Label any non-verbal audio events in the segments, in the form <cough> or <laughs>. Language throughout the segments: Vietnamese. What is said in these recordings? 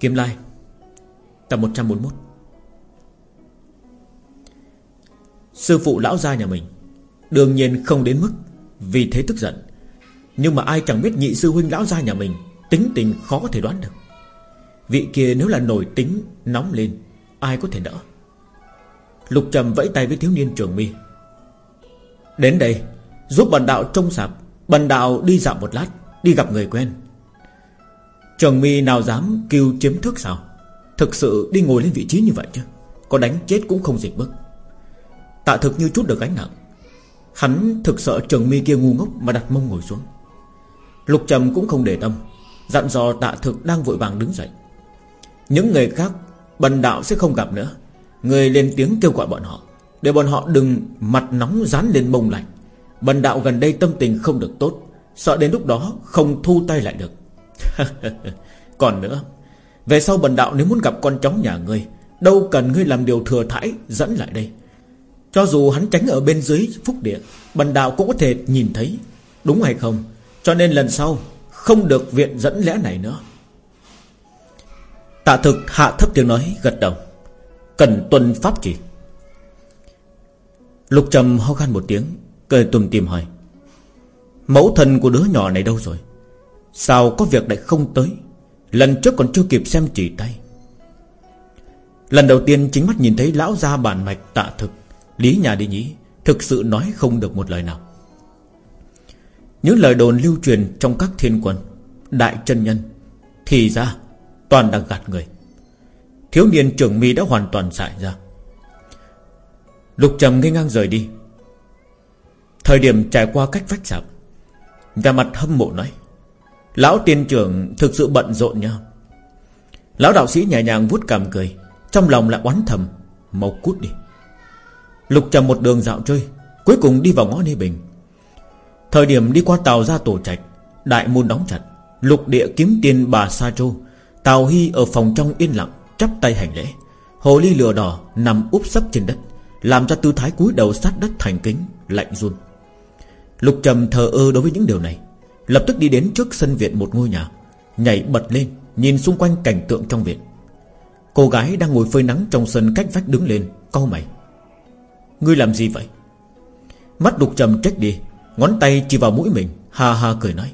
Kiếm Lai, Tập 141 Sư phụ lão gia nhà mình Đương nhiên không đến mức Vì thế tức giận, Nhưng mà ai chẳng biết nhị sư huynh lão gia nhà mình Tính tình khó có thể đoán được. Vị kia nếu là nổi tính, Nóng lên, Ai có thể đỡ? Lục trầm vẫy tay với thiếu niên trường mi. Đến đây, Giúp bần đạo trông sạp, Bần đạo đi dạo một lát, Đi gặp người quen. Trường mi nào dám kêu chiếm thước sao? Thực sự đi ngồi lên vị trí như vậy chứ, Có đánh chết cũng không dịch bước. Tạ thực như chút được gánh nặng. Hắn thực sợ trường mi kia ngu ngốc Mà đặt mông ngồi xuống. Lục trầm cũng không để tâm, Dặn dò tạ thực đang vội vàng đứng dậy. Những người khác, Bần đạo sẽ không gặp nữa. Người lên tiếng kêu gọi bọn họ, Để bọn họ đừng mặt nóng dán lên mông lạnh. Bần đạo gần đây tâm tình không được tốt, Sợ đến lúc đó không thu tay lại được. <laughs> Còn nữa, Về sau bần đạo nếu muốn gặp con cháu nhà ngươi, Đâu cần ngươi làm điều thừa thãi Dẫn lại đây. Cho dù hắn tránh ở bên dưới phúc địa, Bần đạo cũng có thể nhìn thấy, Đúng hay không? Cho nên lần sau, Không được viện dẫn lẽ này nữa. Tạ thực hạ thấp tiếng nói, gật đầu. Cần tuân pháp chỉ. Lục trầm ho khan một tiếng, Cười tùm tìm hỏi. Mẫu thân của đứa nhỏ này đâu rồi? Sao có việc lại không tới? Lần trước còn chưa kịp xem chỉ tay. Lần đầu tiên chính mắt nhìn thấy lão gia bản mạch tạ thực. Lý nhà đi nhí, Thực sự nói không được một lời nào. Những lời đồn lưu truyền trong các thiên quân, Đại chân nhân, Thì ra toàn đang gạt người. Thiếu niên trưởng mi đã hoàn toàn dại ra. Lục trầm ngây ngang rời đi. Thời điểm trải qua cách vách sạp Và mặt hâm mộ nói Lão tiên trưởng thực sự bận rộn nha Lão đạo sĩ nhẹ nhàng vuốt cằm cười, Trong lòng lại oán thầm, Mau cút đi. Lục trầm một đường dạo chơi, Cuối cùng đi vào ngõ Nê Bình. Thời điểm đi qua tàu ra tổ trạch, Đại môn đóng chặt, Lục địa kiếm tiền bà Sa Châu Tào Hy ở phòng trong yên lặng, Chắp tay hành lễ. Hồ ly lửa đỏ nằm úp sấp trên đất, Làm ra tư thái cúi đầu sát đất thành kính, Lạnh run. Lục trầm thờ ơ đối với những điều này. Lập tức đi đến trước sân viện một ngôi nhà, Nhảy bật lên, Nhìn xung quanh cảnh tượng trong viện. Cô gái đang ngồi phơi nắng trong sân cách vách đứng lên, Cau mày. Ngươi làm gì vậy? Mắt đục trầm trách đi, Ngón tay chỉ vào mũi mình, Ha ha cười nói.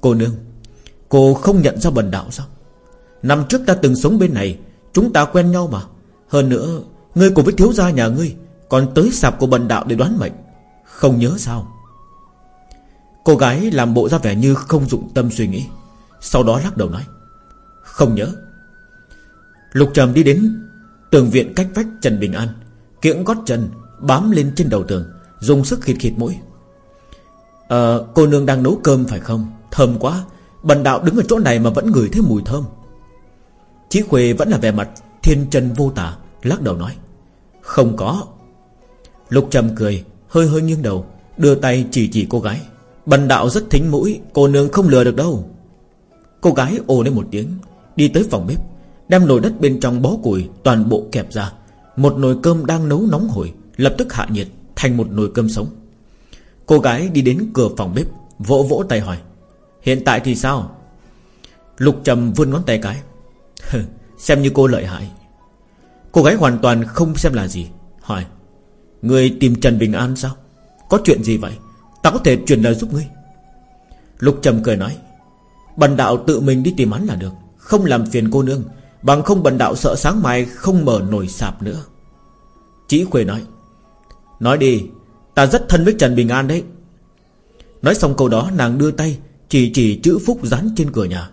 Cô nương, Cô không nhận ra bần đạo sao? Năm trước ta từng sống bên này, Chúng ta quen nhau mà. Hơn nữa, Ngươi cùng với thiếu gia nhà ngươi Còn tới sạp của bần đạo để đoán mệnh. Không nhớ sao? Cô gái làm bộ ra vẻ như không dụng tâm suy nghĩ. Sau đó lắc đầu nói, Không nhớ. Lục trầm đi đến Tường viện cách vách Trần Bình An, Kiễng gót chân, bám lên trên đầu tường, Dùng sức khịt khịt mũi. Ờ cô nương đang nấu cơm phải không? Thơm quá, Bần đạo đứng ở chỗ này mà vẫn ngửi thấy mùi thơm. Chí Khuê vẫn là vẻ mặt Thiên chân vô tả, Lắc đầu nói, Không có. Lục trầm cười, Hơi hơi nghiêng đầu, Đưa tay chỉ chỉ cô gái. Bần đạo rất thính mũi, Cô nương không lừa được đâu. Cô gái ồ lên một tiếng, Đi tới phòng bếp, Đem nồi đất bên trong bó củi Toàn bộ kẹp ra. Một nồi cơm đang nấu nóng hổi, Lập tức hạ nhiệt thành một nồi cơm sống. Cô gái đi đến cửa phòng bếp, Vỗ vỗ tay hỏi, Hiện tại thì sao? Lục trầm vươn ngón tay cái Xem như cô lợi hại. Cô gái hoàn toàn không xem là gì, Hỏi, Người tìm Trần Bình An sao? Có chuyện gì vậy? Ta có thể truyền lời giúp ngươi. Lục trầm cười nói, Bần đạo tự mình đi tìm hắn là được, Không làm phiền cô nương, Bằng không bần đạo sợ sáng mai không mở nổi sạp nữa. Chỉ Khuê nói Nói đi, Ta rất thân với Trần Bình An đấy. Nói xong câu đó, nàng đưa tay Chỉ chỉ chữ phúc dán trên cửa nhà.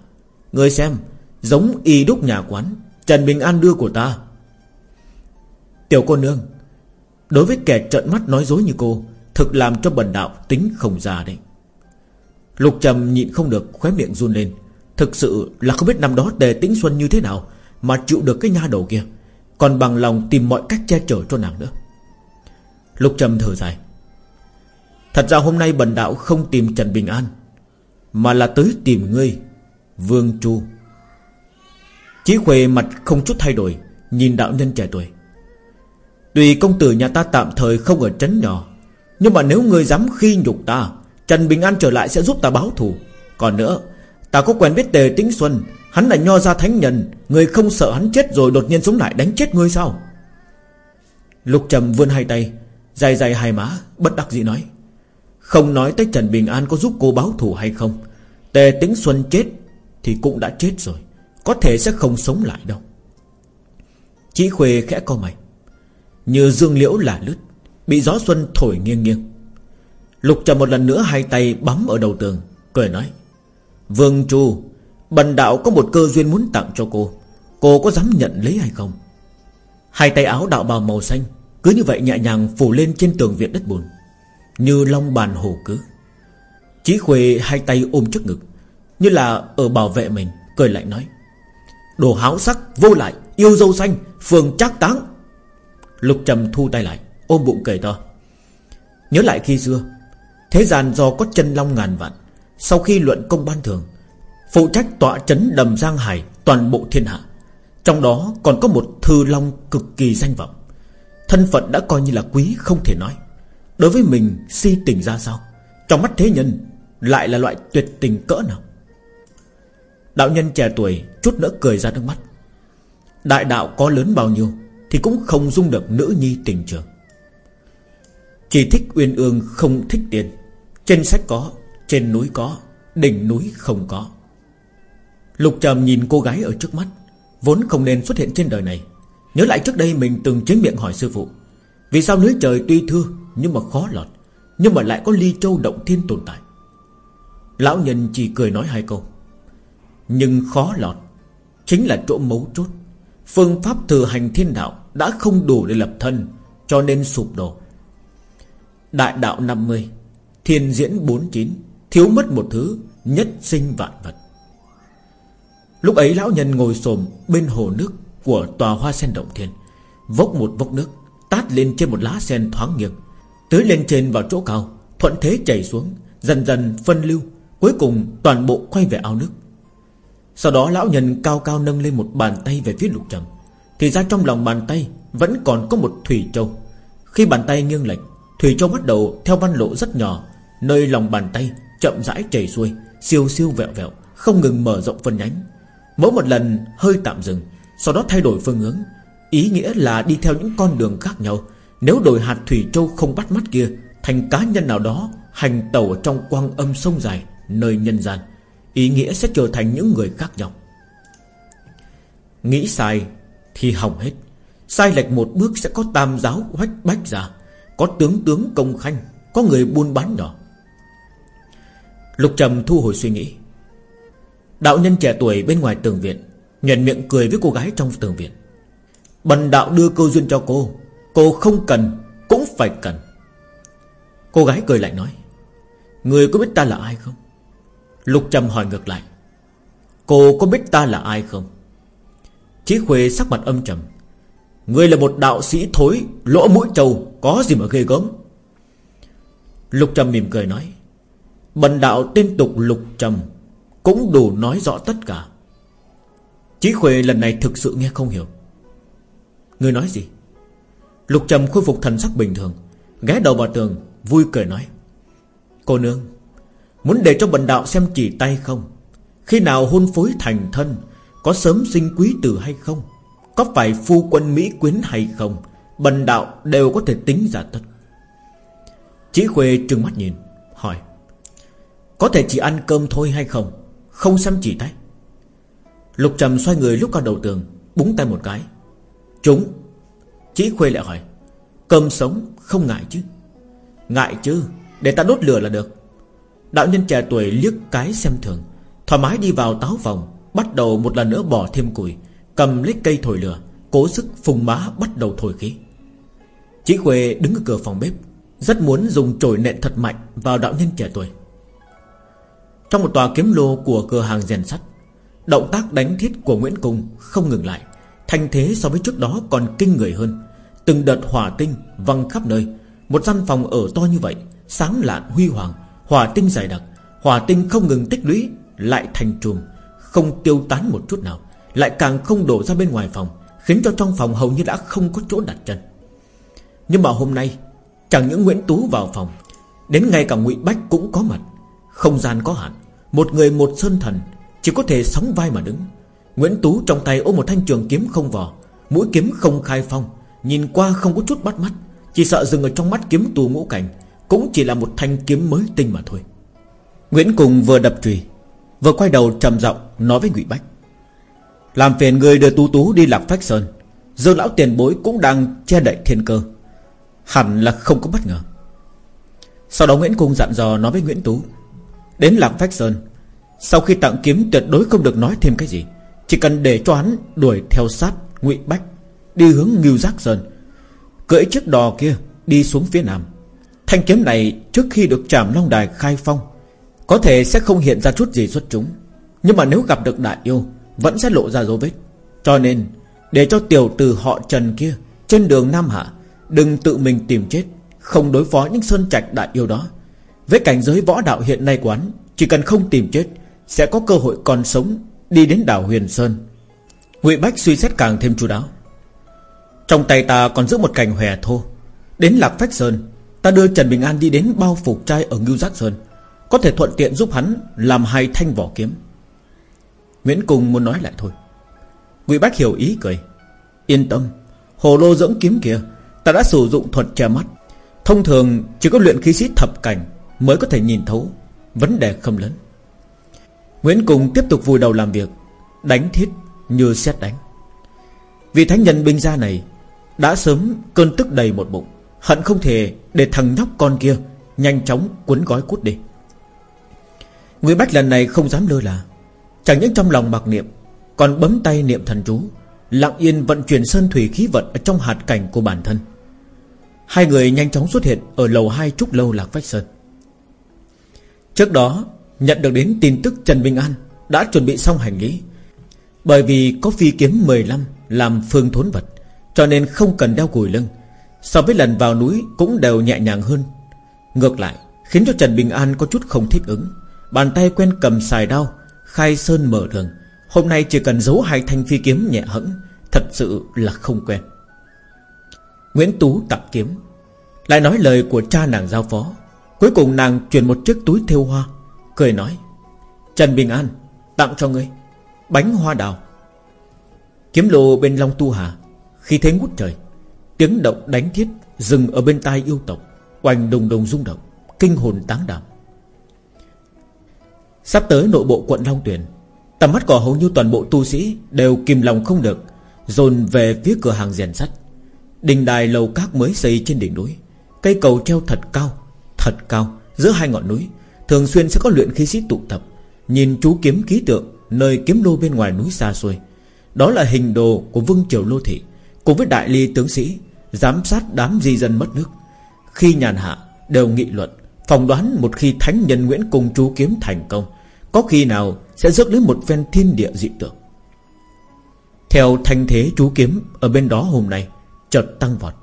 Người xem, Giống y đúc nhà quán, Trần Bình An đưa của ta. Tiểu cô nương, Đối với kẻ trợn mắt nói dối như cô Thực làm cho bần đạo tính không ra đấy. Lục trầm nhịn không được khóe miệng run lên. Thực sự là không biết năm đó Tề Tĩnh Xuân như thế nào Mà chịu được cái nha đầu kia, Còn bằng lòng tìm mọi cách che chở cho nàng nữa. Lục trầm thở dài. Thật ra hôm nay bần đạo không tìm Trần Bình An, Mà là tới tìm ngươi, Vương Chu. Chí Khuê mặt không chút thay đổi, Nhìn đạo nhân trẻ tuổi. Tùy công tử nhà ta tạm thời không ở trấn nhỏ nhưng mà nếu ngươi dám khi nhục ta, Trần Bình An trở lại sẽ giúp ta báo thù. Còn nữa, Ta có quen biết Tề Tĩnh Xuân, Hắn là nho gia thánh nhân, Người không sợ hắn chết rồi đột nhiên sống lại đánh chết ngươi sao? Lục trầm vươn hai tay, Dài dài hai má, Bất đắc dĩ nói, Không nói tới Trần Bình An có giúp cô báo thù hay không, Tề Tĩnh Xuân chết Thì cũng đã chết rồi, Có thể sẽ không sống lại đâu. Chỉ Khuê khẽ co mày, Như dương liễu là lướt Bị gió xuân thổi nghiêng nghiêng. Lục trầm một lần nữa hai tay bấm ở đầu tường, Cười nói, Vương Chu, Bần đạo có một cơ duyên muốn tặng cho cô. Cô có dám nhận lấy hay không? Hai tay áo đạo bào màu xanh Cứ như vậy nhẹ nhàng phủ lên trên tường viện đất bùn, Như long bàn hồ cứ. Chí Khuê hai tay ôm trước ngực, Như là ở bảo vệ mình, Cười lạnh nói, Đồ háo sắc vô lại, Yêu dâu xanh Phường trác táng. Lục trầm thu tay lại Ôm bụng cười to. Nhớ lại khi xưa, Thế gian do có chân long ngàn vạn, Sau khi luận công ban thường, Phụ trách tọa chấn đầm Giang Hải Toàn bộ thiên hạ, Trong đó còn có một thư long cực kỳ danh vọng. Thân phận đã coi như là quý không thể nói. Đối với mình, si tình ra sao? Trong mắt thế nhân, Lại là loại tuyệt tình cỡ nào? Đạo nhân trẻ tuổi Chút nữa cười ra nước mắt. Đại đạo có lớn bao nhiêu Thì cũng không dung được nữ nhi tình trường. Chỉ thích uyên ương, không thích tiền. Trên sách có, Trên núi có, Đỉnh núi không có. Lục trầm nhìn cô gái ở trước mắt, Vốn không nên xuất hiện trên đời này. Nhớ lại trước đây mình từng chính miệng hỏi sư phụ, Vì sao núi trời tuy thưa Nhưng mà khó lọt, Nhưng mà lại có ly châu động thiên tồn tại? Lão nhân chỉ cười nói hai câu, Nhưng khó lọt Chính là chỗ mấu chốt. Phương pháp thừa hành thiên đạo Đã không đủ để lập thân, Cho nên sụp đổ. Đại đạo 50 Thiên diễn 49 Thiếu mất một thứ, Nhất sinh vạn vật. Lúc ấy lão nhân ngồi xồm bên hồ nước Của tòa hoa sen động thiên, Vốc một vốc nước, Tát lên trên một lá sen thoáng nghiêng, Tưới lên trên vào chỗ cao, Thuận thế chảy xuống, Dần dần phân lưu, Cuối cùng toàn bộ quay về ao nước. Sau đó lão nhân cao cao nâng lên một bàn tay về phía lục trầm, Thì ra trong lòng bàn tay Vẫn còn có một thủy châu. Khi bàn tay nghiêng lệch Thủy châu bắt đầu theo văn lộ rất nhỏ, Nơi lòng bàn tay chậm rãi chảy xuôi, Siêu siêu vẹo vẹo, Không ngừng mở rộng phân nhánh. Mỗi một lần hơi tạm dừng, Sau đó thay đổi phương hướng, Ý nghĩa là đi theo những con đường khác nhau. Nếu đổi hạt thủy châu không bắt mắt kia, Thành cá nhân nào đó Hành tàu trong quang âm sông dài, Nơi nhân gian, Ý nghĩa sẽ trở thành những người khác nhau. Nghĩ sai Thì hỏng hết. Sai lệch một bước sẽ có tam giáo hoách bách ra. Có tướng tướng công khanh, Có người buôn bán nhỏ Lục trầm thu hồi suy nghĩ. Đạo nhân trẻ tuổi bên ngoài tường viện nhận miệng cười với cô gái trong tường viện. Bần đạo đưa câu duyên cho cô Cô không cần, Cũng phải cần. Cô gái cười lại nói, Người có biết ta là ai không? Lục trầm hỏi ngược lại, Cô có biết ta là ai không? Chí Khuê sắc mặt âm trầm Ngươi là một đạo sĩ thối Lỗ mũi trầu, Có gì mà ghê gớm. Lục trầm mỉm cười nói Bần đạo tên tục Lục trầm cũng đủ nói rõ tất cả. Chí Khuê lần này thực sự nghe không hiểu. Ngươi nói gì? Lục Trầm khôi phục thần sắc bình thường Ghé đầu vào tường Vui cười nói Cô nương Muốn để cho bần đạo xem chỉ tay không? Khi nào hôn phối thành thân Có sớm sinh quý tử hay không? Có phải phu quân Mỹ quyến hay không? Bần đạo đều có thể tính ra tất Chí Khuê trừng mắt nhìn, Hỏi, Có thể chỉ ăn cơm thôi hay không? Không xem chỉ tay. Lục trầm xoay người lúc cao đầu tường, Búng tay một cái. Chúng? Chí khuê lại hỏi, Cơm sống không ngại chứ? Ngại chứ, Để ta đốt lửa là được. Đạo nhân trẻ tuổi liếc cái xem thường, Thoải mái đi vào táo phòng Bắt đầu một lần nữa bỏ thêm củi Cầm lấy cây thổi lửa, Cố sức phùng má bắt đầu thổi khí. Chí Khuê đứng ở cửa phòng bếp, Rất muốn dùng chổi nện thật mạnh Vào đạo nhân trẻ tuổi. Trong một tòa kiếm lô của cửa hàng rèn sắt, Động tác đánh thiết của Nguyễn Cung Không ngừng lại Thành thế so với trước đó còn kinh người hơn. Từng đợt hỏa tinh văng khắp nơi, Một căn phòng ở to như vậy, Sáng lạn huy hoàng, Hỏa tinh dày đặc, Hỏa tinh không ngừng tích lũy, Lại thành trùm Không tiêu tán một chút nào. Lại càng không đổ ra bên ngoài phòng, Khiến cho trong phòng hầu như đã không có chỗ đặt chân. Nhưng mà hôm nay, Chẳng những Nguyễn Tú vào phòng, Đến ngay cả ngụy Bách cũng có mặt. Không gian có hạn, Một người một sơn thần, Chỉ có thể sóng vai mà đứng. Nguyễn Tú trong tay ôm một thanh trường kiếm không vỏ Mũi kiếm không khai phong, Nhìn qua không có chút bắt mắt, Chỉ sợ dừng ở trong mắt kiếm tù ngũ cảnh, Cũng chỉ là một thanh kiếm mới tinh mà thôi. Nguyễn Cùng vừa đập trùy Vừa quay đầu trầm giọng nói với Ngụy Bách. Làm phiền người đưa Tú Tú đi lạc phách sơn. Dương lão tiền bối cũng đang che đậy thiên cơ. Hẳn là không có bất ngờ. Sau đó Nguyễn Cung dặn dò nói với Nguyễn Tú, Đến Lạc Phách Sơn. Sau khi tặng kiếm tuyệt đối không được nói thêm cái gì. Chỉ cần để cho hắn đuổi theo sát ngụy Bách, Đi hướng Ngưu Giác Sơn, Cưỡi chiếc đò kia đi xuống phía nam. Thanh kiếm này trước khi được trảm long đài khai phong, Có thể sẽ không hiện ra chút gì xuất chúng. Nhưng mà nếu gặp được đại yêu vẫn sẽ lộ ra dấu vết. Cho nên, để cho tiểu tử họ Trần kia Trên đường Nam Hạ, Đừng tự mình tìm chết, Không đối phó những sơn trạch đại yêu đó. Với cảnh giới võ đạo hiện nay quán Chỉ cần không tìm chết, Sẽ có cơ hội còn sống Đi đến đảo Huyền Sơn. Ngụy Bách suy xét càng thêm chú đáo. Trong tay ta còn giữ một cành hòe thô. Đến Lạc Phách Sơn, Ta đưa Trần Bình An đi đến bao phục trai ở Ngưu Giác Sơn. Có thể thuận tiện giúp hắn Làm hai thanh vỏ kiếm. Nguyễn Cung muốn nói lại thôi. Ngụy Bách hiểu ý cười. Yên tâm, Hồ lô dưỡng kiếm kia, Ta đã sử dụng thuật che mắt. Thông thường, chỉ có luyện khí sĩ thập cảnh Mới có thể nhìn thấu Vấn đề không lớn. Nguyễn Cung tiếp tục vùi đầu làm việc, Đánh thiết như xét đánh. Vì thánh nhân binh gia này Đã sớm cơn tức đầy một bụng, Hận không thể để thằng nhóc con kia Nhanh chóng cuốn gói cút đi. Nguyễn Bách lần này không dám lơ là Chẳng những trong lòng mặc niệm, Còn bấm tay niệm thần chú, Lặng yên vận chuyển sơn thủy khí vật ở Trong hạt cảnh của bản thân. Hai người nhanh chóng xuất hiện Ở lầu hai trúc lâu Lạc vách Sơn. Trước đó, Nhận được đến tin tức Trần Bình An Đã chuẩn bị xong hành lý, Bởi vì có phi kiếm 15 Làm phương thốn vật, Cho nên không cần đeo gùi lưng, So với lần vào núi cũng đều nhẹ nhàng hơn. Ngược lại, Khiến cho Trần Bình An có chút không thích ứng, Bàn tay quen cầm xài đao Khai sơn mở đường. Hôm nay chỉ cần giấu hai thanh phi kiếm nhẹ hẫng, Thật sự là không quen. Nguyễn Tú tặng kiếm. Lại nói lời của cha nàng giao phó. Cuối cùng nàng chuyển một chiếc túi thêu hoa, Cười nói, Trần Bình An, tặng cho ngươi, Bánh hoa đào. Kiếm lộ bên Long Tu Hà, Khi thấy ngút trời, Tiếng động đánh thiết Dừng ở bên tai yêu tộc, Oanh đùng đùng rung động, Kinh hồn táng đảm Sắp tới nội bộ quận Long Tuyền, Tầm mắt của hầu như toàn bộ tu sĩ Đều kìm lòng không được, Dồn về phía cửa hàng rèn sắt. Đình đài lầu các mới xây trên đỉnh núi, Cây cầu treo thật cao Thật cao, giữa hai ngọn núi, Thường xuyên sẽ có luyện khí sĩ tụ tập, Nhìn chú kiếm ký tượng Nơi kiếm lô bên ngoài núi xa xôi. Đó là hình đồ của Vương Triều Lô Thị, Cùng với đại ly tướng sĩ, Giám sát đám di dân mất nước. Khi nhàn hạ, đều nghị luận Phòng đoán một khi thánh nhân Nguyễn Cung chú kiếm thành công có khi nào sẽ rước lấy một phen thiên địa dị tượng. Theo thanh thế chú kiếm Ở bên đó hôm nay, Chợt tăng vọt.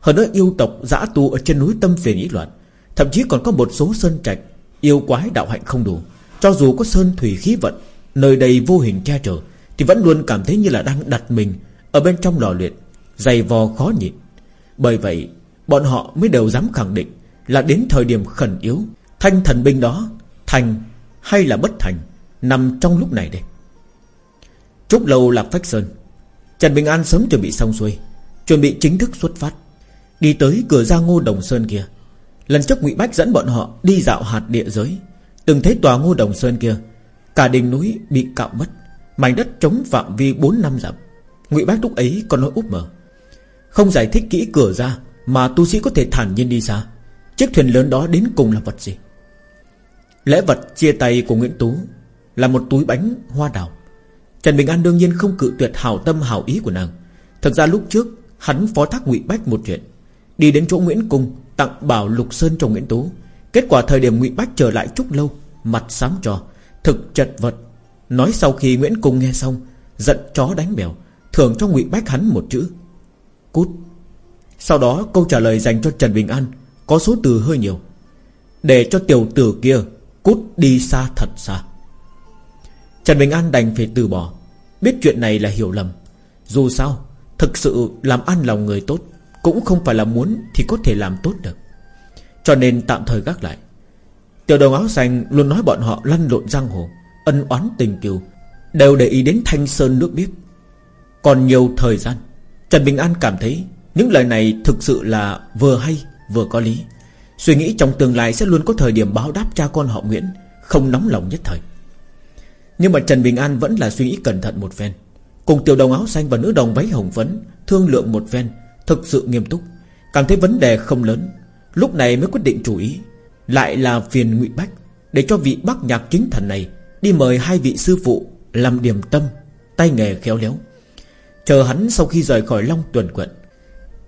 Hơn nữa yêu tộc dã tu ở trên núi tâm phiền ý loạn, Thậm chí còn có một số sơn trạch Yêu quái đạo hạnh không đủ. Cho dù có sơn thủy khí vận, Nơi đây vô hình che chở, Thì vẫn luôn cảm thấy như là đang đặt mình Ở bên trong lò luyện, Dày vò khó nhịn. Bởi vậy, bọn họ mới đều dám khẳng định Là đến thời điểm khẩn yếu, Thanh thần binh đó, Thành hay là bất thành, Nằm trong lúc này đây. Trúc lâu lạc phách sơn, Trần Bình An sớm chuẩn bị xong xuôi, Chuẩn bị chính thức xuất phát, Đi tới cửa ra ngô đồng sơn kia. Lần trước ngụy Bách dẫn bọn họ đi dạo hạt địa giới, Từng thấy tòa ngô đồng sơn kia, Cả đỉnh núi bị cạo mất, Mảnh đất trống phạm vi 4 năm dặm. Ngụy Bách lúc ấy còn nói úp mở Không giải thích kỹ cửa ra Mà tu sĩ có thể thản nhiên đi xa. Chiếc thuyền lớn đó đến cùng là vật gì? Lễ vật chia tay của Nguyễn Tú Là một túi bánh hoa đào. Trần Bình An đương nhiên không cự tuyệt hảo tâm, hảo ý của nàng. Thực ra lúc trước, Hắn phó thác ngụy Bách một chuyện. Đi đến chỗ Nguyễn Cung, Tặng bảo Lục Sơn cho Nguyễn Tú. Kết quả thời điểm ngụy Bách trở lại chút lâu, Mặt sám trò, Thực chật vật. Nói sau khi Nguyễn Cung nghe xong, Giận chó đánh mèo Thưởng cho ngụy Bách hắn một chữ. Cút. Sau đó câu trả lời dành cho Trần Bình An Có số từ hơi nhiều. Để cho tiểu tử kia Cút đi xa thật xa. Trần Bình An đành phải từ bỏ. Biết chuyện này là hiểu lầm. Dù sao, Thực sự làm ăn lòng người tốt Cũng không phải là muốn thì có thể làm tốt được. Cho nên tạm thời gác lại. Tiểu đồng áo xanh luôn nói bọn họ lăn lộn giang hồ, Ân oán tình kiều, Đều để ý đến thanh sơn nước biếc. Còn nhiều thời gian, Trần Bình An cảm thấy Những lời này thực sự là vừa hay, vừa có lý. Suy nghĩ trong tương lai sẽ luôn có thời điểm báo đáp cha con họ Nguyễn, Không nóng lòng nhất thời. Nhưng mà Trần Bình An vẫn là suy nghĩ cẩn thận một phen. Cùng tiểu đồng áo xanh và nữ đồng váy hồng phấn, Thương lượng một phen, Thực sự nghiêm túc. Cảm thấy vấn đề không lớn, Lúc này mới quyết định chủ ý. Lại là phiền ngụy Bách Để cho vị bác nhạc chính thần này Đi mời hai vị sư phụ Làm điểm tâm, Tay nghề khéo léo. Chờ hắn sau khi rời khỏi Long tuần quận,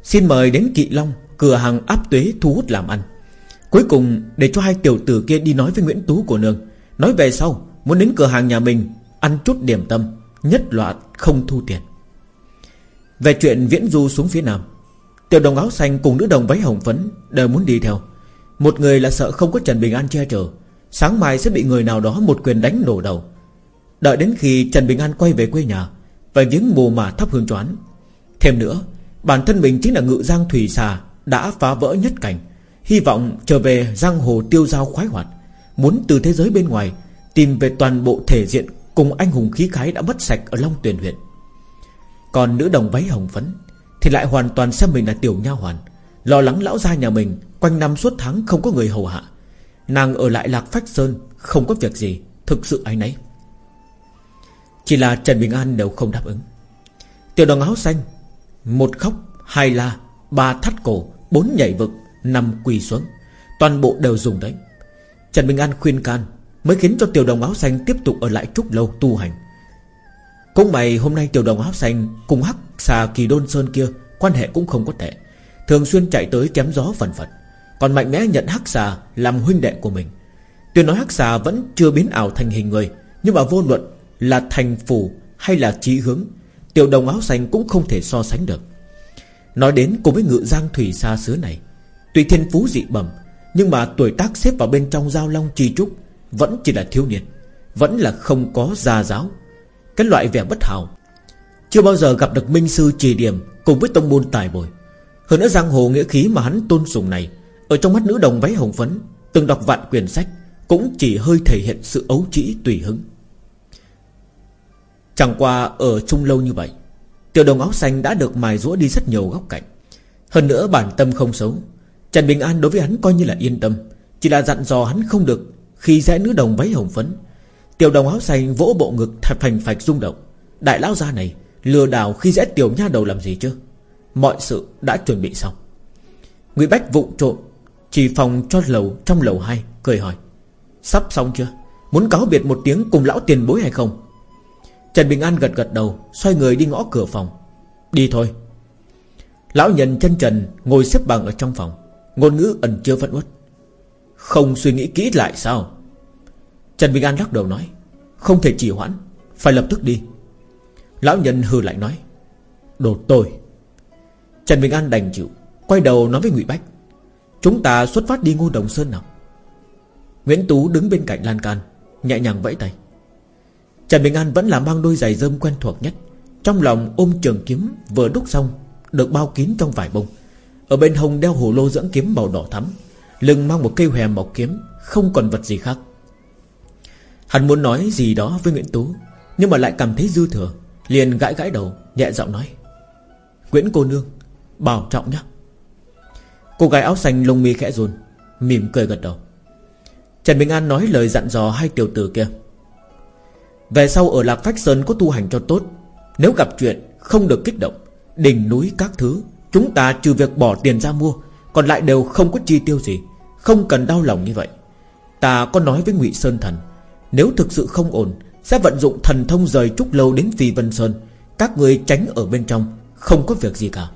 Xin mời đến Kỵ Long, Cửa hàng áp tuế thu hút làm ăn. Cuối cùng, để cho hai tiểu tử kia đi nói với Nguyễn Tú của nương. Nói về sau, Muốn đến cửa hàng nhà mình, Ăn chút điểm tâm, Nhất loạt không thu tiền. Về chuyện viễn du xuống phía nam, Tiểu đồng áo xanh cùng nữ đồng váy hồng phấn Đều muốn đi theo. Một người là sợ không có Trần Bình An che chở, Sáng mai sẽ bị người nào đó một quyền đánh nổ đầu. Đợi đến khi Trần Bình An quay về quê nhà Và viếng mồ mà thắp hương choán. Thêm nữa, Bản thân mình chính là ngự giang thủy xà Đã phá vỡ nhất cảnh. Hy vọng trở về giang hồ tiêu giao khoái hoạt, Muốn từ thế giới bên ngoài Tìm về toàn bộ thể diện Cùng anh hùng khí khái đã mất sạch ở Long Tuyền huyện. Còn nữ đồng váy hồng phấn Thì lại hoàn toàn xem mình là tiểu nha hoàn, Lo lắng lão gia nhà mình Quanh năm suốt tháng không có người hầu hạ. Nàng ở lại Lạc Phách Sơn Không có việc gì, Thực sự ai nấy Chỉ là Trần Bình An đều không đáp ứng. Tiểu đồng áo xanh, Một khóc, Hai la, Ba thắt cổ, Bốn nhảy vực nằm quỳ xuống. Toàn bộ đều dùng đấy. Trần Bình An khuyên can Mới khiến cho tiểu đồng áo xanh tiếp tục ở lại trúc lâu tu hành. Cũng mày hôm nay tiểu đồng áo xanh Cùng hắc xà kỳ đôn sơn kia Quan hệ cũng không có tệ, Thường xuyên chạy tới chém gió phần phật Còn mạnh mẽ nhận hắc xà làm huynh đệ của mình. Tuy nói hắc xà vẫn chưa biến ảo thành hình người, Nhưng mà vô luận là thành phủ hay là trí hướng, Tiểu đồng áo xanh cũng không thể so sánh được. Nói đến cùng với ngự giang thủy xa xứ này Tuy thiên phú dị bẩm, Nhưng mà tuổi tác xếp vào bên trong giao long trì trúc Vẫn chỉ là thiếu niên, Vẫn là không có gia giáo. Cái loại vẻ bất hảo, Chưa bao giờ gặp được minh sư trì điểm Cùng với tông môn tài bồi. Hơn nữa giang hồ nghĩa khí mà hắn tôn sùng này, Ở trong mắt nữ đồng váy hồng phấn, Từng đọc vạn quyển sách Cũng chỉ hơi thể hiện sự ấu trĩ tùy hứng. Chẳng qua ở chung lâu như vậy, Tiểu đồng áo xanh đã được mài rũa đi rất nhiều góc cạnh. Hơn nữa bản tâm không xấu Trần Bình An đối với hắn coi như là yên tâm. Chỉ là dặn dò hắn không được Khi rẽ nữ đồng váy hồng phấn. Tiểu đồng áo xanh vỗ bộ ngực thật phành phạch rung động. Đại lão gia này Lừa đảo khi rẽ tiểu nha đầu làm gì chứ? Mọi sự đã chuẩn bị xong. Ngụy Bách vụng trộm, Chỉ phòng cho lầu, trong lầu 2 Cười hỏi. Sắp xong chưa? Muốn cáo biệt một tiếng cùng lão tiền bối hay không? Trần Bình An gật gật đầu, Xoay người đi ngõ cửa phòng. Đi thôi. Lão nhân chân trần ngồi xếp bằng ở trong phòng. Ngôn ngữ ẩn chứa vẫn uất. Không suy nghĩ kỹ lại sao? Trần Bình An lắc đầu nói, Không thể trì hoãn, Phải lập tức đi. Lão nhân hư lại nói, Đồ tôi Trần Bình An đành chịu, Quay đầu nói với Ngụy Bách, Chúng ta xuất phát đi ngô đồng sơn nào. Nguyễn Tú đứng bên cạnh lan can, Nhẹ nhàng vẫy tay. Trần Bình An vẫn là mang đôi giày dơm quen thuộc nhất, Trong lòng ôm trường kiếm vừa đúc xong, Được bao kín trong vải bông. Ở bên hông đeo hồ lô dưỡng kiếm màu đỏ thắm, Lưng mang một cây hòe mọc kiếm, Không còn vật gì khác. Hắn muốn nói gì đó với Nguyễn Tú, Nhưng mà lại cảm thấy dư thừa, Liền gãi gãi đầu, nhẹ giọng nói, Nguyễn cô nương, Bảo trọng nhé Cô gái áo xanh lông mi khẽ run, Mỉm cười gật đầu. Trần Bình An nói lời dặn dò hai tiểu tử kia, về sau ở Lạc Phách Sơn có tu hành cho tốt, Nếu gặp chuyện không được kích động, Đỉnh núi các thứ Chúng ta trừ việc bỏ tiền ra mua, Còn lại đều không có chi tiêu gì. Không cần đau lòng như vậy. Ta có nói với ngụy Sơn Thần, Nếu thực sự không ổn, Sẽ vận dụng thần thông rời trúc lâu đến Phi Vân Sơn. Các người tránh ở bên trong, Không có việc gì cả.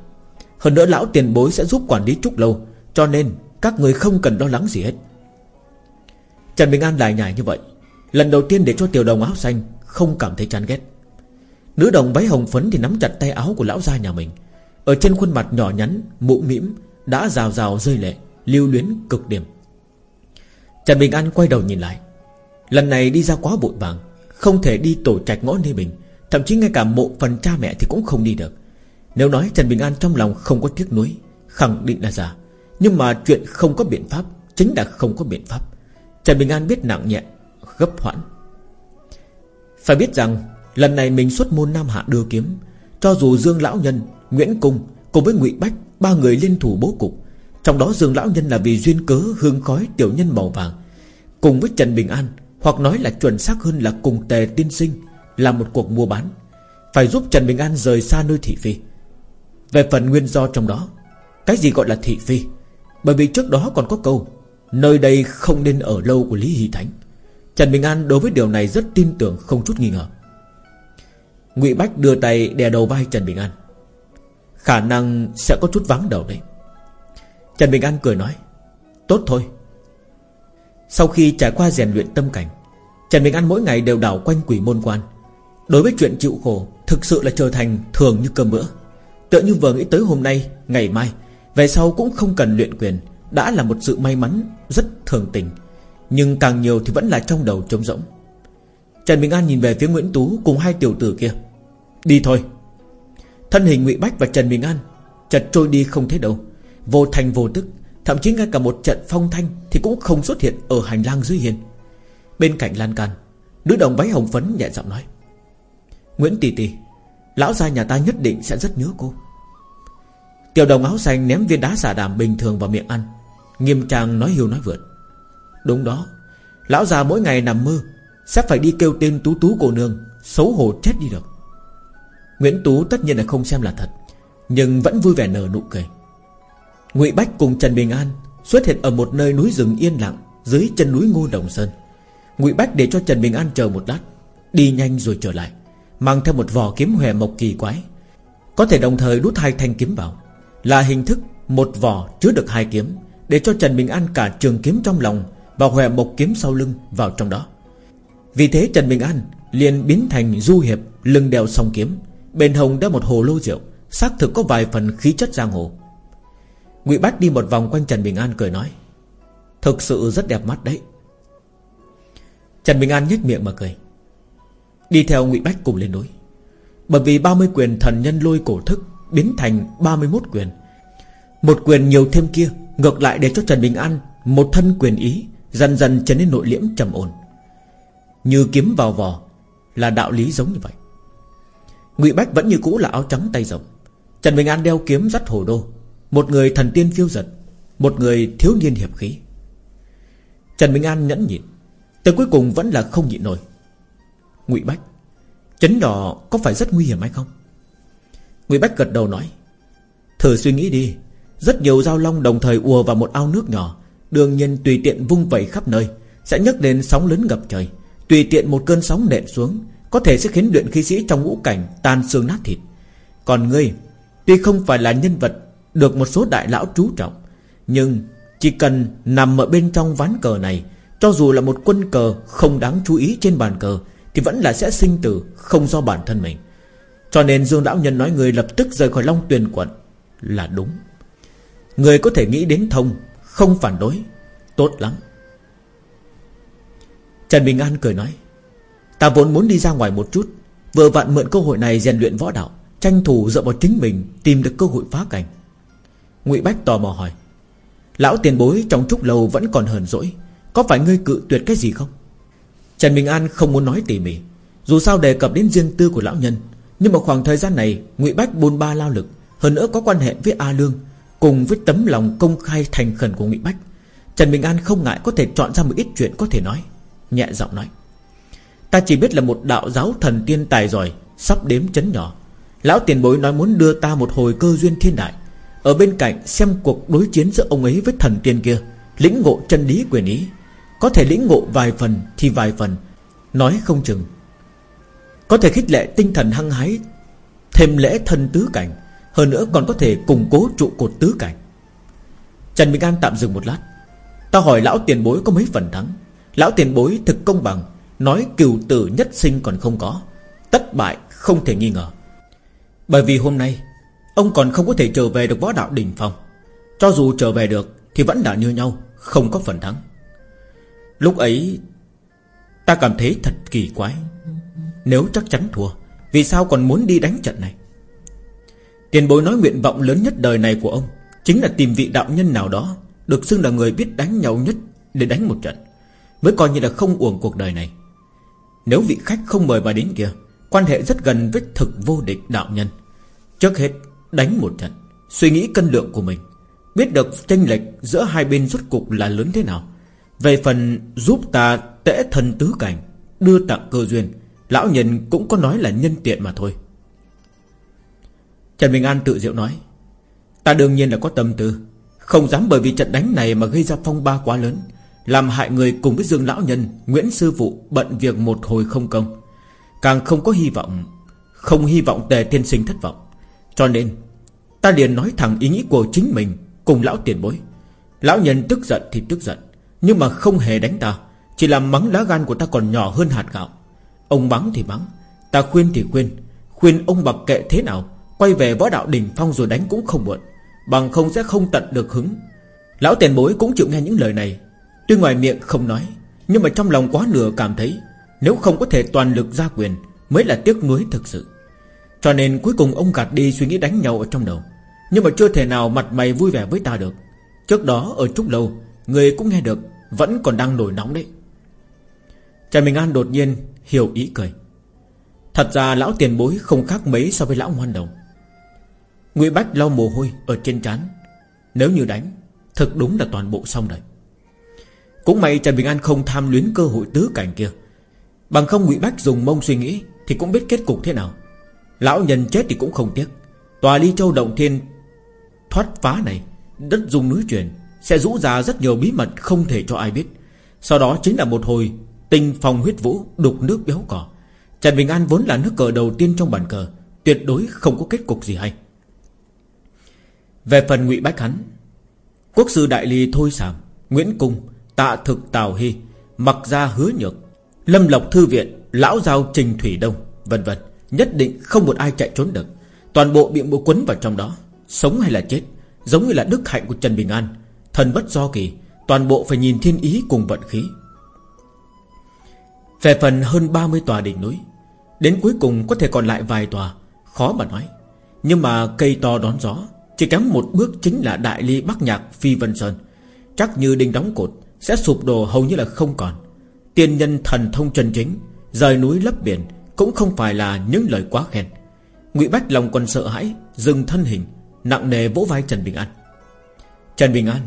Hơn nữa lão tiền bối sẽ giúp quản lý trúc lâu, Cho nên các người không cần lo lắng gì hết. Trần Bình An lại nhảy như vậy, Lần đầu tiên để cho tiểu đồng áo xanh Không cảm thấy chán ghét. Nữ đồng váy hồng phấn thì nắm chặt tay áo của lão gia nhà mình ở trên khuôn mặt nhỏ nhắn Mụ mĩm Đã rào rào rơi lệ Lưu luyến cực điểm. Trần Bình An quay đầu nhìn lại. Lần này đi ra quá vội vàng Không thể đi tổ trạch ngõ nơi mình, Thậm chí ngay cả mộ phần cha mẹ thì cũng không đi được. Nếu nói Trần Bình An trong lòng không có tiếc nuối Khẳng định là giả. Nhưng mà chuyện không có biện pháp Chính là không có biện pháp. Trần Bình An biết nặng nhẹ gấp hoãn. Phải biết rằng Lần này mình xuất môn Nam Hạ đưa kiếm Cho dù Dương Lão Nhân Nguyễn Cung Cùng với ngụy Bách, Ba người liên thủ bố cục. Trong đó Dương Lão Nhân là vì duyên cớ hương khói tiểu nhân màu vàng. Cùng với Trần Bình An, Hoặc nói là chuẩn xác hơn là cùng tề tiên sinh, Là một cuộc mua bán. Phải giúp Trần Bình An rời xa nơi thị phi. Về phần nguyên do trong đó, Cái gì gọi là thị phi? Bởi vì trước đó còn có câu, Nơi đây không nên ở lâu của Lý Hy Thánh. Trần Bình An đối với điều này rất tin tưởng Không chút nghi ngờ. Ngụy Bách đưa tay đè đầu vai Trần Bình An. Khả năng sẽ có chút vắng đầu đấy. Trần Bình An cười nói, Tốt thôi. Sau khi trải qua rèn luyện tâm cảnh, Trần Bình An mỗi ngày đều đảo quanh quỷ môn quan. Đối với chuyện chịu khổ, Thực sự là trở thành thường như cơm bữa. Tựa như vừa nghĩ tới hôm nay, Ngày mai, Về sau cũng không cần luyện quyền, Đã là một sự may mắn Rất thường tình, Nhưng càng nhiều thì vẫn là trong đầu trống rỗng. Trần Bình An nhìn về phía Nguyễn Tú Cùng hai tiểu tử kia. Đi thôi. Thân hình ngụy Bách và Trần Bình An, Chật trôi đi không thấy đâu. Vô thành vô tức, Thậm chí ngay cả một trận phong thanh Thì cũng không xuất hiện ở hành lang dưới hiên. Bên cạnh lan can, Nữ đồng váy hồng phấn nhẹ giọng nói, Nguyễn Tỷ Tỷ, Lão gia nhà ta nhất định sẽ rất nhớ cô. Tiểu đồng áo xanh ném viên đá xả đàm bình thường vào miệng ăn Nghiêm trang nói hiu nói vượt, Đúng đó, Lão già mỗi ngày nằm mơ, Sẽ phải đi kêu tên tú tú cô nương, Xấu hổ chết đi được. Nguyễn Tú tất nhiên là không xem là thật, Nhưng vẫn vui vẻ nở nụ cười. Ngụy Bách cùng Trần Bình An Xuất hiện ở một nơi núi rừng yên lặng Dưới chân núi Ngô Đồng Sơn. Ngụy Bách để cho Trần Bình An chờ một lát, Đi nhanh rồi trở lại, Mang theo một vỏ kiếm hòe mộc kỳ quái, Có thể đồng thời đút hai thanh kiếm vào. Là hình thức một vỏ chứa được hai kiếm, Để cho Trần Bình An cả trường kiếm trong lòng Và hòe mộc kiếm sau lưng vào trong đó. Vì thế Trần Bình An liền biến thành du hiệp Lưng đeo song kiếm Bên hồng đã một hồ lô rượu, Xác thực có vài phần khí chất giang hồ. Ngụy Bách đi một vòng quanh Trần Bình An cười nói, Thực sự rất đẹp mắt đấy. Trần Bình An nhếch miệng mà cười, Đi theo Ngụy Bách cùng lên núi, Bởi vì 30 quyền thần nhân lôi cổ thức Biến thành 31 quyền. Một quyền nhiều thêm kia, Ngược lại để cho Trần Bình An Một thân quyền ý Dần dần trở nên nội liễm trầm ổn. Như kiếm vào vò Là đạo lý giống như vậy. Ngụy Bách vẫn như cũ là áo trắng tay rộng. Trần Bình An đeo kiếm dắt hồ đô. Một người thần tiên phiêu giật Một người thiếu niên hiệp khí. Trần Bình An nhẫn nhịn. Tới cuối cùng vẫn là không nhịn nổi. Ngụy Bách Chấn đỏ có phải rất nguy hiểm hay không? Ngụy Bách gật đầu nói, Thử suy nghĩ đi. Rất nhiều dao long đồng thời ùa vào một ao nước nhỏ. Đương nhiên tùy tiện vung vẩy khắp nơi, Sẽ nhấc lên sóng lớn ngập trời. Tùy tiện một cơn sóng nện xuống có thể sẽ khiến luyện khí sĩ trong ngũ cảnh Tan xương nát thịt. Còn ngươi, Tuy không phải là nhân vật Được một số đại lão chú trọng, Nhưng chỉ cần nằm ở bên trong ván cờ này, Cho dù là một quân cờ Không đáng chú ý trên bàn cờ, thì vẫn là sẽ sinh tử Không do bản thân mình. Cho nên Dương Lão Nhân nói người lập tức rời khỏi Long Tuyền quận Là đúng. Người có thể nghĩ đến thông, Không phản đối, Tốt lắm. Trần Bình An cười nói Ta vốn muốn đi ra ngoài một chút, Vừa vặn mượn cơ hội này rèn luyện võ đạo, Tranh thủ dựa vào chính mình Tìm được cơ hội phá cảnh. Ngụy Bách tò mò hỏi, Lão tiền bối trong trúc lâu vẫn còn hờn dỗi, Có phải ngươi cự tuyệt cái gì không? Trần Bình An không muốn nói tỉ mỉ, Dù sao đề cập đến riêng tư của lão nhân, Nhưng mà khoảng thời gian này, ngụy Bách bôn ba lao lực, Hơn nữa có quan hệ với A Lương, Cùng với tấm lòng công khai thành khẩn của ngụy Bách. Trần Bình An không ngại có thể chọn ra một ít chuyện có thể nói, Nhẹ giọng nói Ta chỉ biết là một đạo giáo thần tiên tài giỏi, Sắp đếm chấn nhỏ. Lão tiền bối nói muốn đưa ta một hồi cơ duyên thiên đại. Ở bên cạnh xem cuộc đối chiến giữa ông ấy với thần tiên kia, Lĩnh ngộ chân lý quyền ý. Có thể lĩnh ngộ vài phần thì vài phần. Nói không chừng. Có thể khích lệ tinh thần hăng hái, Thêm lễ thân tứ cảnh. Hơn nữa còn có thể củng cố trụ cột tứ cảnh. Trần Bình An tạm dừng một lát. Ta hỏi lão tiền bối có mấy phần thắng? Lão tiền bối thực công bằng Nói cừu tử nhất sinh còn không có Tất bại không thể nghi ngờ. Bởi vì hôm nay, Ông còn không có thể trở về được võ đạo đỉnh phong. Cho dù trở về được Thì vẫn đã như nhau, Không có phần thắng. Lúc ấy, Ta cảm thấy thật kỳ quái. Nếu chắc chắn thua, Vì sao còn muốn đi đánh trận này? Tiền bối nói nguyện vọng lớn nhất đời này của ông Chính là tìm vị đạo nhân nào đó Được xưng là người biết đánh nhau nhất Để đánh một trận. Mới coi như là không uổng cuộc đời này nếu vị khách không mời bà đến kia, Quan hệ rất gần với thực vô địch đạo nhân. Trước hết, đánh một trận, Suy nghĩ cân lượng của mình. Biết được tranh lệch giữa hai bên rốt cục là lớn thế nào. Về phần giúp ta tễ thân tứ cảnh, Đưa tặng cơ duyên, Lão nhân cũng có nói là nhân tiện mà thôi. Trần Bình An tự diệu nói, Ta đương nhiên là có tâm tư, Không dám bởi vì trận đánh này mà gây ra phong ba quá lớn. Làm hại người cùng với Dương Lão Nhân, Nguyễn Sư Phụ bận việc một hồi không công. Càng không có hy vọng, Không hy vọng tề tiên sinh thất vọng. Cho nên, Ta liền nói thẳng ý nghĩ của chính mình Cùng lão tiền bối. Lão nhân tức giận thì tức giận, Nhưng mà không hề đánh ta, Chỉ làm mắng lá gan của ta còn nhỏ hơn hạt gạo. Ông mắng thì mắng, Ta khuyên thì khuyên Khuyên ông bạc kệ thế nào, Quay về võ đạo đỉnh phong rồi đánh cũng không muộn, Bằng không sẽ không tận được hứng. Lão tiền bối cũng chịu nghe những lời này Tuy ngoài miệng không nói, Nhưng mà trong lòng quá nửa cảm thấy Nếu không có thể toàn lực ra quyền Mới là tiếc nuối thực sự. Cho nên cuối cùng ông gạt đi suy nghĩ đánh nhau ở trong đầu. Nhưng mà chưa thể nào mặt mày vui vẻ với ta được. Trước đó, ở Trúc Lâu, Người cũng nghe được, Vẫn còn đang nổi nóng đấy. Trần Bình An đột nhiên hiểu ý cười. Thật ra lão tiền bối không khác mấy so với lão ngoan đồng. Ngụy Bách lau mồ hôi ở trên trán. Nếu như đánh, Thực đúng là toàn bộ xong rồi cũng may Trần Bình An không tham luyến cơ hội tứ cảnh kia. Bằng không Ngụy Bách dùng mông suy nghĩ Thì cũng biết kết cục thế nào. Lão nhân chết thì cũng không tiếc. Tòa ly châu động thiên Thoát phá này, Đất dùng núi chuyển, Sẽ rũ ra rất nhiều bí mật không thể cho ai biết. Sau đó chính là một hồi Tinh phong huyết vũ đục nước béo cỏ Trần Bình An vốn là nước cờ đầu tiên trong bàn cờ, Tuyệt đối không có kết cục gì hay. Về phần ngụy Bách hắn, Quốc sư đại ly Thôi sảm Nguyễn Cung Tạ Thực Tào Hy, Mặc ra Hứa Nhược, Lâm Lộc Thư Viện, Lão Giao Trình Thủy Đông, vân vân, Nhất định không một ai chạy trốn được. Toàn bộ bị mũi quấn vào trong đó, Sống hay là chết, Giống như là đức hạnh của Trần Bình An Thần bất do kỳ, Toàn bộ phải nhìn thiên ý cùng vận khí. Về phần hơn 30 tòa đỉnh núi, Đến cuối cùng có thể còn lại vài tòa, Khó mà nói. Nhưng mà cây to đón gió, Chỉ kém một bước chính là đại ly Bắc Nhạc Phi Vân Sơn, Chắc như đinh đóng cột. Sẽ sụp đổ hầu như là không còn. Tiên nhân thần thông chân chính, Rời núi lấp biển Cũng không phải là những lời quá khen. Ngụy Bách lòng còn sợ hãi, Dừng thân hình, Nặng nề vỗ vai Trần Bình An. Trần Bình An,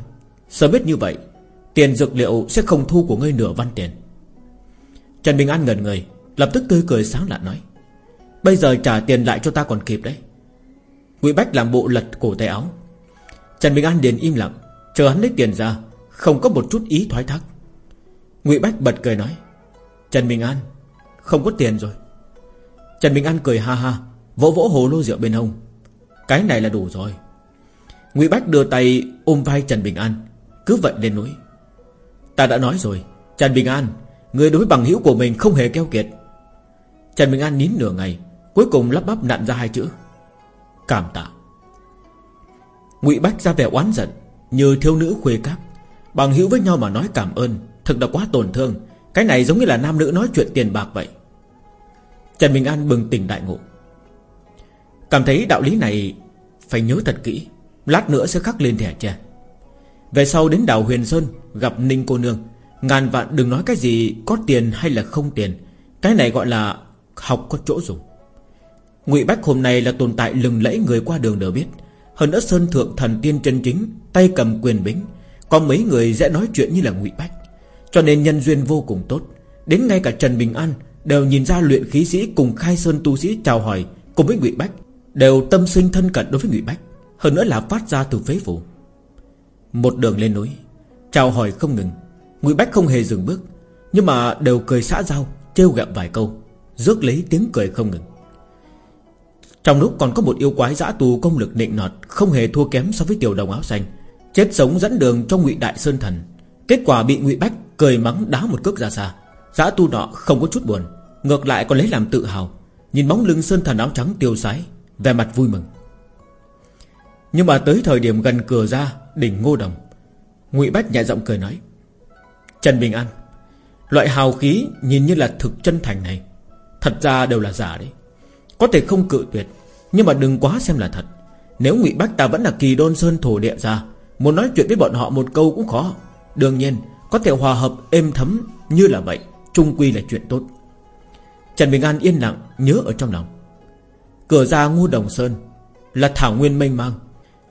Sớm biết như vậy, Tiền dược liệu sẽ không thu của ngươi nửa văn tiền. Trần Bình An ngẩn người, Lập tức tươi cười sáng lạ nói, Bây giờ trả tiền lại cho ta còn kịp đấy. Ngụy Bách làm bộ lật cổ tay áo. Trần Bình An liền im lặng, Chờ hắn lấy tiền ra không có một chút ý thoái thác. Ngụy Bách bật cười nói, Trần Bình An, Không có tiền rồi. Trần Bình An cười ha ha, Vỗ vỗ hồ lô rượu bên hông. Cái này là đủ rồi. Ngụy Bách đưa tay ôm vai Trần Bình An, Cứ vậy lên núi. Ta đã nói rồi, Trần Bình An, Người đối bằng hữu của mình không hề keo kiệt. Trần Bình An nín nửa ngày, Cuối cùng lắp bắp nặn ra hai chữ, Cảm tạ. Ngụy Bách ra vẻ oán giận Như thiếu nữ khuê cáp Bằng hữu với nhau mà nói cảm ơn, Thực là quá tổn thương. Cái này giống như là nam nữ nói chuyện tiền bạc vậy. Trần Bình An bừng tỉnh đại ngộ. Cảm thấy đạo lý này Phải nhớ thật kỹ, Lát nữa sẽ khắc lên thẻ tre. Về sau đến đảo Huyền Sơn Gặp Ninh cô nương, Ngàn vạn đừng nói cái gì Có tiền hay là không tiền, Cái này gọi là học có chỗ dùng. Ngụy Bách hôm nay là tồn tại lừng lẫy Người qua đường đều biết. Hơn nữa Sơn Thượng thần tiên chân chính Tay cầm quyền bính có mấy người dễ nói chuyện như là Ngụy Bách. Cho nên nhân duyên vô cùng tốt. Đến ngay cả Trần Bình An Đều nhìn ra luyện khí sĩ cùng khai sơn tu sĩ chào hỏi Cùng với Ngụy Bách, Đều tâm sinh thân cận đối với Ngụy Bách, Hơn nữa là phát ra từ phế phủ Một đường lên núi, Chào hỏi không ngừng. Ngụy Bách không hề dừng bước, Nhưng mà đều cười xã giao, trêu ghẹo vài câu, Rước lấy tiếng cười không ngừng. Trong lúc còn có một yêu quái dã tù công lực nịnh nọt, Không hề thua kém so với tiểu đồng áo xanh Chết sống dẫn đường cho ngụy đại sơn thần. Kết quả bị ngụy Bách cười mắng đá một cước ra xa. Giã tu nọ không có chút buồn, Ngược lại còn lấy làm tự hào. Nhìn bóng lưng sơn thần áo trắng tiêu sái, vẻ mặt vui mừng. Nhưng mà tới thời điểm gần cửa ra, Đỉnh ngô đồng, ngụy Bách nhẹ giọng cười nói, Trần Bình An, Loại hào khí nhìn như là thực chân thành này, Thật ra đều là giả đấy. Có thể không cự tuyệt, Nhưng mà đừng quá xem là thật. Nếu ngụy Bách ta vẫn là kỳ đôn sơn thổ địa ra Muốn nói chuyện với bọn họ một câu cũng khó. Đương nhiên, Có thể hòa hợp êm thấm như là vậy Trung quy là chuyện tốt. Trần Bình An yên lặng nhớ ở trong lòng. Cửa ra ngu đồng sơn Là thảo nguyên mênh mang,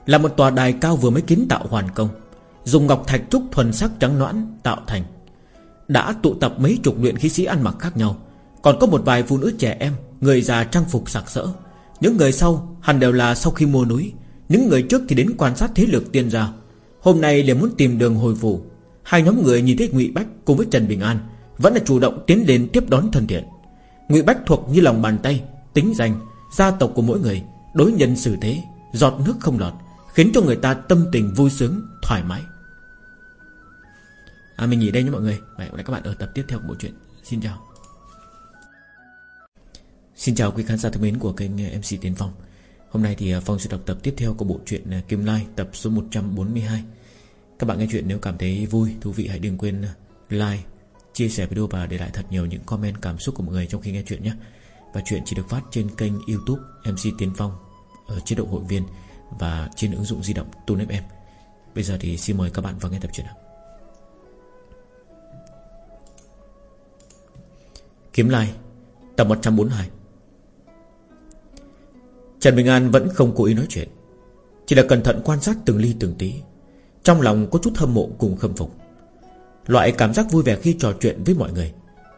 Là một tòa đài cao vừa mới kiến tạo hoàn công, Dùng ngọc thạch trúc thuần sắc trắng noãn tạo thành. Đã tụ tập mấy chục luyện khí sĩ ăn mặc khác nhau, Còn có một vài phụ nữ trẻ em, Người già trang phục sặc sỡ. Những người sau hẳn đều là sau khi mua núi những người trước thì đến quan sát thế lực tiên gia Hôm nay liền muốn tìm đường hồi phủ. Hai nhóm người nhìn thấy ngụy Bách cùng với Trần Bình An Vẫn là chủ động tiến lên tiếp đón thân thiện. Ngụy Bách thuộc như lòng bàn tay Tính danh, gia tộc của mỗi người Đối nhân xử thế, giọt nước không lọt Khiến cho người ta tâm tình vui sướng, thoải mái. À mình nghỉ đây nha mọi người. Và hẹn gặp lại các bạn ở tập tiếp theo của bộ truyện. Xin chào. Xin chào quý khán giả thân mến của kênh ờ, MC Tiến Phong. Hôm nay thì à, Phong sẽ đọc tập tiếp theo của bộ truyện à, Kim Lai tập số 142 Các bạn nghe chuyện nếu cảm thấy vui, thú vị hãy đừng quên à, like, chia sẻ video và để lại thật nhiều những comment cảm xúc của mọi người trong khi nghe chuyện nhé. Và chuyện chỉ được phát trên kênh youtube MC Tiến Phong Ở chế độ hội viên và trên ứng dụng di động Tune FM Bây giờ thì xin mời các bạn vào nghe tập truyện nào. Kiếm Lai Tập 142 Trần Bình An vẫn không cố ý nói chuyện. Chỉ là cẩn thận quan sát từng ly từng tí. Trong lòng có chút hâm mộ cùng khâm phục. Loại cảm giác vui vẻ khi trò chuyện với mọi người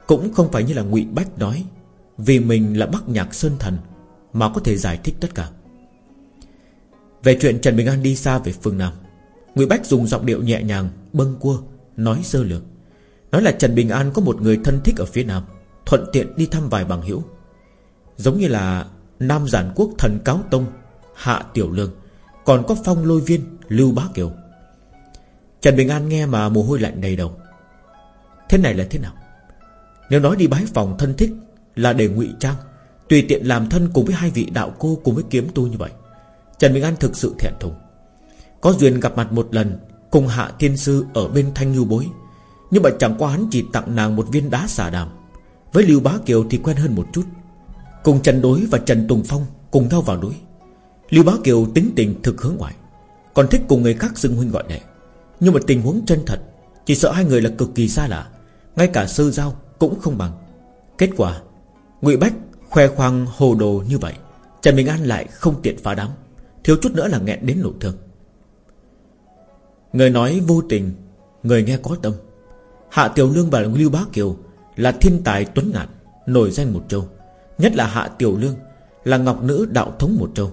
Cũng không phải như là ngụy Bách nói, Vì mình là Bắc Nhạc Sơn Thần Mà có thể giải thích tất cả. Về chuyện Trần Bình An đi xa về phương Nam, Ngụy Bách dùng giọng điệu nhẹ nhàng, Bâng cua Nói sơ lược. Nói là Trần Bình An có một người thân thích ở phía Nam, Thuận tiện đi thăm vài bằng hữu. Giống như là Nam Giản Quốc thần Cáo Tông, Hạ Tiểu Lương, Còn có phong lôi viên, Lưu Bá Kiều. Trần Bình An nghe mà mồ hôi lạnh đầy đầu. Thế này là thế nào? Nếu nói đi bái phòng thân thích Là để ngụy trang, Tùy tiện làm thân cùng với hai vị đạo cô Cùng với kiếm tu như vậy. Trần Bình An thực sự thẹn thùng. Có duyên gặp mặt một lần Cùng Hạ Thiên Sư ở bên Thanh nhu Bối, Nhưng mà chẳng qua hắn chỉ tặng nàng một viên đá xà đàm. Với Lưu Bá Kiều thì quen hơn một chút. Cùng Trần Đối và Trần Tùng Phong Cùng nhau vào núi. Lưu Bá Kiều tính tình thực hướng ngoại, Còn thích cùng người khác xưng huynh gọi đệ. Nhưng mà tình huống chân thật, Chỉ sợ hai người là cực kỳ xa lạ, Ngay cả sơ giao cũng không bằng. Kết quả, ngụy Bách khoe khoang hồ đồ như vậy, Trần Bình An lại không tiện phá đám, Thiếu chút nữa là nghẹn đến nổ thương. Người nói vô tình, Người nghe có tâm. Hạ Tiểu Lương và Lưu Bá Kiều Là thiên tài tuấn ngạn, Nổi danh một châu. Nhất là Hạ Tiểu Lương, Là ngọc nữ đạo thống một châu.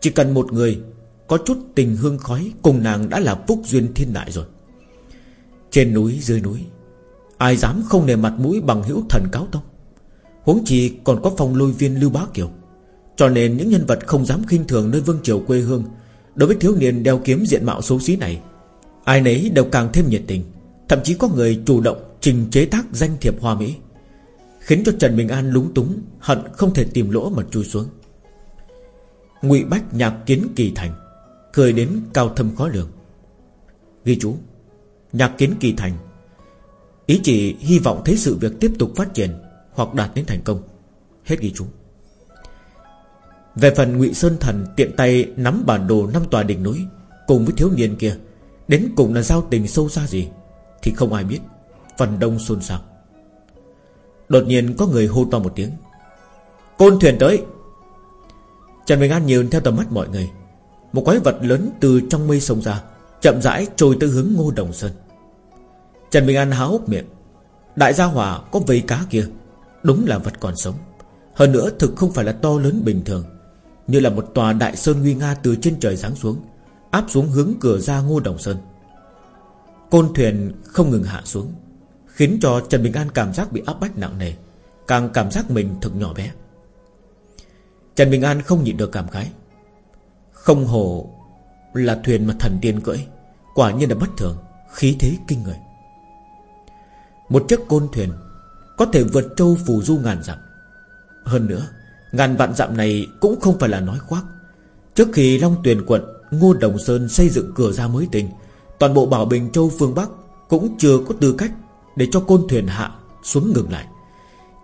Chỉ cần một người Có chút tình hương khói, Cùng nàng đã là phúc duyên thiên đại rồi. Trên núi, dưới núi, Ai dám không nề mặt mũi bằng hữu thần cáo tông? Huống chi còn có phong lôi viên Lưu Bá Kiều. Cho nên những nhân vật không dám khinh thường nơi vương triều quê hương, Đối với thiếu niên đeo kiếm diện mạo xấu xí này, Ai nấy đều càng thêm nhiệt tình. Thậm chí có người chủ động trình chế tác danh thiệp hoa mỹ. Khiến cho Trần Bình An lúng túng, Hận không thể tìm lỗ mà chui xuống. Ngụy Bách nhạc kiến kỳ thành Cười đến cao thâm khó lường. Ghi chú, Nhạc kiến kỳ thành, Ý chỉ hy vọng thấy sự việc tiếp tục phát triển Hoặc đạt đến thành công. Hết ghi chú. Về phần ngụy Sơn Thần tiện tay nắm bản đồ năm tòa đỉnh núi Cùng với thiếu niên kia, Đến cùng là giao tình sâu xa gì Thì không ai biết, Phần đông xôn xao. Đột nhiên có người hô to một tiếng. Côn thuyền tới. Trần Bình An nhìn theo tầm mắt mọi người. Một quái vật lớn từ trong mây sông ra, Chậm rãi trôi tới hướng ngô đồng sơn. Trần Bình An há hốc miệng. Đại gia hỏa có vây cá kia, Đúng là vật còn sống. Hơn nữa thực không phải là to lớn bình thường, Như là một tòa đại sơn nguy nga từ trên trời giáng xuống, Áp xuống hướng cửa ra ngô đồng sơn. Côn thuyền không ngừng hạ xuống. Khiến cho Trần Bình An cảm giác bị áp bách nặng nề, Càng cảm giác mình thực nhỏ bé. Trần Bình An không nhịn được cảm khái. Không hồ Là thuyền mà thần tiên cưỡi, Quả nhiên là bất thường, Khí thế kinh người. Một chiếc côn thuyền Có thể vượt châu phù du ngàn dặm. Hơn nữa, Ngàn vạn dặm này cũng không phải là nói khoác. Trước khi Long Tuyền quận, Ngô Đồng Sơn xây dựng cửa ra mới tình Toàn bộ Bảo Bình Châu phương Bắc Cũng chưa có tư cách để cho côn thuyền hạ xuống ngừng lại.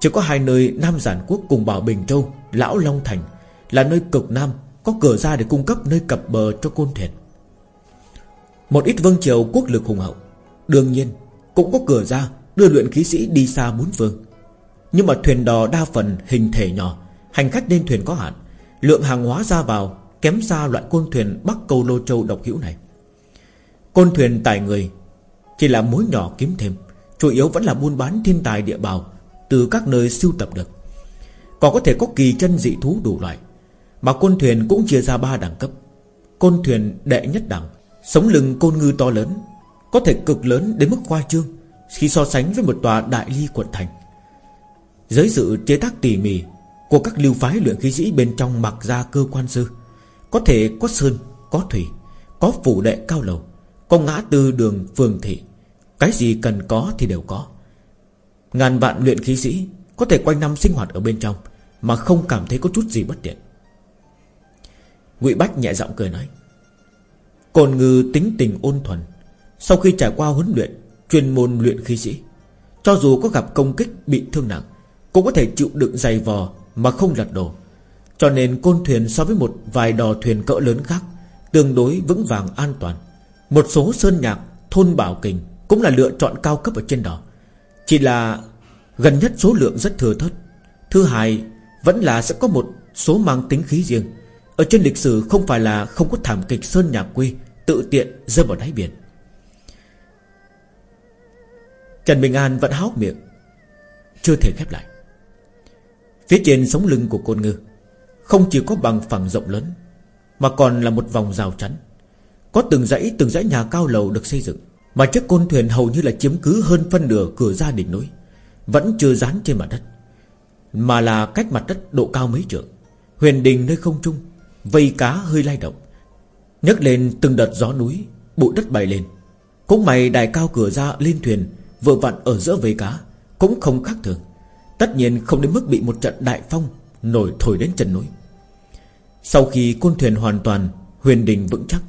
Chỉ có hai nơi Nam Giản Quốc cùng Bảo Bình Châu, Lão Long Thành Là nơi cực Nam, Có cửa ra để cung cấp nơi cập bờ cho côn thuyền. Một ít vương triều quốc lực hùng hậu, Đương nhiên Cũng có cửa ra đưa luyện khí sĩ đi xa bốn phương. Nhưng mà thuyền đò đa phần hình thể nhỏ, Hành khách lên thuyền có hạn, Lượng hàng hóa ra vào Kém xa loại côn thuyền Bắc Câu Lô Châu độc hữu này. Côn thuyền tài người Chỉ là mối nhỏ kiếm thêm. Chủ yếu vẫn là buôn bán thiên tài địa bào Từ các nơi sưu tập được. Còn có thể có kỳ chân dị thú đủ loại Mà côn thuyền cũng chia ra ba đẳng cấp. Côn thuyền đệ nhất đẳng Sống lưng côn ngư to lớn Có thể cực lớn đến mức khoa trương Khi so sánh với một tòa đại ly quận thành. Giới sự chế tác tỉ mỉ Của các lưu phái luyện khí sĩ bên trong mặc ra cơ quan sư Có thể có sơn, có thủy Có phủ đệ cao lầu Có ngã tư đường phường thị. Cái gì cần có thì đều có. Ngàn vạn luyện khí sĩ Có thể quanh năm sinh hoạt ở bên trong Mà không cảm thấy có chút gì bất tiện. Ngụy Bách nhẹ giọng cười nói Cồn ngư tính tình ôn thuần, Sau khi trải qua huấn luyện, Chuyên môn luyện khí sĩ, Cho dù có gặp công kích bị thương nặng, Cũng có thể chịu đựng dày vò Mà không lật đổ. Cho nên côn thuyền so với một vài đò thuyền cỡ lớn khác Tương đối vững vàng an toàn. Một số sơn nhạc, Thôn Bảo Kình cũng là lựa chọn cao cấp ở trên đó, Chỉ là gần nhất số lượng rất thừa thớt. Thứ hai Vẫn là sẽ có một số mang tính khí riêng. Ở trên lịch sử không phải là Không có thảm kịch Sơn nhà Quy Tự tiện rơi vào đáy biển. Trần Bình An vẫn háo miệng Chưa thể khép lại. Phía trên sống lưng của côn ngư Không chỉ có bằng phẳng rộng lớn Mà còn là một vòng rào chắn. Có từng dãy từng dãy nhà cao lầu được xây dựng. Mà chiếc côn thuyền hầu như là chiếm cứ hơn phân nửa cửa ra đỉnh núi, Vẫn chưa dán trên mặt đất, Mà là cách mặt đất độ cao mấy trượng. Huyền đình nơi không trung, Vây cá hơi lay động, nhấc lên từng đợt gió núi, Bụi đất bay lên. Cũng mày đài cao cửa ra lên thuyền, Vừa vặn ở giữa vây cá, Cũng không khác thường. Tất nhiên không đến mức bị một trận đại phong Nổi thổi đến chân núi. Sau khi côn thuyền hoàn toàn, Huyền đình vững chắc.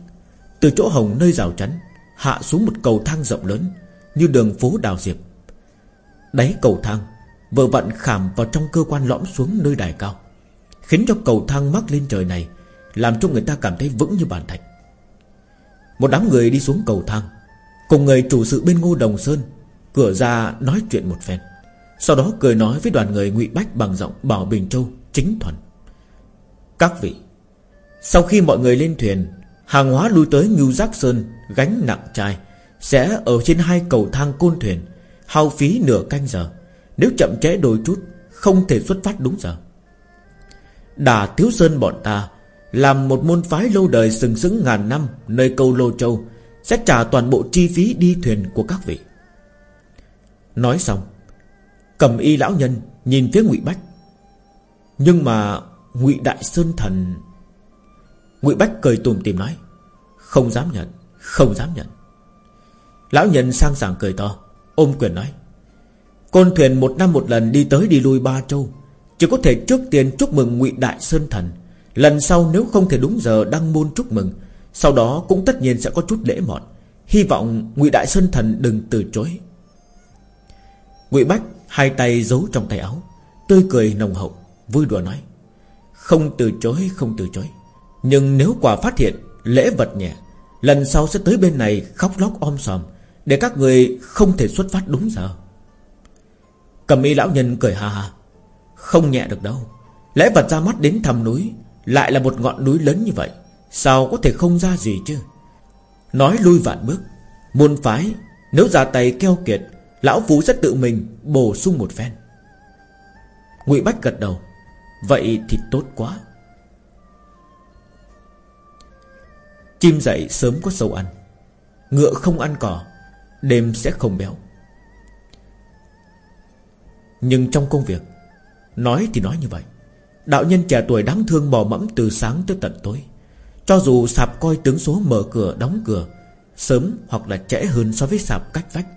Từ chỗ hồng nơi rào chắn Hạ xuống một cầu thang rộng lớn, Như đường phố đào diệp. Đáy cầu thang, Vừa vặn khảm vào trong cơ quan lõm xuống nơi đài cao, Khiến cho cầu thang mắc lên trời này Làm cho người ta cảm thấy vững như bàn thạch. Một đám người đi xuống cầu thang, Cùng người chủ sự bên Ngô Đồng Sơn Cửa ra nói chuyện một phen, Sau đó cười nói với đoàn người ngụy Bách bằng giọng Bảo Bình Châu chính thuần. Các vị, Sau khi mọi người lên thuyền Hàng hóa lui tới Ngưu Giác Sơn, Gánh nặng trai, Sẽ ở trên hai cầu thang côn thuyền, Hao phí nửa canh giờ. Nếu chậm trễ đôi chút, Không thể xuất phát đúng giờ. Đà Tiếu Sơn bọn ta Làm một môn phái lâu đời sừng sững ngàn năm Nơi câu Lô Châu, Sẽ trả toàn bộ chi phí đi thuyền của các vị. Nói xong, Cầm y lão nhân nhìn phía ngụy Bách. Nhưng mà ngụy Đại Sơn Thần ngụy Bách cười tùm tìm nói, Không dám nhận, Không dám nhận. Lão nhân sang sảng cười to, Ôm quyền nói Côn thuyền một năm một lần đi tới đi lui ba châu, Chỉ có thể trước tiên chúc mừng ngụy Đại Sơn Thần. Lần sau nếu không thể đúng giờ đăng môn chúc mừng, Sau đó cũng tất nhiên sẽ có chút lễ mọn. Hy vọng ngụy Đại Sơn Thần đừng từ chối. Ngụy Bách hai tay giấu trong tay áo, Tươi cười nồng hậu, Vui đùa nói, Không từ chối, không từ chối. Nhưng nếu quả phát hiện lễ vật nhẹ Lần sau sẽ tới bên này khóc lóc om sòm Để các người không thể xuất phát đúng giờ. Cầm y lão nhân cười hà hà Không nhẹ được đâu. Lễ vật ra mắt đến thầm núi Lại là một ngọn núi lớn như vậy, Sao có thể không ra gì chứ? Nói lui vạn bước, Môn phái Nếu ra tay keo kiệt, Lão Phú sẽ tự mình bổ sung một phen. Ngụy Bách gật đầu, Vậy thì tốt quá. Chim dậy sớm có sâu ăn. Ngựa không ăn cỏ, Đêm sẽ không béo. Nhưng trong công việc, Nói thì nói như vậy. Đạo nhân trẻ tuổi đáng thương bò mẫm từ sáng tới tận tối. Cho dù sạp coi tướng số mở cửa đóng cửa, Sớm hoặc là trễ hơn so với sạp cách vách,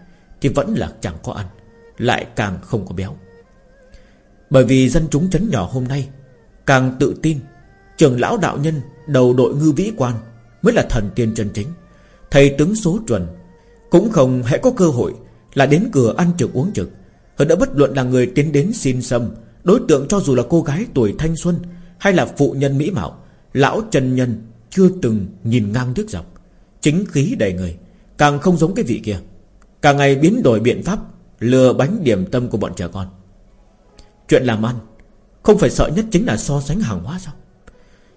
thì vẫn là chẳng có ăn, Lại càng không có béo. Bởi vì dân chúng chấn nhỏ hôm nay, Càng tự tin Trường lão đạo nhân, đầu đội ngư vĩ quan Mới là thần tiên chân chính. Thầy tướng số chuẩn Cũng không hãy có cơ hội Là đến cửa ăn trực uống trực. Hơn đã bất luận là người tiến đến xin xâm Đối tượng cho dù là cô gái tuổi thanh xuân Hay là phụ nhân mỹ mạo, Lão chân nhân chưa từng nhìn ngang nước dọc. Chính khí đầy người, Càng không giống cái vị kia. Cả ngày biến đổi biện pháp, Lừa bánh điểm tâm của bọn trẻ con. Chuyện làm ăn Không phải sợ nhất chính là so sánh hàng hóa sao?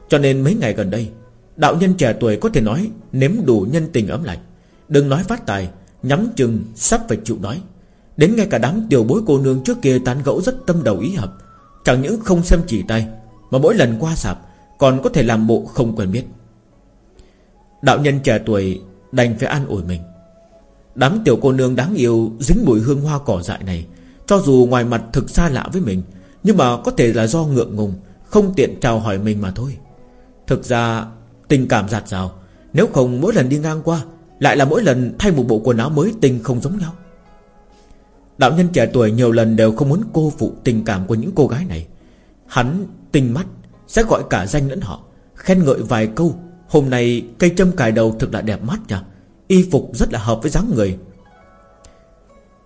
Cho nên mấy ngày gần đây Đạo nhân trẻ tuổi có thể nói, Nếm đủ nhân tình ấm lạnh. Đừng nói phát tài, Nhắm chừng, sắp phải chịu nói. Đến ngay cả đám tiểu bối cô nương trước kia tán gẫu rất tâm đầu ý hợp. Chẳng những không xem chỉ tay, Mà mỗi lần qua sạp Còn có thể làm bộ không quen biết. Đạo nhân trẻ tuổi đành phải an ủi mình. Đám tiểu cô nương đáng yêu Dính mùi hương hoa cỏ dại này, Cho dù ngoài mặt thực xa lạ với mình, Nhưng mà có thể là do ngượng ngùng, Không tiện chào hỏi mình mà thôi. Thực ra tình cảm giạt rào Nếu không, mỗi lần đi ngang qua, Lại là mỗi lần thay một bộ quần áo mới tình không giống nhau. Đạo nhân trẻ tuổi nhiều lần đều không muốn cô phụ tình cảm của những cô gái này. Hắn tinh mắt, Sẽ gọi cả danh lẫn họ, Khen ngợi vài câu, Hôm nay cây châm cài đầu thực là đẹp mắt nha Y phục rất là hợp với dáng người.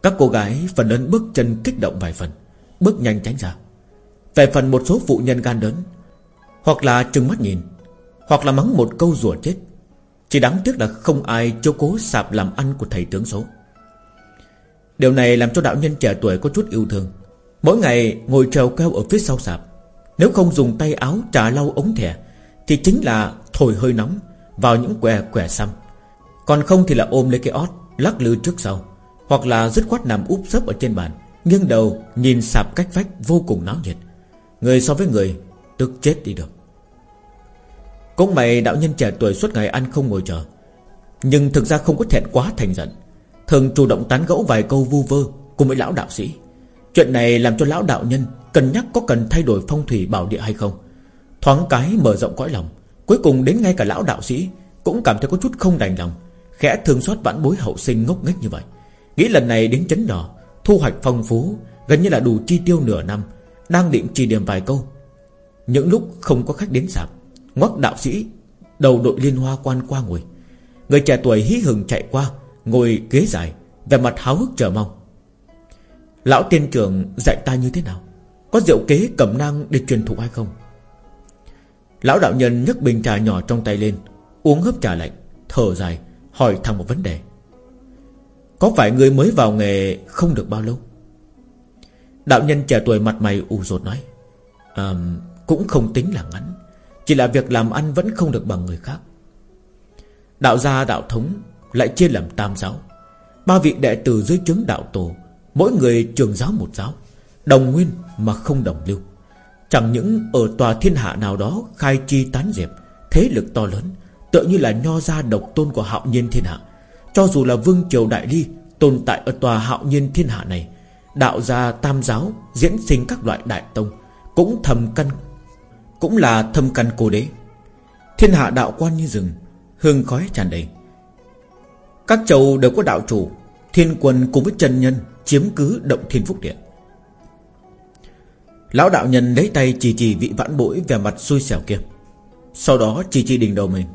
Các cô gái phần lớn bước chân kích động vài phần, Bước nhanh tránh ra. Về phần một số phụ nhân gan lớn, Hoặc là trừng mắt nhìn hoặc là mắng một câu rủa chết. Chỉ đáng tiếc là không ai chiếu cố sạp làm ăn của thầy tướng số Điều này làm cho đạo nhân trẻ tuổi có chút yêu thương. Mỗi ngày ngồi trèo cao ở phía sau sạp, Nếu không dùng tay áo trà lau ống thẻ, Thì chính là thổi hơi nóng Vào những què què xăm. Còn không thì là ôm lấy cái ót, Lắc lư trước sau, Hoặc là dứt khoát nằm úp sấp ở trên bàn, Nghiêng đầu nhìn sạp cách vách vô cùng náo nhiệt. Người so với người, Tức chết đi được. Cũng mày đạo nhân trẻ tuổi suốt ngày ăn không ngồi chờ. Nhưng thực ra không có thẹn quá thành giận. Thường chủ động tán gẫu vài câu vu vơ Cùng với lão đạo sĩ. Chuyện này làm cho lão đạo nhân Cân nhắc có cần thay đổi phong thủy bảo địa hay không. Thoáng cái mở rộng cõi lòng, Cuối cùng đến ngay cả lão đạo sĩ Cũng cảm thấy có chút không đành lòng, Khẽ thương xót vãn bối hậu sinh ngốc nghếch như vậy. Nghĩ lần này đến chấn đỏ Thu hoạch phong phú, Gần như là đủ chi tiêu nửa năm, Đang định chỉ điểm vài câu. Những lúc không có khách đến sạp Ngoắc đạo sĩ Đầu đội liên hoa quan qua ngồi. Người trẻ tuổi hí hừng chạy qua Ngồi ghế dài vẻ mặt háo hức chờ mong. Lão tiên trưởng dạy ta như thế nào? Có diệu kế cầm năng để truyền thụ hay không? Lão đạo nhân nhấc bình trà nhỏ trong tay lên Uống hớp trà lạnh Thở dài Hỏi thẳng một vấn đề. Có phải người mới vào nghề không được bao lâu? Đạo nhân trẻ tuổi mặt mày ủ rột nói à, Cũng không tính là ngắn. Chỉ là việc làm ăn vẫn không được bằng người khác. Đạo gia, đạo thống Lại chia làm tam giáo. Ba vị đệ tử dưới chứng đạo tổ, Mỗi người trường giáo một giáo, Đồng nguyên mà không đồng lưu. Chẳng những ở tòa thiên hạ nào đó Khai chi tán diệp, Thế lực to lớn, Tựa như là nho gia độc tôn của hạo nhiên thiên hạ. Cho dù là vương triều đại ly Tồn tại ở tòa hạo nhiên thiên hạ này, Đạo gia tam giáo Diễn sinh các loại đại tông Cũng thầm căn cũng là thâm căn cô đế. Thiên hạ đạo quan như rừng, Hương khói tràn đầy. Các châu đều có đạo chủ, Thiên quân cùng với chân nhân Chiếm cứ động thiên phúc điện Lão đạo nhân lấy tay chỉ chỉ vị vãn bỗi Về mặt xui xẻo kia. Sau đó chỉ chỉ đỉnh đầu mình.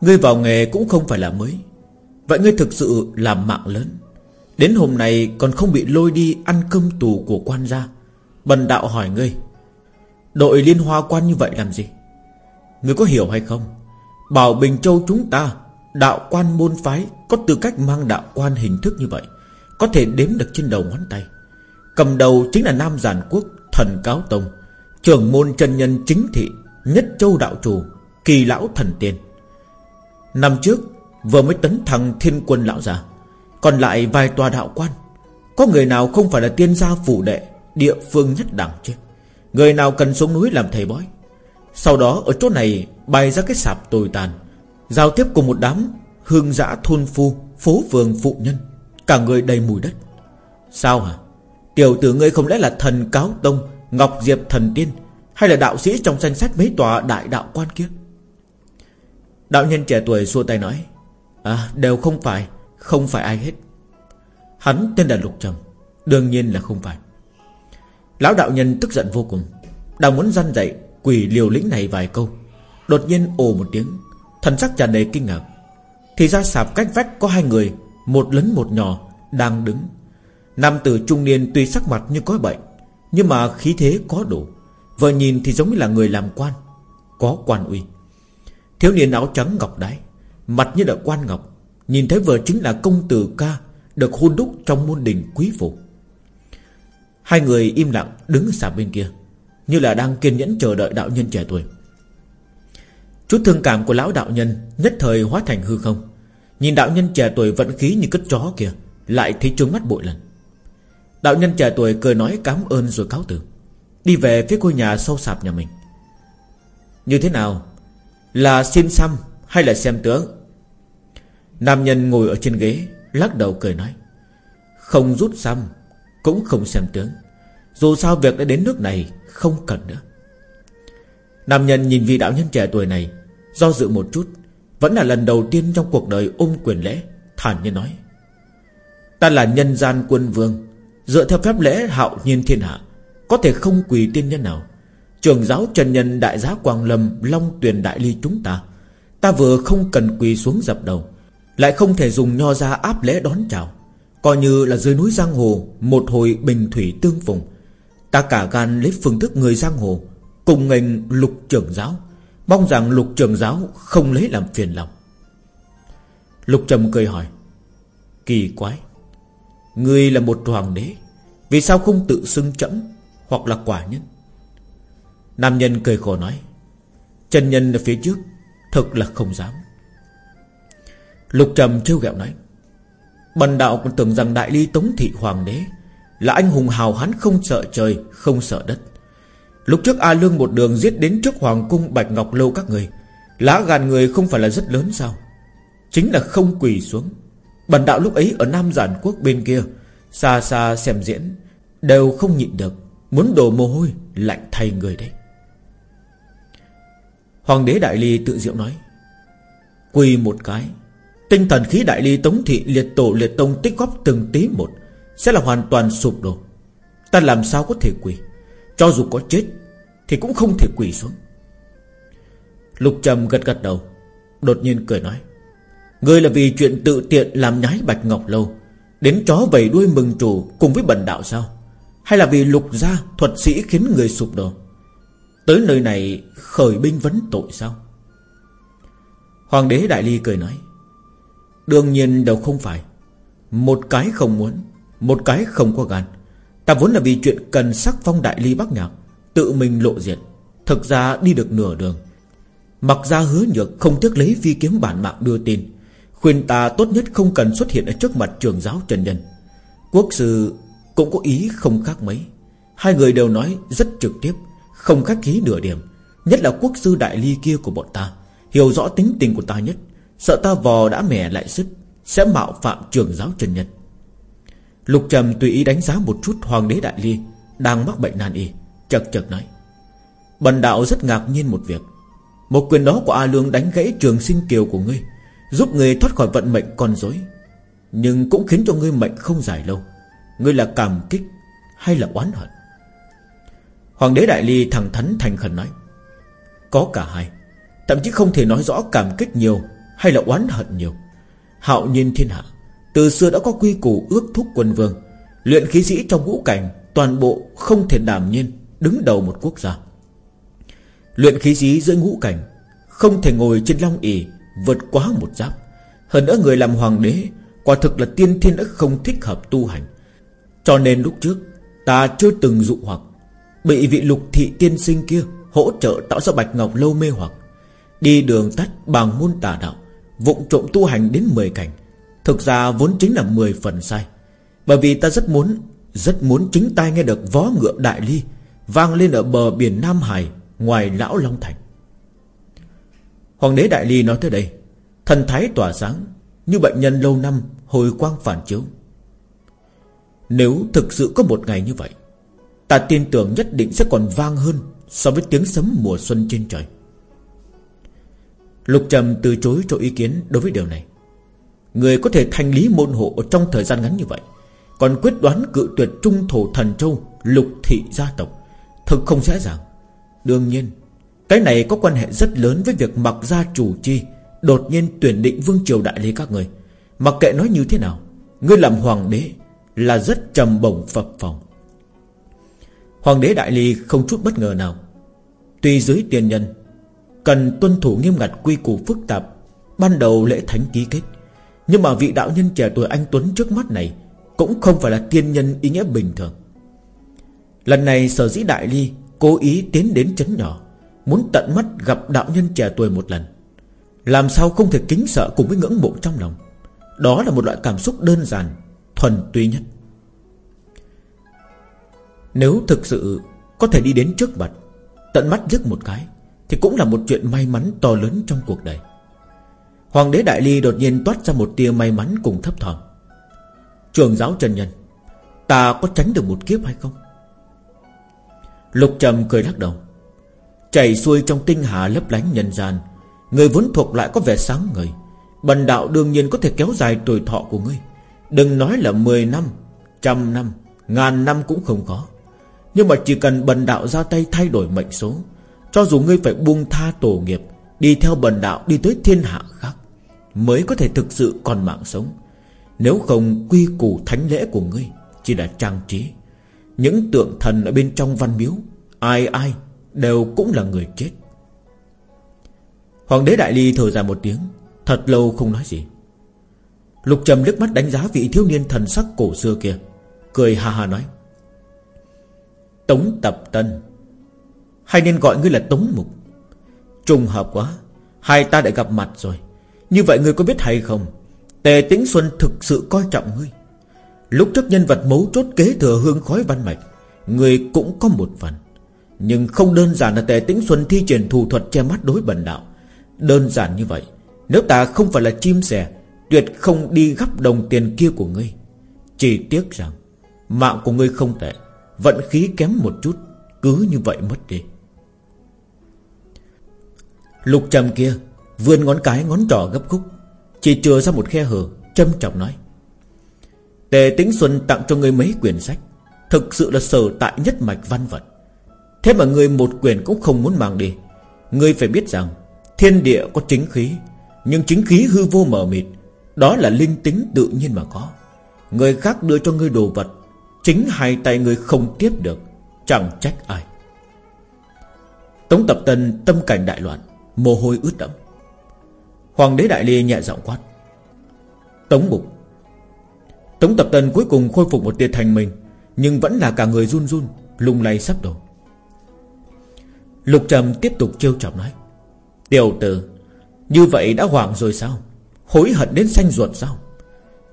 Ngươi vào nghề cũng không phải là mới. Vậy ngươi thực sự làm mạng lớn. Đến hôm nay còn không bị lôi đi Ăn cơm tù của quan gia, Bần đạo hỏi ngươi Đội liên hoa quan như vậy làm gì? Người có hiểu hay không? Bảo Bình Châu chúng ta, Đạo quan môn phái Có tư cách mang đạo quan hình thức như vậy, Có thể đếm được trên đầu ngón tay. Cầm đầu chính là Nam Giản Quốc, Thần Cáo Tông, Trưởng môn chân nhân chính thị Nhất châu đạo chủ Kỳ lão thần tiên. Năm trước, vừa mới tấn thăng thiên quân lão già Còn lại vài tòa đạo quan, Có người nào không phải là tiên gia phủ đệ Địa phương nhất đẳng chứ? Người nào cần xuống núi làm thầy bói. Sau đó, ở chỗ này bày ra cái sạp tồi tàn, Giao tiếp cùng một đám Hương dã thôn phu, Phố vườn phụ nhân, Cả người đầy mùi đất. Sao hả? Tiểu tử ngươi không lẽ là thần cáo tông, Ngọc Diệp thần tiên, Hay là đạo sĩ trong danh sách mấy tòa đại đạo quan kia? Đạo nhân trẻ tuổi xua tay nói À đều không phải Không phải ai hết. Hắn tên là Lục Trầm, Đương nhiên là không phải. Lão đạo nhân tức giận vô cùng, Đang muốn răn dậy quỷ liều lĩnh này vài câu, Đột nhiên ồ một tiếng, Thần sắc tràn đầy kinh ngạc. Thì ra sạp cách vách có hai người, Một lớn một nhỏ, Đang đứng. Nam tử trung niên tuy sắc mặt như có bệnh, Nhưng mà khí thế có đủ, Vừa nhìn thì giống như là người làm quan, Có quan uy. Thiếu niên áo trắng ngọc đái, Mặt như là quan ngọc, Nhìn thấy vừa chính là công tử ca, Được hôn đúc trong môn đình quý phụ. Hai người im lặng đứng ở sạp bên kia, Như là đang kiên nhẫn chờ đợi đạo nhân trẻ tuổi. Chút thương cảm của lão đạo nhân Nhất thời hóa thành hư không. Nhìn đạo nhân trẻ tuổi vận khí như cất chó kìa Lại thấy trướng mắt bội lần. Đạo nhân trẻ tuổi cười nói cảm ơn rồi cáo từ, Đi về phía ngôi nhà sâu sạp nhà mình. Như thế nào? Là xin xăm hay là xem tướng? Nam nhân ngồi ở trên ghế, Lắc đầu cười nói, Không rút xăm cũng không xem tướng. Dù sao việc đã đến nước này Không cần nữa. Nam nhân nhìn vị đạo nhân trẻ tuổi này, Do dự một chút, Vẫn là lần đầu tiên trong cuộc đời ôm quyền lễ, Thản nhiên nói. Ta là nhân gian quân vương, Dựa theo phép lễ hạo nhiên thiên hạ, Có thể không quỳ tiên nhân nào. Trường giáo trần nhân đại giá Quang Lâm, Long tuyển đại ly chúng ta Ta vừa không cần quỳ xuống dập đầu, Lại không thể dùng nho ra áp lễ đón chào. Coi như là dưới núi Giang Hồ, Một hồi bình thủy tương phùng. Ta cả gan lấy phương thức người Giang Hồ, Cùng ngành lục trưởng giáo, Mong rằng lục trưởng giáo không lấy làm phiền lòng. Lục trầm cười hỏi, Kỳ quái Người là một hoàng đế, Vì sao không tự xưng chẫm Hoặc là quả nhân? Nam nhân cười khổ nói, Chân nhân ở phía trước Thật là không dám. Lục trầm trêu ghẹo nói Bần đạo còn tưởng rằng đại ly tống thị hoàng đế Là anh hùng hào hán không sợ trời, Không sợ đất. Lúc trước A Lương một đường giết đến trước Hoàng cung Bạch Ngọc Lâu các người, Lá gan người không phải là rất lớn sao? Chính là không quỳ xuống. Bần đạo lúc ấy ở Nam Giản Quốc bên kia, Xa xa xem diễn, Đều không nhịn được, Muốn đổ mồ hôi, lạnh thay người đấy. Hoàng đế Đại Ly tự diệu nói, Quỳ một cái Tinh thần khí Đại Ly Tống Thị liệt tổ liệt tông tích góp từng tí một Sẽ là hoàn toàn sụp đổ. Ta làm sao có thể quỳ? Cho dù có chết Thì cũng không thể quỳ xuống. Lục Trầm gật gật đầu, Đột nhiên cười nói, Ngươi là vì chuyện tự tiện làm nhái Bạch Ngọc Lâu, Đến chó vầy đuôi mừng chủ Cùng với bần đạo sao? Hay là vì lục gia thuật sĩ khiến người sụp đổ? Tới nơi này khởi binh vấn tội sao? Hoàng đế Đại Ly cười nói Đương nhiên đều không phải. Một cái không muốn, Một cái không có gan. Ta vốn là vì chuyện cần sắc phong Đại Ly Bắc Nhạc, Tự mình lộ diện. Thực ra đi được nửa đường. Mặc ra hứa nhược không tiếc lấy phi kiếm bản mạng đưa tin. Khuyên ta tốt nhất không cần xuất hiện Ở trước mặt trường giáo trần nhân. Quốc sư cũng có ý không khác mấy. Hai người đều nói rất trực tiếp, Không khách khí nửa điểm. Nhất là quốc sư đại ly kia của bọn ta, Hiểu rõ tính tình của ta nhất. Sợ ta vò đã mẻ lại sức, Sẽ mạo phạm trường giáo trần nhân. Lục trầm tùy ý đánh giá một chút Hoàng đế đại ly, Đang mắc bệnh nan y, Chật chật nói. Bần đạo rất ngạc nhiên một việc. Một quyền đó của A Lương đánh gãy trường sinh kiều của ngươi, Giúp ngươi thoát khỏi vận mệnh con dối Nhưng cũng khiến cho ngươi mệnh không dài lâu. Ngươi là cảm kích Hay là oán hận? Hoàng đế Đại Ly thẳng thắn thành khẩn nói. Có cả hai. Thậm chí không thể nói rõ cảm kích nhiều hay là oán hận nhiều? Hạo nhiên thiên hạ, Từ xưa đã có quy củ ước thúc quân vương, Luyện khí sĩ trong ngũ cảnh, Toàn bộ không thể đảm nhiên, Đứng đầu một quốc gia. Luyện khí sĩ giữa ngũ cảnh, Không thể ngồi trên long ỉ Vượt quá một giáp. Hơn nữa người làm hoàng đế, Quả thực là tiên thiên đã không thích hợp tu hành. Cho nên lúc trước, Ta chưa từng dụ hoặc, Bị vị lục thị tiên sinh kia Hỗ trợ tạo ra bạch ngọc lâu mê hoặc, Đi đường tắt bằng môn tà đạo. Vụng trộm tu hành đến 10 cảnh. Thực ra vốn chính là 10 phần sai. Bởi vì ta rất muốn Rất muốn chính tai nghe được vó ngựa đại ly Vang lên ở bờ biển Nam Hải, Ngoài lão Long Thành. Hoàng đế Đại Ly nói tới đây. Thần thái tỏa sáng, Như bệnh nhân lâu năm hồi quang phản chiếu. Nếu thực sự có một ngày như vậy, Ta tin tưởng nhất định sẽ còn vang hơn So với tiếng sấm mùa xuân trên trời. Lục Trầm từ chối cho ý kiến đối với điều này. Người có thể thành lý môn hộ Trong thời gian ngắn như vậy, Còn quyết đoán cự tuyệt trung thổ thần châu, Lục thị gia tộc Thực không dễ dàng. Đương nhiên, Cái này có quan hệ rất lớn với việc mặc gia chủ chi, Đột nhiên tuyển định vương triều đại lý các người. Mặc kệ nói như thế nào, Ngươi làm hoàng đế Là rất trầm bổng phập phòng Hoàng đế đại lý không chút bất ngờ nào. Tuy dưới tiền nhân Cần tuân thủ nghiêm ngặt quy củ phức tạp, Ban đầu lễ thánh ký kết. Nhưng mà vị đạo nhân trẻ tuổi anh Tuấn trước mắt này Cũng không phải là tiên nhân ý nghĩa bình thường. Lần này sở dĩ đại ly Cố ý tiến đến chấn nhỏ, Muốn tận mắt gặp đạo nhân trẻ tuổi một lần, Làm sao không thể kính sợ cùng với ngưỡng mộ trong lòng. Đó là một loại cảm xúc đơn giản, Thuần túy nhất. Nếu thực sự Có thể đi đến trước mặt, Tận mắt giấc một cái thì cũng là một chuyện may mắn to lớn trong cuộc đời. Hoàng đế Đại Ly đột nhiên toát ra một tia may mắn cùng thấp thỏm. Trường giáo Trần nhân, Ta có tránh được một kiếp hay không? Lục trầm cười lắc đầu. Chảy xuôi trong tinh hà lấp lánh nhân gian, Người vốn thuộc lại có vẻ sáng ngời. Bần đạo đương nhiên có thể kéo dài tuổi thọ của ngươi. Đừng nói là 10 năm, Trăm năm, Ngàn năm cũng không có Nhưng mà chỉ cần bần đạo ra tay thay đổi mệnh số cho dù ngươi phải buông tha tổ nghiệp, Đi theo bần đạo đi tới thiên hạ khác, Mới có thể thực sự còn mạng sống. Nếu không, quy củ thánh lễ của ngươi Chỉ là trang trí. Những tượng thần ở bên trong văn miếu, Ai ai Đều cũng là người chết. Hoàng đế Đại Ly thở dài một tiếng, Thật lâu không nói gì. Lục trầm liếc mắt đánh giá vị thiếu niên thần sắc cổ xưa kia, Cười ha ha nói, Tống Tập Tân hay nên gọi ngươi là Tống Mục. Trùng hợp quá, Hai ta đã gặp mặt rồi. Như vậy ngươi có biết hay không? Tề Tĩnh Xuân thực sự coi trọng ngươi. Lúc trước nhân vật mấu chốt kế thừa hương khói văn mạch, Ngươi cũng có một phần. Nhưng không đơn giản là Tề Tĩnh Xuân thi triển thủ thuật che mắt đối bần đạo. Đơn giản như vậy, Nếu ta không phải là chim sẻ, Tuyệt không đi gấp đồng tiền kia của ngươi. Chỉ tiếc rằng, Mạng của ngươi không tệ, Vận khí kém một chút, Cứ như vậy mất đi. Lục trầm kia Vươn ngón cái ngón trỏ gấp khúc, Chỉ chừa ra một khe hở Trâm trọng nói. Tề tính Xuân tặng cho ngươi mấy quyển sách, Thực sự là sở tại nhất mạch văn vật. Thế mà ngươi một quyển cũng không muốn mang đi. Ngươi phải biết rằng, Thiên địa có chính khí, Nhưng chính khí hư vô mờ mịt, Đó là linh tính tự nhiên mà có. Người khác đưa cho ngươi đồ vật, Chính hai tay ngươi không tiếp được, Chẳng trách ai. Tống tập tân tâm cảnh đại loạn Mồ hôi ướt đẫm. Hoàng đế đại ly nhẹ giọng quát. Tống mục. Tống tập tân cuối cùng khôi phục một tia thành mình Nhưng vẫn là cả người run run, Lung lay sắp đổ. Lục trầm tiếp tục trêu chọc nói. Tiểu tử, Như vậy đã hoảng rồi sao? Hối hận đến xanh ruột sao?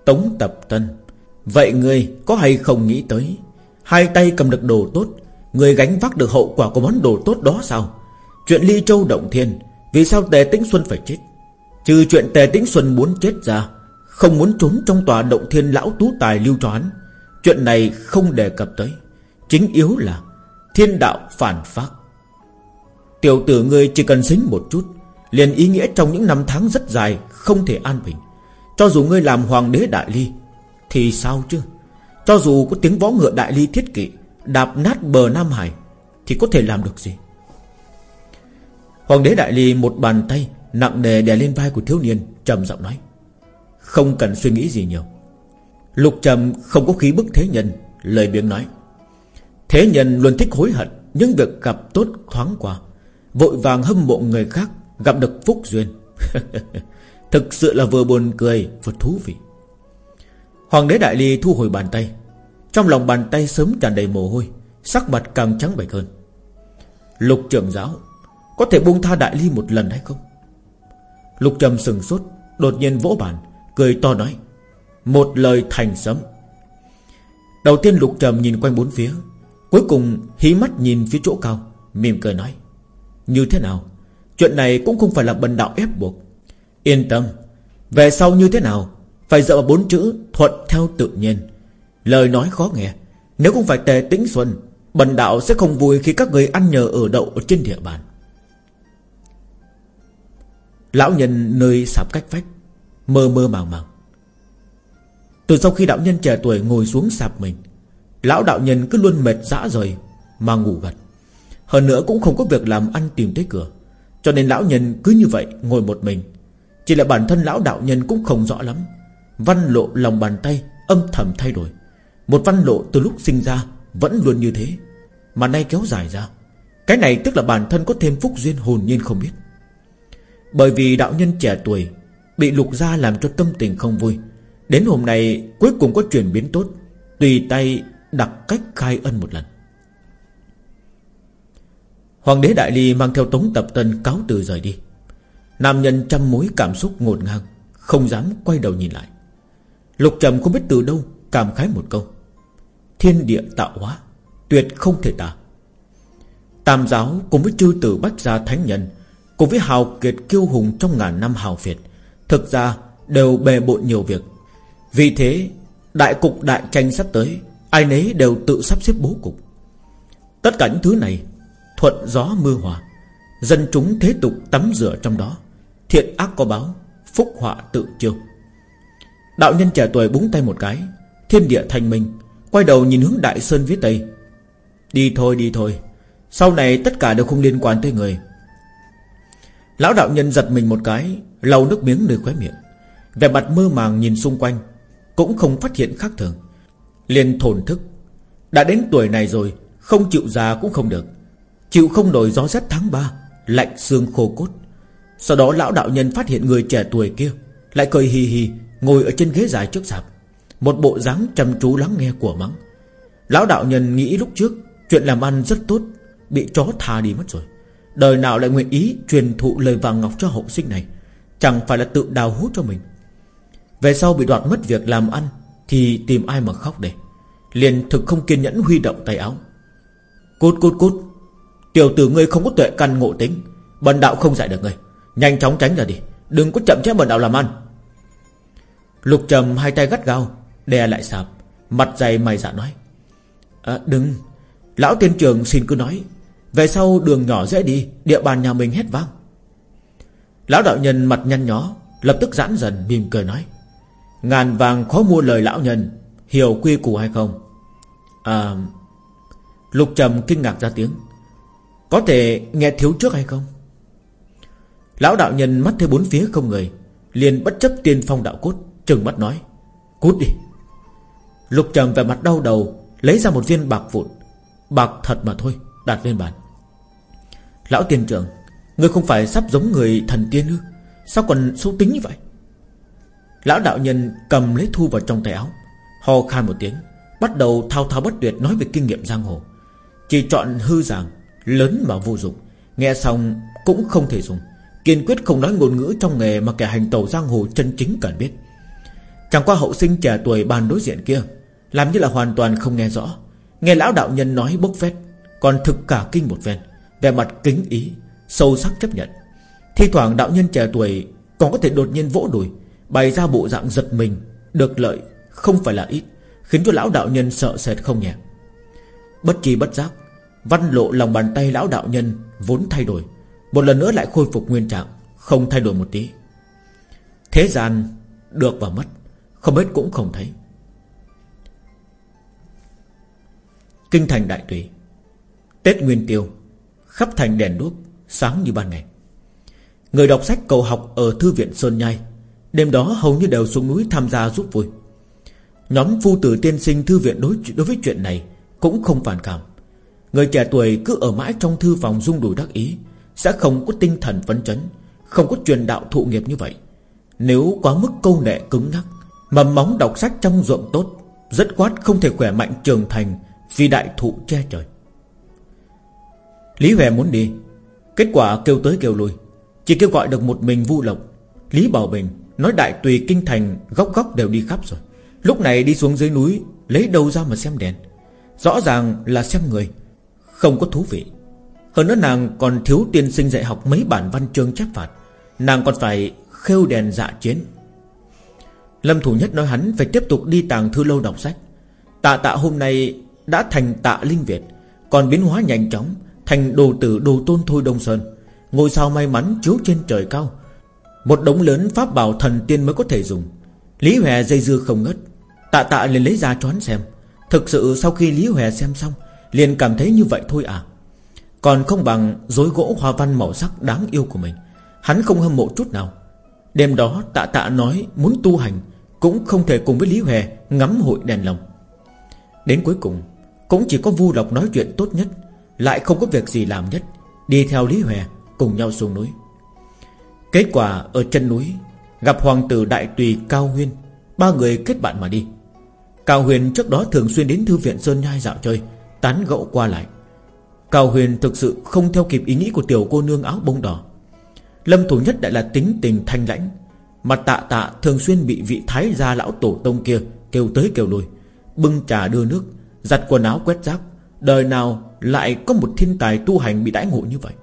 Tống tập tân, Vậy ngươi có hay không nghĩ tới? Hai tay cầm được đồ tốt, Người gánh vác được hậu quả của món đồ tốt đó sao? Chuyện ly châu động thiên vì sao tề tĩnh xuân phải chết? Trừ chuyện tề tĩnh xuân muốn chết ra, Không muốn trốn trong tòa động thiên lão tú tài lưu choán Chuyện này không đề cập tới. Chính yếu là Thiên đạo phản phác. Tiểu tử ngươi chỉ cần dính một chút, Liền ý nghĩa trong những năm tháng rất dài Không thể an bình. Cho dù ngươi làm hoàng đế đại ly, Thì sao chứ? Cho dù có tiếng võ ngựa đại ly thiết kỵ, Đạp nát bờ Nam Hải, Thì có thể làm được gì? Hoàng đế đại ly một bàn tay Nặng nề đè lên vai của thiếu niên, trầm giọng nói. Không cần suy nghĩ gì nhiều. Lục trầm không có khí bức thế nhân, Lời biếng nói. Thế nhân luôn thích hối hận Nhưng việc gặp tốt thoáng qua, Vội vàng hâm mộ người khác, Gặp được phúc duyên. <laughs> Thực sự là vừa buồn cười, Vừa thú vị. Hoàng đế Đại Ly thu hồi bàn tay. Trong lòng bàn tay sớm tràn đầy mồ hôi, Sắc mặt càng trắng bệch hơn. Lục trưởng giáo có thể buông tha Đại Ly một lần hay không? Lục trầm sừng sốt, Đột nhiên vỗ bàn, Cười to nói, Một lời thành sấm. Đầu tiên lục trầm nhìn quanh bốn phía, Cuối cùng hí mắt nhìn phía chỗ cao, Mỉm cười nói, Như thế nào? Chuyện này cũng không phải là bần đạo ép buộc. Yên tâm, Về sau như thế nào, Phải dựa vào bốn chữ thuận theo tự nhiên. Lời nói khó nghe, Nếu không phải tề tĩnh xuân, Bần đạo sẽ không vui khi các người ăn nhờ ở đậu ở trên địa bàn. Lão nhân nơi sạp cách vách, Mơ mơ màng màng. Từ sau khi đạo nhân trẻ tuổi ngồi xuống sạp mình, Lão đạo nhân cứ luôn mệt dã rời Mà ngủ gật. Hơn nữa cũng không có việc làm ăn tìm tới cửa, Cho nên lão nhân cứ như vậy ngồi một mình. Chỉ là bản thân lão đạo nhân cũng không rõ lắm. Văn lộ lòng bàn tay Âm thầm thay đổi. Một văn lộ từ lúc sinh ra Vẫn luôn như thế, Mà nay kéo dài ra. Cái này tức là bản thân có thêm phúc duyên hồn nhiên không biết. Bởi vì đạo nhân trẻ tuổi Bị lục gia làm cho tâm tình không vui, Đến hôm nay cuối cùng có chuyển biến tốt, Tùy tay đặt cách khai ân một lần. Hoàng đế Đại Ly mang theo tống tập tân cáo từ rời đi. Nam nhân trăm mối cảm xúc ngột ngang, Không dám quay đầu nhìn lại. Lục trầm không biết từ đâu Cảm khái một câu. Thiên địa tạo hóa, Tuyệt không thể tả. Tam giáo cùng với chư tử bách gia thánh nhân Cùng với hào kiệt kiêu hùng trong ngàn năm hào việt, Thực ra đều bề bộn nhiều việc. Vì thế, Đại cục đại tranh sắp tới, Ai nấy đều tự sắp xếp bố cục. Tất cả những thứ này, Thuận gió mưa hòa, Dân chúng thế tục tắm rửa trong đó, Thiện ác có báo, Phúc họa tự chiêu. Đạo nhân trẻ tuổi búng tay một cái, Thiên địa thành minh, Quay đầu nhìn hướng đại sơn phía tây. Đi thôi đi thôi, Sau này tất cả đều không liên quan tới người. Lão đạo nhân giật mình một cái, lau nước miếng nơi khóe miệng. Vẻ mặt mơ màng nhìn xung quanh, Cũng không phát hiện khác thường. Liền thổn thức. Đã đến tuổi này rồi, Không chịu già cũng không được. Chịu không nổi gió rét tháng 3 Lạnh xương khô cốt. Sau đó lão đạo nhân phát hiện người trẻ tuổi kia, Lại cười hì hì, Ngồi ở trên ghế dài trước sạp. Một bộ dáng chăm chú lắng nghe của mắng. Lão đạo nhân nghĩ lúc trước Chuyện làm ăn rất tốt, Bị chó tha đi mất rồi. Đời nào lại nguyện ý truyền thụ lời vàng ngọc cho hậu sinh này? Chẳng phải là tự đào hút cho mình? Về sau bị đoạt mất việc làm ăn Thì tìm ai mà khóc để? Liền thực không kiên nhẫn huy động tay áo. Cút cút cút. Tiểu tử ngươi không có tuệ căn ngộ tính. Bần đạo không dạy được ngươi. Nhanh chóng tránh ra đi. Đừng có chậm chế bần đạo làm ăn. Lục trầm hai tay gắt gao Đè lại sạp. Mặt dày mày dạ nói à, Đừng. Lão tiên trường xin cứ nói. Về sau đường nhỏ dễ đi, Địa bàn nhà mình hết vang. Lão đạo nhân mặt nhăn nhó, Lập tức giãn dần, mỉm cười nói, Ngàn vàng khó mua lời lão nhân, Hiểu quy củ hay không? À Lục trầm kinh ngạc ra tiếng, Có thể nghe thiếu trước hay không? Lão đạo nhân mắt thấy bốn phía không người, Liền bất chấp tiên phong đạo cốt, Trừng mắt nói, Cút đi. Lục trầm về mặt đau đầu, Lấy ra một viên bạc vụn, Bạc thật mà thôi, Đặt lên bàn. Lão tiền trưởng, Ngươi không phải sắp giống người thần tiên ư? Sao còn xấu tính như vậy? Lão đạo nhân cầm lấy thu vào trong tay áo hò khan một tiếng, Bắt đầu thao thao bất tuyệt nói về kinh nghiệm giang hồ. Chỉ chọn hư giảng, Lớn mà vô dụng, Nghe xong cũng không thể dùng. Kiên quyết không nói ngôn ngữ trong nghề Mà kẻ hành tàu giang hồ chân chính cần biết. Chẳng qua hậu sinh trẻ tuổi bàn đối diện kia, Làm như là hoàn toàn không nghe rõ. Nghe lão đạo nhân nói bốc phét, Còn thực cả kinh một ven về mặt kính ý, Sâu sắc chấp nhận. Thi thoảng đạo nhân trẻ tuổi Còn có thể đột nhiên vỗ đùi, Bày ra bộ dạng giật mình, Được lợi không phải là ít, Khiến cho lão đạo nhân sợ sệt không nhẹ. Bất kỳ bất giác, Văn lộ lòng bàn tay lão đạo nhân Vốn thay đổi, Một lần nữa lại khôi phục nguyên trạng, Không thay đổi một tí. Thế gian được và mất, Không biết cũng không thấy. Kinh thành đại tùy, Tết Nguyên Tiêu Khắp thành đèn đuốc Sáng như ban ngày. Người đọc sách cầu học ở Thư viện Sơn Nhai Đêm đó hầu như đều xuống núi tham gia giúp vui. Nhóm phu tử tiên sinh thư viện đối, đối với chuyện này Cũng không phản cảm. Người trẻ tuổi cứ ở mãi trong thư phòng dung đùi đắc ý Sẽ không có tinh thần phấn chấn Không có truyền đạo thụ nghiệp như vậy. Nếu quá mức câu nệ cứng nhắc Mầm móng đọc sách trong ruộng tốt Rất quát không thể khỏe mạnh trưởng thành Vì đại thụ che trời. Lý Huệ muốn đi. Kết quả kêu tới kêu lui. Chỉ kêu gọi được một mình Vu Lộc. Lý Bảo Bình Nói đại tùy kinh thành Góc góc đều đi khắp rồi. Lúc này đi xuống dưới núi, Lấy đâu ra mà xem đèn. Rõ ràng là xem người, Không có thú vị. Hơn nữa nàng còn thiếu tiên sinh dạy học mấy bản văn chương chép phạt. Nàng còn phải khêu đèn dạ chiến. Lâm Thủ Nhất nói hắn phải tiếp tục đi tàng thư lâu đọc sách. Tạ tạ hôm nay đã thành tạ linh Việt, Còn biến hóa nhanh chóng. Thành đồ tử đồ tôn thôi Đông Sơn. Ngôi sao may mắn chiếu trên trời cao. Một đống lớn pháp bảo thần tiên mới có thể dùng. Lý Hòe dây dưa không ngất Tạ tạ liền lấy ra choán xem. Thực sự sau khi Lý Hòe xem xong, Liền cảm thấy như vậy thôi à. Còn không bằng dối gỗ hoa văn màu sắc đáng yêu của mình. Hắn không hâm mộ chút nào. Đêm đó tạ tạ nói muốn tu hành, Cũng không thể cùng với Lý Hòe Ngắm hội đèn lồng. Đến cuối cùng, Cũng chỉ có Vu Lộc nói chuyện tốt nhất. Lại không có việc gì làm nhất, Đi theo Lý Hòe cùng nhau xuống núi. Kết quả ở chân núi, Gặp hoàng tử đại tùy Cao Huyên, Ba người kết bạn mà đi. Cao Huyền trước đó thường xuyên đến thư viện Sơn Nhai dạo chơi, Tán gẫu qua lại. Cao Huyền thực sự không theo kịp ý nghĩ của tiểu cô nương áo bông đỏ. Lâm Thủ Nhất lại là tính tình thanh lãnh, Mặt tạ tạ thường xuyên bị vị thái gia lão tổ tông kia Kêu tới kêu lui, Bưng trà đưa nước, Giặt quần áo quét rác. Đời nào lại có một thiên tài tu hành bị đãi ngộ như vậy?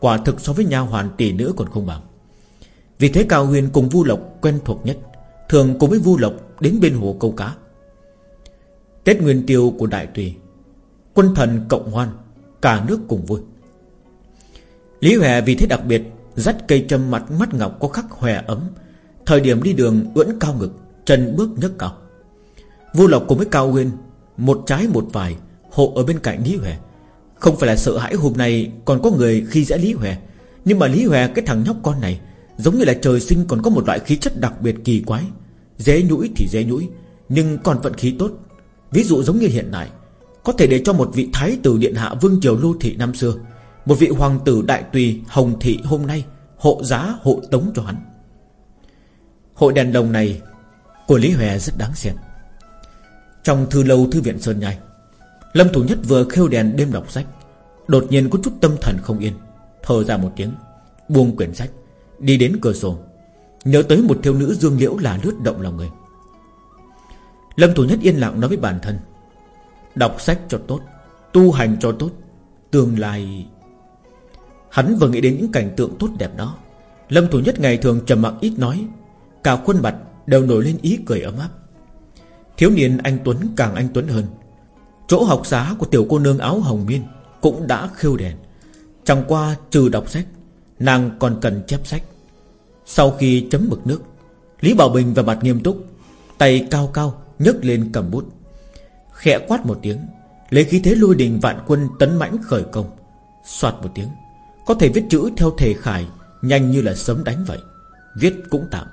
Quả thực so với nha hoàn tỷ nữ còn không bằng. Vì thế Cao Huyền cùng Vu Lộc quen thuộc nhất, Thường cùng với Vu Lộc đến bên hồ câu cá. Tết Nguyên Tiêu của Đại Tùy, Quân thần cộng hoan, Cả nước cùng vui. Lý Huệ vì thế đặc biệt Dắt cây châm mặt mắt ngọc có khắc hòe ấm, Thời điểm đi đường ưỡn cao ngực, Chân bước nhấc cao. Vu Lộc cùng với Cao Nguyên, Một trái một vài Hộ ở bên cạnh Lý Huệ. Không phải là sợ hãi hôm nay Còn có người khi dễ Lý Huệ, Nhưng mà Lý Huệ, cái thằng nhóc con này, Giống như là trời sinh còn có một loại khí chất đặc biệt kỳ quái. Dễ nhũi thì dễ nhũi, Nhưng còn vận khí tốt. Ví dụ giống như hiện tại, Có thể để cho một vị thái tử điện hạ vương triều lô thị năm xưa, Một vị hoàng tử đại tùy hồng thị hôm nay, Hộ giá, hộ tống cho hắn. Hội đèn đồng này Của Lý Huệ rất đáng xem. Trong thư lâu thư viện Sơn Nhai Lâm Thủ Nhất vừa khêu đèn đêm đọc sách, Đột nhiên có chút tâm thần không yên, Thở ra một tiếng, Buông quyển sách, Đi đến cửa sổ, Nhớ tới một thiếu nữ dương liễu là lướt động lòng người. Lâm Thủ Nhất yên lặng nói với bản thân, Đọc sách cho tốt, Tu hành cho tốt, Tương lai Hắn vừa nghĩ đến những cảnh tượng tốt đẹp đó, Lâm Thủ Nhất ngày thường trầm mặc ít nói, Cả khuôn mặt đều nổi lên ý cười ấm áp. Thiếu niên anh Tuấn càng anh Tuấn hơn Chỗ học giá của tiểu cô nương áo hồng miên Cũng đã khêu đèn. Chẳng qua trừ đọc sách, Nàng còn cần chép sách. Sau khi chấm mực nước, Lý Bảo Bình và mặt nghiêm túc Tay cao cao nhấc lên cầm bút. Khẽ quát một tiếng, Lấy khí thế lôi đình vạn quân tấn mãnh khởi công. Xoạt một tiếng, Có thể viết chữ theo thể khải, Nhanh như là sớm đánh vậy. Viết cũng tạm.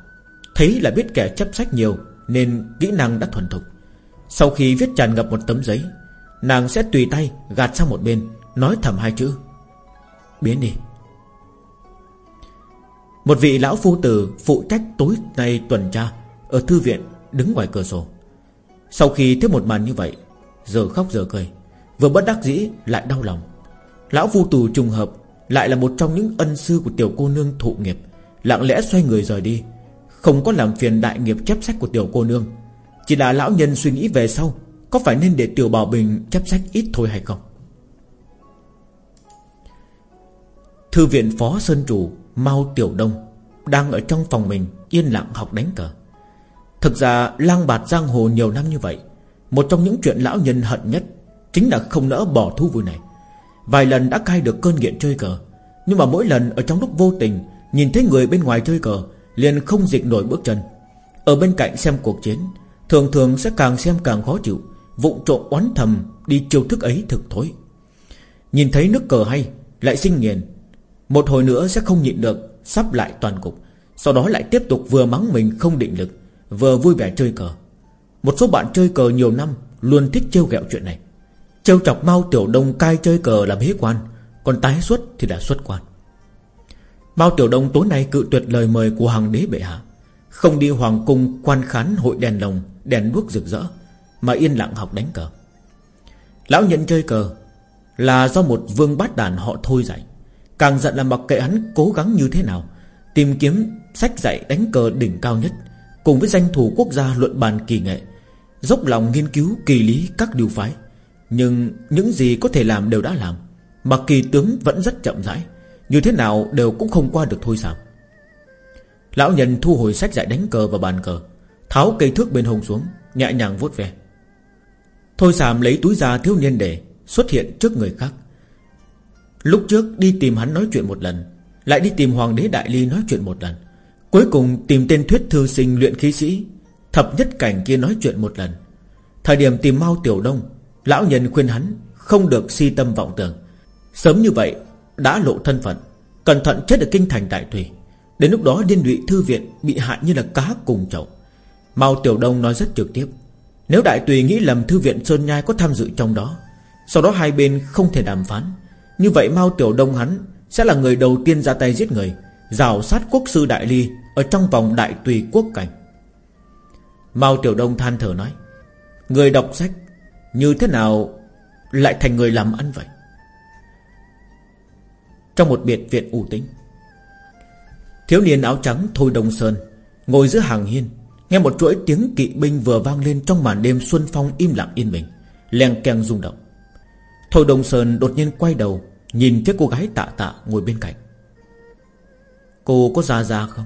Thấy là biết kẻ chấp sách nhiều Nên kỹ năng đã thuần thục. Sau khi viết tràn ngập một tấm giấy Nàng sẽ tùy tay gạt sang một bên, Nói thầm hai chữ. Biến đi. Một vị lão phu tử Phụ trách tối nay tuần tra Ở thư viện đứng ngoài cửa sổ. Sau khi thấy một màn như vậy, Giờ khóc giờ cười, Vừa bất đắc dĩ lại đau lòng. Lão phu tử trùng hợp Lại là một trong những ân sư của tiểu cô nương thụ nghiệp, Lặng lẽ xoay người rời đi, Không có làm phiền đại nghiệp chép sách của tiểu cô nương. Chỉ là lão nhân suy nghĩ về sau có phải nên để Tiểu Bảo Bình chấp sách ít thôi hay không? Thư viện Phó Sơn Chủ Mao Tiểu Đông Đang ở trong phòng mình Yên lặng học đánh cờ. Thực ra, lang bạt giang hồ nhiều năm như vậy, Một trong những chuyện lão nhân hận nhất Chính là không nỡ bỏ thú vui này. Vài lần đã cai được cơn nghiện chơi cờ, Nhưng mà mỗi lần ở trong lúc vô tình Nhìn thấy người bên ngoài chơi cờ, Liền không dịch nổi bước chân. Ở bên cạnh xem cuộc chiến, Thường thường sẽ càng xem càng khó chịu vụng trộm oán thầm Đi chiêu thức ấy thực thối. Nhìn thấy nước cờ hay, Lại sinh nghiền. Một hồi nữa sẽ không nhịn được, Sắp lại toàn cục. Sau đó lại tiếp tục vừa mắng mình không định lực, Vừa vui vẻ chơi cờ. Một số bạn chơi cờ nhiều năm Luôn thích trêu ghẹo chuyện này. Trêu chọc Mao Tiểu Đông cai chơi cờ là bế quan, Còn tái xuất thì đã xuất quan. Mao Tiểu Đông tối nay cự tuyệt lời mời của hoàng đế bệ hạ. Không đi hoàng cung quan khán hội đèn lồng, Đèn đuốc rực rỡ mà yên lặng học đánh cờ. Lão nhận chơi cờ Là do một vương bát đàn họ thôi dạy. Càng giận là mặc kệ hắn cố gắng như thế nào, Tìm kiếm sách dạy đánh cờ đỉnh cao nhất, Cùng với danh thủ quốc gia luận bàn kỳ nghệ, Dốc lòng nghiên cứu kỳ lý các điều phái. Nhưng những gì có thể làm đều đã làm, Mà kỳ tướng vẫn rất chậm rãi, Như thế nào đều cũng không qua được thôi sao? Lão nhân thu hồi sách dạy đánh cờ và bàn cờ, Tháo cây thước bên hông xuống, Nhẹ nhàng vuốt về Thôi Sàm lấy túi ra thiếu niên để Xuất hiện trước người khác. Lúc trước đi tìm hắn nói chuyện một lần, Lại đi tìm Hoàng đế Đại Ly nói chuyện một lần. Cuối cùng tìm tên thuyết thư sinh luyện khí sĩ, Thập nhất cảnh kia nói chuyện một lần. Thời điểm tìm Mao Tiểu Đông, Lão nhân khuyên hắn Không được si tâm vọng tưởng. Sớm như vậy, đã lộ thân phận, Cẩn thận chết ở kinh thành đại thủy. Đến lúc đó liên lụy thư viện Bị hại như là cá cùng chậu. Mao Tiểu Đông nói rất trực tiếp nếu đại tùy nghĩ lầm thư viện Sơn Nhai có tham dự trong đó, Sau đó hai bên không thể đàm phán, Như vậy Mao Tiểu Đông hắn Sẽ là người đầu tiên ra tay giết người, Rào sát quốc sư Đại Ly Ở trong vòng đại tùy quốc cảnh. Mao Tiểu Đông than thở nói, Người đọc sách, Như thế nào Lại thành người làm ăn vậy? Trong một biệt viện u tĩnh, Thiếu niên áo trắng Thôi Đông Sơn Ngồi giữa hàng hiên Nghe một chuỗi tiếng kỵ binh vừa vang lên Trong màn đêm xuân phong im lặng yên bình, Leng keng rung động. Thôi Đông Sơn đột nhiên quay đầu, Nhìn thấy cô gái tạ tạ ngồi bên cạnh. Cô có ra ra không?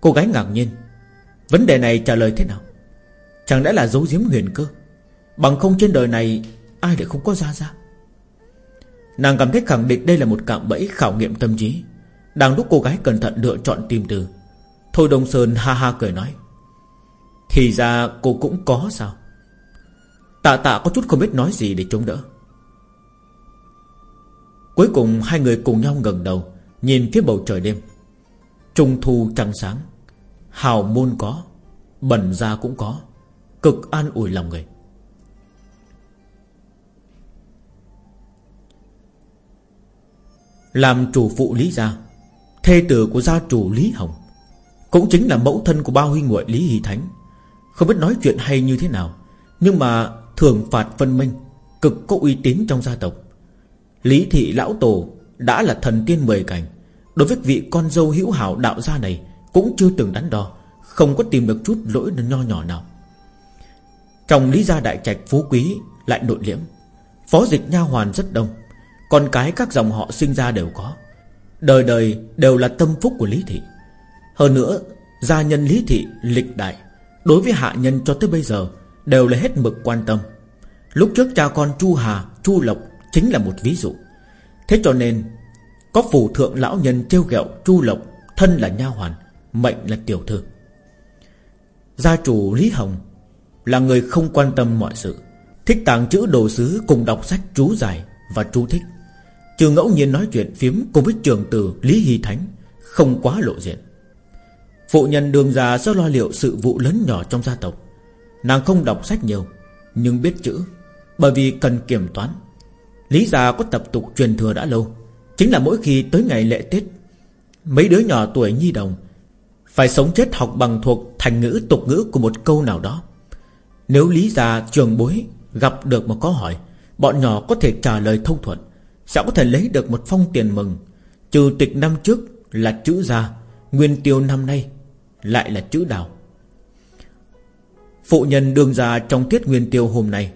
Cô gái ngạc nhiên, Vấn đề này trả lời thế nào? Chẳng lẽ là dấu giếm huyền cơ? Bằng không trên đời này, Ai lại không có ra ra? Nàng cảm thấy khẳng định đây là một cạm bẫy khảo nghiệm tâm trí. Đang lúc cô gái cẩn thận lựa chọn tìm từ Thôi Đông Sơn ha ha cười nói, Thì ra cô cũng có sao? Tạ tạ có chút không biết nói gì để chống đỡ. Cuối cùng hai người cùng nhau ngẩng đầu, Nhìn phía bầu trời đêm. Trung thu trăng sáng, Hào môn có Bẩn ra cũng có, Cực an ủi lòng người. Làm chủ phụ Lý Gia, Thê tử của gia chủ Lý Hồng cũng chính là mẫu thân của ba huynh muội Lý Hy Thánh. Không biết nói chuyện hay như thế nào, Nhưng mà thường phạt phân minh, Cực có uy tín trong gia tộc. Lý thị lão tổ Đã là thần tiên mười cảnh. Đối với vị con dâu hữu hảo đạo gia này Cũng chưa từng đắn đo, Không có tìm được chút lỗi nho nhỏ nào. Trong lý gia đại trạch phú quý Lại nội liễm. Phó dịch nha hoàn rất đông, Con cái các dòng họ sinh ra đều có. Đời đời đều là tâm phúc của Lý Thị. Hơn nữa Gia nhân Lý Thị lịch đại Đối với hạ nhân cho tới bây giờ Đều là hết mực quan tâm. Lúc trước cha con Chu Hà, Chu Lộc Chính là một ví dụ. Thế cho nên Có phủ thượng lão nhân trêu ghẹo Chu Lộc Thân là nha hoàn Mệnh là tiểu thư. Gia chủ Lý Hồng Là người không quan tâm mọi sự Thích tàng chữ đồ sứ cùng đọc sách chú giải Và chú thích. Trừ ngẫu nhiên nói chuyện phiếm cùng với trường tử Lý Hy Thánh Không quá lộ diện. Phụ nhân đường già sẽ lo liệu sự vụ lớn nhỏ trong gia tộc. Nàng không đọc sách nhiều Nhưng biết chữ Bởi vì cần kiểm toán. Lý già có tập tục truyền thừa đã lâu Chính là mỗi khi tới ngày lễ Tết Mấy đứa nhỏ tuổi nhi đồng Phải sống chết học bằng thuộc thành ngữ tục ngữ của một câu nào đó. Nếu lý già trường bối Gặp được một câu hỏi Bọn nhỏ có thể trả lời thông thuận Sẽ có thể lấy được một phong tiền mừng. Trừ tịch năm trước là chữ già, Nguyên tiêu năm nay lại là chữ đào. Phụ nhân đương ra trong tiết nguyên tiêu hôm nay,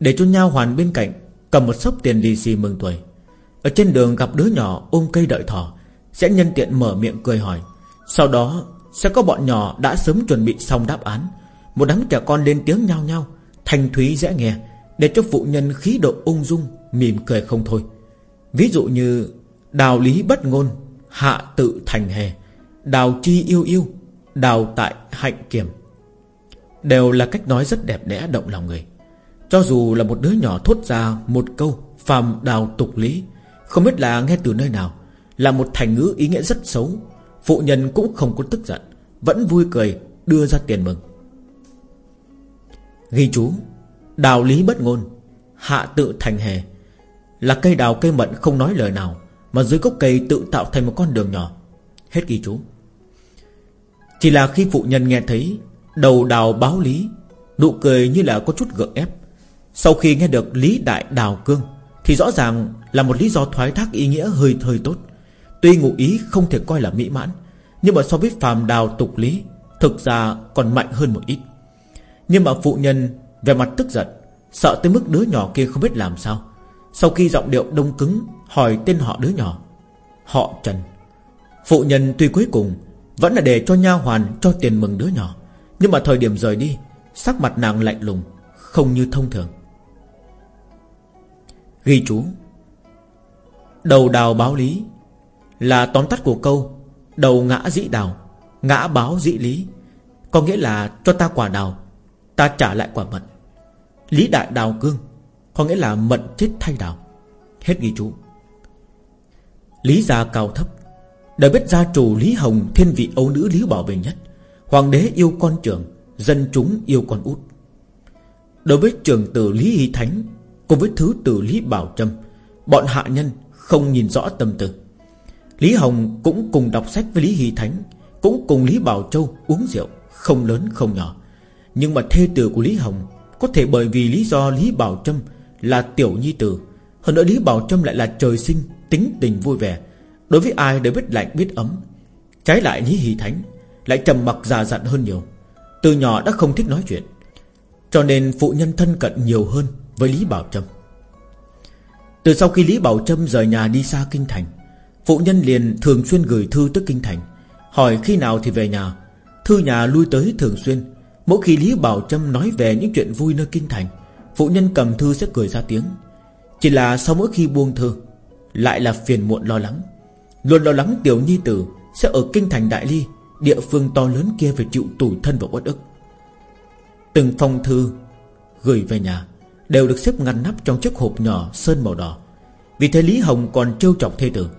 Để cho nhau hoàn bên cạnh Cầm một sốc tiền lì xì mừng tuổi. Ở trên đường gặp đứa nhỏ ôm cây đợi thỏ, Sẽ nhân tiện mở miệng cười hỏi. Sau đó, sẽ có bọn nhỏ đã sớm chuẩn bị xong đáp án. Một đám trẻ con lên tiếng nhau nhau Thanh thúy dễ nghe, Để cho phụ nhân khí độ ung dung, Mỉm cười không thôi. Ví dụ như, Đào lý bất ngôn, Hạ tự thành hề Đào chi yêu yêu Đào tại hạnh kiểm Đều là cách nói rất đẹp đẽ, động lòng người. Cho dù là một đứa nhỏ thốt ra Một câu phàm đào tục lý, Không biết là nghe từ nơi nào, Là một thành ngữ ý nghĩa rất xấu, Phụ nhân cũng không có tức giận, Vẫn vui cười, đưa ra tiền mừng. Ghi chú, Đào lý bất ngôn, Hạ tự thành hề, Là cây đào cây mận không nói lời nào, Mà dưới gốc cây tự tạo thành một con đường nhỏ. Hết ghi chú. Chỉ là khi phụ nhân nghe thấy, Đầu đào báo lý, Nụ cười như là có chút gượng ép. Sau khi nghe được lý đại đào cương, Thì rõ ràng là một lý do thoái thác ý nghĩa hơi hơi tốt. Tuy ngụ ý không thể coi là mỹ mãn, Nhưng mà so với phàm đào tục lý, Thực ra còn mạnh hơn một ít. Nhưng mà phụ nhân Về mặt tức giận, Sợ tới mức đứa nhỏ kia không biết làm sao. Sau khi giọng điệu đông cứng, Hỏi tên họ đứa nhỏ, Họ Trần. Phụ nhân tuy cuối cùng vẫn là để cho nha hoàn, cho tiền mừng đứa nhỏ. Nhưng mà thời điểm rời đi, Sắc mặt nàng lạnh lùng, Không như thông thường. Ghi chú. Đầu đào báo lý Là tóm tắt của câu, Đầu ngã dĩ đào, Ngã báo dĩ lý. Có nghĩa là cho ta quả đào, Ta trả lại quả mận. Lý đại đào cương, Có nghĩa là mận chết thay đào. Hết ghi chú. Lý gia cao thấp đã biết gia chủ Lý Hồng Thiên vị ấu nữ Lý Bảo Bình nhất. Hoàng đế yêu con trưởng, Dân chúng yêu con út. Đối với trường tử Lý Hy Thánh, Cùng với thứ tử Lý Bảo Trâm, Bọn hạ nhân không nhìn rõ tâm tư. Lý Hồng cũng cùng đọc sách với Lý Hy Thánh, Cũng cùng Lý Bảo Châu uống rượu, Không lớn, không nhỏ. Nhưng mà thê tử của Lý Hồng Có thể bởi vì lý do Lý Bảo Trâm Là tiểu nhi tử, Hơn nữa Lý Bảo Trâm lại là trời sinh, Tính tình vui vẻ Đối với ai đều biết lạnh biết ấm. Trái lại Nhĩ Hỷ Thánh Lại trầm mặc già dặn hơn nhiều. Từ nhỏ đã không thích nói chuyện, Cho nên phụ nhân thân cận nhiều hơn Với Lý Bảo Trâm. Từ sau khi Lý Bảo Trâm rời nhà đi xa Kinh Thành, Phụ nhân liền thường xuyên gửi thư tới Kinh Thành, Hỏi khi nào thì về nhà. Thư nhà lui tới thường xuyên. Mỗi khi Lý Bảo Trâm nói về những chuyện vui nơi Kinh Thành, Phụ nhân cầm thư sẽ cười ra tiếng. Chỉ là sau mỗi khi buông thư, Lại là phiền muộn lo lắng. Luôn lo lắng tiểu nhi tử Sẽ ở Kinh Thành Đại Ly, Địa phương to lớn kia phải chịu tủi thân và uất ức. Từng phong thư Gửi về nhà Đều được xếp ngăn nắp trong chiếc hộp nhỏ Sơn màu đỏ. Vì thế Lý Hồng còn trêu chọc thê tử.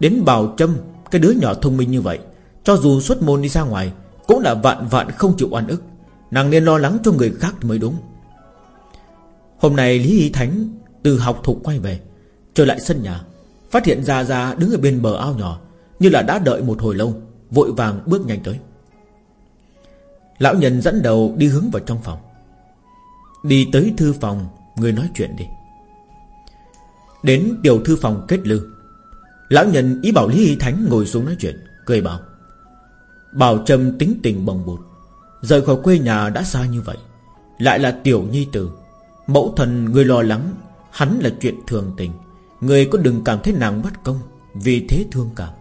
Đến bào Trâm Cái đứa nhỏ thông minh như vậy, Cho dù xuất môn đi ra ngoài, Cũng là vạn vạn không chịu oan ức. Nàng nên lo lắng cho người khác mới đúng. Hôm nay Lý Y Thánh Từ học thục quay về, Trở lại sân nhà. Phát hiện ra ra đứng ở bên bờ ao nhỏ, Như là đã đợi một hồi lâu, Vội vàng bước nhanh tới. Lão nhân dẫn đầu đi hướng vào trong phòng. Đi tới thư phòng, Người nói chuyện đi. Đến tiểu thư phòng kết lư, Lão nhân ý bảo Lý Hy Thánh ngồi xuống nói chuyện, Cười bảo. Bảo Trâm tính tình bồng bột, Rời khỏi quê nhà đã xa như vậy, Lại là tiểu nhi tử. Mẫu thần người lo lắng, Hắn là chuyện thường tình. Người có đừng cảm thấy nàng bất công, Vì thế thương cảm.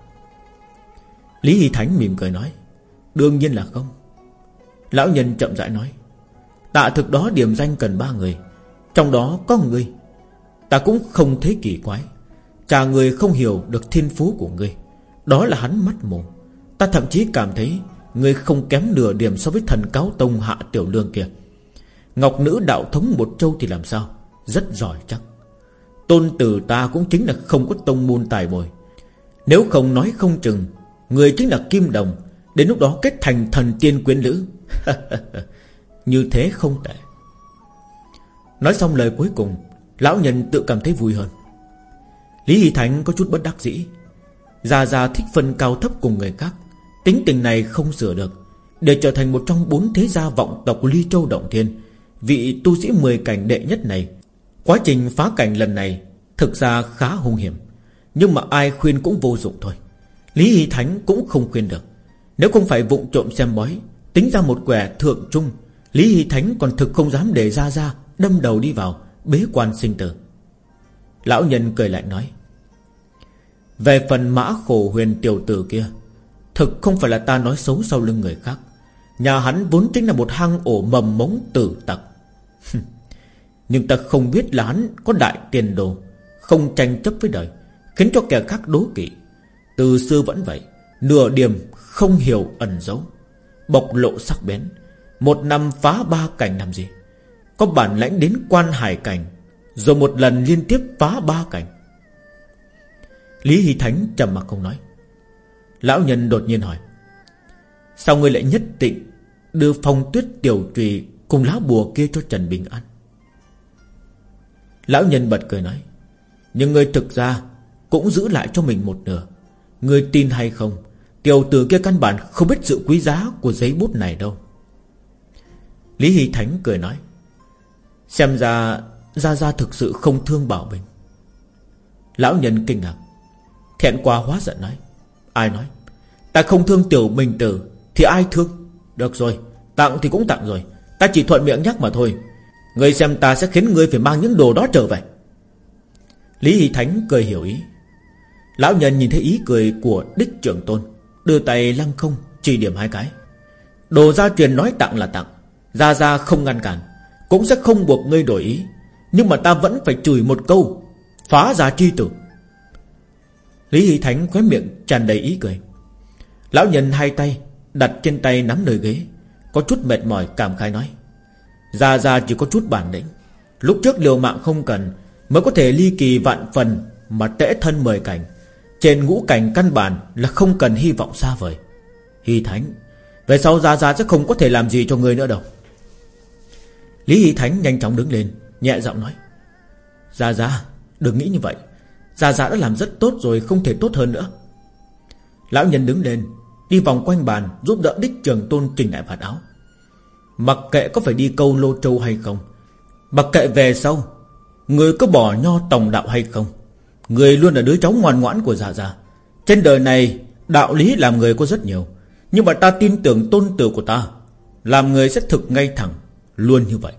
Lý Hy Thánh mỉm cười nói, Đương nhiên là không. Lão nhân chậm rãi nói, Tạ thực đó điểm danh cần ba người, Trong đó có người Ta cũng không thấy kỳ quái Chà người không hiểu được thiên phú của ngươi. Đó là hắn mắt mù. Ta thậm chí cảm thấy Ngươi không kém nửa điểm so với thần cáo tông hạ tiểu lương kia. Ngọc nữ đạo thống một châu thì làm sao? Rất giỏi chắc. Tôn tử ta cũng chính là không có tông môn tài bồi. Nếu không nói không chừng, Người chính là Kim Đồng, Đến lúc đó kết thành thần tiên quyến lữ. <laughs> Như thế không tệ. Nói xong lời cuối cùng, Lão nhân tự cảm thấy vui hơn. Lý Hỷ Thánh có chút bất đắc dĩ. Già già thích phân cao thấp cùng người khác, Tính tình này không sửa được, Để trở thành một trong bốn thế gia vọng tộc Ly Châu Động Thiên, Vị tu sĩ mười cảnh đệ nhất này Quá trình phá cảnh lần này Thực ra khá hung hiểm, Nhưng mà ai khuyên cũng vô dụng thôi. Lý Hy Thánh cũng không khuyên được. Nếu không phải vụng trộm xem bói, Tính ra một quẻ thượng trung, Lý Hy Thánh còn thực không dám để ra ra Đâm đầu đi vào Bế quan sinh tử. Lão nhân cười lại nói, Về phần mã khổ huyền tiểu tử kia, Thực không phải là ta nói xấu sau lưng người khác. Nhà hắn vốn chính là một hang ổ mầm mống tử tặc. <laughs> Nhưng ta không biết là hắn có đại tiền đồ, Không tranh chấp với đời, Khiến cho kẻ khác đố kỵ. Từ xưa vẫn vậy, Nửa điểm không hiểu ẩn giấu Bộc lộ sắc bén, Một năm phá ba cảnh làm gì? Có bản lãnh đến quan hải cảnh, Rồi một lần liên tiếp phá ba cảnh. Lý Hy Thánh trầm mặc không nói. Lão nhân đột nhiên hỏi, Sao ngươi lại nhất định Đưa phong tuyết tiểu trùy Cùng lá bùa kia cho Trần Bình An Lão nhân bật cười nói, Nhưng ngươi thực ra Cũng giữ lại cho mình một nửa. Ngươi tin hay không, Tiểu tử kia căn bản không biết sự quý giá Của giấy bút này đâu. Lý Hy Thánh cười nói, Xem ra Gia Gia thực sự không thương Bảo Bình Lão nhân kinh ngạc, Thẹn qua hóa giận nói, Ai nói? Ta không thương tiểu bình tử Thì ai thương? Được rồi, Tặng thì cũng tặng rồi, Ta chỉ thuận miệng nhắc mà thôi. Người xem ta sẽ khiến ngươi phải mang những đồ đó trở về. Lý Hy Thánh cười hiểu ý. Lão nhân nhìn thấy ý cười của đích trưởng tôn, Đưa tay lăng không, Chỉ điểm hai cái. Đồ gia truyền nói tặng là tặng, Gia Gia không ngăn cản, Cũng sẽ không buộc ngươi đổi ý. Nhưng mà ta vẫn phải chửi một câu, Phá gia chi tử. Lý Hy Thánh khóe miệng tràn đầy ý cười. Lão nhân hai tay Đặt trên tay nắm nơi ghế, Có chút mệt mỏi cảm khai nói. Gia Gia chỉ có chút bản lĩnh. Lúc trước liều mạng không cần, Mới có thể ly kỳ vạn phần Mà tễ thân mời cảnh. Trên ngũ cảnh căn bản là không cần hy vọng xa vời. Hy Thánh, Về sau Gia Gia sẽ không có thể làm gì cho người nữa đâu. Lý Hy Thánh nhanh chóng đứng lên, Nhẹ giọng nói Gia Gia đừng nghĩ như vậy. Gia Gia đã làm rất tốt rồi, không thể tốt hơn nữa. Lão nhân đứng lên, Đi vòng quanh bàn giúp đỡ đích trường tôn trình đại phạt áo. Mặc kệ có phải đi câu lô châu hay không, Mặc kệ về sau, Người có bỏ nho tòng đạo hay không, Người luôn là đứa cháu ngoan ngoãn của Dạ Dạ. Trên đời này, đạo lý làm người có rất nhiều, Nhưng mà ta tin tưởng tôn tử của ta, Làm người sẽ thực ngay thẳng, Luôn như vậy.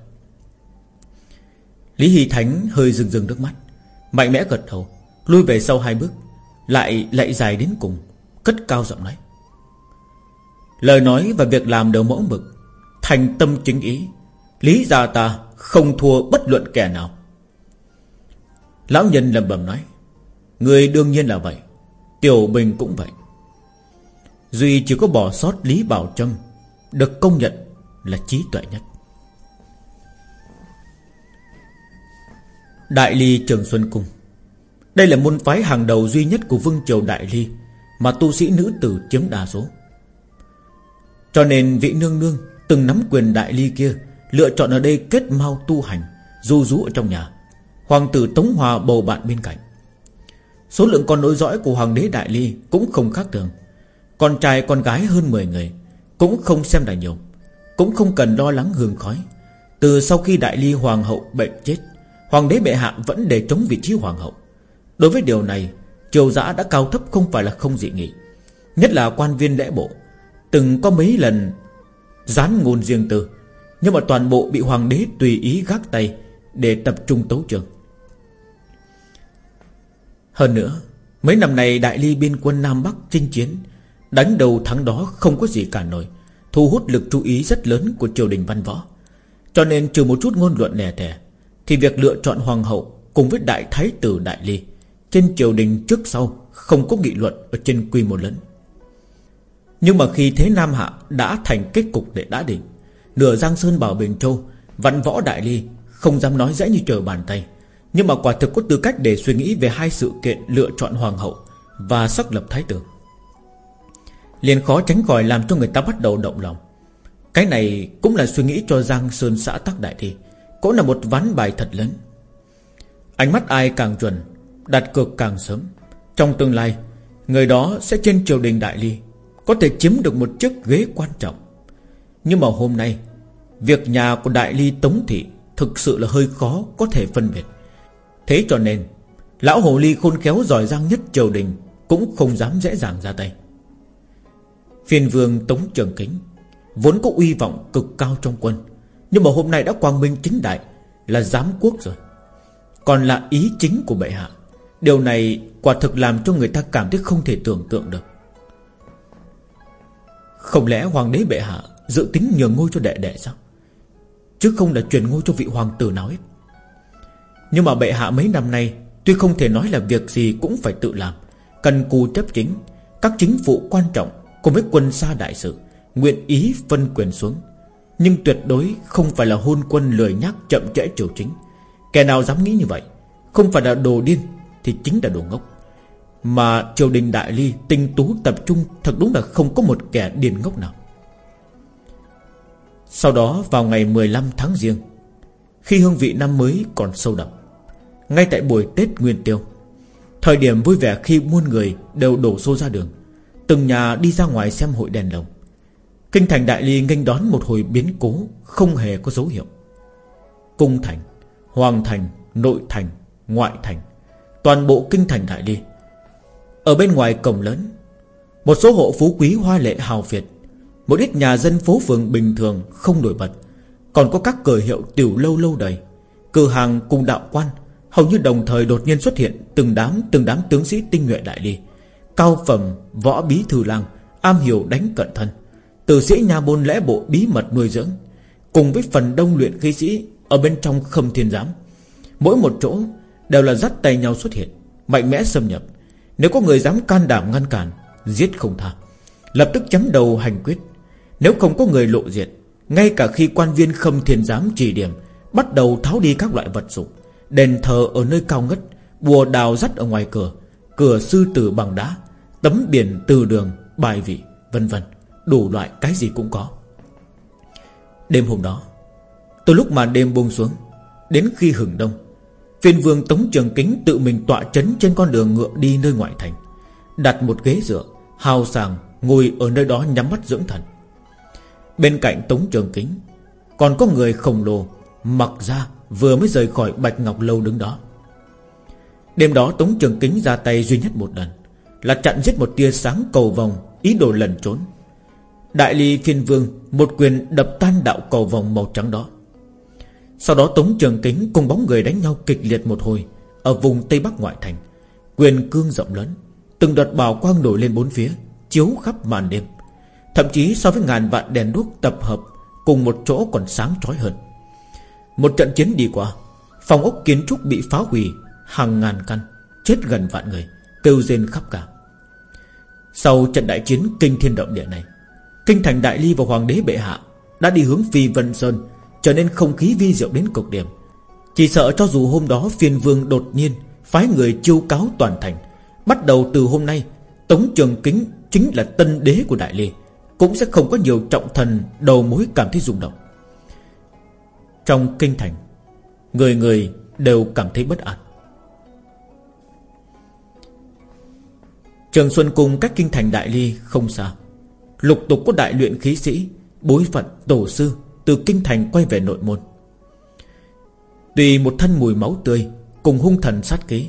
Lý Hy Thánh hơi rừng rừng nước mắt, Mạnh mẽ gật đầu, Lui về sau hai bước, Lại lại dài đến cùng, Cất cao giọng nói. Lời nói và việc làm đều mẫu mực Thành tâm chính ý. Lý gia ta không thua bất luận kẻ nào. Lão nhân lầm bầm nói, Người đương nhiên là vậy, Tiểu Bình cũng vậy. Duy chỉ có bỏ sót Lý Bảo Trâm, Được công nhận là trí tuệ nhất. Đại Ly Trường Xuân Cung. Đây là môn phái hàng đầu duy nhất của Vương Triều Đại Ly Mà tu sĩ nữ tử chiếm đa số. Cho nên vị nương nương Từng nắm quyền Đại Ly kia, Lựa chọn ở đây kết mau tu hành, Du rú ở trong nhà. Hoàng tử Tống Hòa bầu bạn bên cạnh. Số lượng con nối dõi của Hoàng đế Đại Ly Cũng không khác thường. Con trai con gái hơn 10 người, Cũng không xem là nhiều, Cũng không cần lo lắng hương khói. Từ sau khi Đại Ly Hoàng hậu bệnh chết, Hoàng đế bệ hạ vẫn để chống vị trí Hoàng hậu. Đối với điều này, Triều giã đã cao thấp không phải là không dị nghị, Nhất là quan viên lễ bộ. Từng có mấy lần Dán ngôn riêng tư. Nhưng mà toàn bộ bị hoàng đế tùy ý gác tay Để tập trung tấu trường. Hơn nữa, Mấy năm này đại ly biên quân Nam Bắc chinh chiến, Đánh đầu thắng đó không có gì cả nổi, Thu hút lực chú ý rất lớn của triều đình văn võ. Cho nên trừ một chút ngôn luận lẻ tẻ Thì việc lựa chọn hoàng hậu Cùng với đại thái tử đại ly Trên triều đình trước sau Không có nghị luận ở trên quy mô lớn. Nhưng mà khi thế Nam Hạ Đã thành kết cục để đã định, Nửa Giang Sơn Bảo Bình Châu Văn võ đại ly, Không dám nói dễ như trời bàn tay. Nhưng mà quả thực có tư cách để suy nghĩ Về hai sự kiện lựa chọn hoàng hậu Và xác lập thái tử. Liền khó tránh khỏi làm cho người ta bắt đầu động lòng. Cái này cũng là suy nghĩ cho Giang Sơn xã Tắc Đại Thi. Cũng là một ván bài thật lớn. Ánh mắt ai càng chuẩn, Đặt cược càng sớm. Trong tương lai, Người đó sẽ trên triều đình Đại Ly có thể chiếm được một chiếc ghế quan trọng. Nhưng mà hôm nay, Việc nhà của Đại Ly Tống Thị Thực sự là hơi khó có thể phân biệt. Thế cho nên, Lão hồ ly khôn khéo giỏi giang nhất triều đình Cũng không dám dễ dàng ra tay. Phiên vương Tống Trường Kính Vốn có uy vọng cực cao trong quân, Nhưng mà hôm nay đã quang minh chính đại Là giám quốc rồi. Còn là ý chính của bệ hạ, Điều này quả thực làm cho người ta cảm thấy không thể tưởng tượng được. Không lẽ hoàng đế bệ hạ Dự tính nhường ngôi cho đệ đệ sao? Chứ không là truyền ngôi cho vị hoàng tử nào hết nhưng mà bệ hạ mấy năm nay, Tuy không thể nói là việc gì cũng phải tự làm, Cần cù chấp chính. Các chính phủ quan trọng Cùng với quân xa đại sự, Nguyện ý phân quyền xuống. Nhưng tuyệt đối không phải là hôn quân lười nhắc chậm trễ triều chính. Kẻ nào dám nghĩ như vậy, Không phải là đồ điên Thì chính là đồ ngốc. Mà triều đình đại ly tinh tú tập trung, Thật đúng là không có một kẻ điên ngốc nào. Sau đó, vào ngày 15 tháng riêng Khi hương vị năm mới còn sâu đậm, ngay tại buổi Tết Nguyên Tiêu, Thời điểm vui vẻ khi muôn người Đều đổ xô ra đường, Từng nhà đi ra ngoài xem hội đèn lồng, Kinh thành Đại Ly nghênh đón một hồi biến cố Không hề có dấu hiệu. Cung thành, Hoàng thành, Nội thành, Ngoại thành, Toàn bộ kinh thành Đại Ly ở bên ngoài cổng lớn Một số hộ phú quý hoa lệ hào việt Một ít nhà dân phố phường bình thường Không nổi bật Còn có các cờ hiệu tiểu lâu lâu đời Cửa hàng cùng đạo quan Hầu như đồng thời đột nhiên xuất hiện Từng đám từng đám tướng sĩ tinh nhuệ đại đi, Cao phẩm võ bí thư lang Am hiểu đánh cận thân Tử sĩ nhà môn lẽ bộ bí mật nuôi dưỡng Cùng với phần đông luyện khí sĩ Ở bên trong khâm thiên giám Mỗi một chỗ đều là dắt tay nhau xuất hiện Mạnh mẽ xâm nhập. Nếu có người dám can đảm ngăn cản Giết không tha. Lập tức chấm đầu hành quyết. Nếu không có người lộ diện Ngay cả khi quan viên khâm thiên giám chỉ điểm Bắt đầu tháo đi các loại vật dụng Đền thờ ở nơi cao ngất Bùa đào dắt ở ngoài cửa Cửa sư tử bằng đá Tấm biển từ đường, bài vị, vân vân Đủ loại cái gì cũng có. Đêm hôm đó Từ lúc mà đêm buông xuống Đến khi hừng đông Phiên vương Tống Trường Kính tự mình tọa chấn Trên con đường ngựa đi nơi ngoại thành, Đặt một ghế dựa, Hào sàng ngồi ở nơi đó nhắm mắt dưỡng thần. Bên cạnh Tống Trường Kính, Còn có người khổng lồ, Mặc ra Vừa mới rời khỏi Bạch Ngọc Lâu đứng đó. Đêm đó Tống Trường Kính ra tay duy nhất một lần, Là chặn giết một tia sáng cầu vòng Ý đồ lần trốn. Đại ly phiên vương Một quyền đập tan đạo cầu vòng màu trắng đó. Sau đó Tống Trường Kính Cùng bóng người đánh nhau kịch liệt một hồi, Ở vùng Tây Bắc ngoại thành. Quyền cương rộng lớn, Từng đợt bào quang nổi lên bốn phía, Chiếu khắp màn đêm. Thậm chí so với ngàn vạn đèn đuốc tập hợp, Cùng một chỗ còn sáng trói hơn. Một trận chiến đi qua, Phòng ốc kiến trúc bị phá hủy, Hàng ngàn căn, Chết gần vạn người, Kêu rên khắp cả. Sau trận đại chiến kinh thiên động địa này, Kinh thành Đại Ly và Hoàng đế Bệ Hạ Đã đi hướng Phi Vân Sơn Trở nên không khí vi diệu đến cực điểm. Chỉ sợ cho dù hôm đó phiên vương đột nhiên Phái người chiêu cáo toàn thành, Bắt đầu từ hôm nay, Tống Trường Kính chính là tân đế của Đại Ly Cũng sẽ không có nhiều trọng thần Đầu mối cảm thấy rung động. Trong kinh thành, Người người đều cảm thấy bất an. Trường Xuân Cung cách kinh thành Đại Ly không xa. Lục tục có đại luyện khí sĩ, Bối phận tổ sư từ kinh thành quay về nội môn. Tùy một thân mùi máu tươi Cùng hung thần sát ký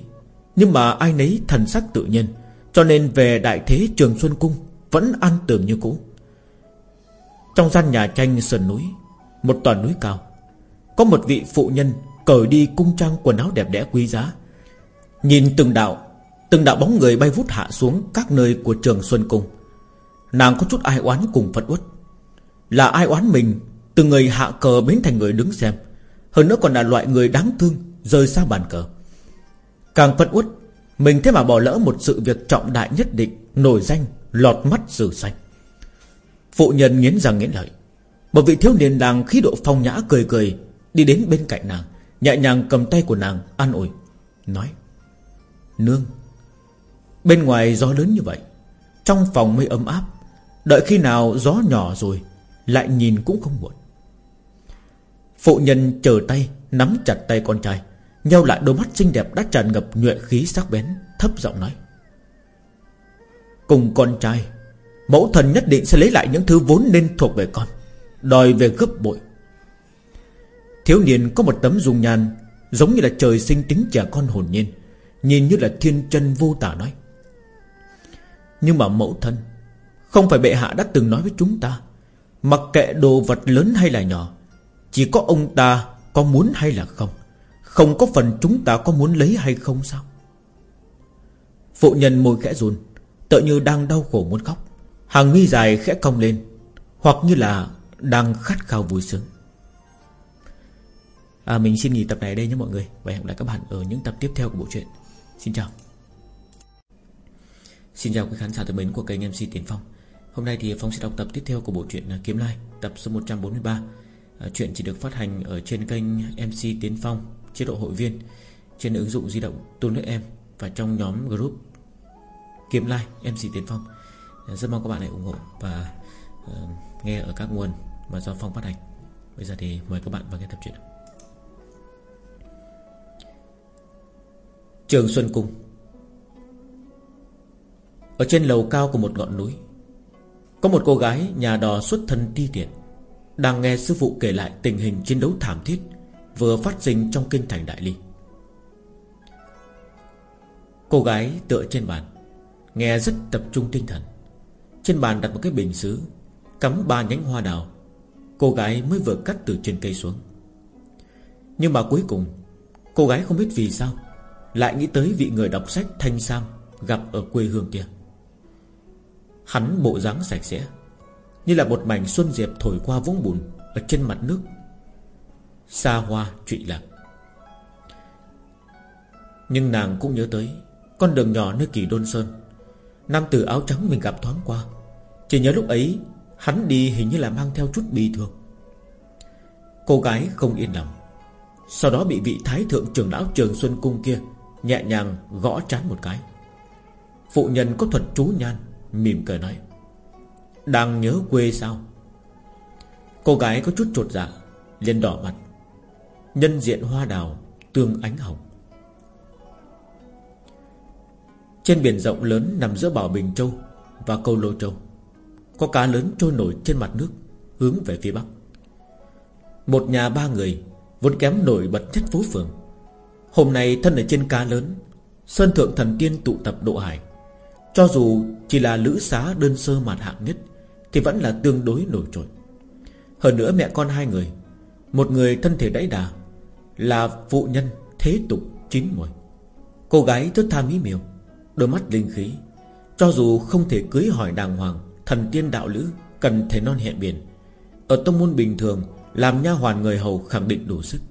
Nhưng mà ai nấy thần sắc tự nhiên, Cho nên về đại thế Trường Xuân Cung Vẫn an tường như cũ. Trong gian nhà tranh sườn núi, Một toàn núi cao, Có một vị phụ nhân Cởi đi cung trang quần áo đẹp đẽ quý giá. Nhìn từng đạo Từng đạo bóng người bay vút hạ xuống Các nơi của trường Xuân Cung, Nàng có chút ai oán cùng phật uất. Là ai oán mình từ người hạ cờ biến thành người đứng xem. Hơn nữa còn là loại người đáng thương Rơi xa bàn cờ. Càng phân uất, Mình thế mà bỏ lỡ một sự việc trọng đại nhất định, Nổi danh, lọt mắt rử xanh. Phụ nhân nghiến răng nghiến lợi. Một vị thiếu niên đang khí độ phong nhã cười cười, Đi đến bên cạnh nàng, Nhẹ nhàng cầm tay của nàng, an ủi, Nói, Nương. Bên ngoài gió lớn như vậy, Trong phòng mới ấm áp, Đợi khi nào gió nhỏ rồi, Lại nhìn cũng không muộn. Phụ nhân chờ tay, Nắm chặt tay con trai Nhau lại đôi mắt xinh đẹp đã tràn ngập nhuệ khí sắc bén, Thấp giọng nói. Cùng con trai, Mẫu thần nhất định sẽ lấy lại những thứ vốn nên thuộc về con, Đòi về gấp bội. Thiếu niên có một tấm dung nhan Giống như là trời sinh tính trẻ con hồn nhiên, Nhìn như là thiên chân vô tả nói. Nhưng mà mẫu thân, Không phải bệ hạ đã từng nói với chúng ta, Mặc kệ đồ vật lớn hay là nhỏ chỉ có ông ta có muốn hay là không? Không có phần chúng ta có muốn lấy hay không sao? Phụ nhân môi khẽ run Tựa như đang đau khổ muốn khóc. Hàng mi dài khẽ cong lên Hoặc như là đang khát khao vui sướng. À, Mình xin nghỉ tập này đây nhé mọi người Và hẹn gặp lại các bạn ở những tập tiếp theo của bộ truyện. Xin chào. Xin chào quý khán giả thân mến của kênh MC Tiến Phong. Hôm nay thì Phong sẽ đọc tập tiếp theo của bộ truyện à, Kiếm Lai Tập số 143 Ờ, chuyện chỉ được phát hành ở trên kênh MC Tiến Phong Chế độ hội viên Trên ứng dụng di động Tôn nước em Và trong nhóm group Kiếm Lai MC Tiến Phong. Ờ, rất mong các bạn hãy ủng hộ Và uh, nghe ở các nguồn mà do Phong phát hành. Bây giờ thì mời các bạn vào nghe tập truyện Trường Xuân Cung. Ở trên lầu cao của một ngọn núi Có một cô gái nhà đò xuất thân ti tiện. Đang nghe sư phụ kể lại tình hình chiến đấu thảm thiết Vừa phát sinh trong kinh thành Đại Ly. Cô gái tựa trên bàn, Nghe rất tập trung tinh thần. Trên bàn đặt một cái bình xứ, Cắm ba nhánh hoa đào. Cô gái mới vừa cắt từ trên cây xuống. Nhưng mà cuối cùng, Cô gái không biết vì sao, lại nghĩ tới vị người đọc sách Thanh Sam Gặp ở quê hương kia. Hắn bộ dáng sạch sẽ như là một mảnh xuân diệp thổi qua vũng bùn Ở trên mặt nước. Xa hoa trụy lạc. Nhưng nàng cũng nhớ tới Con đường nhỏ nơi kỳ đôn sơn. Nam tử áo trắng mình gặp thoáng qua, Chỉ nhớ lúc ấy Hắn đi hình như là mang theo chút bi thương. Cô gái không yên lòng, Sau đó bị vị thái thượng trưởng lão trường Xuân Cung kia Nhẹ nhàng gõ trán một cái. Phụ nhân có thuật chú nhan, Mỉm cười nói đang nhớ quê sao? Cô gái có chút trột dạ liền đỏ mặt. Nhân diện hoa đào, Tương ánh hồng. Trên biển rộng lớn nằm giữa Bảo Bình Châu Và Câu Lô Châu, Có cá lớn trôi nổi trên mặt nước, Hướng về phía bắc. Một nhà ba người Vốn kém nổi bật nhất phố phường. Hôm nay thân ở trên cá lớn, Sơn thượng thần tiên tụ tập độ hải. Cho dù chỉ là lữ xá đơn sơ mạt hạng nhất thì vẫn là tương đối nổi trội. Hơn nữa mẹ con hai người, Một người thân thể đẫy đà, Là phụ nhân thế tục chín muồi. Cô gái rất tha mỹ miều, Đôi mắt linh khí, Cho dù không thể cưới hỏi đàng hoàng, Thần tiên đạo lữ, Cần thể non hẹn biển, Ở tông môn bình thường, Làm nha hoàn người hầu khẳng định đủ sức.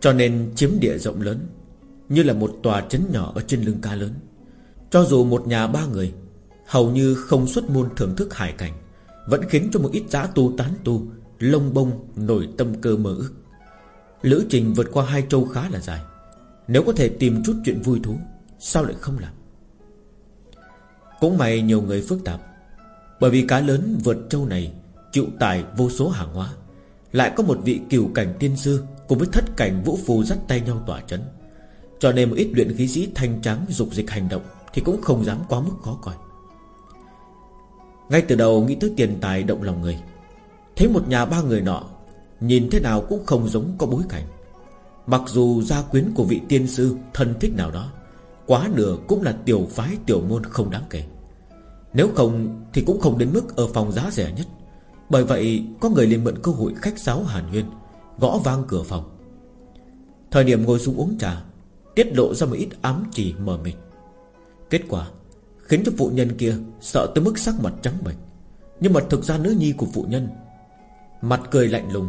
Cho nên chiếm địa rộng lớn, Như là một tòa trấn nhỏ Ở trên lưng ca lớn. Cho dù một nhà ba người Hầu như không xuất môn thưởng thức hải cảnh, Vẫn khiến cho một ít giã tu tán tu, Lông bông nổi tâm cơ mơ ước. Lữ trình vượt qua hai châu khá là dài. Nếu có thể tìm chút chuyện vui thú, Sao lại không làm? Cũng may nhiều người phức tạp, Bởi vì cá lớn vượt châu này, Chịu tải vô số hàng hóa, Lại có một vị cửu cảnh tiên sư Cùng với thất cảnh vũ phù dắt tay nhau tỏa chấn. Cho nên một ít luyện khí sĩ thanh trắng dục dịch hành động Thì cũng không dám quá mức khó coi. Ngay từ đầu nghĩ tới tiền tài động lòng người, Thấy một nhà ba người nọ Nhìn thế nào cũng không giống có bối cảnh. Mặc dù gia quyến của vị tiên sư Thân thích nào đó, Quá nửa cũng là tiểu phái tiểu môn không đáng kể. Nếu không Thì cũng không đến mức ở phòng giá rẻ nhất. Bởi vậy, có người liền mượn cơ hội khách sáo hàn huyên, Gõ vang cửa phòng. Thời điểm ngồi xuống uống trà, Tiết lộ ra một ít ám chỉ mờ mịt. Kết quả Khiến cho phụ nhân kia sợ tới mức sắc mặt trắng bệch. Nhưng mà thực ra nữ nhi của phụ nhân Mặt cười lạnh lùng,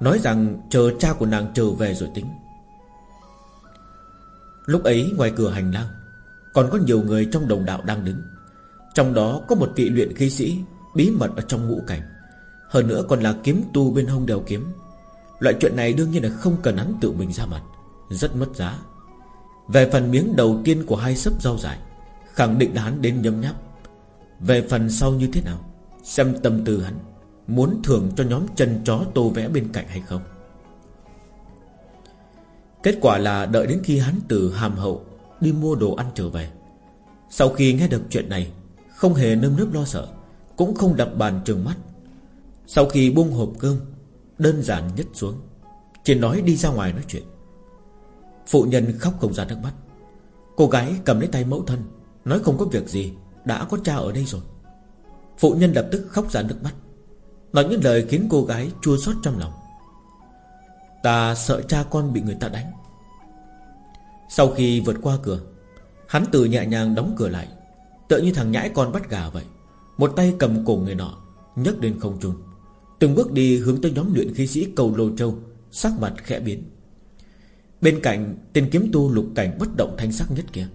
Nói rằng chờ cha của nàng trở về rồi tính. Lúc ấy ngoài cửa hành lang, Còn có nhiều người trong đồng đạo đang đứng. Trong đó có một vị luyện khí sĩ Bí mật ở trong ngũ cảnh. Hơn nữa còn là kiếm tu bên hông đèo kiếm. Loại chuyện này đương nhiên là không cần hắn tự mình ra mặt, Rất mất giá. Về phần miếng đầu tiên của hai sấp rau dài Khẳng định là hắn đến nhấm nháp. Về phần sau như thế nào, Xem tâm tư hắn, Muốn thưởng cho nhóm chân chó tô vẽ bên cạnh hay không. Kết quả là đợi đến khi hắn từ hàm hậu Đi mua đồ ăn trở về. Sau khi nghe được chuyện này, Không hề nơm nớp lo sợ, Cũng không đập bàn trừng mắt. Sau khi buông hộp cơm, Đơn giản nhất xuống, Chỉ nói đi ra ngoài nói chuyện. Phụ nhân khóc không ra nước mắt. Cô gái cầm lấy tay mẫu thân Nói không có việc gì, Đã có cha ở đây rồi. Phụ nhân lập tức khóc ra nước mắt. Nói những lời khiến cô gái chua xót trong lòng. Ta sợ cha con bị người ta đánh. Sau khi vượt qua cửa, Hắn từ nhẹ nhàng đóng cửa lại. Tựa như thằng nhãi con bắt gà vậy. Một tay cầm cổ người nọ, nhấc lên không trung. Từng bước đi hướng tới nhóm luyện khí sĩ cầu lô châu, Sắc mặt khẽ biến. Bên cạnh tên kiếm tu lục cảnh bất động thanh sắc nhất kia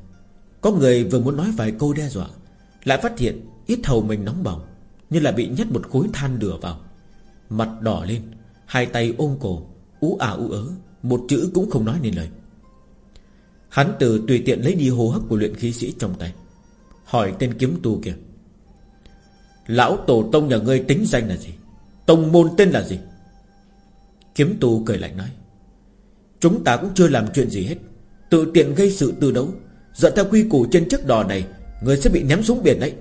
có người vừa muốn nói vài câu đe dọa, Lại phát hiện ít hầu mình nóng bỏng, Như là bị nhét một khối than lửa vào. Mặt đỏ lên, Hai tay ôm cổ, Ú à ú ớ, Một chữ cũng không nói nên lời. Hắn từ tùy tiện lấy đi hô hấp của luyện khí sĩ trong tay, Hỏi tên kiếm tu kia. Lão tổ tông nhà ngươi tính danh là gì? Tông môn tên là gì? Kiếm tu cười lạnh nói. Chúng ta cũng chưa làm chuyện gì hết, Tự tiện gây sự tư đấu Dựa theo quy củ trên chiếc đò này, Người sẽ bị ném xuống biển đấy.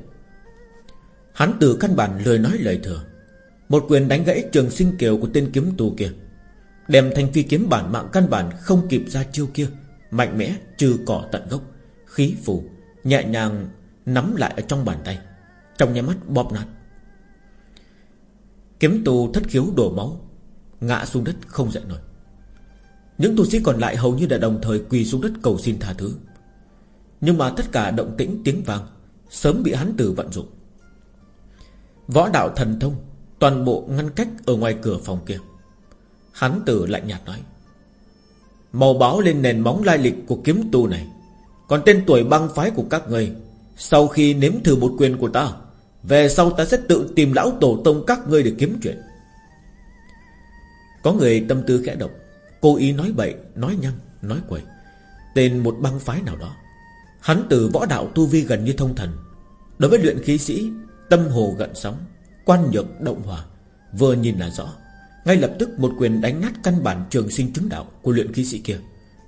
Hắn từ căn bản lời nói lời thừa. Một quyền đánh gãy trường sinh kiều của tên kiếm tù kia, Đem thanh phi kiếm bản mạng căn bản không kịp ra chiêu kia, Mạnh mẽ trừ cỏ tận gốc, Khí phù, Nhẹ nhàng nắm lại ở trong bàn tay, Trong nháy mắt bóp nát. Kiếm tù thất khiếu đổ máu, Ngã xuống đất không dậy nổi. Những tu sĩ còn lại hầu như đã đồng thời quỳ xuống đất cầu xin tha thứ. Nhưng mà tất cả động tĩnh tiếng vang Sớm bị hắn tử vận dụng. Võ đạo thần thông Toàn bộ ngăn cách ở ngoài cửa phòng kia. Hắn tử lạnh nhạt nói Màu báo lên nền móng lai lịch của kiếm tu này. Còn tên tuổi băng phái của các người Sau khi nếm thử một quyền của ta Về sau ta sẽ tự tìm lão tổ tông các ngươi để kiếm chuyện. Có người tâm tư khẽ động Cố ý nói bậy, nói nhăng, nói quẩy Tên một băng phái nào đó. Hắn từ võ đạo tu vi gần như thông thần. Đối với luyện khí sĩ, Tâm hồ gận sóng, Quan nhược động hòa, Vừa nhìn là rõ. Ngay lập tức một quyền đánh nát căn bản trường sinh chứng đạo Của luyện khí sĩ kia.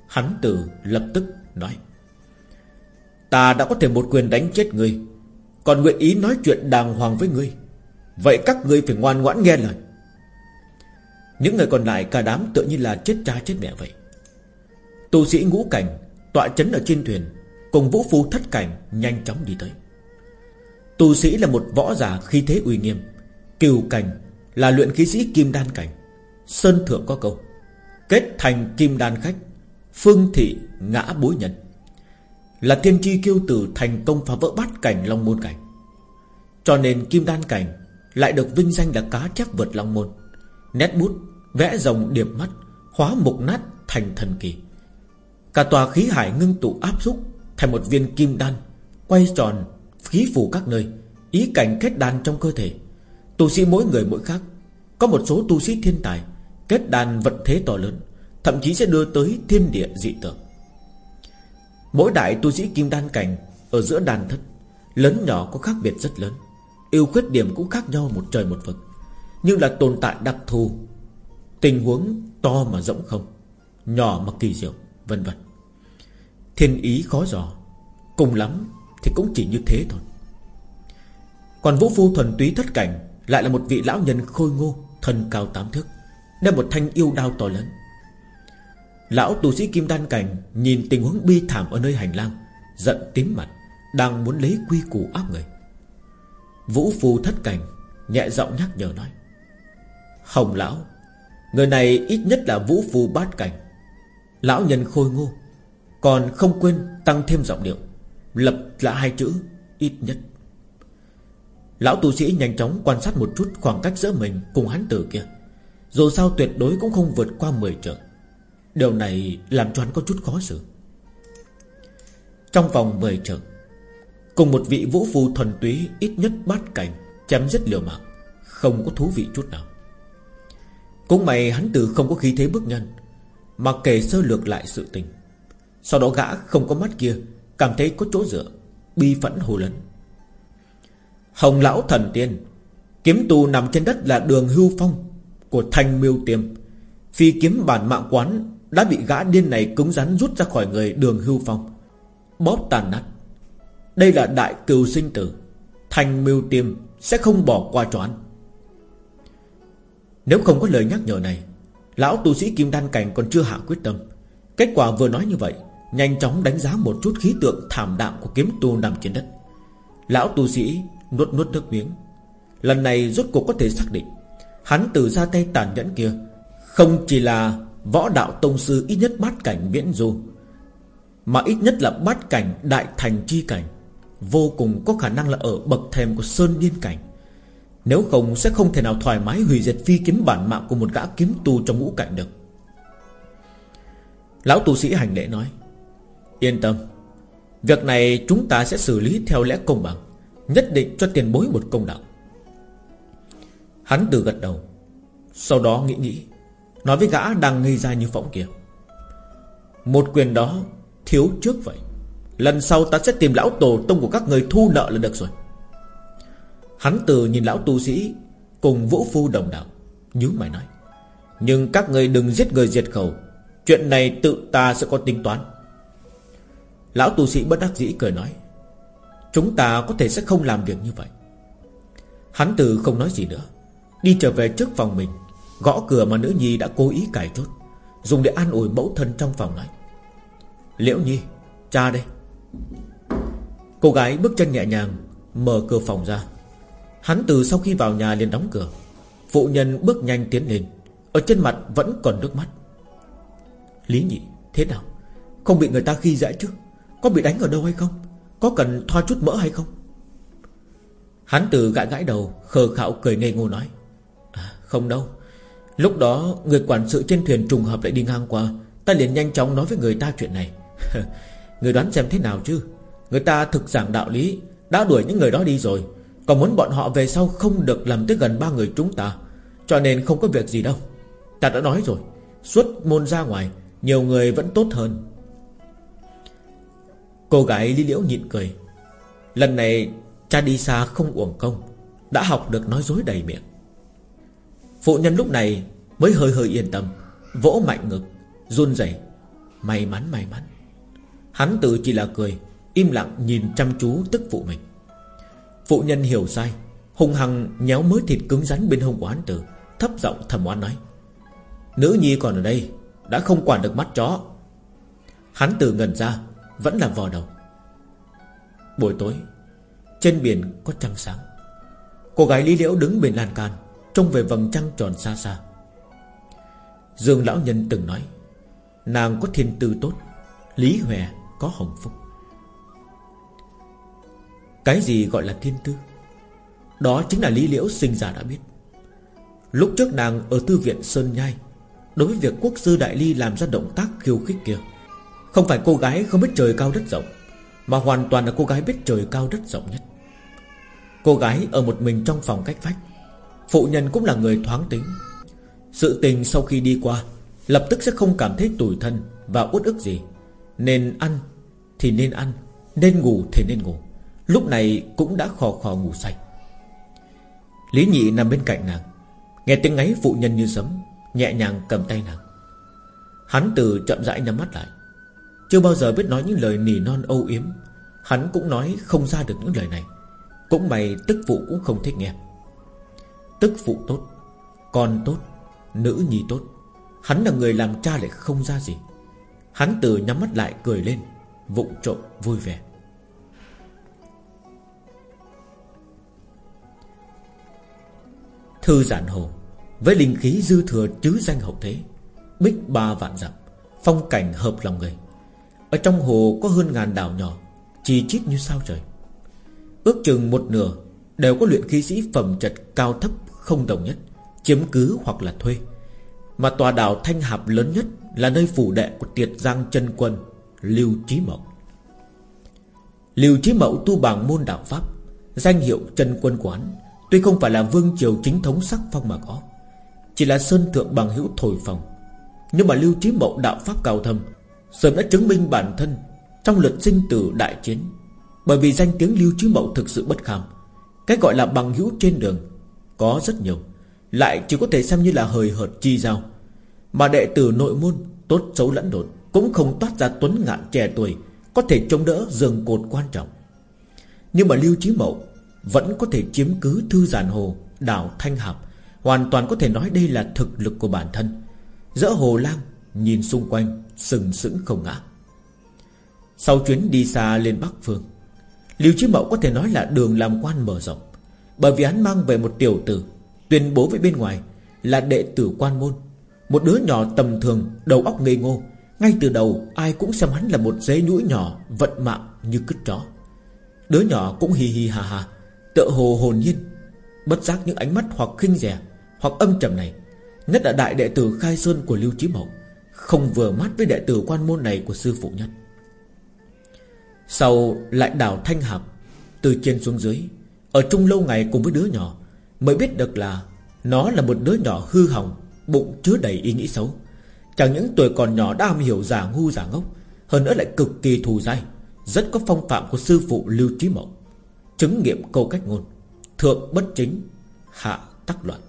Hắn từ lập tức nói, Ta đã có thể một quyền đánh chết ngươi, Còn nguyện ý nói chuyện đàng hoàng với ngươi. Vậy các ngươi phải ngoan ngoãn nghe lời. Những người còn lại cả đám tự như là chết cha chết mẹ vậy. Tu sĩ ngũ cảnh Tọa chấn ở trên thuyền Cùng vũ phu thất cảnh nhanh chóng đi tới. Tu sĩ là một võ giả khí thế uy nghiêm. Kiều cảnh là luyện khí sĩ kim đan cảnh. Sơn thượng có câu, Kết thành kim đan khách, Phương thị ngã bối nhân. Là tiên tri kiêu tử thành công phá vỡ bát cảnh long môn cảnh. Cho nên kim đan cảnh Lại được vinh danh là cá chép vượt long môn. Nét bút, Vẽ rồng điệp mắt Hóa mục nát thành thần kỳ. Cả tòa khí hải ngưng tụ áp xúc Thành một viên kim đan, Quay tròn, khí phủ các nơi, Ý cảnh kết đan trong cơ thể. Tu sĩ mỗi người mỗi khác. Có một số tu sĩ thiên tài, Kết đan vận thế to lớn, Thậm chí sẽ đưa tới thiên địa dị tượng. Mỗi đại tu sĩ kim đan cảnh Ở giữa đàn thất, Lớn nhỏ có khác biệt rất lớn, ưu khuyết điểm cũng khác nhau một trời một vực. Nhưng là tồn tại đặc thù, Tình huống to mà rỗng không, Nhỏ mà kỳ diệu, Vân vân. Thiên ý khó dò. Cùng lắm thì cũng chỉ như thế thôi. Còn vũ phu thuần túy thất cảnh Lại là một vị lão nhân khôi ngô, Thân cao tám thước Đem một thanh yêu đao to lớn. Lão tu sĩ kim đan cảnh Nhìn tình huống bi thảm ở nơi hành lang, Giận tím mặt, Đang muốn lấy quy củ áp người. Vũ phu thất cảnh Nhẹ giọng nhắc nhở nói, Hồng lão, Người này ít nhất là vũ phu bát cảnh. Lão nhân khôi ngô còn không quên tăng thêm giọng điệu. Lập là hai chữ, Ít nhất. Lão tu sĩ nhanh chóng quan sát một chút Khoảng cách giữa mình cùng hắn tử kia. Dù sao tuyệt đối cũng không vượt qua 10 trượng. Điều này làm cho hắn có chút khó xử. Trong vòng 10 trượng, Cùng một vị vũ phu thuần túy Ít nhất bát cảnh Chém giết liều mạng, Không có thú vị chút nào. Cũng may hắn từ không có khí thế bước nhân Mà kể sơ lược lại sự tình. Sau đó gã không có mắt kia, Cảm thấy có chỗ dựa, Bi phẫn hồ lớn. Hồng lão thần tiên, Kiếm tù nằm trên đất là đường hưu phong Của thanh miêu tiêm. Phi kiếm bản mạng quán Đã bị gã điên này cứng rắn rút ra khỏi người đường hưu phong, Bóp tàn nát. Đây là đại cừu sinh tử, Thanh miêu tiêm Sẽ không bỏ qua cho anh Nếu không có lời nhắc nhở này, Lão tu sĩ Kim Đan Cảnh còn chưa hạ quyết tâm. Kết quả vừa nói như vậy Nhanh chóng đánh giá một chút khí tượng thảm đạm của kiếm tu nằm trên đất. Lão tu sĩ nuốt nuốt nước miếng. Lần này rốt cuộc có thể xác định, Hắn từ ra tay tàn nhẫn kia Không chỉ là võ đạo tông sư ít nhất bát cảnh viễn du, Mà ít nhất là bát cảnh đại thành chi cảnh, Vô cùng có khả năng là ở bậc thềm của sơn điên cảnh. Nếu không sẽ không thể nào thoải mái hủy diệt phi kiếm bản mạng của một gã kiếm tu trong ngũ cảnh được. Lão tu sĩ hành lễ nói Yên tâm. Việc này chúng ta sẽ xử lý theo lẽ công bằng, Nhất định cho tiền bối một công đạo. Hắn từ gật đầu, Sau đó nghĩ nghĩ, Nói với gã đang ngây ra như phỏng kia. Một quyền đó Thiếu trước vậy, Lần sau ta sẽ tìm lão tổ tông của các người thu nợ là được rồi. Hắn từ nhìn lão tu sĩ Cùng vũ phu đồng đạo, nhíu mày nói, Nhưng các người đừng giết người diệt khẩu, Chuyện này tự ta sẽ có tính toán. Lão tu sĩ bất đắc dĩ cười nói, Chúng ta có thể sẽ không làm việc như vậy. Hắn từ không nói gì nữa, Đi trở về trước phòng mình, Gõ cửa mà nữ nhi đã cố ý cài chốt, Dùng để an ủi mẫu thân trong phòng nói Liễu nhi, Cha đây. Cô gái bước chân nhẹ nhàng, Mở cửa phòng ra. Hắn từ sau khi vào nhà liền đóng cửa. Phụ nhân bước nhanh tiến lên, Ở trên mặt vẫn còn nước mắt. Lý nhị, thế nào? Không bị người ta khi dễ chứ? Có bị đánh ở đâu hay không? Có cần thoa chút mỡ hay không? Hắn từ gãi gãi đầu Khờ khạo cười ngây ngô nói à, Không đâu. Lúc đó người quản sự trên thuyền trùng hợp lại đi ngang qua. Ta liền nhanh chóng nói với người ta chuyện này. <laughs> Người đoán xem thế nào chứ? Người ta thực giảng đạo lý Đã đuổi những người đó đi rồi. Còn muốn bọn họ về sau không được làm tới gần ba người chúng ta Cho nên không có việc gì đâu. Ta đã nói rồi Xuất môn ra ngoài Nhiều người vẫn tốt hơn. Cô gái Lý Liễu nhịn cười. Lần này, cha đi xa không uổng công, Đã học được nói dối đầy miệng. Phụ nhân lúc này Mới hơi hơi yên tâm, Vỗ mạnh ngực, Run rẩy. May mắn may mắn. Hắn tự chỉ là cười, Im lặng nhìn chăm chú tức phụ mình. Phụ nhân hiểu sai Hùng hằng nhéo mớ thịt cứng rắn bên hông của hắn tử Thấp giọng thầm oán nói. Nữ nhi còn ở đây, Đã không quản được mắt chó. Hắn từ ngần ra vẫn là vò đầu. Buổi tối, Trên biển có trăng sáng. Cô gái Lý Liễu đứng bên lan can, Trông về vầng trăng tròn xa xa. Dương lão nhân từng nói, Nàng có thiên tư tốt, Lý Hòe có hồng phúc. Cái gì gọi là thiên tư? Đó chính là Lý Liễu sinh ra đã biết. Lúc trước nàng ở thư viện Sơn Nhai, Đối với việc quốc sư Đại Ly làm ra động tác khiêu khích kia không phải cô gái không biết trời cao đất rộng, Mà hoàn toàn là cô gái biết trời cao đất rộng nhất. Cô gái ở một mình trong phòng cách vách, Phụ nhân cũng là người thoáng tính. Sự tình sau khi đi qua, Lập tức sẽ không cảm thấy tủi thân Và uất ức gì. Nên ăn thì nên ăn, Nên ngủ thì nên ngủ. Lúc này cũng đã khò khò ngủ say. Lý nhị nằm bên cạnh nàng, Nghe tiếng ngáy phụ nhân như sấm, Nhẹ nhàng cầm tay nàng. Hắn từ chậm rãi nhắm mắt lại. Chưa bao giờ biết nói những lời nỉ non âu yếm. Hắn cũng nói không ra được những lời này. Cũng mày tức phụ cũng không thích nghe. Tức phụ tốt, Con tốt, Nữ nhi tốt. Hắn là người làm cha lại không ra gì. Hắn từ nhắm mắt lại cười lên, Vụng trộm vui vẻ. Thư giản hồ, Với linh khí dư thừa chứ danh hậu thế, Bích ba vạn dặm, Phong cảnh hợp lòng người. Ở trong hồ có hơn ngàn đảo nhỏ Chỉ chít như sao trời. Ước chừng một nửa Đều có luyện khí sĩ phẩm trật cao thấp không đồng nhất, Chiếm cứ hoặc là thuê. Mà tòa đảo Thanh Hạp lớn nhất Là nơi phủ đệ của Tiệt Giang chân Quân, Lưu Chí Mậu. Lưu Chí Mậu tu bằng môn đạo Pháp, Danh hiệu chân Quân Quán, Tuy không phải là vương triều chính thống sắc phong mà có, Chỉ là sơn thượng bằng hữu thổi phòng Nhưng mà Lưu Chí Mậu đạo Pháp cao thâm Sớm đã chứng minh bản thân Trong lượt sinh tử đại chiến. Bởi vì danh tiếng Lưu Chí Mậu thực sự bất kham. Cái gọi là bằng hữu trên đường Có rất nhiều, Lại chỉ có thể xem như là hời hợt chi giao. Mà đệ tử nội môn Tốt xấu lẫn đột Cũng không toát ra tuấn ngạn trẻ tuổi Có thể chống đỡ giường cột quan trọng. Nhưng mà Lưu Chí Mậu vẫn có thể chiếm cứ thư giản hồ, Đảo Thanh Hạp, Hoàn toàn có thể nói đây là thực lực của bản thân. Dỡ hồ lang Nhìn xung quanh sừng sững không ngã. Sau chuyến đi xa lên Bắc Phương, Lưu Chí Mậu có thể nói là đường làm quan mở rộng, Bởi vì hắn mang về một tiểu tử Tuyên bố với bên ngoài Là đệ tử quan môn, Một đứa nhỏ tầm thường, Đầu óc ngây ngô, Ngay từ đầu ai cũng xem hắn là một dế nhũi nhỏ, Vận mạng như cứt chó. Đứa nhỏ cũng hi hi ha ha Tựa hồ hồn nhiên, Bất giác những ánh mắt hoặc khinh rẻ Hoặc âm trầm này, Nhất là đại đệ tử khai sơn của Lưu Chí Mậu. Không vừa mắt với đệ tử quan môn này của sư phụ nhất Sau lại đảo Thanh Hạp, Từ trên xuống dưới, Ở chung lâu ngày cùng với đứa nhỏ, Mới biết được là Nó là một đứa nhỏ hư hỏng, Bụng chứa đầy ý nghĩ xấu. Chẳng những tuổi còn nhỏ đã am hiểu giả ngu giả ngốc, Hơn nữa lại cực kỳ thù dai, Rất có phong phạm của sư phụ Lưu Trí Mộng Chứng nghiệm câu cách ngôn, Thượng bất chính, Hạ tắc loạn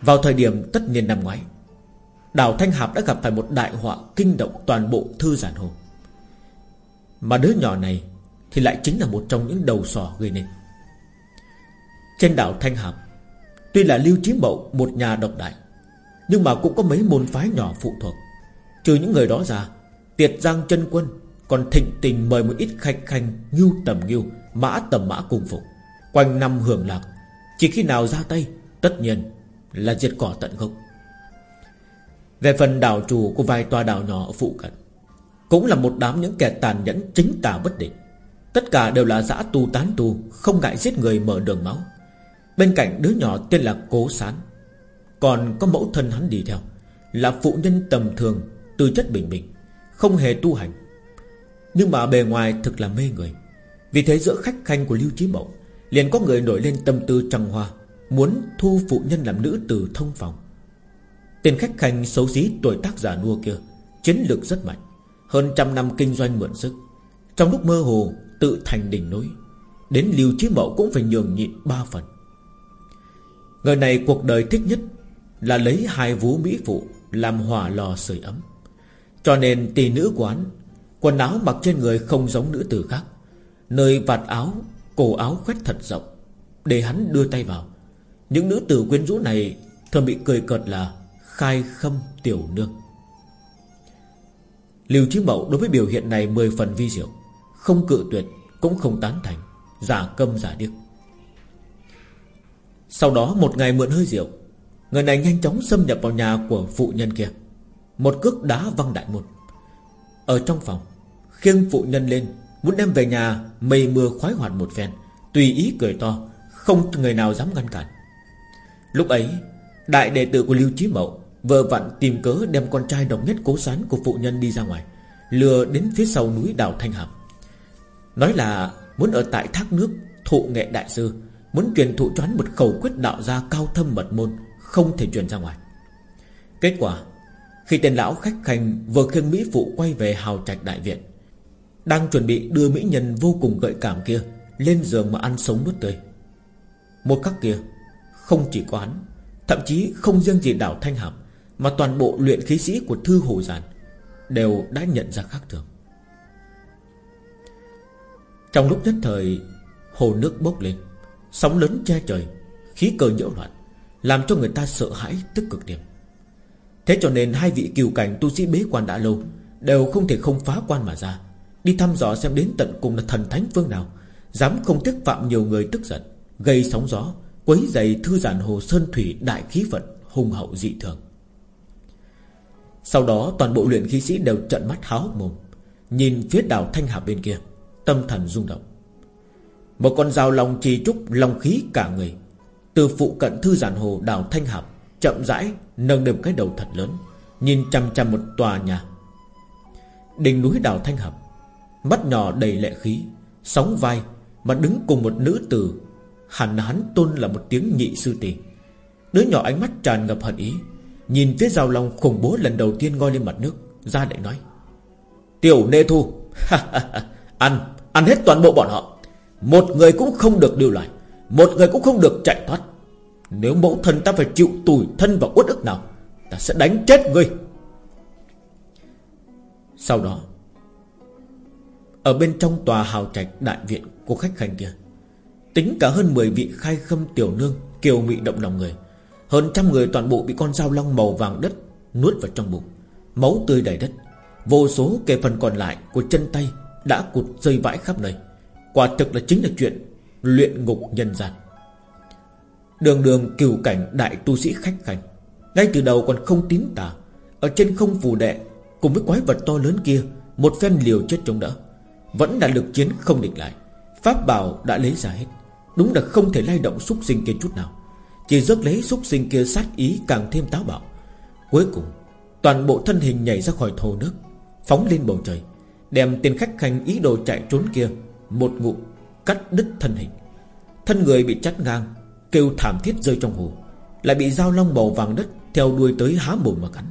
Vào thời điểm tất nhiên năm ngoái Đảo Thanh Hạp đã gặp phải một đại họa Kinh động toàn bộ thư giản hồ. Mà đứa nhỏ này Thì lại chính là một trong những đầu sỏ gây nên. Trên đảo Thanh Hạp, Tuy là Lưu Chí Mậu một nhà độc đại, Nhưng mà cũng có mấy môn phái nhỏ phụ thuộc. Trừ những người đó ra, Tiệt Giang chân Quân còn thịnh tình mời một ít khách khanh Ngưu tầm ngưu Mã tầm mã cùng phục, Quanh năm hưởng lạc. Chỉ khi nào ra tay, Tất nhiên là diệt cỏ tận gốc. Về phần đảo chủ của vài tòa đảo nhỏ ở phụ cận, Cũng là một đám những kẻ tàn nhẫn chính tà bất định. Tất cả đều là dã tu tán tu, Không ngại giết người mở đường máu. Bên cạnh đứa nhỏ tên là Cố Sán, Còn có mẫu thân hắn đi theo, Là phụ nhân tầm thường, Tư chất bình bình Không hề tu hành. Nhưng mà bề ngoài thực là mê người. Vì thế giữa khách khanh của Lưu Chí Mậu, Liền có người nổi lên tâm tư trăng hoa, Muốn thu phụ nhân làm nữ tử thông phòng. Tên khách khanh xấu xí tuổi tác giả nua kia, Chiến lược rất mạnh, Hơn trăm năm kinh doanh mượn sức. Trong lúc mơ hồ, tự thành đỉnh núi, Đến liều Chí Mậu cũng phải nhường nhịn ba phần. Người này cuộc đời thích nhất Là lấy hai vú mỹ phụ Làm hỏa lò sưởi ấm. Cho nên tỷ nữ quán, Quần áo mặc trên người không giống nữ tử khác, Nơi vạt áo, Cổ áo khoét thật rộng, Để hắn đưa tay vào. Những nữ tử quyến rũ này Thường bị cười cợt là Khai khâm tiểu nương. Lưu Chí Mậu đối với biểu hiện này mười phần vi diệu. Không cự tuyệt, Cũng không tán thành. Giả câm giả điếc. Sau đó một ngày mượn hơi rượu, Người này nhanh chóng xâm nhập vào nhà của phụ nhân kia. Một cước đá văng đại môn. Ở trong phòng, Khiêng phụ nhân lên, Muốn đem về nhà mây mưa khoái hoạt một phen, Tùy ý cười to, Không người nào dám ngăn cản. Lúc ấy, Đại đệ tử của Lưu Chí Mậu Vợ vặn tìm cớ đem con trai độc nhất cố sán của phụ nhân đi ra ngoài, Lừa đến phía sau núi đảo Thanh Hàm. Nói là muốn ở tại thác nước Thụ nghệ đại sư, Muốn truyền thụ choán một khẩu quyết đạo gia cao thâm mật môn, Không thể truyền ra ngoài. Kết quả, Khi tên lão khách khanh vừa khiêng Mỹ Phụ quay về hào trạch đại viện, Đang chuẩn bị đưa mỹ nhân vô cùng gợi cảm kia Lên giường mà ăn sống nuốt tươi. Một khắc kia, Không chỉ có hắn, Thậm chí không riêng gì đảo Thanh Hàm mà toàn bộ luyện khí sĩ của Thư Hồ Giản Đều đã nhận ra khác thường. Trong lúc nhất thời, Hồ nước bốc lên, Sóng lớn che trời, Khí cơ nhiễu loạn, Làm cho người ta sợ hãi tức cực điểm. Thế cho nên hai vị kiều cảnh tu sĩ bế quan đã lâu Đều không thể không phá quan mà ra, Đi thăm dò xem đến tận cùng là thần thánh phương nào, Dám không tiếc phạm nhiều người tức giận, Gây sóng gió, Quấy dày thư giản hồ sơn thủy đại khí vận Hùng hậu dị thường. Sau đó toàn bộ luyện khí sĩ đều trợn mắt háo mồm, Nhìn phía đảo Thanh Hà bên kia, Tâm thần rung động. Một con dao lòng trì trúc lòng khí cả người, Từ phụ cận thư giản hồ đảo Thanh Hạp Chậm rãi nâng đầm cái đầu thật lớn, Nhìn chăm chăm một tòa nhà. Đỉnh núi đảo Thanh Hạp Mắt nhỏ đầy lệ khí, Sóng vai Mà đứng cùng một nữ tử Hẳn hắn tôn là một tiếng nhị sư tỷ. Đứa nhỏ ánh mắt tràn ngập hận ý Nhìn phía rào lòng khủng bố lần đầu tiên ngoi lên mặt nước Ra lại nói Tiểu nê thu <laughs> Ăn, ăn hết toàn bộ bọn họ. Một người cũng không được điều lại Một người cũng không được chạy thoát. Nếu mẫu thân ta phải chịu tủi thân và uất ức nào Ta sẽ đánh chết ngươi. Sau đó Ở bên trong tòa hào trạch đại viện của khách khanh kia Tính cả hơn 10 vị khai khâm tiểu nương Kiều mị động lòng người hơn trăm người toàn bộ bị con dao long màu vàng đất Nuốt vào trong bụng. Máu tươi đầy đất. Vô số kề phần còn lại của chân tay Đã cụt rơi vãi khắp nơi. Quả thực là chính là chuyện Luyện ngục nhân gian. Đường đường kiều cảnh đại tu sĩ khách khanh. Ngay từ đầu còn không tín tà. Ở trên không phù đệ, Cùng với quái vật to lớn kia, Một phen liều chết chống đỡ. Vẫn là lực chiến không địch lại. Pháp bảo đã lấy ra hết. Đúng là không thể lay động xúc sinh kia chút nào. Chỉ rước lấy xúc sinh kia sát ý càng thêm táo bạo. Cuối cùng, Toàn bộ thân hình nhảy ra khỏi thổ nước, Phóng lên bầu trời, Đem tiền khách khanh ý đồ chạy trốn kia Một ngụm cắt đứt thân hình. Thân người bị chắt ngang, Kêu thảm thiết rơi trong hồ, Lại bị dao long màu vàng đất Theo đuôi tới há mồm mà cắn.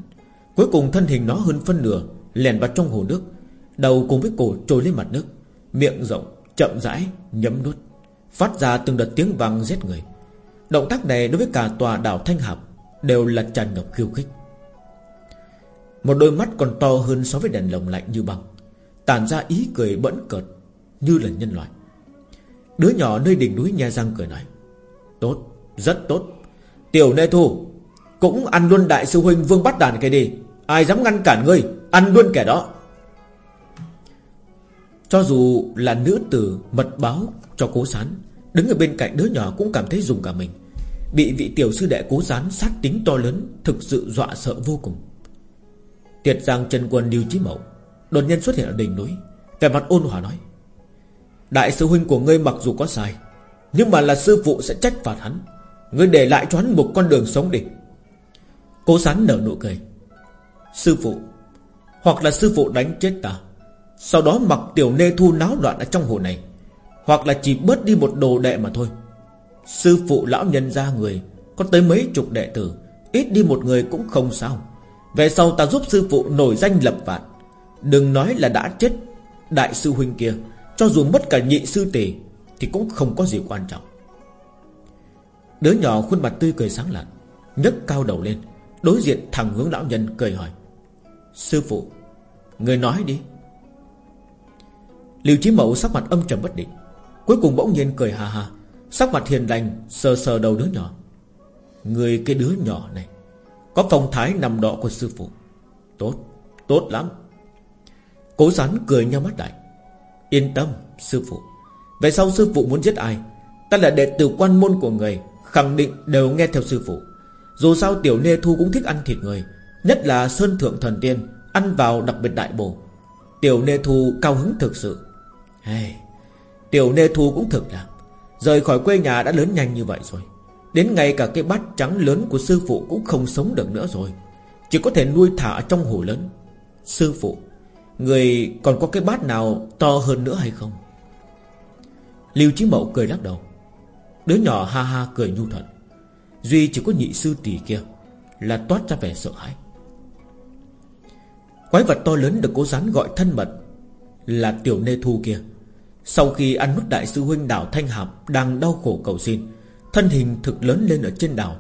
Cuối cùng thân hình nó hơn phân nửa Lèn vào trong hồ nước, Đầu cùng với cổ trồi lên mặt nước, Miệng rộng, chậm rãi, nhấm nuốt, Phát ra từng đợt tiếng vang giết người. Động tác này đối với cả tòa đảo Thanh Hạp Đều là tràn ngập khiêu khích. Một đôi mắt còn to hơn so với đèn lồng lạnh như băng Tản ra ý cười bẫn cợt Như là nhân loại. Đứa nhỏ nơi đỉnh núi nha răng cười nói Tốt, rất tốt. Tiểu nê thu Cũng ăn luôn đại sư huynh vương bắt đàn kia đi. Ai dám ngăn cản ngươi Ăn luôn kẻ đó. Cho dù là nữ tử mật báo cho cố sán Đứng ở bên cạnh đứa nhỏ cũng cảm thấy dùng cả mình. Bị vị tiểu sư đệ cố gián sát tính to lớn, Thực sự dọa sợ vô cùng. Tiệt giang chân quân điều Chí mẫu Đột nhiên xuất hiện ở đỉnh núi, Vẻ mặt ôn hòa nói, Đại sư huynh của ngươi mặc dù có sai, Nhưng mà là sư phụ sẽ trách phạt hắn. Ngươi để lại cho hắn một con đường sống đi. Cố sán nở nụ cười, Sư phụ, Hoặc là sư phụ đánh chết ta, Sau đó mặc tiểu nê thu náo loạn ở trong hồ này hoặc là chỉ bớt đi một đồ đệ mà thôi. Sư phụ lão nhân ra người, Có tới mấy chục đệ tử, Ít đi một người cũng không sao. Về sau ta giúp sư phụ nổi danh lập vạn. Đừng nói là đã chết, Đại sư huynh kia, Cho dù mất cả nhị sư tỷ, Thì cũng không có gì quan trọng. Đứa nhỏ khuôn mặt tươi cười sáng lạn, nhấc cao đầu lên, Đối diện thẳng hướng lão nhân cười hỏi. Sư phụ, Người nói đi. Liều Chí Mậu sắc mặt âm trầm bất định. Cuối cùng bỗng nhiên cười hà hà Sắc mặt hiền lành sờ sờ đầu đứa nhỏ. Người cái đứa nhỏ này Có phong thái nằm đọ của sư phụ. Tốt, tốt lắm. Cố rắn cười nhau mắt lại. Yên tâm sư phụ. Về sau sư phụ muốn giết ai Ta là đệ tử quan môn của người Khẳng định đều nghe theo sư phụ. Dù sao tiểu nê thu cũng thích ăn thịt người Nhất là sơn thượng thần tiên Ăn vào đặc biệt đại bổ. Tiểu nê thu cao hứng thực sự. Hey, Tiểu nê thu cũng thực là Rời khỏi quê nhà đã lớn nhanh như vậy rồi. Đến ngay cả cái bát trắng lớn của sư phụ Cũng không sống được nữa rồi. Chỉ có thể nuôi thả trong hồ lớn. Sư phụ, Người còn có cái bát nào to hơn nữa hay không? Lưu Chí Mậu cười lắc đầu. Đứa nhỏ ha ha cười nhu thuận. Duy chỉ có nhị sư tỷ kia Là toát ra vẻ sợ hãi. Quái vật to lớn được cố rán gọi thân mật Là tiểu nê thu kia. Sau khi ăn nút đại sư huynh đảo Thanh Hạp Đang đau khổ cầu xin, Thân hình thực lớn lên ở trên đảo,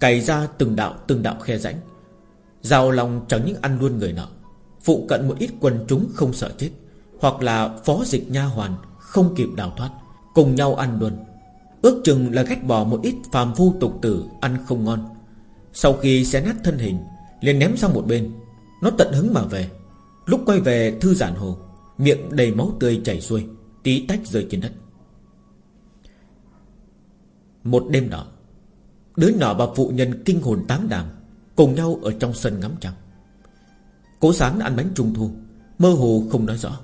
Cày ra từng đạo từng đạo khe rãnh. Giao lòng chẳng những ăn luôn người nợ Phụ cận một ít quần chúng không sợ chết, Hoặc là phó dịch nha hoàn Không kịp đào thoát, Cùng nhau ăn luôn. Ước chừng là ghét bỏ một ít phàm phu tục tử Ăn không ngon. Sau khi xé nát thân hình, liền ném sang một bên. Nó tận hứng mà về. Lúc quay về thư giản hồ, Miệng đầy máu tươi chảy xuôi. Tí tách rơi trên đất. Một đêm nọ, Đứa nhỏ và phụ nhân kinh hồn táng đàm Cùng nhau ở trong sân ngắm trăng. Cố sáng ăn bánh trung thu Mơ hồ không nói rõ.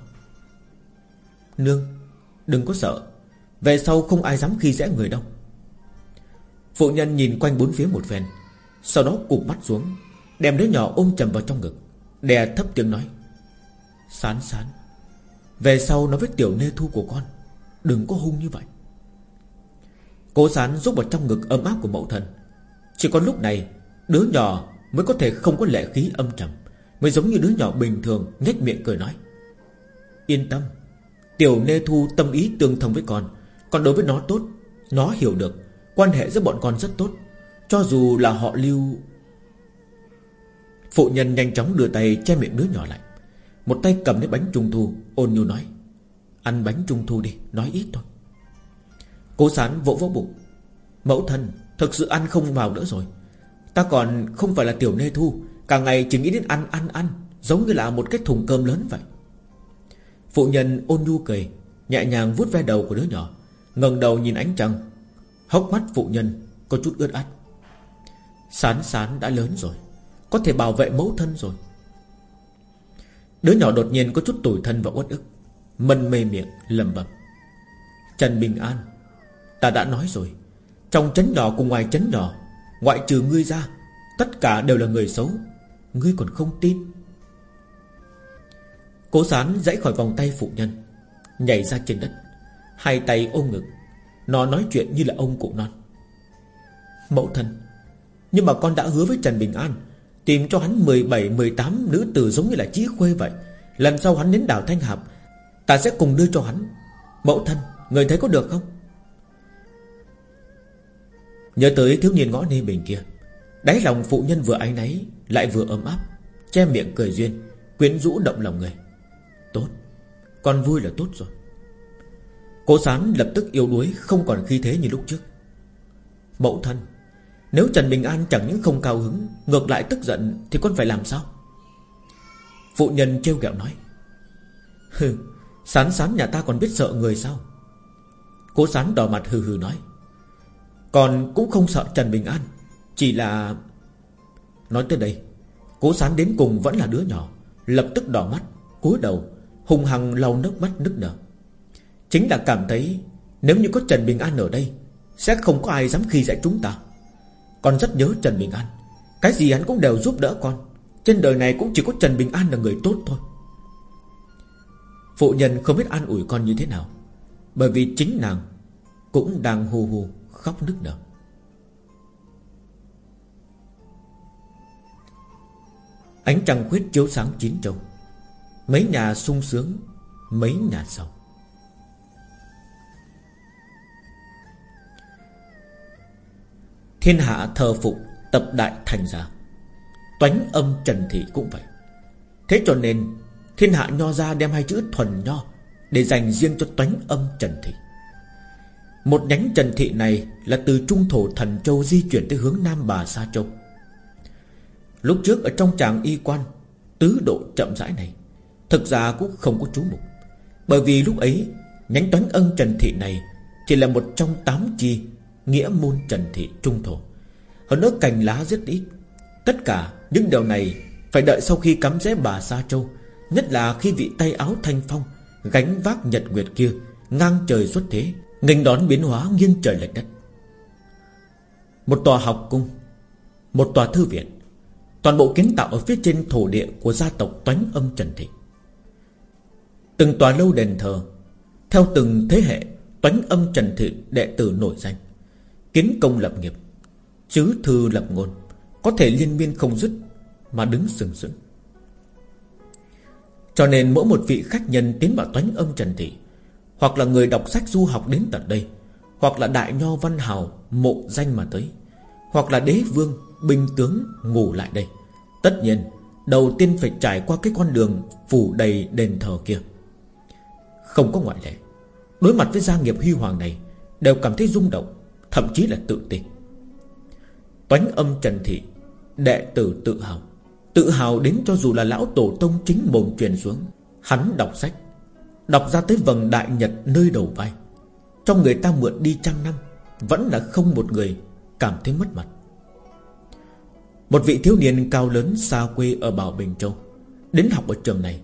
Nương Đừng có sợ Về sau không ai dám khi dễ người đâu. Phụ nhân nhìn quanh bốn phía một phen Sau đó cụp mắt xuống Đem đứa nhỏ ôm chầm vào trong ngực Đè thấp tiếng nói Sán sán. Về sau nói với tiểu nê thu của con, Đừng có hung như vậy. Cố sán rút vào trong ngực ấm áp của mẫu thân. Chỉ có lúc này, Đứa nhỏ mới có thể không có lệ khí âm trầm, Mới giống như đứa nhỏ bình thường, nhếch miệng cười nói. Yên tâm, Tiểu Nê Thu tâm ý tương thông với con, Còn đối với nó tốt, Nó hiểu được, Quan hệ giữa bọn con rất tốt. Cho dù là họ lưu, Phụ nhân nhanh chóng đưa tay che miệng đứa nhỏ lại. Một tay cầm lấy bánh trung thu, Ôn nhu nói, Ăn bánh trung thu đi, Nói ít thôi. Cố sán vỗ vỗ bụng, Mẫu thân, Thực sự ăn không vào nữa rồi. Ta còn không phải là tiểu nê thu, Cả ngày chỉ nghĩ đến ăn ăn ăn, Giống như là một cái thùng cơm lớn vậy. Phụ nhân ôn nhu cười, Nhẹ nhàng vuốt ve đầu của đứa nhỏ, ngẩng đầu nhìn ánh trăng, Hốc mắt phụ nhân có chút ướt át. Sán sán đã lớn rồi, Có thể bảo vệ mẫu thân rồi. Đứa nhỏ đột nhiên có chút tủi thân và uất ức. Mân mê miệng lầm bầm Trần Bình An, Ta đã nói rồi. Trong chấn nhỏ cùng ngoài chấn nhỏ Ngoại trừ ngươi ra, Tất cả đều là người xấu. Ngươi còn không tin. Cố sán dãy khỏi vòng tay phụ nhân, Nhảy ra trên đất, Hai tay ôm ngực. Nó nói chuyện như là ông cụ non. Mẫu thân, Nhưng mà con đã hứa với Trần Bình An Tìm cho hắn 17-18 nữ tử giống như là Chí Khuê vậy. Lần sau hắn đến đảo Thanh Hạp, Ta sẽ cùng đưa cho hắn. Mẫu thân, Người thấy có được không? Nhớ tới thiếu niên ngõ nê bình kia, Đáy lòng phụ nhân vừa áy náy, Lại vừa ấm áp, Che miệng cười duyên, Quyến rũ động lòng người. Tốt, Con vui là tốt rồi. Cố sán lập tức yếu đuối, Không còn khi thế như lúc trước. Mẫu thân nếu Trần Bình An chẳng những không cao hứng, Ngược lại tức giận, Thì con phải làm sao? Phụ nhân trêu ghẹo nói. <laughs> Hừ, Sán sán nhà ta còn biết sợ người sao? Cố sán đỏ mặt hừ hừ nói. Còn cũng không sợ Trần Bình An, Chỉ là Nói tới đây, Cố sán đến cùng vẫn là đứa nhỏ, Lập tức đỏ mắt, cúi đầu Hùng hằng lau nước mắt nức nở. Chính là cảm thấy Nếu như có Trần Bình An ở đây, Sẽ không có ai dám khi dễ chúng ta. Con rất nhớ Trần Bình An. Cái gì hắn cũng đều giúp đỡ con. Trên đời này cũng chỉ có Trần Bình An là người tốt thôi. Phụ nhân không biết an ủi con như thế nào, Bởi vì chính nàng Cũng đang hù hù khóc nức nở. Ánh trăng khuyết chiếu sáng chín châu. Mấy nhà sung sướng, Mấy nhà sầu Thiên hạ thờ phục Tập đại thành gia, Toánh âm trần thị cũng vậy. Thế cho nên Thiên hạ nho ra đem hai chữ thuần nho Để dành riêng cho toánh âm trần thị. Một nhánh trần thị này Là từ trung thổ thần châu Di chuyển tới hướng Nam Bà Sa Châu. Lúc trước ở trong tràng y quan Tứ độ chậm rãi này Thực ra cũng không có chú mục. Bởi vì lúc ấy Nhánh toán ân Trần Thị này Chỉ là một trong tám chi Nghĩa môn Trần Thị Trung Thổ. Hơn nữa cành lá rất ít. Tất cả những điều này Phải đợi sau khi cắm rễ bà Sa Châu, Nhất là khi vị tay áo thanh phong, Gánh vác nhật nguyệt kia Ngang trời xuất thế, nghênh đón biến hóa nghiêng trời lệch đất. Một tòa học cung, Một tòa thư viện, Toàn bộ kiến tạo ở phía trên thổ địa Của gia tộc toánh âm Trần Thị. Từng tòa lâu đền thờ, Theo từng thế hệ Toánh âm Trần Thị đệ tử nổi danh. Kiến công lập nghiệp Chứ thư lập ngôn Có thể liên miên không dứt Mà đứng sừng sững. Cho nên mỗi một vị khách nhân tiến vào toánh âm Trần Thị Hoặc là người đọc sách du học đến tận đây Hoặc là đại nho văn hào Mộ danh mà tới Hoặc là đế vương, binh tướng ngủ lại đây Tất nhiên Đầu tiên phải trải qua cái con đường Phủ đầy đền thờ kia. Không có ngoại lệ Đối mặt với gia nghiệp huy hoàng này Đều cảm thấy rung động Thậm chí là tự tin. Toánh âm Trần Thị, Đệ tử tự hào. Tự hào đến cho dù là lão tổ tông chính mồm truyền xuống, Hắn đọc sách, Đọc ra tới vầng đại nhật nơi đầu vai. Trong người ta mượn đi trăm năm, Vẫn là không một người Cảm thấy mất mặt. Một vị thiếu niên cao lớn xa quê ở Bảo Bình Châu, Đến học ở trường này,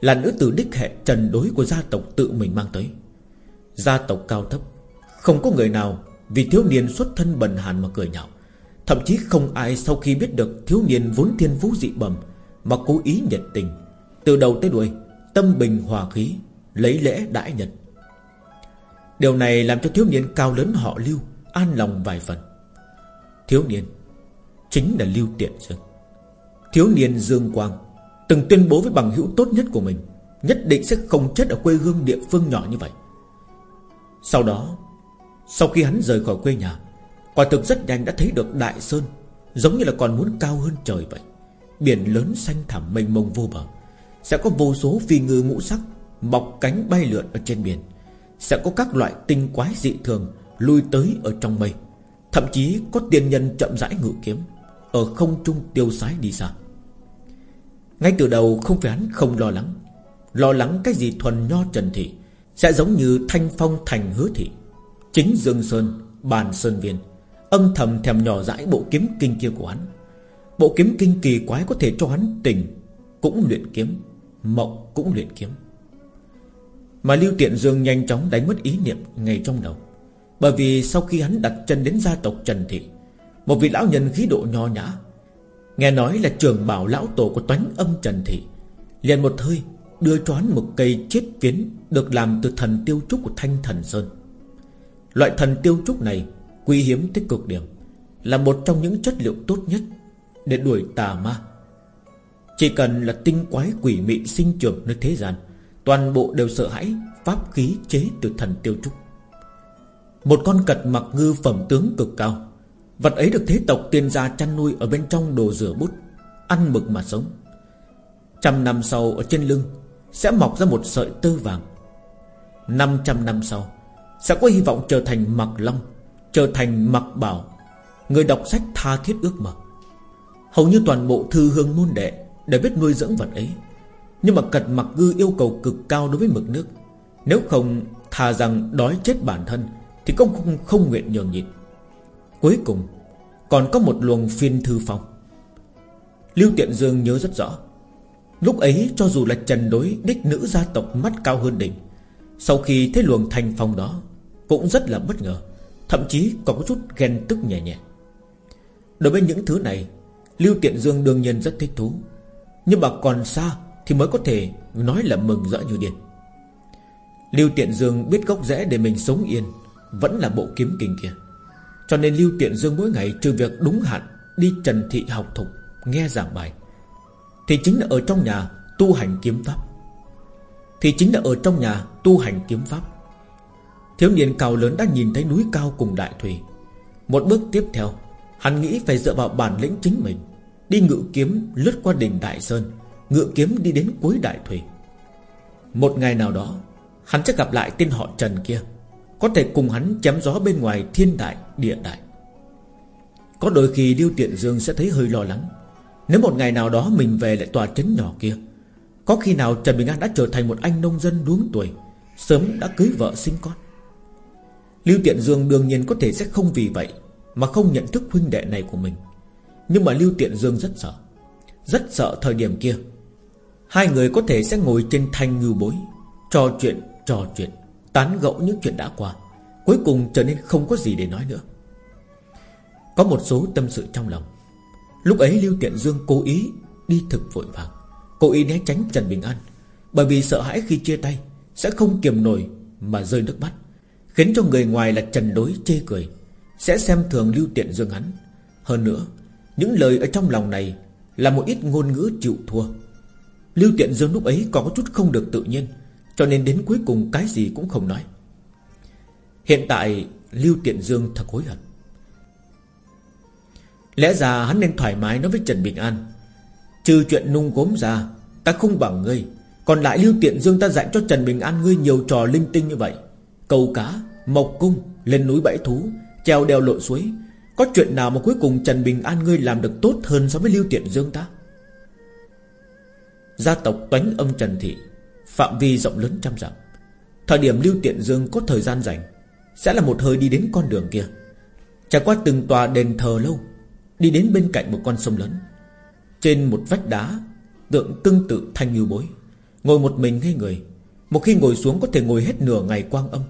Là nữ tử đích hệ trần đối của gia tộc tự mình mang tới. Gia tộc cao thấp, Không có người nào vì thiếu niên xuất thân bần hàn mà cười nhạo. Thậm chí không ai sau khi biết được Thiếu niên vốn thiên phú dị bẩm Mà cố ý nhiệt tình, Từ đầu tới đuôi, Tâm bình hòa khí, Lấy lễ đãi nhật. Điều này làm cho thiếu niên cao lớn họ lưu An lòng vài phần. Thiếu niên Chính là lưu tiện dương Thiếu niên Dương Quang Từng tuyên bố với bằng hữu tốt nhất của mình, Nhất định sẽ không chết ở quê hương địa phương nhỏ như vậy. Sau đó sau khi hắn rời khỏi quê nhà, Quả thực rất nhanh đã thấy được Đại Sơn, Giống như là còn muốn cao hơn trời vậy. Biển lớn xanh thẳm mênh mông vô bờ, Sẽ có vô số phi ngư ngũ sắc Mọc cánh bay lượn ở trên biển, Sẽ có các loại tinh quái dị thường Lui tới ở trong mây, Thậm chí có tiền nhân chậm rãi ngự kiếm Ở không trung tiêu sái đi xa. Ngay từ đầu không phải hắn không lo lắng Lo lắng cái gì thuần nho trần thị Sẽ giống như thanh phong thành hứa thị. Chính Dương Sơn, Bàn Sơn Viên, Âm thầm thèm nhỏ dãi bộ kiếm kinh kia của hắn. Bộ kiếm kinh kỳ quái có thể cho hắn tình, Cũng luyện kiếm, Mộng cũng luyện kiếm. Mà Lưu Tiện Dương nhanh chóng đánh mất ý niệm ngay trong đầu, Bởi vì sau khi hắn đặt chân đến gia tộc Trần Thị, Một vị lão nhân khí độ nho nhã, Nghe nói là trường bảo lão tổ của toánh âm Trần Thị, liền một hơi đưa cho hắn một cây chết phiến Được làm từ thần tiêu trúc của Thanh Thần Sơn. Loại thần tiêu trúc này Quý hiếm tới cực điểm, Là một trong những chất liệu tốt nhất Để đuổi tà ma. Chỉ cần là tinh quái quỷ mị sinh trưởng nơi thế gian, Toàn bộ đều sợ hãi Pháp khí chế từ thần tiêu trúc. Một con cật mặc ngư phẩm tướng cực cao, Vật ấy được thế tộc tiên gia chăn nuôi Ở bên trong đồ rửa bút, Ăn mực mà sống. Trăm năm sau ở trên lưng Sẽ mọc ra một sợi tơ vàng. Năm trăm năm sau sẽ có hy vọng trở thành mặc long Trở thành mặc bảo. Người đọc sách tha thiết ước mơ. Hầu như toàn bộ thư hương môn đệ Để biết nuôi dưỡng vật ấy. Nhưng mà cật mặc gư yêu cầu cực cao đối với mực nước. Nếu không thà rằng đói chết bản thân Thì cũng không, không nguyện nhường nhịn. Cuối cùng Còn có một luồng phiên thư phong. Lưu Tiện Dương nhớ rất rõ. Lúc ấy cho dù là trần đối Đích nữ gia tộc mắt cao hơn đỉnh Sau khi thấy luồng thanh phong đó cũng rất là bất ngờ, Thậm chí còn có chút ghen tức nhẹ nhẹ. Đối với những thứ này, Lưu Tiện Dương đương nhiên rất thích thú, Nhưng mà còn xa Thì mới có thể nói là mừng rỡ như điên. Lưu Tiện Dương biết gốc rễ để mình sống yên Vẫn là bộ kiếm kinh kia, Cho nên Lưu Tiện Dương mỗi ngày trừ việc đúng hạn Đi trần thị học thục, Nghe giảng bài, Thì chính là ở trong nhà tu hành kiếm pháp. Thì chính là ở trong nhà tu hành kiếm pháp. Thiếu niên cao lớn đã nhìn thấy núi cao cùng đại thủy. Một bước tiếp theo, Hắn nghĩ phải dựa vào bản lĩnh chính mình, Đi ngự kiếm lướt qua đỉnh Đại Sơn, Ngự kiếm đi đến cuối đại thủy. Một ngày nào đó, Hắn sẽ gặp lại tên họ Trần kia, Có thể cùng hắn chém gió bên ngoài thiên đại, địa đại. Có đôi khi điêu Tiện Dương sẽ thấy hơi lo lắng, Nếu một ngày nào đó mình về lại tòa trấn nhỏ kia, Có khi nào Trần Bình An đã trở thành một anh nông dân đuống tuổi, Sớm đã cưới vợ sinh con. Lưu Tiện Dương đương nhiên có thể sẽ không vì vậy Mà không nhận thức huynh đệ này của mình. Nhưng mà Lưu Tiện Dương rất sợ Rất sợ thời điểm kia. Hai người có thể sẽ ngồi trên thanh ngư bối Trò chuyện, trò chuyện Tán gẫu những chuyện đã qua Cuối cùng trở nên không có gì để nói nữa. Có một số tâm sự trong lòng. Lúc ấy Lưu Tiện Dương cố ý Đi thực vội vàng Cố ý né tránh Trần Bình An Bởi vì sợ hãi khi chia tay Sẽ không kiềm nổi mà rơi nước mắt. Khiến cho người ngoài là trần đối chê cười, Sẽ xem thường Lưu Tiện Dương hắn. Hơn nữa, Những lời ở trong lòng này Là một ít ngôn ngữ chịu thua. Lưu Tiện Dương lúc ấy có chút không được tự nhiên, Cho nên đến cuối cùng cái gì cũng không nói. Hiện tại, Lưu Tiện Dương thật hối hận. Lẽ ra hắn nên thoải mái nói với Trần Bình An, Trừ chuyện nung gốm ra, Ta không bằng ngươi, Còn lại Lưu Tiện Dương ta dạy cho Trần Bình An ngươi nhiều trò linh tinh như vậy. Câu cá, mộc cung, lên núi bãi thú Treo đeo lội suối. Có chuyện nào mà cuối cùng Trần Bình An ngươi làm được tốt hơn so với Lưu Tiện Dương ta? Gia tộc toánh âm Trần Thị Phạm vi rộng lớn trăm dặm. Thời điểm Lưu Tiện Dương có thời gian rảnh Sẽ là một hơi đi đến con đường kia. Trải qua từng tòa đền thờ lâu Đi đến bên cạnh một con sông lớn. Trên một vách đá Tượng tương tự thanh như bối. Ngồi một mình ngay người Một khi ngồi xuống có thể ngồi hết nửa ngày quang âm.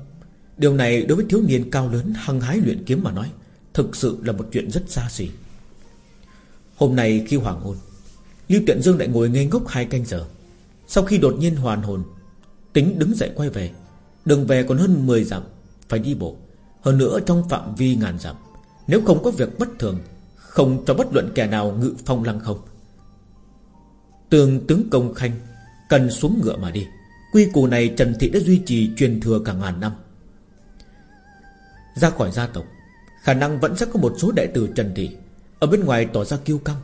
Điều này đối với thiếu niên cao lớn Hăng hái luyện kiếm mà nói, Thực sự là một chuyện rất xa xỉ. Hôm nay khi hoàng hôn, Lưu Tiện Dương lại ngồi ngây ngốc hai canh giờ. Sau khi đột nhiên hoàn hồn, Tính đứng dậy quay về. Đường về còn hơn 10 dặm, Phải đi bộ. Hơn nữa trong phạm vi ngàn dặm, Nếu không có việc bất thường, Không cho bất luận kẻ nào ngự phong lăng không. Tường tướng công khanh Cần xuống ngựa mà đi. Quy củ này Trần Thị đã duy trì truyền thừa cả ngàn năm. Ra khỏi gia tộc, Khả năng vẫn sẽ có một số đệ tử Trần Thị. Ở bên ngoài tỏ ra kiêu căng,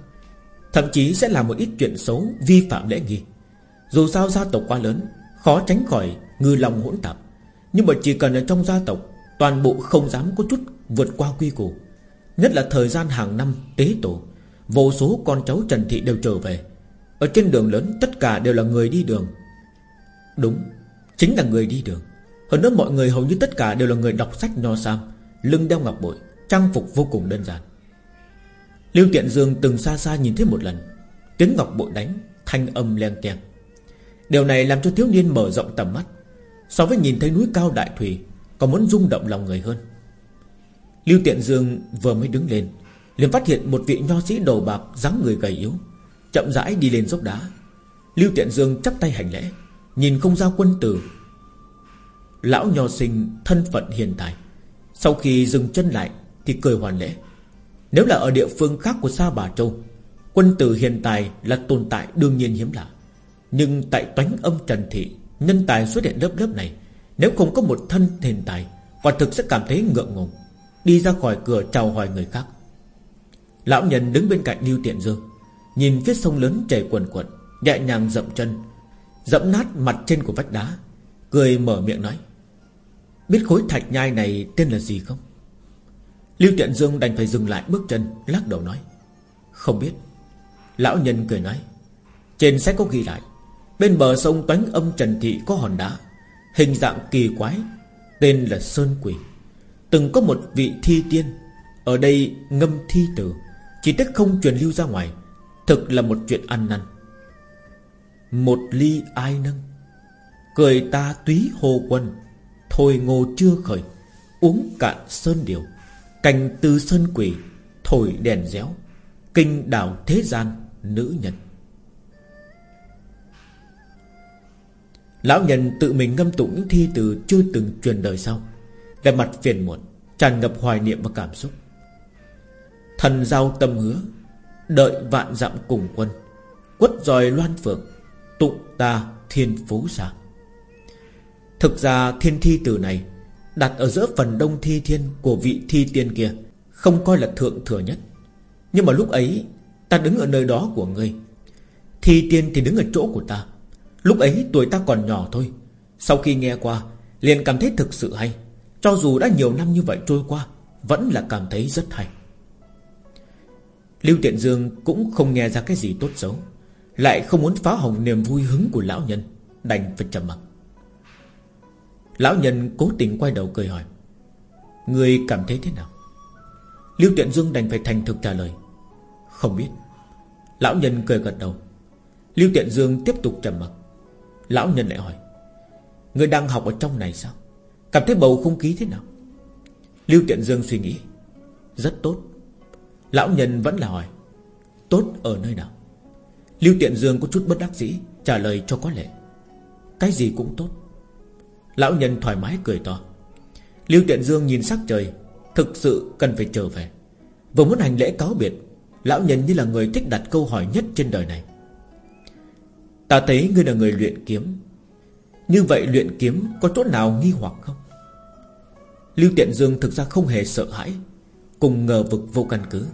Thậm chí sẽ làm một ít chuyện xấu, Vi phạm lễ nghi. Dù sao gia tộc quá lớn, Khó tránh khỏi ngư lòng hỗn tạp. Nhưng mà chỉ cần ở trong gia tộc, Toàn bộ không dám có chút vượt qua quy củ. Nhất là thời gian hàng năm, tế tổ, Vô số con cháu Trần Thị đều trở về. Ở trên đường lớn, tất cả đều là người đi đường. Đúng, Chính là người đi đường. Hơn nữa mọi người hầu như tất cả đều là người đọc sách nho sam, Lưng đeo ngọc bội, Trang phục vô cùng đơn giản. Lưu Tiện Dương từng xa xa nhìn thấy một lần, Tiếng ngọc bội đánh, Thanh âm len keng. Điều này làm cho thiếu niên mở rộng tầm mắt. So với nhìn thấy núi cao đại thủy Còn muốn rung động lòng người hơn. Lưu Tiện Dương vừa mới đứng lên, liền phát hiện một vị nho sĩ đầu bạc dáng người gầy yếu, Chậm rãi đi lên dốc đá. Lưu Tiện Dương chắp tay hành lễ, Nhìn không ra quân tử Lão nho sinh thân phận hiện tại. Sau khi dừng chân lại Thì cười hoàn lễ. Nếu là ở địa phương khác của Sa Bà Châu, Quân tử hiện tại là tồn tại đương nhiên hiếm lạ. Nhưng tại toánh âm Trần Thị, Nhân tài xuất hiện lớp lớp này, Nếu không có một thân hiện tài Quả thực sẽ cảm thấy ngượng ngùng, Đi ra khỏi cửa chào hỏi người khác. Lão nhân đứng bên cạnh Lưu Tiện Dương, Nhìn phía sông lớn chảy quần quần Nhẹ nhàng dậm chân, Dẫm nát mặt trên của vách đá, Cười mở miệng nói Biết khối thạch nhai này tên là gì không? Lưu Tiện Dương đành phải dừng lại bước chân, Lắc đầu nói, Không biết. Lão nhân cười nói, Trên sách có ghi lại, Bên bờ sông toánh âm Trần Thị có hòn đá, Hình dạng kỳ quái, Tên là Sơn Quỷ Từng có một vị thi tiên, Ở đây ngâm thi tử, Chỉ tiếc không truyền lưu ra ngoài, Thực là một chuyện ăn năn. Một ly ai nâng, Cười ta túy hồ quân Thôi ngô chưa khởi, Uống cạn sơn điều Cành từ sơn quỷ, Thổi đèn réo, Kinh đảo thế gian, nữ nhân. Lão nhân tự mình ngâm tụng những thi từ chưa từng truyền đời sau Về mặt phiền muộn, Tràn ngập hoài niệm và cảm xúc. Thần giao tâm hứa, Đợi vạn dặm cùng quân, Quất dòi loan phượng, Tụng ta thiên phú xa. Thực ra thiên thi từ này Đặt ở giữa phần đông thi thiên Của vị thi tiên kia Không coi là thượng thừa nhất. Nhưng mà lúc ấy, Ta đứng ở nơi đó của ngươi. Thi tiên thì đứng ở chỗ của ta. Lúc ấy tuổi ta còn nhỏ thôi. Sau khi nghe qua, Liền cảm thấy thực sự hay. Cho dù đã nhiều năm như vậy trôi qua, Vẫn là cảm thấy rất hay. Lưu Tiện Dương cũng không nghe ra cái gì tốt xấu, Lại không muốn phá hỏng niềm vui hứng của lão nhân, Đành phải trầm mặc. Lão nhân cố tình quay đầu cười hỏi Người cảm thấy thế nào? Lưu Tiện Dương đành phải thành thực trả lời, Không biết. Lão nhân cười gật đầu. Lưu Tiện Dương tiếp tục trầm mặc. Lão nhân lại hỏi Người đang học ở trong này sao? Cảm thấy bầu không khí thế nào? Lưu Tiện Dương suy nghĩ, Rất tốt. Lão nhân vẫn là hỏi, Tốt ở nơi nào? Lưu Tiện Dương có chút bất đắc dĩ, Trả lời cho có lệ, Cái gì cũng tốt. Lão nhân thoải mái cười to. Lưu Tiện Dương nhìn sắc trời Thực sự cần phải trở về. Vừa muốn hành lễ cáo biệt Lão nhân như là người thích đặt câu hỏi nhất trên đời này. Ta thấy ngươi là người luyện kiếm. Như vậy luyện kiếm Có chỗ nào nghi hoặc không? Lưu Tiện Dương thực ra không hề sợ hãi Cùng ngờ vực vô căn cứ.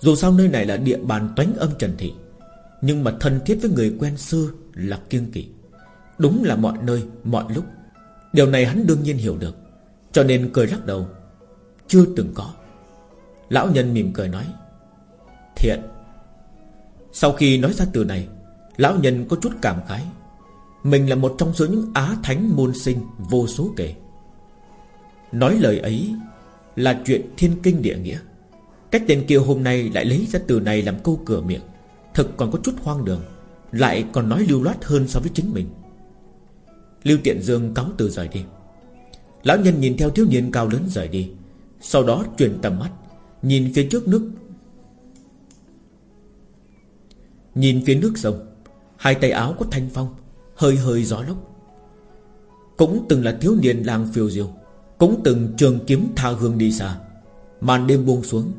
Dù sao nơi này là địa bàn toánh âm trần thị Nhưng mà thân thiết với người quen xưa Là kiêng kỵ. Đúng là mọi nơi, mọi lúc. Điều này hắn đương nhiên hiểu được, Cho nên cười lắc đầu. Chưa từng có. Lão nhân mỉm cười nói, Thiện. Sau khi nói ra từ này, Lão nhân có chút cảm khái. Mình là một trong số những á thánh môn sinh Vô số kể. Nói lời ấy Là chuyện thiên kinh địa nghĩa. Cách tên kia hôm nay lại lấy ra từ này Làm câu cửa miệng Thực còn có chút hoang đường, Lại còn nói lưu loát hơn so với chính mình. Lưu Tiện Dương cáo từ rời đi. Lão nhân nhìn theo thiếu niên cao lớn rời đi. Sau đó chuyển tầm mắt, Nhìn phía trước nước Nhìn phía nước sông. Hai tay áo có thanh phong Hơi hơi gió lốc. Cũng từng là thiếu niên làng phiêu diêu, Cũng từng trường kiếm tha hương đi xa. Màn đêm buông xuống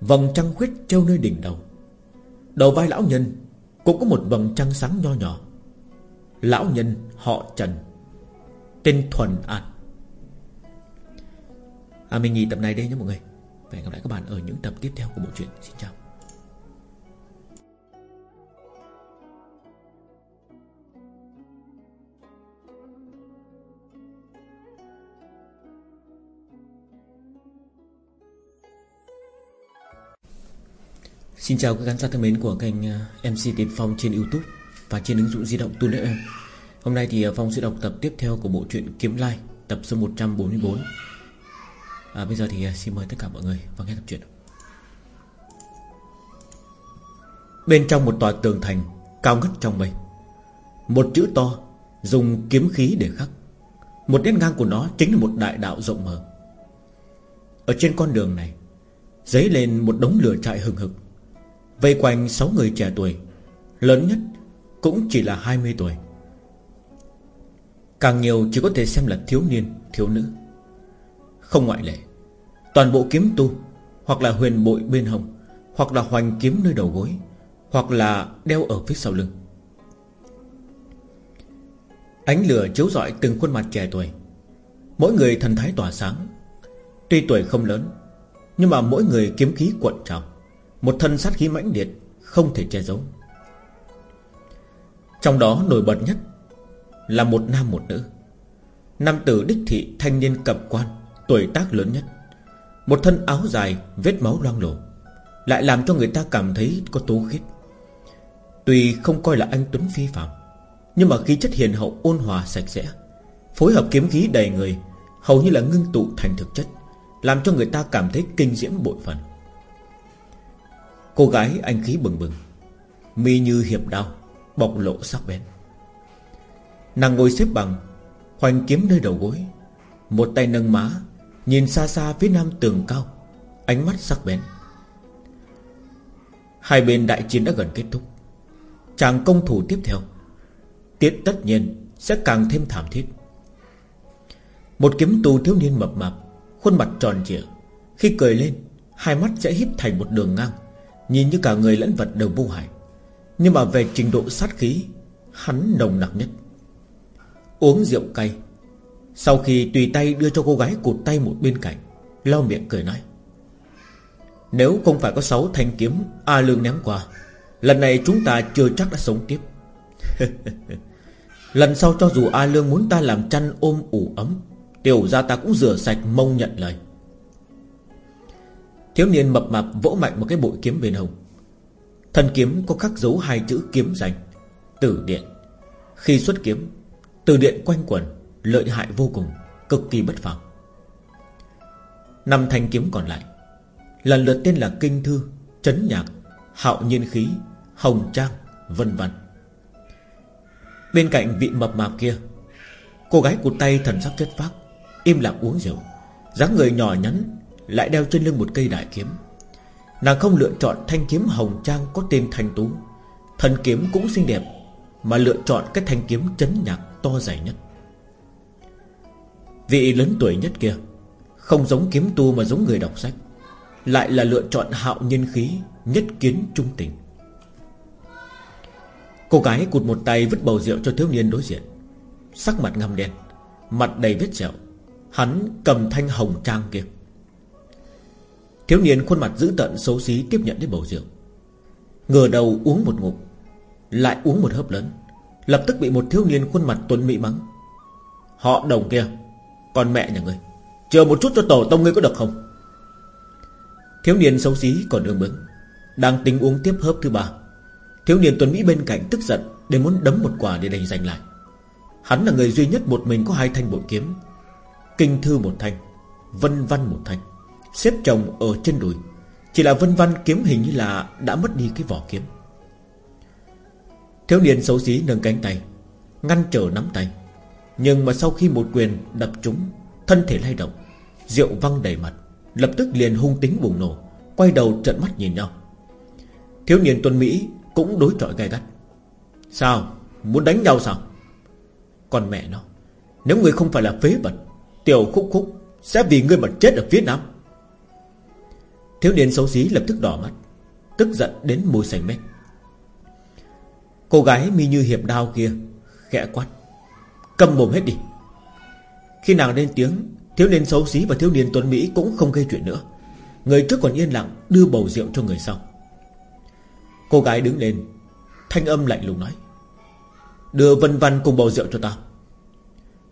Vòng trăng khuyết treo nơi đỉnh đầu. Đầu vai lão nhân Cũng có một vầng trăng sáng nho nhỏ. Lão nhân họ Trần. Tên Thuần An. À mình nghỉ tập này đây nhé mọi người. Và hẹn gặp lại các bạn ở những tập tiếp theo của bộ truyện. Xin chào. Xin chào các khán giả thân mến của kênh ờ, MC Tiến Phong trên Youtube Và trên ứng dụng di động Tu Hôm nay thì à, Phong sẽ đọc tập tiếp theo của bộ truyện Kiếm Lai Tập số 144 à, Bây giờ thì à, xin mời tất cả mọi người vào nghe tập truyện Bên trong một tòa tường thành Cao ngất trong mây Một chữ to Dùng kiếm khí để khắc. Một nét ngang của nó chính là một đại đạo rộng mở. Ở trên con đường này Dấy lên một đống lửa trại hừng hực. Vây quanh 6 người trẻ tuổi Lớn nhất cũng chỉ là 20 tuổi. Càng nhiều chỉ có thể xem là thiếu niên, Thiếu nữ. Không ngoại lệ, Toàn bộ kiếm tu, Hoặc là huyền bội bên hông Hoặc là hoành kiếm nơi đầu gối, Hoặc là đeo ở phía sau lưng. Ánh lửa chiếu rọi từng khuôn mặt trẻ tuổi. Mỗi người thần thái tỏa sáng. Tuy tuổi không lớn, Nhưng mà mỗi người kiếm khí cuộn trào. Một thân sát khí mãnh liệt, Không thể che giấu. Trong đó nổi bật nhất là một nam một nữ. Nam tử đích thị thanh niên cập quan, Tuổi tác lớn nhất. Một thân áo dài, vết máu loang lổ, Lại làm cho người ta cảm thấy có tố khít Tuy không coi là anh Tuấn phi phạm, Nhưng mà khí chất hiền hậu, ôn hòa, sạch sẽ, Phối hợp kiếm khí đầy người, Hầu như là ngưng tụ thành thực chất, Làm cho người ta cảm thấy kinh diễm bội phần. Cô gái anh khí bừng bừng, Mi như hiệp đao, Bộc lộ sắc bén. Nàng ngồi xếp bằng Hoành kiếm nơi đầu gối. Một tay nâng má, Nhìn xa xa phía nam tường cao, Ánh mắt sắc bén. Hai bên đại chiến đã gần kết thúc. Chàng công thủ tiếp theo, Tiết tất nhiên Sẽ càng thêm thảm thiết. Một kiếm tù thiếu niên mập mạp, Khuôn mặt tròn trịa, Khi cười lên, Hai mắt sẽ híp thành một đường ngang, Nhìn như cả người lẫn vật đều vô hại. Nhưng mà về trình độ sát khí, Hắn nồng nặc nhất. Uống rượu cay. Sau khi tùy tay đưa cho cô gái cụt tay một bên cạnh Lau miệng cười nói, Nếu không phải có sáu thanh kiếm, A Lương ném qua, Lần này chúng ta chưa chắc đã sống tiếp. <laughs> Lần sau cho dù A Lương muốn ta làm chăn ôm ủ ấm, Tiểu ra ta cũng rửa sạch mông nhận lời. Thiếu niên mập mạp vỗ mạnh một cái bội kiếm bên hông. Thân kiếm có khắc dấu hai chữ kiếm danh Tử điện. Khi xuất kiếm từ điện quanh quẩn Lợi hại vô cùng, Cực kỳ bất phàm. Năm thanh kiếm còn lại. Lần lượt tên là Kinh Thư, Trấn Nhạc, Hạo Nhiên Khí, Hồng Trang, Vân vân. Bên cạnh vị mập mạp kia, Cô gái cụt tay thần sắc chất phác, Im lặng uống rượu. dáng người nhỏ nhắn, Lại đeo trên lưng một cây đại kiếm. Nàng không lựa chọn thanh kiếm hồng trang Có tên thanh tú. Thần kiếm cũng xinh đẹp mà lựa chọn cái thanh kiếm chấn nhạc to dài nhất. Vị lớn tuổi nhất kia, Không giống kiếm tu mà giống người đọc sách, Lại là lựa chọn hạo nhân khí, Nhất kiến trung tình. Cô gái cụt một tay vứt bầu rượu cho thiếu niên đối diện, Sắc mặt ngăm đen, Mặt đầy vết sẹo, Hắn cầm thanh hồng trang kia. Thiếu niên khuôn mặt dữ tợn xấu xí Tiếp nhận lấy bầu rượu Ngờ đầu uống một ngụm lại uống một hớp lớn. Lập tức bị một thiếu niên khuôn mặt tuấn mỹ mắng. Họ đồng kia, Con mẹ nhà ngươi, Chờ một chút cho tổ tông ngươi có được không? Thiếu niên xấu xí còn ương bướng, Đang tính uống tiếp hớp thứ ba. Thiếu niên tuấn Mỹ bên cạnh tức giận Để muốn đấm một quả để đành giành lại. Hắn là người duy nhất một mình có hai thanh bội kiếm. Kinh thư một thanh, Vân văn một thanh, Xếp chồng ở trên đùi. Chỉ là vân văn kiếm hình như là đã mất đi cái vỏ kiếm. Thiếu niên xấu xí nâng cánh tay, Ngăn trở nắm tay. Nhưng mà sau khi một quyền đập trúng, Thân thể lay động, Rượu văng đầy mặt, Lập tức liền hung tính bùng nổ, Quay đầu trận mắt nhìn nhau. Thiếu niên tuân Mỹ cũng đối chọi gai gắt. Sao? Muốn đánh nhau sao? Còn mẹ nó, Nếu người không phải là phế vật, Tiểu khúc khúc Sẽ vì ngươi mà chết ở phía nam. Thiếu niên xấu xí lập tức đỏ mắt, Tức giận đến môi xanh mét. Cô gái mi như hiệp đao kia, Khẽ quát. Cầm mồm hết đi. Khi nàng lên tiếng, Thiếu niên xấu xí và thiếu niên tuấn Mỹ cũng không gây chuyện nữa. Người trước còn yên lặng Đưa bầu rượu cho người sau. Cô gái đứng lên, Thanh âm lạnh lùng nói, Đưa vân văn cùng bầu rượu cho ta.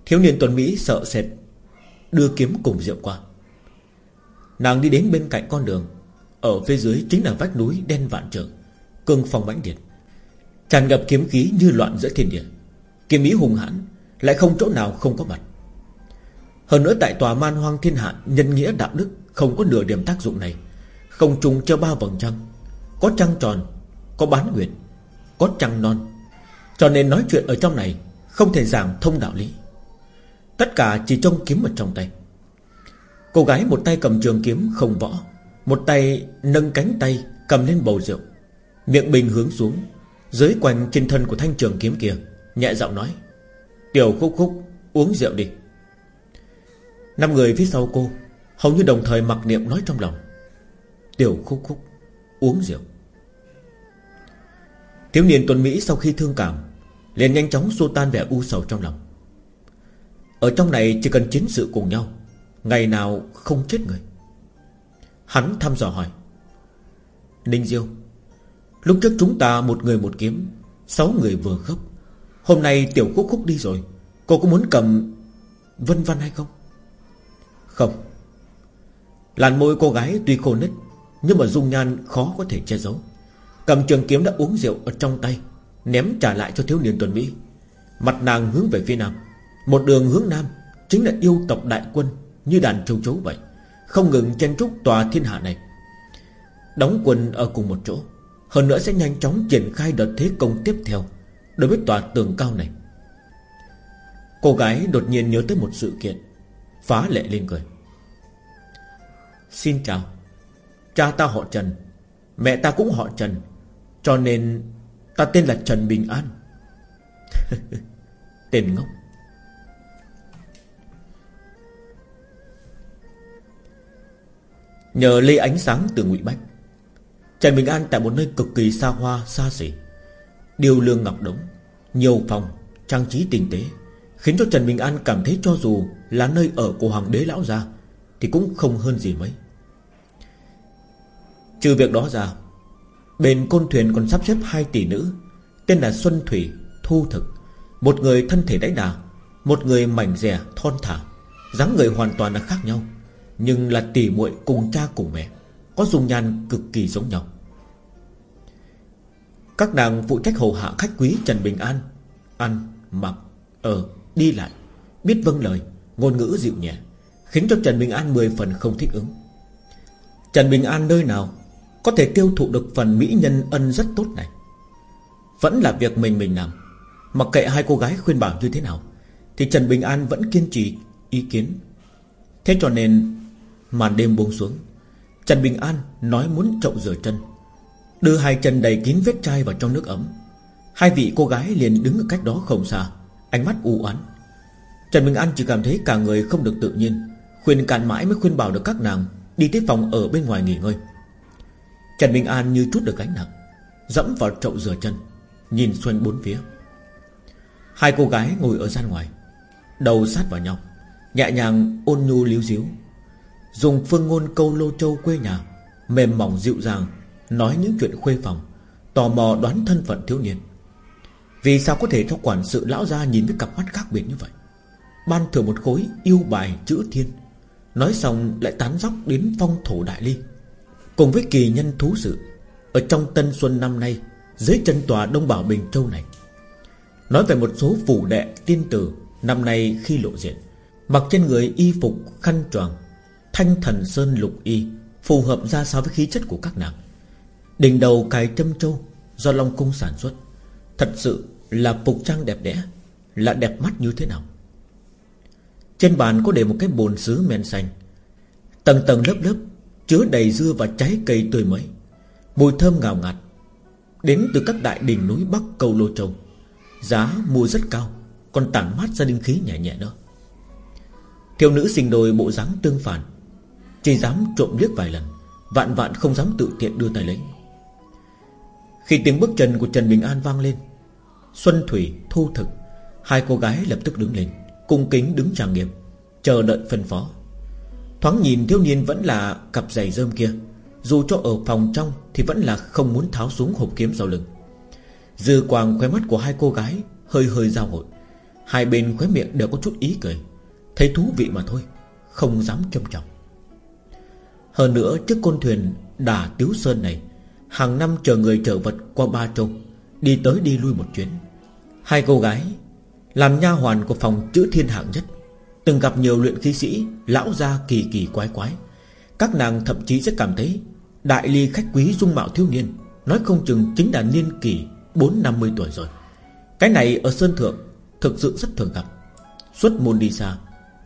Thiếu niên tuần Mỹ sợ sệt, Đưa kiếm cùng rượu qua. Nàng đi đến bên cạnh con đường, Ở phía dưới chính là vách núi đen vạn trường Cương phong mãnh điện Tràn ngập kiếm khí như loạn giữa thiên địa. Kiếm ý hùng hãn, Lại không chỗ nào không có mặt. Hơn nữa tại tòa man hoang thiên hạ, Nhân nghĩa đạo đức không có nửa điểm tác dụng này. Không trùng cho ba vầng trăng. Có trăng tròn, có bán nguyệt, Có trăng non. Cho nên nói chuyện ở trong này Không thể giảng thông đạo lý. Tất cả chỉ trông kiếm ở trong tay. Cô gái một tay cầm trường kiếm không võ, Một tay nâng cánh tay Cầm lên bầu rượu, Miệng bình hướng xuống dưới quanh trên thân của thanh trường kiếm kia, Nhẹ giọng nói, Tiểu khúc khúc, uống rượu đi. Năm người phía sau cô, Hầu như đồng thời mặc niệm nói trong lòng, Tiểu khúc khúc, uống rượu. Thiếu niên tuần Mỹ sau khi thương cảm, liền nhanh chóng xua tan vẻ u sầu trong lòng. Ở trong này chỉ cần chiến sự cùng nhau, Ngày nào không chết người. Hắn thăm dò hỏi, Ninh Diêu Lúc trước chúng ta một người một kiếm, Sáu người vừa khóc. Hôm nay tiểu khúc khúc đi rồi, Cô có muốn cầm Vân vân hay không? Không. Làn môi cô gái tuy khô nứt, Nhưng mà dung nhan khó có thể che giấu. Cầm trường kiếm đã uống rượu ở trong tay, Ném trả lại cho thiếu niên tuần Mỹ. Mặt nàng hướng về phía nam. Một đường hướng nam, Chính là yêu tộc đại quân Như đàn châu chấu vậy. Không ngừng chen trúc tòa thiên hạ này. Đóng quân ở cùng một chỗ. Hơn nữa sẽ nhanh chóng triển khai đợt thế công tiếp theo Đối với tòa tường cao này. Cô gái đột nhiên nhớ tới một sự kiện, Phá lệ lên cười. Xin chào, Cha ta họ Trần, Mẹ ta cũng họ Trần, cho nên Ta tên là Trần Bình An. <laughs> Tên ngốc. Nhờ lê ánh sáng từ ngụy Bách Trần Bình An tại một nơi cực kỳ xa hoa xa xỉ. Điều lương ngọc đống Nhiều phòng Trang trí tinh tế Khiến cho Trần Bình An cảm thấy cho dù Là nơi ở của Hoàng đế lão gia Thì cũng không hơn gì mấy. Trừ việc đó ra Bên côn thuyền còn sắp xếp hai tỷ nữ Tên là Xuân Thủy, Thu Thực Một người thân thể đáy đà Một người mảnh rẻ, thon thả dáng người hoàn toàn là khác nhau Nhưng là tỷ muội cùng cha cùng mẹ. Có dung nhan cực kỳ giống nhau. Các nàng phụ trách hầu hạ khách quý Trần Bình An Ăn, mặc, ở, đi lại Biết vâng lời, ngôn ngữ dịu nhẹ Khiến cho Trần Bình An mười phần không thích ứng. Trần Bình An nơi nào Có thể tiêu thụ được phần mỹ nhân ân rất tốt này? Vẫn là việc mình mình làm. Mặc kệ hai cô gái khuyên bảo như thế nào Thì Trần Bình An vẫn kiên trì ý kiến. Thế cho nên Màn đêm buông xuống. Trần Bình An nói muốn chậu rửa chân. Đưa hai chân đầy kín vết chai vào trong nước ấm. Hai vị cô gái liền đứng ở cách đó không xa, Ánh mắt u oán. Trần Bình An chỉ cảm thấy cả người không được tự nhiên, Khuyên cạn mãi mới khuyên bảo được các nàng Đi tới phòng ở bên ngoài nghỉ ngơi. Trần Bình An như chút được gánh nặng, Dẫm vào chậu rửa chân, Nhìn xoanh bốn phía. Hai cô gái ngồi ở gian ngoài, Đầu sát vào nhau, Nhẹ nhàng ôn nhu líu díu. Dùng phương ngôn câu lô châu quê nhà, Mềm mỏng dịu dàng, Nói những chuyện khuê phòng, Tò mò đoán thân phận thiếu niên. Vì sao có thể cho quản sự lão gia Nhìn với cặp mắt khác biệt như vậy? Ban thưởng một khối yêu bài chữ thiên, Nói xong lại tán dóc đến phong thổ đại ly. Cùng với kỳ nhân thú sự, Ở trong tân xuân năm nay, Dưới chân tòa Đông Bảo Bình Châu này, Nói về một số phủ đệ tiên tử Năm nay khi lộ diện, Mặc trên người y phục khăn choàng Thanh thần sơn lục y Phù hợp ra sao với khí chất của các nàng. Đỉnh đầu cài châm châu Do Long Cung sản xuất, Thật sự là phục trang đẹp đẽ, Là đẹp mắt như thế nào? Trên bàn có để một cái bồn sứ men xanh, Tầng tầng lớp lớp Chứa đầy dưa và trái cây tươi mới, Mùi thơm ngào ngạt, Đến từ các đại đỉnh núi Bắc Cầu Lô Châu. Giá mua rất cao, Còn tản mát ra linh khí nhẹ nhẹ nữa. Thiếu nữ sinh đôi bộ dáng tương phản chỉ dám trộm liếc vài lần Vạn vạn không dám tự tiện đưa tay lấy. Khi tiếng bước chân của Trần Bình An vang lên Xuân Thủy, Thu Thực Hai cô gái lập tức đứng lên Cung kính đứng trang nghiêm Chờ đợi phân phó. Thoáng nhìn thiếu niên vẫn là cặp giày rơm kia Dù cho ở phòng trong Thì vẫn là không muốn tháo xuống hộp kiếm sau lưng. Dư quàng khóe mắt của hai cô gái Hơi hơi giao hội Hai bên khóe miệng đều có chút ý cười Thấy thú vị mà thôi Không dám châm trọng hơn nữa, chiếc con thuyền Đà Tiếu Sơn này, Hàng năm chờ người chở vật qua ba châu, Đi tới đi lui một chuyến. Hai cô gái Làm nha hoàn của phòng chữ thiên hạng nhất, Từng gặp nhiều luyện khí sĩ, Lão gia kỳ kỳ quái quái. Các nàng thậm chí sẽ cảm thấy Đại ly khách quý dung mạo thiếu niên, Nói không chừng chính là niên kỳ bốn năm mươi tuổi rồi. Cái này ở Sơn Thượng Thực sự rất thường gặp. Xuất môn đi xa,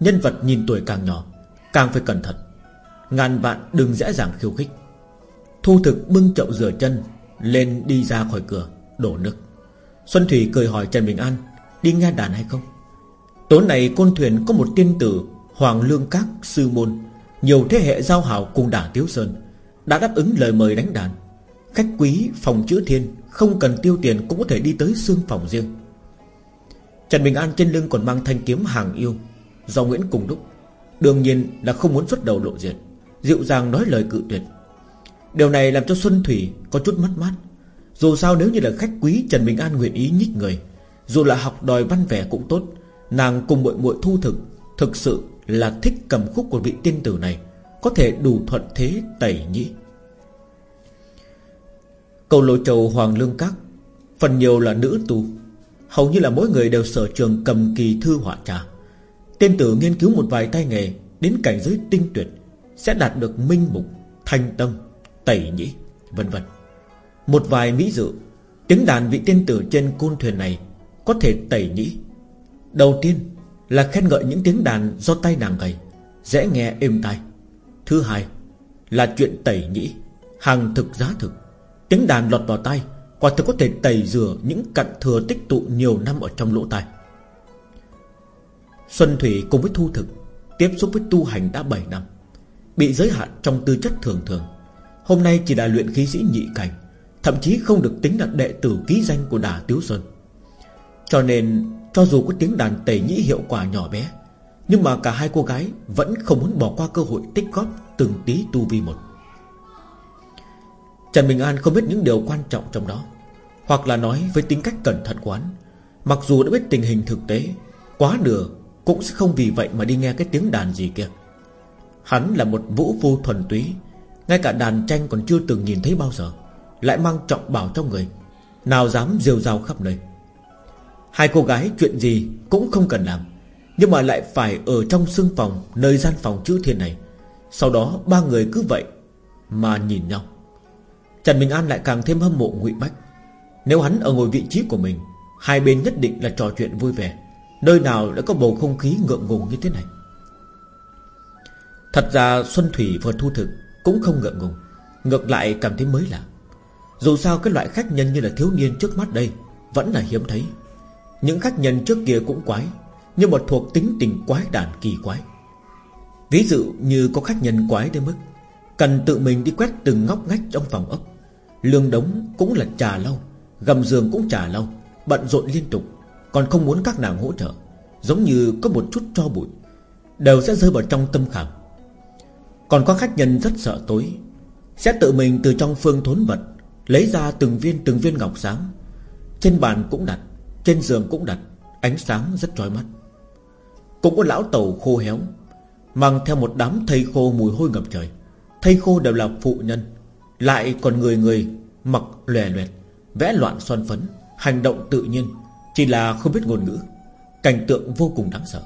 Nhân vật nhìn tuổi càng nhỏ, Càng phải cẩn thận. Ngàn vạn đừng dễ dàng khiêu khích. Thu thực bưng chậu rửa chân, Lên đi ra khỏi cửa, Đổ nước. Xuân Thủy cười hỏi Trần Bình An, Đi nghe đàn hay không? Tối nay côn thuyền có một tiên tử, Hoàng Lương Các, Sư Môn. Nhiều thế hệ giao hảo cùng đả Tiếu Sơn Đã đáp ứng lời mời đánh đàn. Khách quý, phòng chữ thiên, Không cần tiêu tiền cũng có thể đi tới xương phòng riêng. Trần Bình An trên lưng còn mang thanh kiếm hàng yêu, Do Nguyễn cùng đúc. Đương nhiên là không muốn xuất đầu lộ diện. Dịu dàng nói lời cự tuyệt. Điều này làm cho Xuân Thủy có chút mất mát. Dù sao nếu như là khách quý Trần Bình An nguyện ý nhích người, Dù là học đòi văn vẻ cũng tốt, Nàng cùng muội muội thu thực Thực sự là thích cầm khúc của vị tiên tử này, Có thể đủ thuận thế tẩy nhĩ. Cầu lộ trầu Hoàng Lương Các, Phần nhiều là nữ tu, Hầu như là mỗi người đều sở trường cầm kỳ thư họa trà. Tiên tử nghiên cứu một vài tay nghề Đến cảnh giới tinh tuyệt sẽ đạt được minh mục, thanh tâm, tẩy nhĩ, vân vân. Một vài mỹ dự Tiếng đàn vị tiên tử trên côn thuyền này Có thể tẩy nhĩ. Đầu tiên là khen ngợi những tiếng đàn Do tay nàng gầy Dễ nghe êm tai. Thứ hai là chuyện tẩy nhĩ Hàng thực giá thực. Tiếng đàn lọt vào tai Quả thực có thể tẩy rửa những cặn thừa tích tụ nhiều năm ở trong lỗ tai. Xuân Thủy cùng với Thu Thực Tiếp xúc với tu hành đã 7 năm. Bị giới hạn trong tư chất thường thường. Hôm nay chỉ là luyện khí sĩ nhị cảnh, Thậm chí không được tính là đệ tử ký danh của Đà Tiếu Sơn. Cho nên, Cho dù có tiếng đàn tẩy nhĩ hiệu quả nhỏ bé, Nhưng mà cả hai cô gái Vẫn không muốn bỏ qua cơ hội tích góp Từng tí tu vi một. Trần Bình An không biết những điều quan trọng trong đó, Hoặc là nói với tính cách cẩn thận quán Mặc dù đã biết tình hình thực tế, Quá nửa Cũng sẽ không vì vậy mà đi nghe cái tiếng đàn gì kia. Hắn là một vũ phu thuần túy. Ngay cả đàn tranh còn chưa từng nhìn thấy bao giờ. Lại mang trọng bảo trong người. Nào dám rêu rao khắp nơi. Hai cô gái chuyện gì cũng không cần làm. Nhưng mà lại phải ở trong sương phòng, Nơi gian phòng chữ thiên này. Sau đó ba người cứ vậy Mà nhìn nhau. Trần Bình An lại càng thêm hâm mộ ngụy Bách. Nếu hắn ở ngồi vị trí của mình, Hai bên nhất định là trò chuyện vui vẻ. Nơi nào đã có bầu không khí ngượng ngùng như thế này? Thật ra Xuân Thủy vừa Thu Thực Cũng không ngượng ngùng, Ngược lại cảm thấy mới lạ. Dù sao cái loại khách nhân như là thiếu niên trước mắt đây Vẫn là hiếm thấy. Những khách nhân trước kia cũng quái Nhưng mà thuộc tính tình quái đản kỳ quái. Ví dụ như có khách nhân quái đến mức Cần tự mình đi quét từng ngóc ngách trong phòng ốc. Lương đống cũng là trà lâu Gầm giường cũng trà lâu Bận rộn liên tục, Còn không muốn các nàng hỗ trợ. Giống như có một chút cho bụi, Đều sẽ rơi vào trong tâm khảm. Còn có khách nhân rất sợ tối. Sẽ tự mình từ trong phương thốn vật, Lấy ra từng viên từng viên ngọc sáng Trên bàn cũng đặt, Trên giường cũng đặt, Ánh sáng rất trói mắt. Cũng có lão tàu khô héo, Mang theo một đám thây khô mùi hôi ngập trời. Thây khô đều là phụ nhân, Lại còn người người Mặc lòe loẹt, Vẽ loạn son phấn, Hành động tự nhiên, Chỉ là không biết ngôn ngữ. Cảnh tượng vô cùng đáng sợ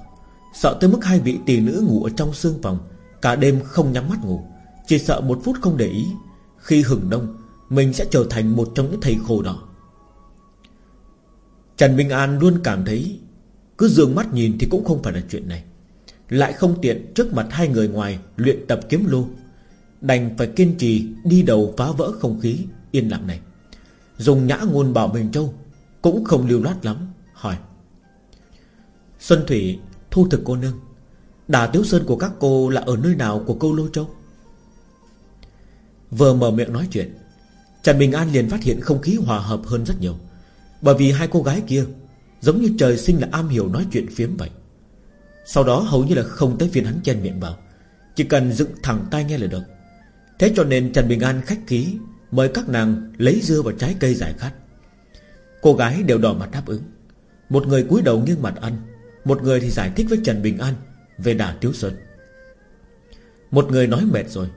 Sợ tới mức hai vị tỷ nữ ngủ ở trong xương phòng Cả đêm không nhắm mắt ngủ, Chỉ sợ một phút không để ý. Khi hừng đông, Mình sẽ trở thành một trong những thầy khô đó Trần Minh An luôn cảm thấy Cứ dường mắt nhìn thì cũng không phải là chuyện này. Lại không tiện trước mặt hai người ngoài Luyện tập kiếm lô, Đành phải kiên trì đi đầu phá vỡ không khí Yên lặng này. Dùng nhã ngôn bảo Bình Châu Cũng không lưu loát lắm, Hỏi, Xuân Thủy, thu thực cô nương Đà Tiếu Sơn của các cô là ở nơi nào của câu Lô Châu? Vừa mở miệng nói chuyện, Trần Bình An liền phát hiện không khí hòa hợp hơn rất nhiều. Bởi vì hai cô gái kia Giống như trời sinh là am hiểu nói chuyện phiếm vậy. Sau đó hầu như là không tới phiên hắn chen miệng vào, Chỉ cần dựng thẳng tay nghe là được. Thế cho nên Trần Bình An khách khí Mời các nàng lấy dưa và trái cây giải khát. Cô gái đều đỏ mặt đáp ứng. Một người cúi đầu nghiêng mặt ăn, Một người thì giải thích với Trần Bình An. Về đà Tiếu Sơn. Một người nói mệt rồi,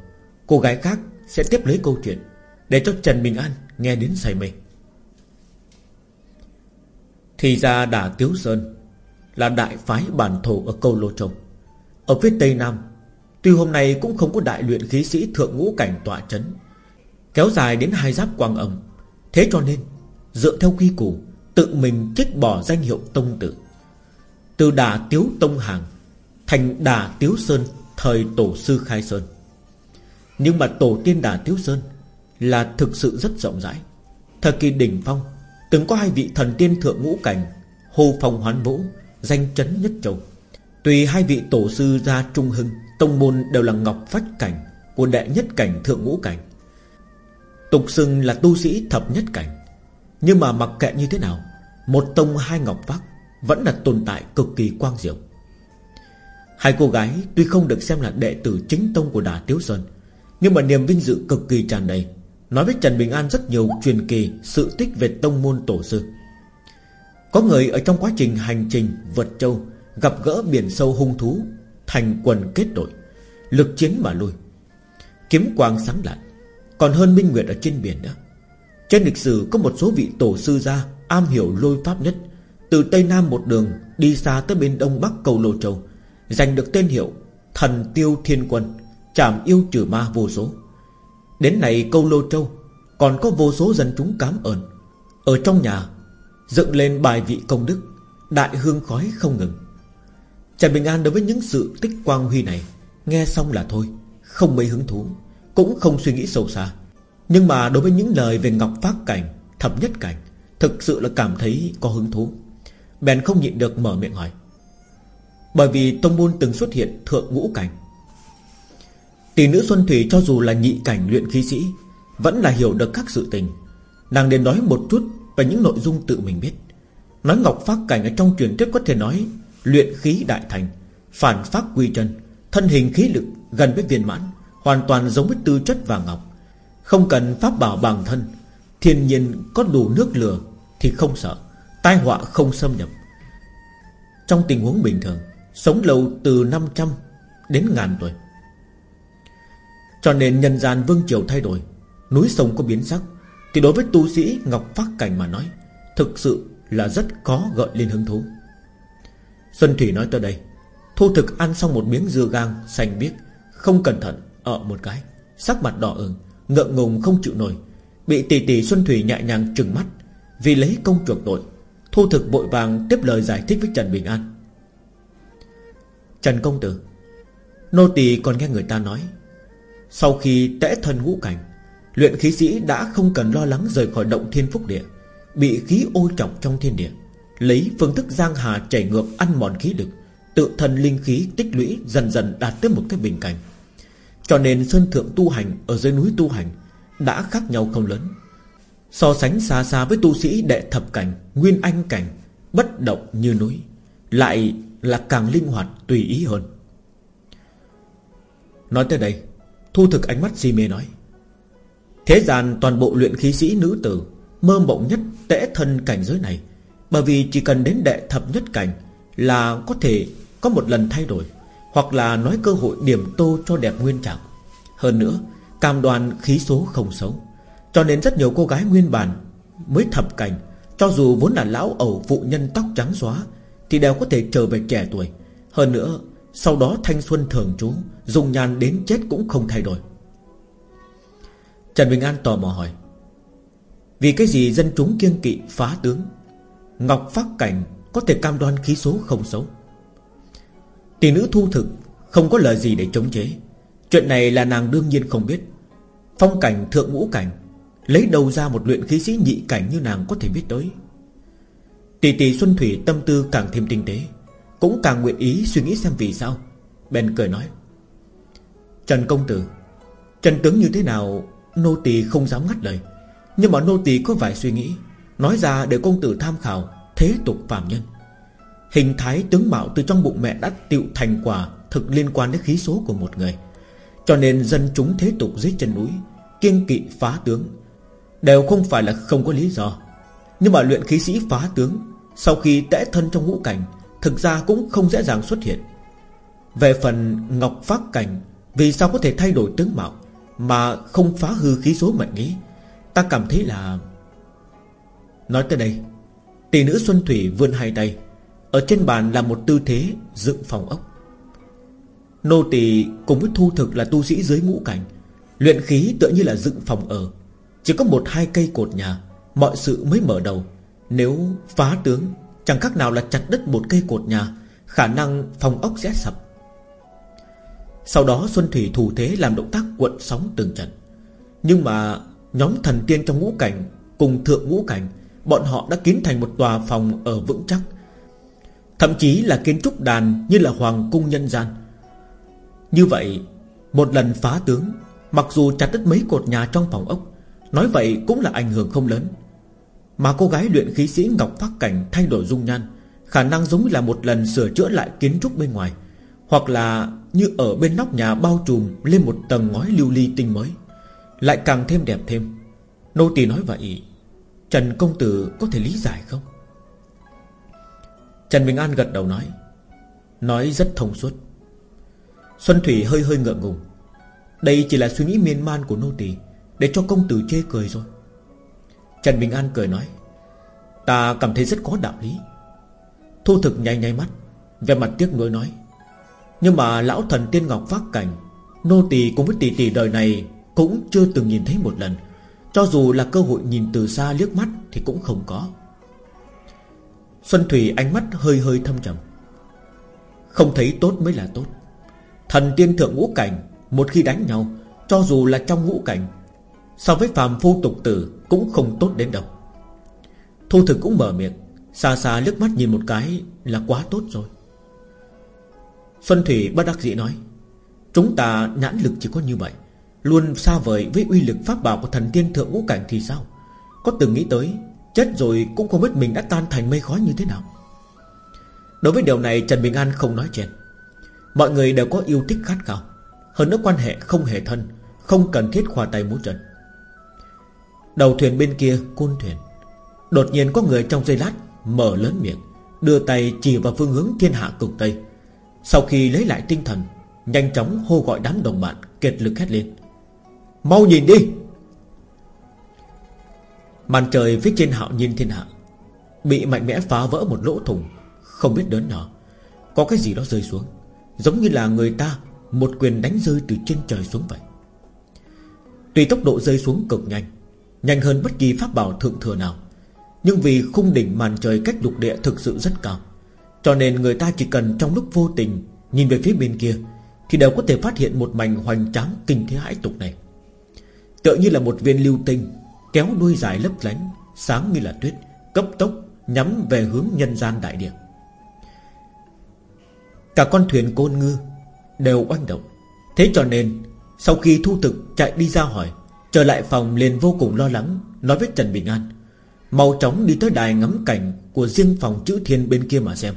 Cô gái khác sẽ tiếp lấy câu chuyện Để cho Trần Bình An nghe đến say mê. Thì ra đà Tiếu Sơn Là đại phái bản thổ ở câu Lô trồng Ở phía Tây Nam, Tuy hôm nay cũng không có đại luyện khí sĩ thượng ngũ cảnh tọa chấn, Kéo dài đến hai giáp quang âm, Thế cho nên Dựa theo quy củ Tự mình trích bỏ danh hiệu tông tử. Từ đà tiếu tông hàng Thành đà tiếu sơn, Thời tổ sư khai sơn. Nhưng mà tổ tiên đà tiếu sơn Là thực sự rất rộng rãi. Thời kỳ đỉnh phong, Từng có hai vị thần tiên thượng ngũ cảnh, Hồ Phong Hoán Vũ, Danh chấn nhất châu. Tùy hai vị tổ sư gia trung hưng, Tông môn đều là ngọc phách cảnh, Của đệ nhất cảnh thượng ngũ cảnh. Tục xưng là tu sĩ thập nhất cảnh. Nhưng mà mặc kệ như thế nào, Một tông hai ngọc phách Vẫn là tồn tại cực kỳ quang diệu. Hai cô gái tuy không được xem là đệ tử chính tông của Đà Tiếu Sơn, Nhưng mà niềm vinh dự cực kỳ tràn đầy. Nói với Trần Bình An rất nhiều truyền kỳ Sự tích về tông môn tổ sư. Có người ở trong quá trình hành trình vượt châu Gặp gỡ biển sâu hung thú, Thành quần kết đội, Lực chiến mà lui. Kiếm quang sáng lạn, Còn hơn Minh Nguyệt ở trên biển nữa. Trên lịch sử có một số vị tổ sư gia Am hiểu lôi pháp nhất, Từ Tây Nam một đường Đi xa tới bên Đông Bắc cầu Lô Châu. Giành được tên hiệu Thần Tiêu Thiên Quân Chảm yêu trừ ma vô số. Đến này câu Lô Châu Còn có vô số dân chúng cám ơn. Ở trong nhà Dựng lên bài vị công đức, Đại hương khói không ngừng. Trần Bình An đối với những sự tích quang huy này Nghe xong là thôi, Không mấy hứng thú, Cũng không suy nghĩ sâu xa. Nhưng mà đối với những lời về Ngọc phát Cảnh, Thập Nhất Cảnh, Thực sự là cảm thấy có hứng thú. Bèn không nhịn được mở miệng hỏi bởi vì tông môn từng xuất hiện thượng ngũ cảnh. Tỷ nữ Xuân Thủy cho dù là nhị cảnh luyện khí sĩ, Vẫn là hiểu được các sự tình. Nàng đến nói một chút Về những nội dung tự mình biết. Nói Ngọc phát Cảnh ở trong truyền thuyết có thể nói Luyện khí đại thành, Phản phát quy chân, Thân hình khí lực gần với viên mãn, Hoàn toàn giống với tư chất vàng ngọc. Không cần pháp bảo bằng thân, Thiên nhiên có đủ nước lửa Thì không sợ, Tai họa không xâm nhập. Trong tình huống bình thường Sống lâu từ 500 đến ngàn tuổi. Cho nên nhân gian vương triều thay đổi, Núi sông có biến sắc, Thì đối với tu sĩ Ngọc Phát Cảnh mà nói, Thực sự là rất có gợi lên hứng thú. Xuân Thủy nói tới đây, Thu thực ăn xong một miếng dưa gang Xanh biếc, Không cẩn thận ở một cái, Sắc mặt đỏ ửng, Ngượng ngùng không chịu nổi, Bị tỷ tỷ Xuân Thủy nhẹ nhàng trừng mắt, Vì lấy công chuộc tội, Thu thực vội vàng tiếp lời giải thích với Trần Bình An. Trần Công Tử. Nô tỳ còn nghe người ta nói, Sau khi tẽ thân ngũ cảnh, Luyện khí sĩ đã không cần lo lắng rời khỏi động thiên phúc địa, Bị khí ô trọng trong thiên địa, Lấy phương thức giang hà chảy ngược ăn mòn khí lực, Tự thân linh khí tích lũy Dần dần đạt tới một cái bình cảnh. Cho nên sơn thượng tu hành Ở dưới núi tu hành Đã khác nhau không lớn. So sánh xa xa với tu sĩ đệ thập cảnh, Nguyên anh cảnh, Bất động như núi, Lại là càng linh hoạt, tùy ý hơn. Nói tới đây, Thu thực ánh mắt si mê nói, Thế gian toàn bộ luyện khí sĩ nữ tử Mơ mộng nhất tễ thân cảnh giới này, Bởi vì chỉ cần đến đệ thập nhất cảnh Là có thể có một lần thay đổi, Hoặc là nói cơ hội điểm tô cho đẹp nguyên trạng. Hơn nữa, Cam đoan khí số không xấu, Cho nên rất nhiều cô gái nguyên bản Mới thập cảnh, Cho dù vốn là lão ẩu phụ nhân tóc trắng xóa thì đều có thể trở về trẻ tuổi. Hơn nữa, Sau đó thanh xuân thường trú Dùng nhan đến chết cũng không thay đổi. Trần Bình An tò mò hỏi, Vì cái gì dân chúng kiêng kỵ phá tướng? Ngọc Phát Cảnh Có thể cam đoan khí số không xấu. Tỷ nữ thu thực Không có lời gì để chống chế. Chuyện này là nàng đương nhiên không biết. Phong cảnh, thượng ngũ cảnh, Lấy đầu ra một luyện khí sĩ nhị cảnh như nàng có thể biết tới. Tỷ tỷ Xuân Thủy tâm tư càng thêm tinh tế, Cũng càng nguyện ý suy nghĩ xem vì sao. Bèn cười nói, Trần công tử, Trần tướng như thế nào, Nô tỳ không dám ngắt lời. Nhưng mà nô tỳ có vài suy nghĩ, Nói ra để công tử tham khảo Thế tục phạm nhân. Hình thái tướng mạo từ trong bụng mẹ đã tiệu thành quả Thực liên quan đến khí số của một người. Cho nên dân chúng thế tục dưới chân núi Kiên kỵ phá tướng Đều không phải là không có lý do. Nhưng mà luyện khí sĩ phá tướng, Sau khi tẽ thân trong ngũ cảnh, Thực ra cũng không dễ dàng xuất hiện. Về phần Ngọc Phát Cảnh, Vì sao có thể thay đổi tướng mạo Mà không phá hư khí số mệnh nghĩ Ta cảm thấy là Nói tới đây, Tỷ nữ Xuân Thủy vươn hai tay, Ở trên bàn là một tư thế dựng phòng ốc. Nô tỳ cùng với thu thực là tu sĩ dưới ngũ cảnh, Luyện khí tựa như là dựng phòng ở, Chỉ có một hai cây cột nhà. Mọi sự mới mở đầu. Nếu phá tướng, Chẳng khác nào là chặt đứt một cây cột nhà, Khả năng phòng ốc sẽ sập. Sau đó Xuân Thủy thủ thế làm động tác cuộn sóng từng trận. Nhưng mà Nhóm thần tiên trong ngũ cảnh Cùng thượng ngũ cảnh, Bọn họ đã kiến thành một tòa phòng ở vững chắc. Thậm chí là kiến trúc đàn Như là hoàng cung nhân gian. Như vậy, Một lần phá tướng, Mặc dù chặt đứt mấy cột nhà trong phòng ốc, Nói vậy cũng là ảnh hưởng không lớn. Mà cô gái luyện khí sĩ Ngọc Phát Cảnh Thay đổi dung nhan, Khả năng giống như là một lần sửa chữa lại kiến trúc bên ngoài, Hoặc là như ở bên nóc nhà bao trùm Lên một tầng ngói lưu ly tinh mới. Lại càng thêm đẹp thêm. Nô tỳ nói vậy, Trần công tử có thể lý giải không? Trần Bình An gật đầu nói Nói rất thông suốt. Xuân Thủy hơi hơi ngượng ngùng, Đây chỉ là suy nghĩ miên man của nô tỳ, Để cho công tử chê cười rồi. Trần Bình An cười nói, Ta cảm thấy rất có đạo lý. Thu thực nháy nháy mắt Về mặt tiếc nuối nói, Nhưng mà lão thần tiên ngọc phát cảnh, Nô tỳ cùng với tỷ tỷ đời này Cũng chưa từng nhìn thấy một lần. Cho dù là cơ hội nhìn từ xa liếc mắt Thì cũng không có. Xuân Thủy ánh mắt hơi hơi thâm trầm. Không thấy tốt mới là tốt. Thần tiên thượng ngũ cảnh, Một khi đánh nhau, Cho dù là trong ngũ cảnh So với phàm phu tục tử Cũng không tốt đến đâu. Thu thực cũng mở miệng, Xa xa liếc mắt nhìn một cái là quá tốt rồi. Xuân Thủy bất đắc dĩ nói, Chúng ta nhãn lực chỉ có như vậy, Luôn xa vời với uy lực pháp bảo của thần tiên thượng ngũ cảnh thì sao? Có từng nghĩ tới, Chết rồi cũng không biết mình đã tan thành mây khói như thế nào. Đối với điều này, Trần Bình An không nói chuyện. Mọi người đều có yêu thích khát khao. Hơn nữa quan hệ không hề thân, Không cần thiết khoa tay múa trần Đầu thuyền bên kia côn thuyền. Đột nhiên có người trong giây lát Mở lớn miệng, Đưa tay chỉ vào phương hướng thiên hạ cực Tây. Sau khi lấy lại tinh thần, Nhanh chóng hô gọi đám đồng bạn Kiệt lực hét lên. Mau nhìn đi! Màn trời phía trên hạo nhiên thiên hạ Bị mạnh mẽ phá vỡ một lỗ thủng, Không biết đớn nhỏ Có cái gì đó rơi xuống, Giống như là người ta Một quyền đánh rơi từ trên trời xuống vậy. Tuy tốc độ rơi xuống cực nhanh Nhanh hơn bất kỳ pháp bảo thượng thừa nào. Nhưng vì khung đỉnh màn trời cách lục địa thực sự rất cao, Cho nên người ta chỉ cần trong lúc vô tình Nhìn về phía bên kia Thì đều có thể phát hiện một mảnh hoành tráng kinh thế hãi tục này. Tựa như là một viên lưu tinh Kéo đuôi dài lấp lánh, Sáng như là tuyết, Cấp tốc nhắm về hướng nhân gian đại địa. Cả con thuyền côn ngư Đều oanh động. Thế cho nên, Sau khi thu thực chạy đi ra hỏi Trở lại phòng liền vô cùng lo lắng, Nói với Trần Bình An. Mau chóng đi tới đài ngắm cảnh Của riêng phòng chữ thiên bên kia mà xem.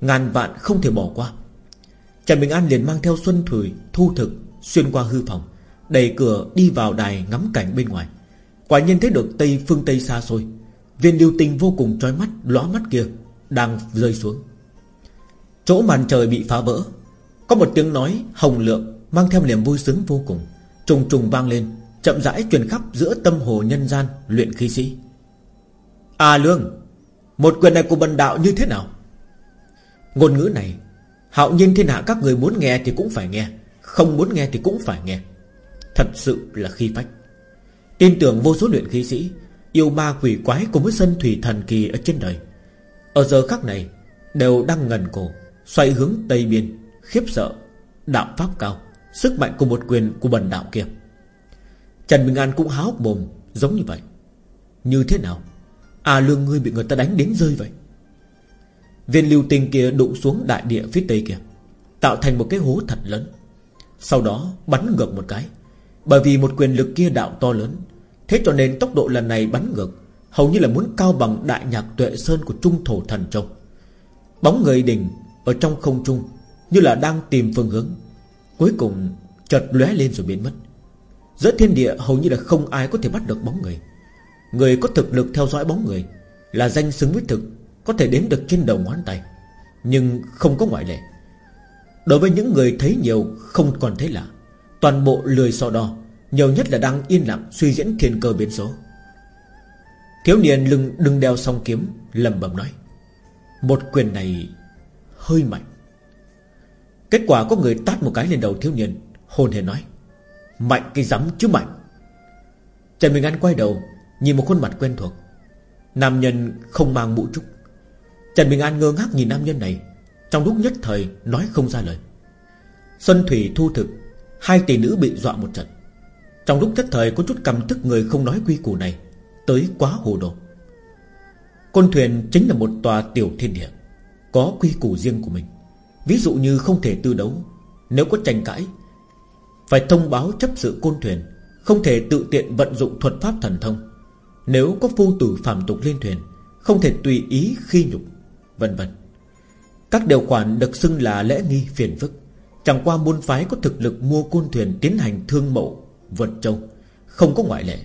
Ngàn vạn không thể bỏ qua. Trần Bình An liền mang theo Xuân Thủy, Thu thực, xuyên qua hư phòng, Đẩy cửa đi vào đài ngắm cảnh bên ngoài. Quả nhiên thấy được tây phương tây xa xôi. Viên điều tinh vô cùng trói mắt, Lóa mắt kia Đang rơi xuống. Chỗ màn trời bị phá vỡ, Có một tiếng nói hồng lượng Mang theo niềm vui sướng vô cùng, Trùng trùng vang lên. Chậm rãi truyền khắp giữa tâm hồ nhân gian Luyện khí sĩ. À lương, Một quyền này của bần đạo như thế nào? Ngôn ngữ này, Hạo nhiên thiên hạ các người muốn nghe thì cũng phải nghe, Không muốn nghe thì cũng phải nghe. Thật sự là khi phách. Tin tưởng vô số luyện khí sĩ, Yêu ma quỷ quái cùng với sân thủy thần kỳ ở trên đời, Ở giờ khắc này Đều đang ngần cổ, Xoay hướng Tây Biên, Khiếp sợ, Đạo Pháp cao, Sức mạnh của một quyền của bần đạo kia. Trần Bình An cũng háo hốc mồm, Giống như vậy. Như thế nào? À lương ngươi bị người ta đánh đến rơi vậy. Viên lưu tinh kia đụng xuống đại địa phía tây kia, Tạo thành một cái hố thật lớn. Sau đó bắn ngược một cái, Bởi vì một quyền lực kia đạo to lớn. Thế cho nên tốc độ lần này bắn ngược, Hầu như là muốn cao bằng đại nhạc tuệ sơn của Trung Thổ Thần Châu. Bóng người đỉnh Ở trong không trung Như là đang tìm phương hướng, Cuối cùng chợt lóe lên rồi biến mất. Giữa thiên địa hầu như là không ai có thể bắt được bóng người. Người có thực lực theo dõi bóng người Là danh xứng với thực, Có thể đến được trên đầu ngón tay, Nhưng không có ngoại lệ. Đối với những người thấy nhiều, Không còn thấy lạ. Toàn bộ lười so đo, Nhiều nhất là đang yên lặng suy diễn thiên cơ biến số. Thiếu niên lưng đừng đeo song kiếm lầm bầm nói, Một quyền này Hơi mạnh. Kết quả có người tát một cái lên đầu thiếu niên, Hồn hề nói Mạnh cái rắm chứ mạnh. Trần Bình An quay đầu, Nhìn một khuôn mặt quen thuộc. Nam nhân không mang mũ trúc. Trần Bình An ngơ ngác nhìn nam nhân này, Trong lúc nhất thời nói không ra lời. Xuân Thủy thu thực, Hai tỷ nữ bị dọa một trận. Trong lúc nhất thời có chút cầm tức người không nói quy củ này, Tới quá hồ đồ. Côn thuyền chính là một tòa tiểu thiên địa, Có quy củ riêng của mình. Ví dụ như không thể tư đấu, Nếu có tranh cãi phải thông báo chấp sự côn thuyền, Không thể tự tiện vận dụng thuật pháp thần thông. Nếu có phu tử phạm tục lên thuyền, Không thể tùy ý khi nhục, Vân vân. Các điều khoản được xưng là lễ nghi phiền phức. Chẳng qua môn phái có thực lực mua côn thuyền Tiến hành thương mậu vượt châu, Không có ngoại lệ,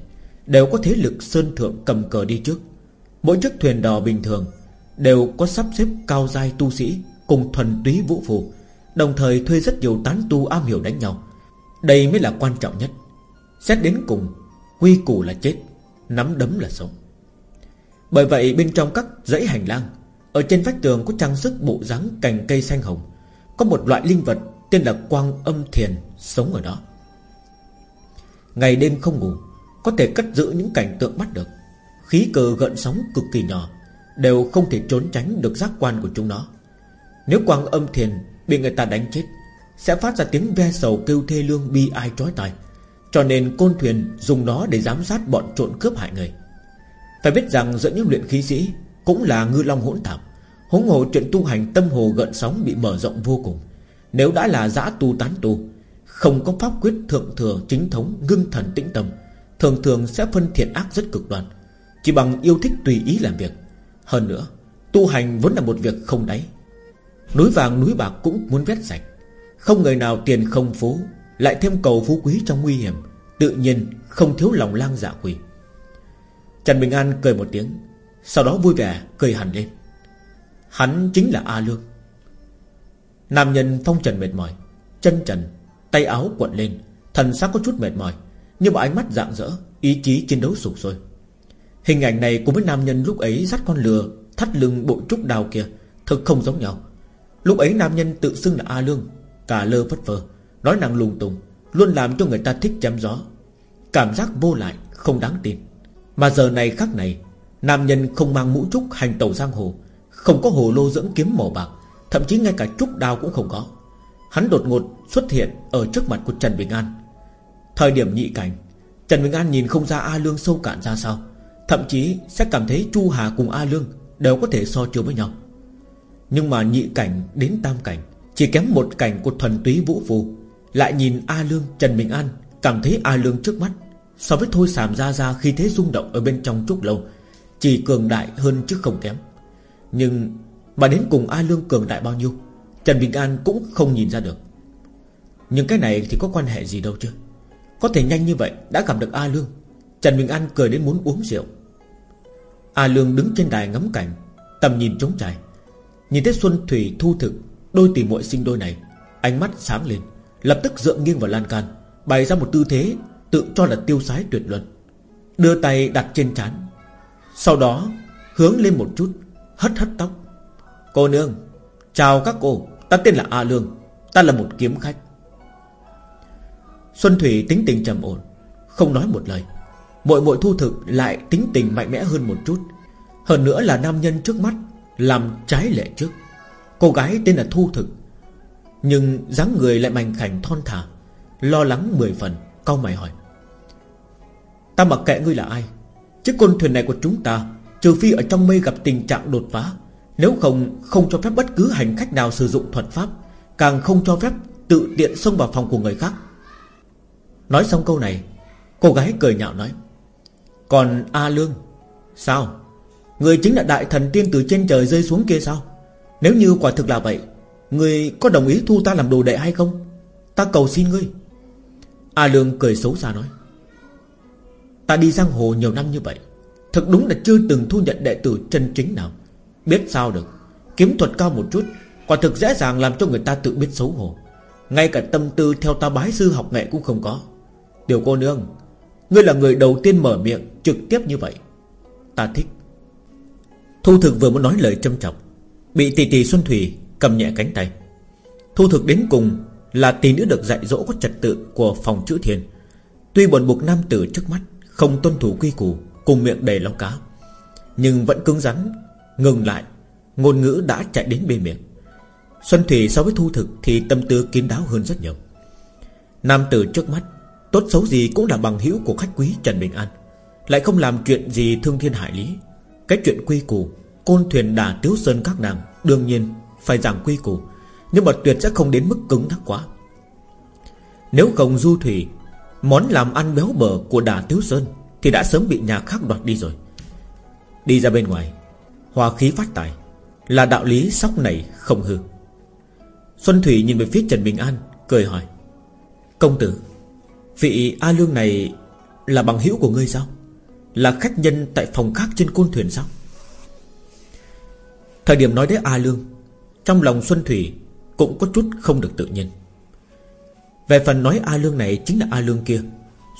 Đều có thế lực sơn thượng cầm cờ đi trước. Mỗi chiếc thuyền đò bình thường Đều có sắp xếp cao giai tu sĩ Cùng thuần túy vũ phù, Đồng thời thuê rất nhiều tán tu am hiểu đánh nhau. Đây mới là quan trọng nhất. Xét đến cùng, Quy củ là chết, Nắm đấm là sống. Bởi vậy, bên trong các dãy hành lang, Ở trên vách tường có trang sức bộ dáng cành cây xanh hồng, Có một loại linh vật Tên là quang âm thiền Sống ở đó. Ngày đêm không ngủ, Có thể cất giữ những cảnh tượng bắt được. Khí cơ gợn sóng cực kỳ nhỏ, Đều không thể trốn tránh được giác quan của chúng nó. Nếu quang âm thiền Bị người ta đánh chết sẽ phát ra tiếng ve sầu kêu thê lương bi ai trói tai. Cho nên côn thuyền Dùng nó để giám sát bọn trộn cướp hại người. Phải biết rằng giữa những luyện khí sĩ Cũng là ngư long hỗn tạp Hống hồ chuyện tu hành tâm hồ gợn sóng Bị mở rộng vô cùng. Nếu đã là giã tu tán tu, Không có pháp quyết thượng thừa chính thống Ngưng thần tĩnh tâm, Thường thường sẽ phân thiện ác rất cực đoan, Chỉ bằng yêu thích tùy ý làm việc. Hơn nữa, Tu hành vốn là một việc không đáy. Núi vàng núi bạc cũng muốn vét sạch không người nào tiền không phú, Lại thêm cầu phú quý trong nguy hiểm, Tự nhiên không thiếu lòng lang dạ quỷ. Trần Bình An cười một tiếng, Sau đó vui vẻ cười hẳn lên. Hắn chính là A Lương. Nam nhân phong trần mệt mỏi, Chân trần, Tay áo quận lên, Thần sắc có chút mệt mỏi, Nhưng mà ánh mắt dạng dỡ Ý chí chiến đấu sụp sôi. Hình ảnh này cùng với nam nhân lúc ấy dắt con lừa, Thắt lưng bộ trúc đào kia, Thực không giống nhau. Lúc ấy nam nhân tự xưng là A Lương Cả lơ phất phơ, Nói năng lung tung, Luôn làm cho người ta thích chém gió. Cảm giác vô lại không đáng tin. Mà giờ này khắc này, Nam nhân không mang mũ trúc hành tàu giang hồ, Không có hồ lô dưỡng kiếm màu bạc, Thậm chí ngay cả trúc đao cũng không có. Hắn đột ngột xuất hiện Ở trước mặt của Trần Bình An. Thời điểm nhị cảnh, Trần Bình An nhìn không ra A Lương sâu cạn ra sao, Thậm chí sẽ cảm thấy Chu Hà cùng A Lương Đều có thể so chiếu với nhau. Nhưng mà nhị cảnh đến tam cảnh chỉ kém một cảnh của thuần túy vũ phù Lại nhìn A Lương, Trần Bình An, Cảm thấy A Lương trước mắt So với Thôi Sàm Ra Ra khi thế rung động ở bên trong trúc lâu, Chỉ cường đại hơn chứ không kém. Nhưng Mà đến cùng A Lương cường đại bao nhiêu, Trần Bình An cũng không nhìn ra được. Nhưng cái này thì có quan hệ gì đâu chứ? Có thể nhanh như vậy Đã gặp được A Lương, Trần Bình An cười đến muốn uống rượu. A Lương đứng trên đài ngắm cảnh, Tầm nhìn trống trải. Nhìn thấy Xuân Thủy thu thực Đôi tỷ muội sinh đôi này, Ánh mắt sáng lên, Lập tức dựa nghiêng vào lan can, Bày ra một tư thế Tự cho là tiêu sái tuyệt luân. Đưa tay đặt trên trán, Sau đó hướng lên một chút, Hất hất tóc. Cô nương, Chào các cô, Ta tên là A Lương, Ta là một kiếm khách. Xuân Thủy tính tình trầm ổn, Không nói một lời. Mội mội thu thực lại tính tình mạnh mẽ hơn một chút, Hơn nữa là nam nhân trước mắt, Làm trái lệ trước. Cô gái tên là Thu Thực. Nhưng dáng người lại mảnh khảnh thon thả, Lo lắng mười phần Câu mày hỏi. Ta mặc kệ ngươi là ai, Chiếc con thuyền này của chúng ta, Trừ phi ở trong mây gặp tình trạng đột phá, Nếu không không cho phép bất cứ hành khách nào sử dụng thuật pháp, Càng không cho phép tự tiện xông vào phòng của người khác. Nói xong câu này, Cô gái cười nhạo nói, Còn A Lương, Sao? Người chính là đại thần tiên từ trên trời rơi xuống kia sao? Nếu như quả thực là vậy, Người có đồng ý thu ta làm đồ đệ hay không? Ta cầu xin ngươi. A Lương cười xấu xa nói. Ta đi giang hồ nhiều năm như vậy, Thật đúng là chưa từng thu nhận đệ tử chân chính nào. Biết sao được? Kiếm thuật cao một chút, Quả thực dễ dàng làm cho người ta tự biết xấu hổ. Ngay cả tâm tư theo ta bái sư học nghệ cũng không có. Điều cô nương, Ngươi là người đầu tiên mở miệng trực tiếp như vậy. Ta thích. Thu thực vừa muốn nói lời châm trọng Bị tỷ tỷ Xuân Thủy cầm nhẹ cánh tay. Thu thực đến cùng Là tỷ nữ được dạy dỗ có trật tự Của phòng chữ thiền. Tuy bọn buộc nam tử trước mắt, Không tuân thủ quy củ, Cùng miệng đầy lau cá, Nhưng vẫn cứng rắn, Ngừng lại, Ngôn ngữ đã chạy đến bên miệng. Xuân Thủy so với thu thực Thì tâm tư kín đáo hơn rất nhiều. Nam tử trước mắt, Tốt xấu gì cũng là bằng hữu của khách quý Trần Bình An, Lại không làm chuyện gì thương thiên hại lý. Cái chuyện quy củ Côn thuyền đà tiếu sơn các nàng, Đương nhiên phải giảm quy củ, Nhưng mà tuyệt sẽ không đến mức cứng nhắc quá. Nếu không du thủy, Món làm ăn béo bở của đà tiếu sơn Thì đã sớm bị nhà khác đoạt đi rồi. Đi ra bên ngoài Hòa khí phát tài, Là đạo lý sóc này không hư. Xuân Thủy nhìn về phía Trần Bình An, Cười hỏi, Công tử, Vị A Lương này Là bằng hữu của ngươi sao? Là khách nhân tại phòng khác trên côn thuyền sao? Thời điểm nói đến A Lương, Trong lòng Xuân Thủy Cũng có chút không được tự nhiên. Về phần nói A Lương này Chính là A Lương kia,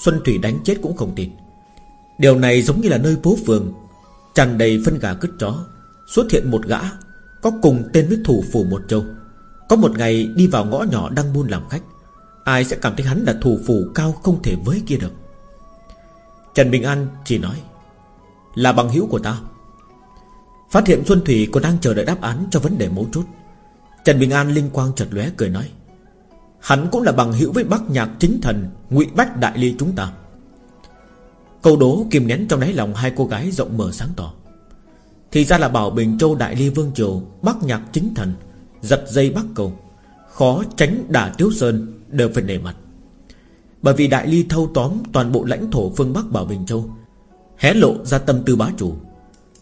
Xuân Thủy đánh chết cũng không tin. Điều này giống như là nơi phố phường, tràn đầy phân gà cứt chó, Xuất hiện một gã Có cùng tên với thủ phủ một châu. Có một ngày đi vào ngõ nhỏ đang buôn làm khách, Ai sẽ cảm thấy hắn là thủ phủ cao không thể với kia được. Trần Bình An chỉ nói, Là bằng hữu của ta. Phát hiện Xuân Thủy còn đang chờ đợi đáp án cho vấn đề mấu chốt. Trần Bình An linh quang chợt lóe cười nói, Hắn cũng là bằng hữu với bác nhạc chính thần ngụy Bách Đại Ly chúng ta. Câu đố kìm nén trong đáy lòng hai cô gái rộng mở sáng tỏ. Thì ra là bảo Bình Châu Đại Ly Vương Triều, Bắc nhạc chính thần, Giật dây bắc cầu, Khó tránh đả tiếu sơn Đều phải nề mặt. Bởi vì Đại Ly thâu tóm toàn bộ lãnh thổ phương Bắc Bảo Bình Châu, Hé lộ ra tâm tư bá chủ.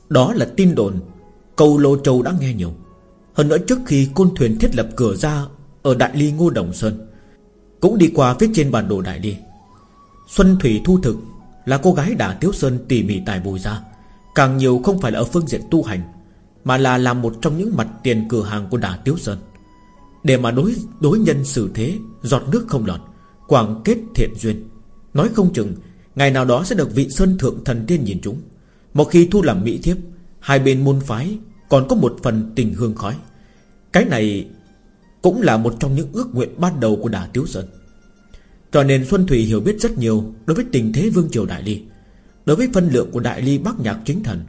Đó là tin đồn. Câu Lô Châu đã nghe nhiều. Hơn nữa trước khi côn thuyền thiết lập cửa ra Ở Đại Ly Ngô Đồng Sơn, Cũng đi qua phía trên bản đồ Đại Ly. Xuân Thủy Thu Thực Là cô gái đả Tiếu Sơn tỉ mỉ tài bồi ra. Càng nhiều không phải là ở phương diện tu hành, Mà là làm một trong những mặt tiền cửa hàng của đả Tiếu Sơn. Để mà đối đối nhân xử thế, Giọt nước không lọt, Quảng kết thiện duyên. Nói không chừng, Ngày nào đó sẽ được vị sơn thượng thần tiên nhìn chúng. Một khi thu làm mỹ thiếp, Hai bên môn phái Còn có một phần tình hương khói. Cái này cũng là một trong những ước nguyện ban đầu của Đà Tiếu Sơn. Cho nên Xuân Thủy hiểu biết rất nhiều Đối với tình thế Vương Triều Đại Ly. Đối với phân lượng của Đại Ly Bắc Nhạc Chính Thần,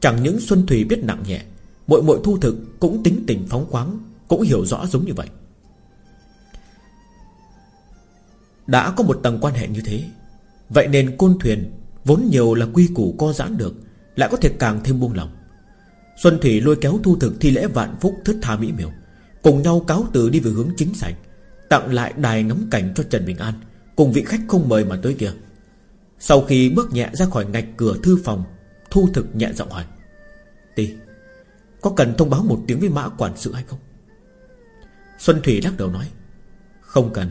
Chẳng những Xuân Thủy biết nặng nhẹ Mỗi mỗi thu thực cũng tính tình phóng khoáng, Cũng hiểu rõ giống như vậy. Đã có một tầng quan hệ như thế, Vậy nên côn thuyền Vốn nhiều là quy củ co giãn được lại có thể càng thêm buông lòng. Xuân Thủy lôi kéo thu thực thi lễ vạn phúc thất tha mỹ miều, Cùng nhau cáo từ đi về hướng chính sảnh, Tặng lại đài ngắm cảnh cho Trần Bình An, Cùng vị khách không mời mà tới kia. Sau khi bước nhẹ ra khỏi ngạch cửa thư phòng, Thu thực nhẹ giọng hỏi, Tì, Có cần thông báo một tiếng với mã quản sự hay không? Xuân Thủy lắc đầu nói, Không cần,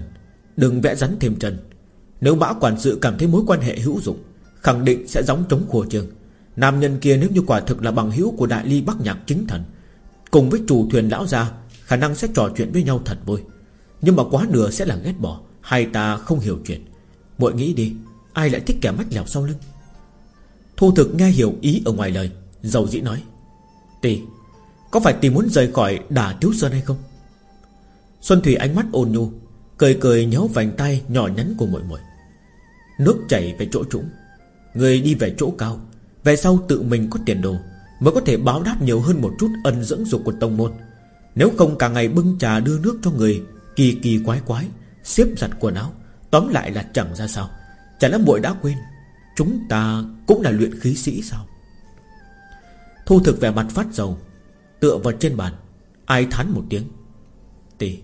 Đừng vẽ rắn thêm chân. Nếu mã quản sự cảm thấy mối quan hệ hữu dụng, Khẳng định sẽ gióng chống khùa trường Nam nhân kia nếu như quả thực là bằng hữu của đại ly bắc nhạc chính thần, Cùng với chủ thuyền lão gia, Khả năng sẽ trò chuyện với nhau thật vui Nhưng mà quá nửa sẽ là ghét bỏ, Hai ta không hiểu chuyện. Muội nghĩ đi, Ai lại thích kẻ mắt lèo sau lưng? Thu thực nghe hiểu ý ở ngoài lời Dầu dĩ nói Tì Có phải tì muốn rời khỏi đà tiếu sơn hay không? Xuân Thủy ánh mắt ôn nhu, Cười cười nhéo vành tay nhỏ nhắn của muội muội. Nước chảy về chỗ trũng, Người đi về chỗ cao về sau tự mình có tiền đồ, Mới có thể báo đáp nhiều hơn một chút ân dưỡng dục của tông môn. Nếu không cả ngày bưng trà đưa nước cho người, Kỳ kỳ quái quái Xếp giặt quần áo, Tóm lại là chẳng ra sao. Chả lẽ muội đã quên, Chúng ta cũng là luyện khí sĩ sao? Thu thực vẻ mặt phát dầu, Tựa vào trên bàn, Ai thán một tiếng. Tỷ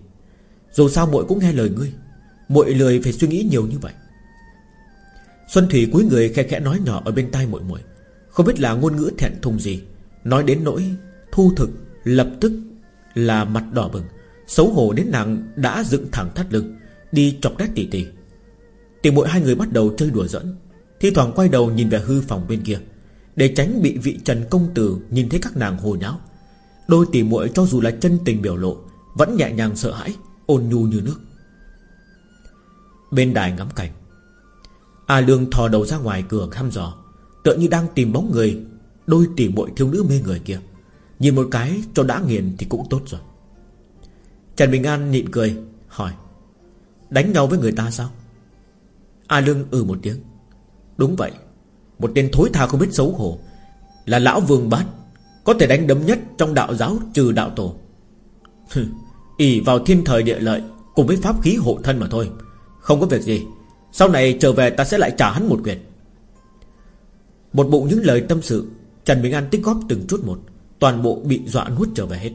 Dù sao muội cũng nghe lời ngươi, muội lười phải suy nghĩ nhiều như vậy. Xuân Thủy cúi người khe khẽ nói nhỏ ở bên tai muội muội. Không biết là ngôn ngữ thẹn thùng gì. Nói đến nỗi Thu thực lập tức là mặt đỏ bừng Xấu hổ đến nàng đã dựng thẳng thắt lưng Đi chọc đét tỉ tỉ. Tỷ muội hai người bắt đầu chơi đùa dẫn, Thi thoảng quay đầu nhìn về hư phòng bên kia Để tránh bị vị Trần Công Tử Nhìn thấy các nàng hồ nháo. Đôi tỷ muội cho dù là chân tình biểu lộ Vẫn nhẹ nhàng sợ hãi Ôn nhu như nước. Bên đài ngắm cảnh A Lương thò đầu ra ngoài cửa thăm dò. Tựa như đang tìm bóng người, Đôi tỷ muội thiếu nữ mê người kia. Nhìn một cái cho đã nghiền thì cũng tốt rồi. Trần Bình An nhịn cười, Hỏi, Đánh nhau với người ta sao? A Lương ừ một tiếng, Đúng vậy, Một tên thối tha không biết xấu hổ, Là lão vương bát, Có thể đánh đấm nhất trong đạo giáo trừ đạo tổ. <laughs> Ỉ vào thiên thời địa lợi Cùng với pháp khí hộ thân mà thôi, Không có việc gì, Sau này trở về ta sẽ lại trả hắn một quyền. Một bụng những lời tâm sự Trần Bình An tích góp từng chút một Toàn bộ bị dọa nuốt trở về hết.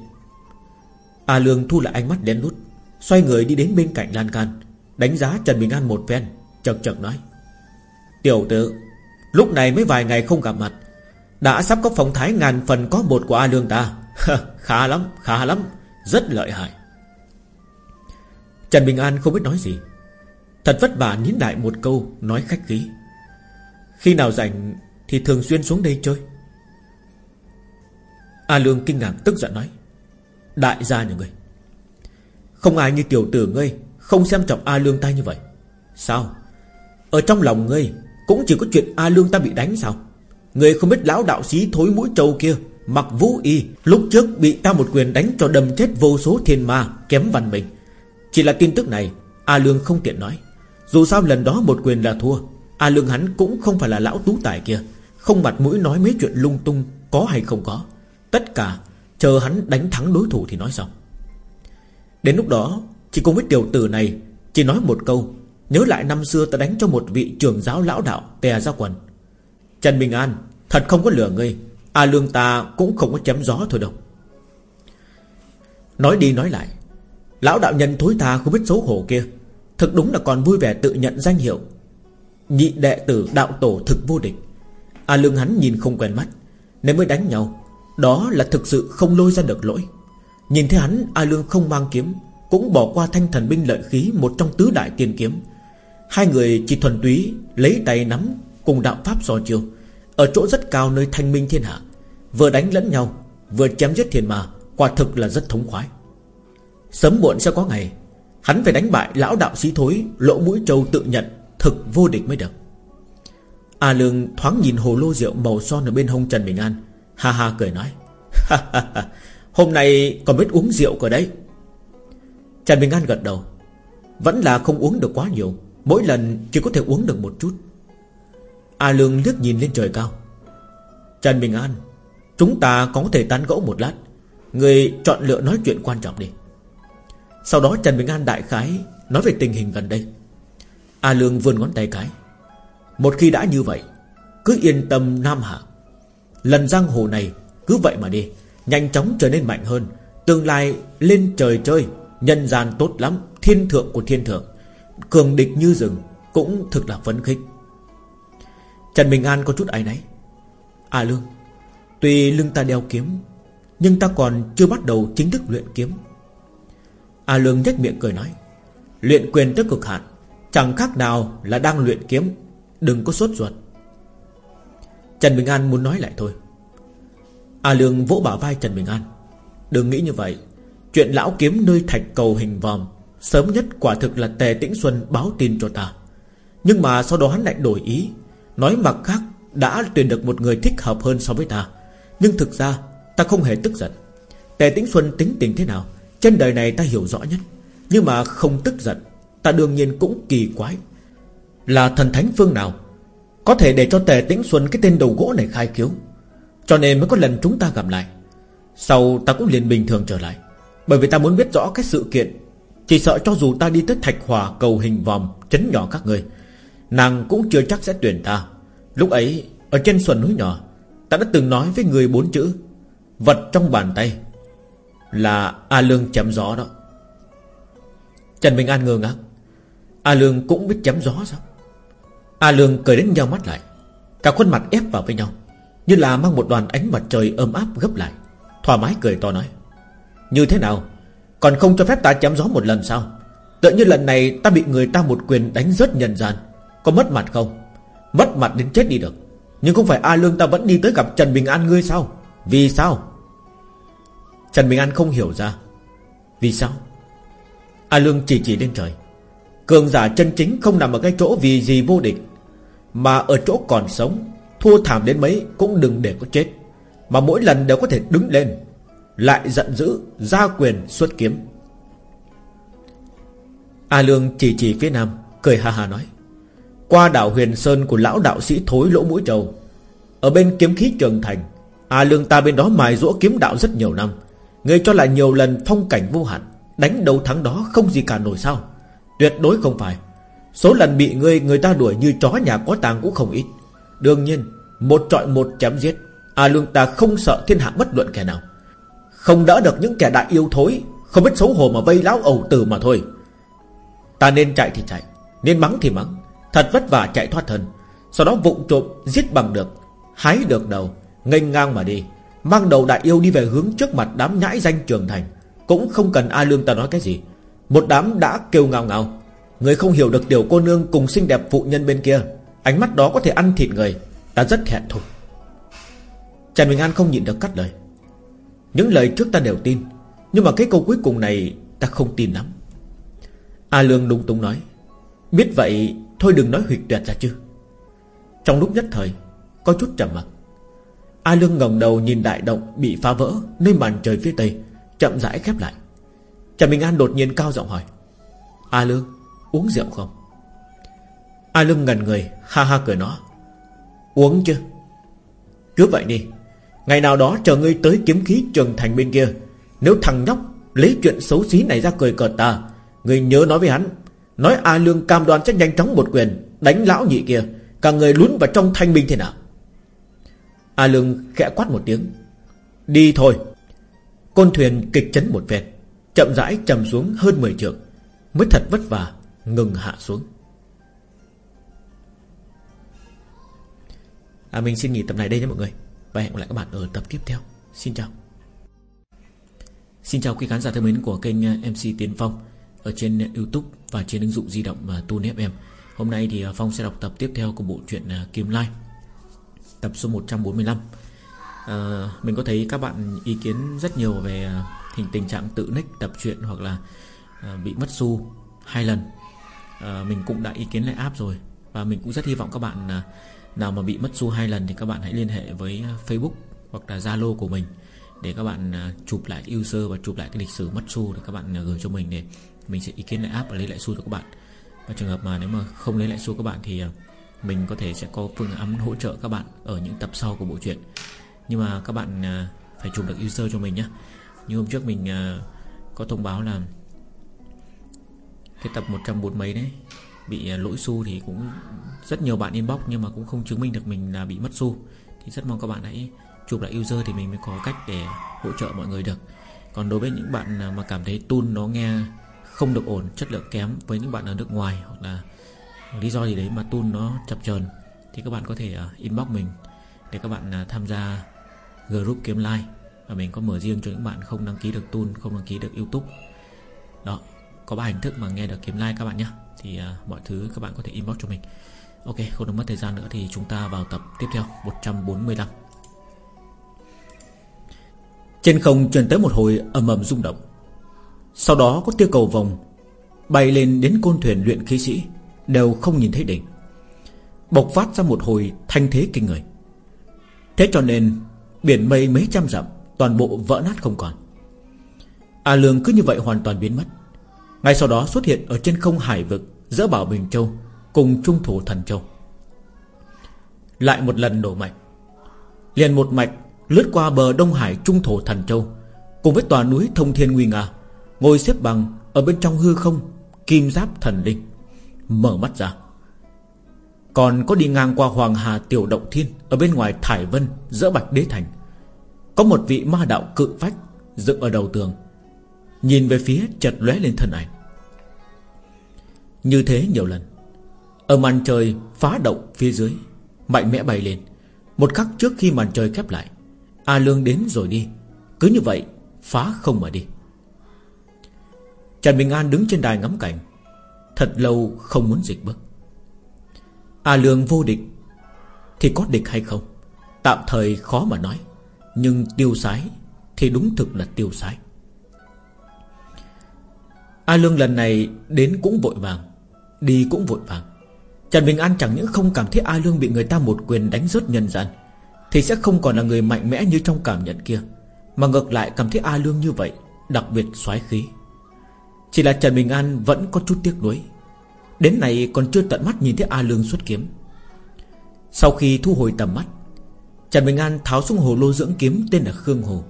A Lương thu lại ánh mắt đen nút Xoay người đi đến bên cạnh lan can Đánh giá Trần Bình An một phen Chật chật nói. Tiểu tử Lúc này mới vài ngày không gặp mặt Đã sắp có phong thái ngàn phần có bột của A Lương ta. <laughs> Khá lắm, khá lắm Rất lợi hại. Trần Bình An không biết nói gì. Thật vất vả nhín đại một câu Nói khách khí. Khi nào rảnh thì thường xuyên xuống đây chơi. A Lương kinh ngạc tức giận nói, Đại gia nhà ngươi, Không ai như tiểu tử ngươi Không xem trọng A Lương ta như vậy. Sao? Ở trong lòng ngươi Cũng chỉ có chuyện A Lương ta bị đánh sao? Ngươi không biết lão đạo sĩ thối mũi trâu kia Mặc vũ y, Lúc trước bị ta một quyền đánh cho đầm chết vô số thiên ma, Kém văn mình Chỉ là tin tức này, A Lương không tiện nói. Dù sao lần đó một quyền là thua, A Lương hắn cũng không phải là lão tú tài kia. Không mặt mũi nói mấy chuyện lung tung Có hay không có. Tất cả chờ hắn đánh thắng đối thủ thì nói xong. Đến lúc đó, Chỉ cùng với tiểu tử này Chỉ nói một câu, Nhớ lại năm xưa ta đánh cho một vị trưởng giáo lão đạo Tè ra quần. Trần Bình An, Thật không có lừa ngươi, A lương ta cũng không có chém gió thôi đâu. Nói đi nói lại, Lão đạo nhân thối tha không biết xấu hổ kia, Thực đúng là còn vui vẻ tự nhận danh hiệu Nhị đệ tử đạo tổ thực vô địch. A lương hắn nhìn không quen mắt, Nên mới đánh nhau. Đó là thực sự không lôi ra được lỗi. Nhìn thấy hắn, A lương không mang kiếm, Cũng bỏ qua thanh thần binh lợi khí Một trong tứ đại tiên kiếm. Hai người chỉ thuần túy Lấy tay nắm cùng đạo pháp so chiêu, Ở chỗ rất cao nơi thanh minh thiên hạ, Vừa đánh lẫn nhau, Vừa chém giết thiên mà, Quả thực là rất thống khoái. Sớm muộn sẽ có ngày, Hắn phải đánh bại lão đạo sĩ thối, Lỗ mũi trâu tự nhận Thực vô địch mới được. A Lương thoáng nhìn hồ lô rượu màu son ở bên hông Trần Bình An. Ha ha cười nói. Hôm nay còn biết uống rượu cơ đấy. Trần Bình An gật đầu. Vẫn là không uống được quá nhiều, Mỗi lần chỉ có thể uống được một chút. A Lương liếc nhìn lên trời cao. Trần Bình An, Chúng ta có thể tán gẫu một lát. Người chọn lựa nói chuyện quan trọng đi. Sau đó Trần Bình An đại khái Nói về tình hình gần đây. A Lương vươn ngón tay cái. Một khi đã như vậy, Cứ yên tâm Nam Hạ. Lần giang hồ này cứ vậy mà đi, Nhanh chóng trở nên mạnh hơn. Tương lai lên trời chơi, Nhân gian tốt lắm, Thiên thượng của thiên thượng. Cường địch như rừng Cũng thực là phấn khích. Trần Bình An có chút áy nấy À Lương, Tuy lưng ta đeo kiếm, Nhưng ta còn chưa bắt đầu chính thức luyện kiếm. A Lương nhếch miệng cười nói, Luyện quyền tới cực hạn, Chẳng khác nào là đang luyện kiếm. Đừng có sốt ruột. Trần Bình An muốn nói lại thôi. A Lương vỗ bả vai Trần Bình An. Đừng nghĩ như vậy. Chuyện lão kiếm nơi thạch cầu hình vòm, Sớm nhất quả thực là Tề Tĩnh Xuân báo tin cho ta. Nhưng mà sau đó hắn lại đổi ý. Nói mặt khác, Đã tuyển được một người thích hợp hơn so với ta. Nhưng thực ra, ta không hề tức giận. Tề Tĩnh Xuân tính tình thế nào, Trên đời này ta hiểu rõ nhất. Nhưng mà không tức giận, Ta đương nhiên cũng kỳ quái. Là thần thánh phương nào, Có thể để cho Tề Tĩnh Xuân cái tên đầu gỗ này khai cứu Cho nên mới có lần chúng ta gặp lại. Sau ta cũng liền bình thường trở lại, Bởi vì ta muốn biết rõ cái sự kiện, Chỉ sợ cho dù ta đi tới thạch hòa cầu hình vòm, Chấn nhỏ các người, Nàng cũng chưa chắc sẽ tuyển ta. Lúc ấy, ở trên xuân núi nhỏ, Ta đã từng nói với người bốn chữ, Vật trong bàn tay, Là A Lương chém gió đó. Trần Bình An ngơ ngác, A Lương cũng biết chém gió sao? A Lương cười đến nhau mắt lại. Cả khuôn mặt ép vào với nhau, Như là mang một đoàn ánh mặt trời ấm áp gấp lại. Thoải mái cười to nói, Như thế nào? Còn không cho phép ta chém gió một lần sao? Tự như lần này ta bị người ta một quyền đánh rớt nhân gian. Có mất mặt không? Mất mặt đến chết đi được. Nhưng không phải A Lương ta vẫn đi tới gặp Trần Bình An ngươi sao? Vì sao? Trần Bình An không hiểu ra, Vì sao? A Lương chỉ chỉ lên trời, Cường giả chân chính không nằm ở cái chỗ vì gì vô địch. Mà ở chỗ còn sống, Thua thảm đến mấy cũng đừng để có chết. Mà mỗi lần đều có thể đứng lên, Lại giận dữ, Ra quyền xuất kiếm. A Lương chỉ chỉ phía nam, Cười ha ha nói, Qua đảo huyền sơn của lão đạo sĩ thối lỗ mũi trầu. Ở bên kiếm khí trường thành, A Lương ta bên đó mài rũa kiếm đạo rất nhiều năm. Người cho lại nhiều lần phong cảnh vô hạn, Đánh đầu thắng đó không gì cả nổi sao? Tuyệt đối không phải. Số lần bị ngươi, người ta đuổi như chó nhà có tàng cũng không ít. Đương nhiên, Một trọi một chém giết, A lương ta không sợ thiên hạ bất luận kẻ nào. Không đỡ được những kẻ đại yêu thối, Không biết xấu hổ mà vây lão ẩu tử mà thôi. Ta nên chạy thì chạy, Nên mắng thì mắng. Thật vất vả chạy thoát thân, Sau đó vụng trộm giết bằng được, Hái được đầu, nghênh ngang mà đi. Mang đầu đại yêu đi về hướng trước mặt đám nhãi danh trường thành. Cũng không cần A Lương ta nói cái gì. Một đám đã kêu ngào ngào Người không hiểu được tiểu cô nương cùng xinh đẹp phụ nhân bên kia, Ánh mắt đó có thể ăn thịt người, Ta rất hẹn thù Trần Bình An không nhịn được cắt lời. Những lời trước ta đều tin, Nhưng mà cái câu cuối cùng này Ta không tin lắm. A Lương đúng túng nói, Biết vậy thôi đừng nói huyệt tuyệt ra chứ. Trong lúc nhất thời, Có chút trầm mặc. A Lương ngẩng đầu nhìn đại động bị phá vỡ Nơi màn trời phía tây, Chậm rãi khép lại. Trần Bình An đột nhiên cao giọng hỏi, A Lương uống rượu không? A Lương ngần người, Ha ha cười nó. Uống chứ. Cứ vậy đi. Ngày nào đó chờ ngươi tới kiếm khí trường thành bên kia. Nếu thằng nhóc Lấy chuyện xấu xí này ra cười cợt ta, Ngươi nhớ nói với hắn. Nói A Lương cam đoan sẽ nhanh chóng một quyền Đánh lão nhị kia. Cả người lún vào trong thanh minh thế nào? A Lương khẽ quát một tiếng. Đi thôi. Con thuyền kịch chấn một vẹt Chậm rãi trầm xuống hơn 10 trượng, Mới thật vất vả. Ngừng hạ xuống. À, Mình xin nghỉ tập này đây nhé mọi người. Và hẹn gặp lại các bạn ở tập tiếp theo. Xin chào. Xin chào quý khán giả thân mến của kênh à, MC Tiến Phong Ở trên Youtube và trên ứng dụng di động à, Tu FM Hôm nay thì à, Phong sẽ đọc tập tiếp theo của bộ truyện à, Kim Lai Tập số 145 à, Mình có thấy các bạn ý kiến rất nhiều về hình tình trạng tự nick tập truyện Hoặc là bị mất xu hai lần à, Mình cũng đã ý kiến lại app rồi. Và mình cũng rất hy vọng các bạn à, Nào mà bị mất xu hai lần Thì các bạn hãy liên hệ với ờ, Facebook Hoặc là Zalo của mình Để các bạn chụp lại user Và chụp lại cái lịch sử mất xu Để các bạn gửi cho mình Để mình sẽ ý kiến lại app Và lấy lại xu cho các bạn. Và trường hợp mà nếu mà không lấy lại xu các bạn Thì mình có thể sẽ có phương án hỗ trợ các bạn Ở những tập sau của bộ truyện. Nhưng mà các bạn phải chụp được user cho mình nhé Như hôm trước mình có thông báo là cái tập 140 mấy đấy Bị à, lỗi xu thì cũng Rất nhiều bạn inbox nhưng mà cũng không chứng minh được mình là bị mất xu. Thì rất mong các bạn hãy chụp lại user thì mình mới có cách để hỗ trợ mọi người được. Còn đối với những bạn à, mà cảm thấy tool nó nghe không được ổn, chất lượng kém với những bạn ở nước ngoài Hoặc là lý do gì đấy mà tool nó chập chờn Thì các bạn có thể à, inbox mình để các bạn tham gia group kiếm like. Và mình có mở riêng cho những bạn không đăng ký được tool Không đăng ký được youtube. Đó. Có ba hình thức mà nghe được kiếm like các bạn nhé. Thì uh, mọi thứ các bạn có thể inbox cho mình. Ok không được mất thời gian nữa Thì chúng ta vào tập tiếp theo 145 Trên không truyền tới một hồi ầm ầm rung động. Sau đó có tia cầu vòng Bay lên đến côn thuyền luyện khí sĩ Đều không nhìn thấy đỉnh. Bộc phát ra một hồi thanh thế kinh người. Thế cho nên Biển mây mấy trăm dặm Toàn bộ vỡ nát không còn. A Lương cứ như vậy hoàn toàn biến mất. Ngay sau đó xuất hiện ở trên không hải vực Giữa Bảo Bình Châu Cùng Trung Thủ Thần Châu. Lại một lần đổ mạch. Liền một mạch lướt qua bờ Đông Hải Trung Thổ Thần Châu, Cùng với tòa núi Thông Thiên Nguy Nga, Ngồi xếp bằng ở bên trong hư không Kim Giáp Thần Linh, Mở mắt ra. Còn có đi ngang qua Hoàng Hà Tiểu Động Thiên Ở bên ngoài Thải Vân Giữa Bạch Đế Thành, có một vị ma đạo cự phách Dựng ở đầu tường. Nhìn về phía chợt lóe lên thân ảnh. Như thế nhiều lần Ở màn trời phá động phía dưới, Mạnh mẽ bay lên. Một khắc trước khi màn trời khép lại, A Lương đến rồi đi. Cứ như vậy, phá không mà đi. Trần Bình An đứng trên đài ngắm cảnh, Thật lâu không muốn dịch bước. A Lương vô địch, Thì có địch hay không? Tạm thời khó mà nói, nhưng tiêu sái Thì đúng thực là tiêu sái. A Lương lần này đến cũng vội vàng, Đi cũng vội vàng. Trần Bình An chẳng những không cảm thấy A Lương bị người ta một quyền đánh rớt nhân gian, Thì sẽ không còn là người mạnh mẽ như trong cảm nhận kia, Mà ngược lại cảm thấy A Lương như vậy Đặc biệt xoái khí. Chỉ là Trần Bình An vẫn có chút tiếc nuối. Đến này còn chưa tận mắt nhìn thấy A Lương xuất kiếm. Sau khi thu hồi tầm mắt, Trần Bình An tháo xuống hồ lô dưỡng kiếm tên là Khương Hồ,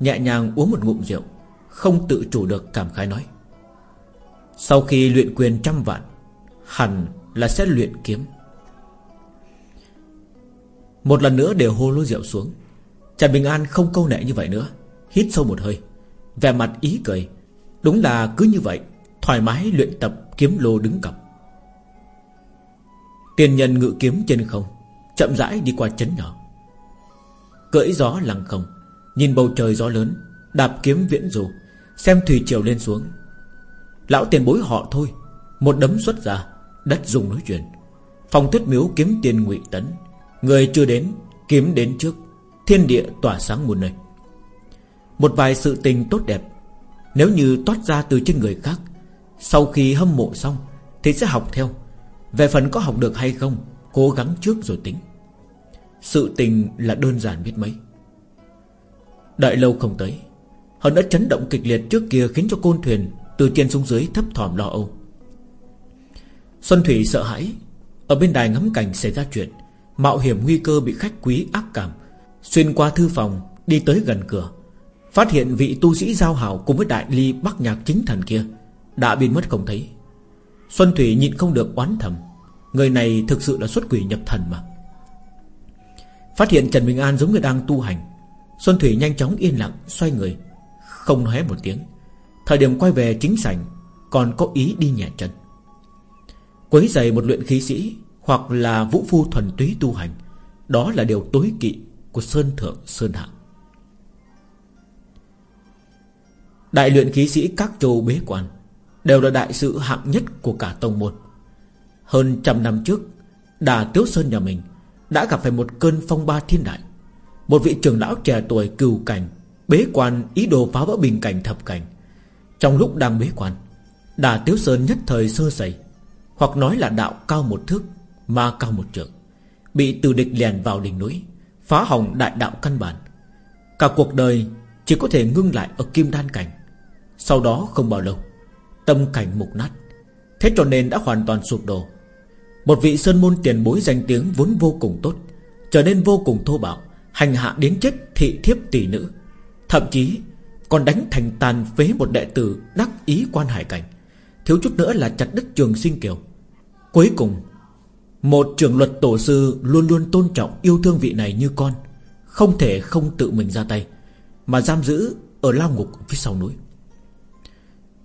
Nhẹ nhàng uống một ngụm rượu, Không tự chủ được cảm khái nói. Sau khi luyện quyền trăm vạn, Hẳn là sẽ luyện kiếm. Một lần nữa đều hô lô rượu xuống, Trần Bình An không câu nệ như vậy nữa, Hít sâu một hơi, Vẻ mặt ý cười. Đúng là cứ như vậy, Thoải mái luyện tập kiếm lô đứng cặp Tiền nhân ngự kiếm trên không, Chậm rãi đi qua chấn nhỏ. Cưỡi gió lăng không, Nhìn bầu trời gió lớn, Đạp kiếm viễn dù Xem thủy triều lên xuống Lão tiền bối họ thôi. Một đấm xuất ra, Đất dùng nói chuyện. Phong tuyết miếu kiếm tiền ngụy tấn. Người chưa đến, Kiếm đến trước. Thiên địa tỏa sáng muôn nơi. Một vài sự tình tốt đẹp. Nếu như toát ra từ trên người khác, Sau khi hâm mộ xong, Thì sẽ học theo. Về phần có học được hay không, Cố gắng trước rồi tính. Sự tình là đơn giản biết mấy. Đợi lâu không tới, Hơn đã chấn động kịch liệt trước kia Khiến cho côn thuyền từ trên xuống dưới thấp thỏm lo âu. Xuân Thủy sợ hãi. Ở bên đài ngắm cảnh xảy ra chuyện, Mạo hiểm nguy cơ bị khách quý ác cảm, Xuyên qua thư phòng, Đi tới gần cửa. Phát hiện vị tu sĩ giao hảo Cùng với đại ly bắc nhạc chính thần kia, Đã biến mất không thấy. Xuân Thủy nhịn không được oán thầm. Người này thực sự là xuất quỷ nhập thần mà. Phát hiện Trần Bình An giống người đang tu hành. Xuân Thủy nhanh chóng yên lặng, Xoay người, Không nói một tiếng. Thời điểm quay về chính sảnh, Còn có ý đi nhẹ chân Quấy giày một luyện khí sĩ Hoặc là vũ phu thuần túy tu hành, Đó là điều tối kỵ Của Sơn Thượng Sơn Hạ. Đại luyện khí sĩ các châu bế quan Đều là đại sự hạng nhất của cả tông môn. Hơn trăm năm trước, Đà Tiếu Sơn nhà mình đã gặp phải một cơn phong ba thiên đại. Một vị trưởng lão trẻ tuổi cừu cảnh, Bế quan ý đồ phá vỡ bình cảnh thập cảnh trong lúc đang bế quan, Đà Tiếu Sơn nhất thời sơ sẩy, Hoặc nói là đạo cao một thước, Ma cao một trượng, Bị từ địch lèn vào đỉnh núi, Phá hỏng đại đạo căn bản. Cả cuộc đời chỉ có thể ngưng lại ở kim đan cảnh. Sau đó không bao lâu, Tâm cảnh mục nát, Thế cho nên đã hoàn toàn sụp đổ. Một vị sơn môn tiền bối danh tiếng vốn vô cùng tốt, Trở nên vô cùng thô bạo, Hành hạ đến chết thị thiếp tỷ nữ, Thậm chí còn đánh thành tàn phế một đệ tử Đắc ý quan hải cảnh. Thiếu chút nữa là chặt đứt trường sinh kiều. Cuối cùng, Một trường luật tổ sư luôn luôn tôn trọng Yêu thương vị này như con, Không thể không tự mình ra tay, Mà giam giữ ở lao ngục phía sau núi.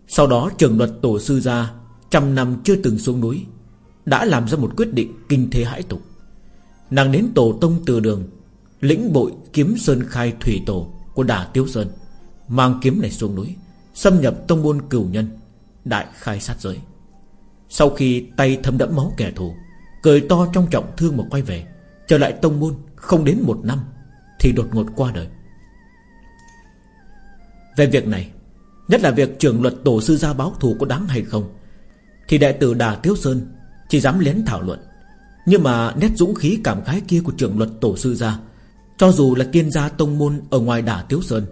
Sau đó trường luật tổ sư ra, Trăm năm chưa từng xuống núi, Đã làm ra một quyết định kinh thế hãi tục. Nàng đến tổ tông từ đường, Lĩnh bội kiếm sơn khai thủy tổ Của đà Tiếu Sơn. Mang kiếm này xuống núi, Xâm nhập tông môn cửu nhân, Đại khai sát giới. Sau khi tay thấm đẫm máu kẻ thù, Cười to trong trọng thương mà quay về, Trở lại tông môn không đến một năm Thì đột ngột qua đời. Về việc này, Nhất là việc trưởng luật tổ sư gia báo thù có đáng hay không, Thì đại tử Đà Tiếu Sơn Chỉ dám lén thảo luận. Nhưng mà nét dũng khí cảm khái kia của trưởng luật tổ sư gia, Cho dù là tiên gia tông môn Ở ngoài Đà Tiếu Sơn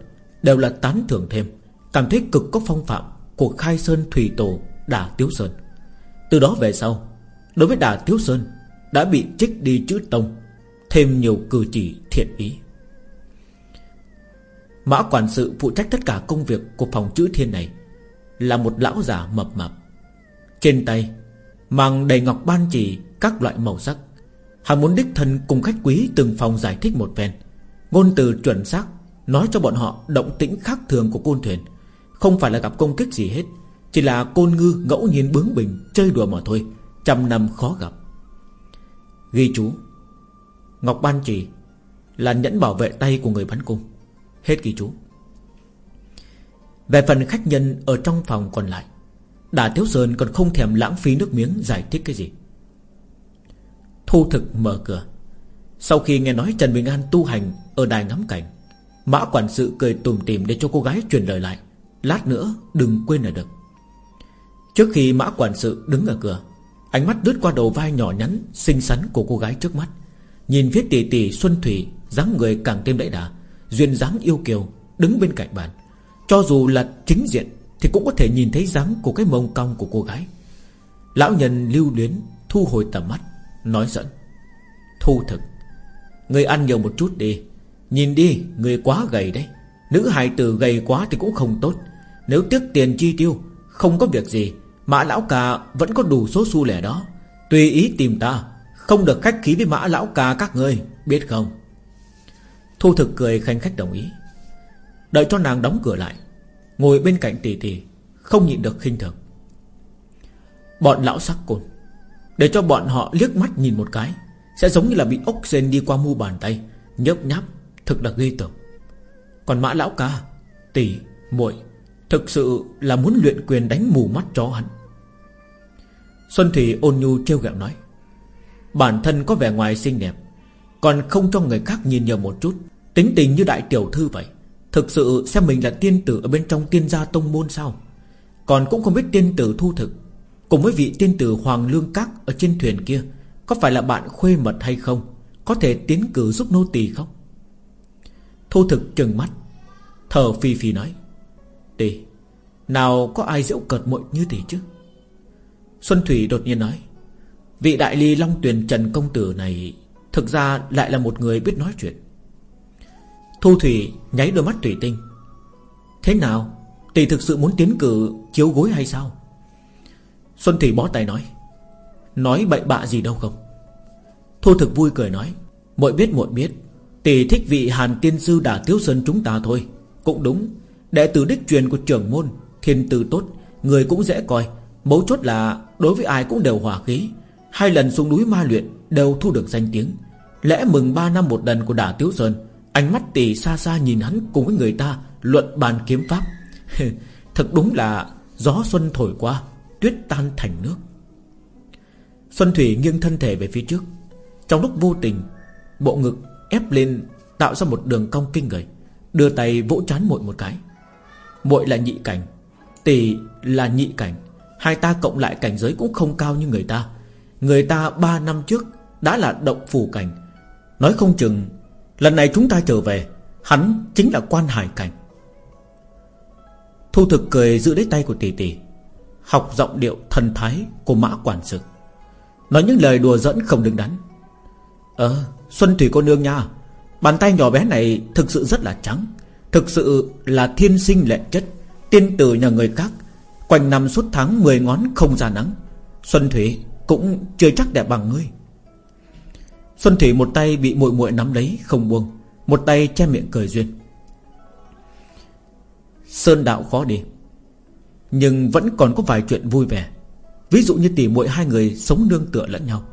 Đều là tán thưởng thêm. Cảm thấy cực có phong phạm Của khai sơn thủy tổ Đà Tiếu Sơn. Từ đó về sau, Đối với Đà Tiếu Sơn Đã bị trích đi chữ tông, Thêm nhiều cử chỉ thiện ý. Mã quản sự phụ trách tất cả công việc Của phòng chữ thiên này Là một lão già mập mập Trên tay Mang đầy ngọc ban chỉ các loại màu sắc. Hắn muốn đích thân cùng khách quý Từng phòng giải thích một phen, Ngôn từ chuẩn xác Nói cho bọn họ động tĩnh khác thường của côn thuyền. Không phải là gặp công kích gì hết, Chỉ là côn ngư ngẫu nhiên bướng bỉnh, Chơi đùa mà thôi, Trăm năm khó gặp. Ghi chú, Ngọc Ban trì Là nhẫn bảo vệ tay của người bắn cung. Hết ghi chú. Về phần khách nhân ở trong phòng còn lại, Đà Tiếu Sơn còn không thèm lãng phí nước miếng giải thích cái gì. Thu thực mở cửa. Sau khi nghe nói Trần Bình An tu hành Ở đài ngắm cảnh Mã quản sự cười tùm tìm để cho cô gái truyền lời lại. Lát nữa, đừng quên là được. Trước khi mã quản sự đứng ở cửa, Ánh mắt lướt qua đầu vai nhỏ nhắn, Xinh xắn của cô gái trước mắt. Nhìn viết tỷ tỷ Xuân Thủy, dáng người càng thêm đẫy đà, Duyên dáng yêu kiều, Đứng bên cạnh bàn. Cho dù là chính diện, Thì cũng có thể nhìn thấy dáng của cái mông cong của cô gái. Lão nhân lưu luyến, Thu hồi tầm mắt, Nói giận: Thu thực. Người ăn nhiều một chút đi. Nhìn đi, người quá gầy đấy. Nữ hài tử gầy quá thì cũng không tốt. Nếu tiếc tiền chi tiêu, Không có việc gì. Mã lão ca vẫn có đủ số xu lẻ đó. Tùy ý tìm ta, Không được khách khí với mã lão ca các ngươi, Biết không? Thu thực cười khanh khách đồng ý. Đợi cho nàng đóng cửa lại, Ngồi bên cạnh tỷ tỷ, Không nhịn được khinh thường. Bọn lão sắc côn, Để cho bọn họ liếc mắt nhìn một cái, Sẽ giống như là bị ốc sen đi qua mu bàn tay, Nhớp nháp. Thực là ghê tởm. Còn mã lão ca Tỷ, muội Thực sự là muốn luyện quyền đánh mù mắt chó hắn. Xuân Thủy ôn nhu trêu ghẹo nói Bản thân có vẻ ngoài xinh đẹp Còn không cho người khác nhìn nhầm một chút. Tính tình như đại tiểu thư vậy Thực sự xem mình là tiên tử Ở bên trong tiên gia tông môn sao? Còn cũng không biết tiên tử thu thực. Cùng với vị tiên tử Hoàng Lương Các Ở trên thuyền kia Có phải là bạn khuê mật hay không? Có thể tiến cử giúp nô tỳ không? Thu thực trừng mắt. Thở phi phi nói Tỷ Nào có ai giễu cợt muội như tỷ chứ? Xuân Thủy đột nhiên nói, Vị đại ly Long Tuyền Trần Công Tử này Thực ra lại là một người biết nói chuyện. Thu Thủy nháy đôi mắt thủy tinh. Thế nào Tỷ thực sự muốn tiến cử chiếu gối hay sao? Xuân Thủy bó tay nói Nói bậy bạ gì đâu không? Thu thực vui cười nói, Muội biết muội biết Tỷ thích vị Hàn Tiên Sư Đả Tiếu Sơn chúng ta thôi. Cũng đúng, Đệ tử đích truyền của trưởng môn, Thiên tư tốt, Người cũng dễ coi. Mấu chốt là đối với ai cũng đều hòa khí. Hai lần xuống núi ma luyện Đều thu được danh tiếng. Lẽ mừng ba năm một lần của Đả Tiếu Sơn, Ánh mắt tỷ xa xa nhìn hắn cùng với người ta Luận bàn kiếm pháp. <laughs> Thật đúng là gió xuân thổi qua, Tuyết tan thành nước. Xuân Thủy nghiêng thân thể về phía trước. Trong lúc vô tình, Bộ ngực ép lên, tạo ra một đường cong kinh người, đưa tay vỗ chán muội một cái. Muội là nhị cảnh, tỷ là nhị cảnh, hai ta cộng lại cảnh giới cũng không cao như người ta. Người ta ba năm trước Đã là động phủ cảnh. Nói không chừng, Lần này chúng ta trở về, Hắn chính là quan hải cảnh. Thu thực cười giữ lấy tay của tỷ tỷ, Học giọng điệu thần thái Của mã quản sự. Nói những lời đùa dẫn không đứng đắn. Ờ Xuân Thủy cô nương nha. Bàn tay nhỏ bé này thực sự rất là trắng, Thực sự là thiên sinh lệ chất, Tiên tử nhà người khác, Quanh năm suốt tháng 10 ngón không ra nắng. Xuân Thủy cũng chưa chắc đẹp bằng ngươi. Xuân Thủy một tay bị muội muội nắm lấy, Không buông, Một tay che miệng cười duyên. Sơn đạo khó đi, Nhưng vẫn còn có vài chuyện vui vẻ. Ví dụ như tỷ muội hai người sống nương tựa lẫn nhau.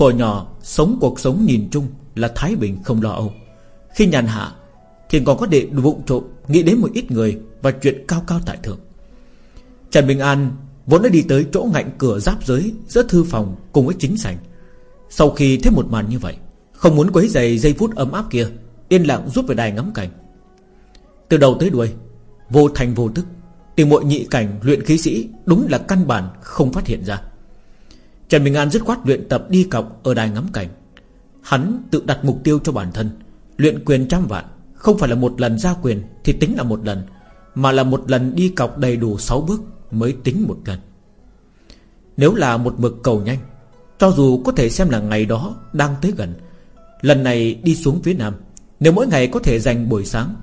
Thuở nhỏ, Sống cuộc sống nhìn chung Là thái bình không lo âu. Khi nhàn hạ, Thì còn có để vụng trộm Nghĩ đến một ít người Và chuyện cao cao tại thượng. Trần Bình An Vốn đã đi tới chỗ ngạnh cửa giáp giới Giữa thư phòng cùng với chính sảnh. Sau khi thấy một màn như vậy, Không muốn quấy giày giây phút ấm áp kia, Yên lặng rút về đài ngắm cảnh. Từ đầu tới đuôi, Vô thành vô tức, Tìm mọi nhị cảnh luyện khí sĩ Đúng là căn bản không phát hiện ra. Trần Bình An dứt khoát luyện tập đi cọc Ở đài ngắm cảnh. Hắn tự đặt mục tiêu cho bản thân, Luyện quyền trăm vạn. Không phải là một lần ra quyền Thì tính là một lần, Mà là một lần đi cọc đầy đủ 6 bước Mới tính một lần. Nếu là một mực cầu nhanh, Cho dù có thể xem là ngày đó Đang tới gần, Lần này đi xuống phía Nam, Nếu mỗi ngày có thể dành buổi sáng,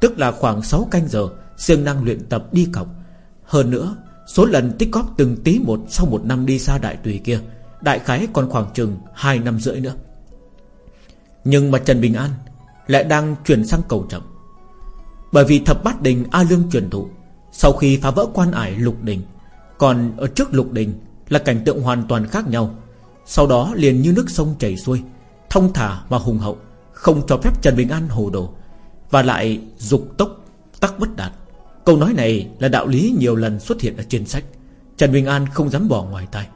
Tức là khoảng 6 canh giờ, siêng năng luyện tập đi cọc. Hơn nữa Số lần tích góp từng tí một Sau một năm đi xa đại tùy kia, Đại khái còn khoảng chừng 2 năm rưỡi nữa. Nhưng mà Trần Bình An Lại đang chuyển sang cầu chậm Bởi vì thập bát đình A Lương truyền thụ, Sau khi phá vỡ quan ải lục đình, Còn ở trước lục đình Là cảnh tượng hoàn toàn khác nhau. Sau đó liền như nước sông chảy xuôi Thông thả và hùng hậu, Không cho phép Trần Bình An hồ đồ, Và lại dục tốc tắc bất đạt. Câu nói này là đạo lý nhiều lần xuất hiện ở trên sách. Trần Bình An không dám bỏ ngoài tai.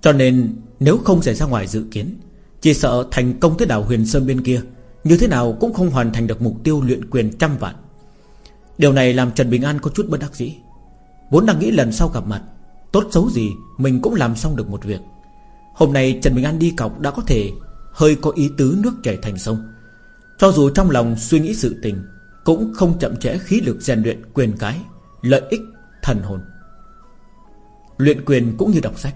Cho nên, nếu không xảy ra ngoài dự kiến, Chỉ sợ thành công tới đảo huyền sơn bên kia, Như thế nào cũng không hoàn thành được mục tiêu luyện quyền trăm vạn. Điều này làm Trần Bình An có chút bất đắc dĩ. Vốn đang nghĩ lần sau gặp mặt, Tốt xấu gì mình cũng làm xong được một việc. Hôm nay Trần Bình An đi cọc đã có thể Hơi có ý tứ nước chảy thành sông. Cho dù trong lòng suy nghĩ sự tình cũng không chậm trễ khí lực rèn luyện quyền cái, Lợi ích, thần hồn. Luyện quyền cũng như đọc sách.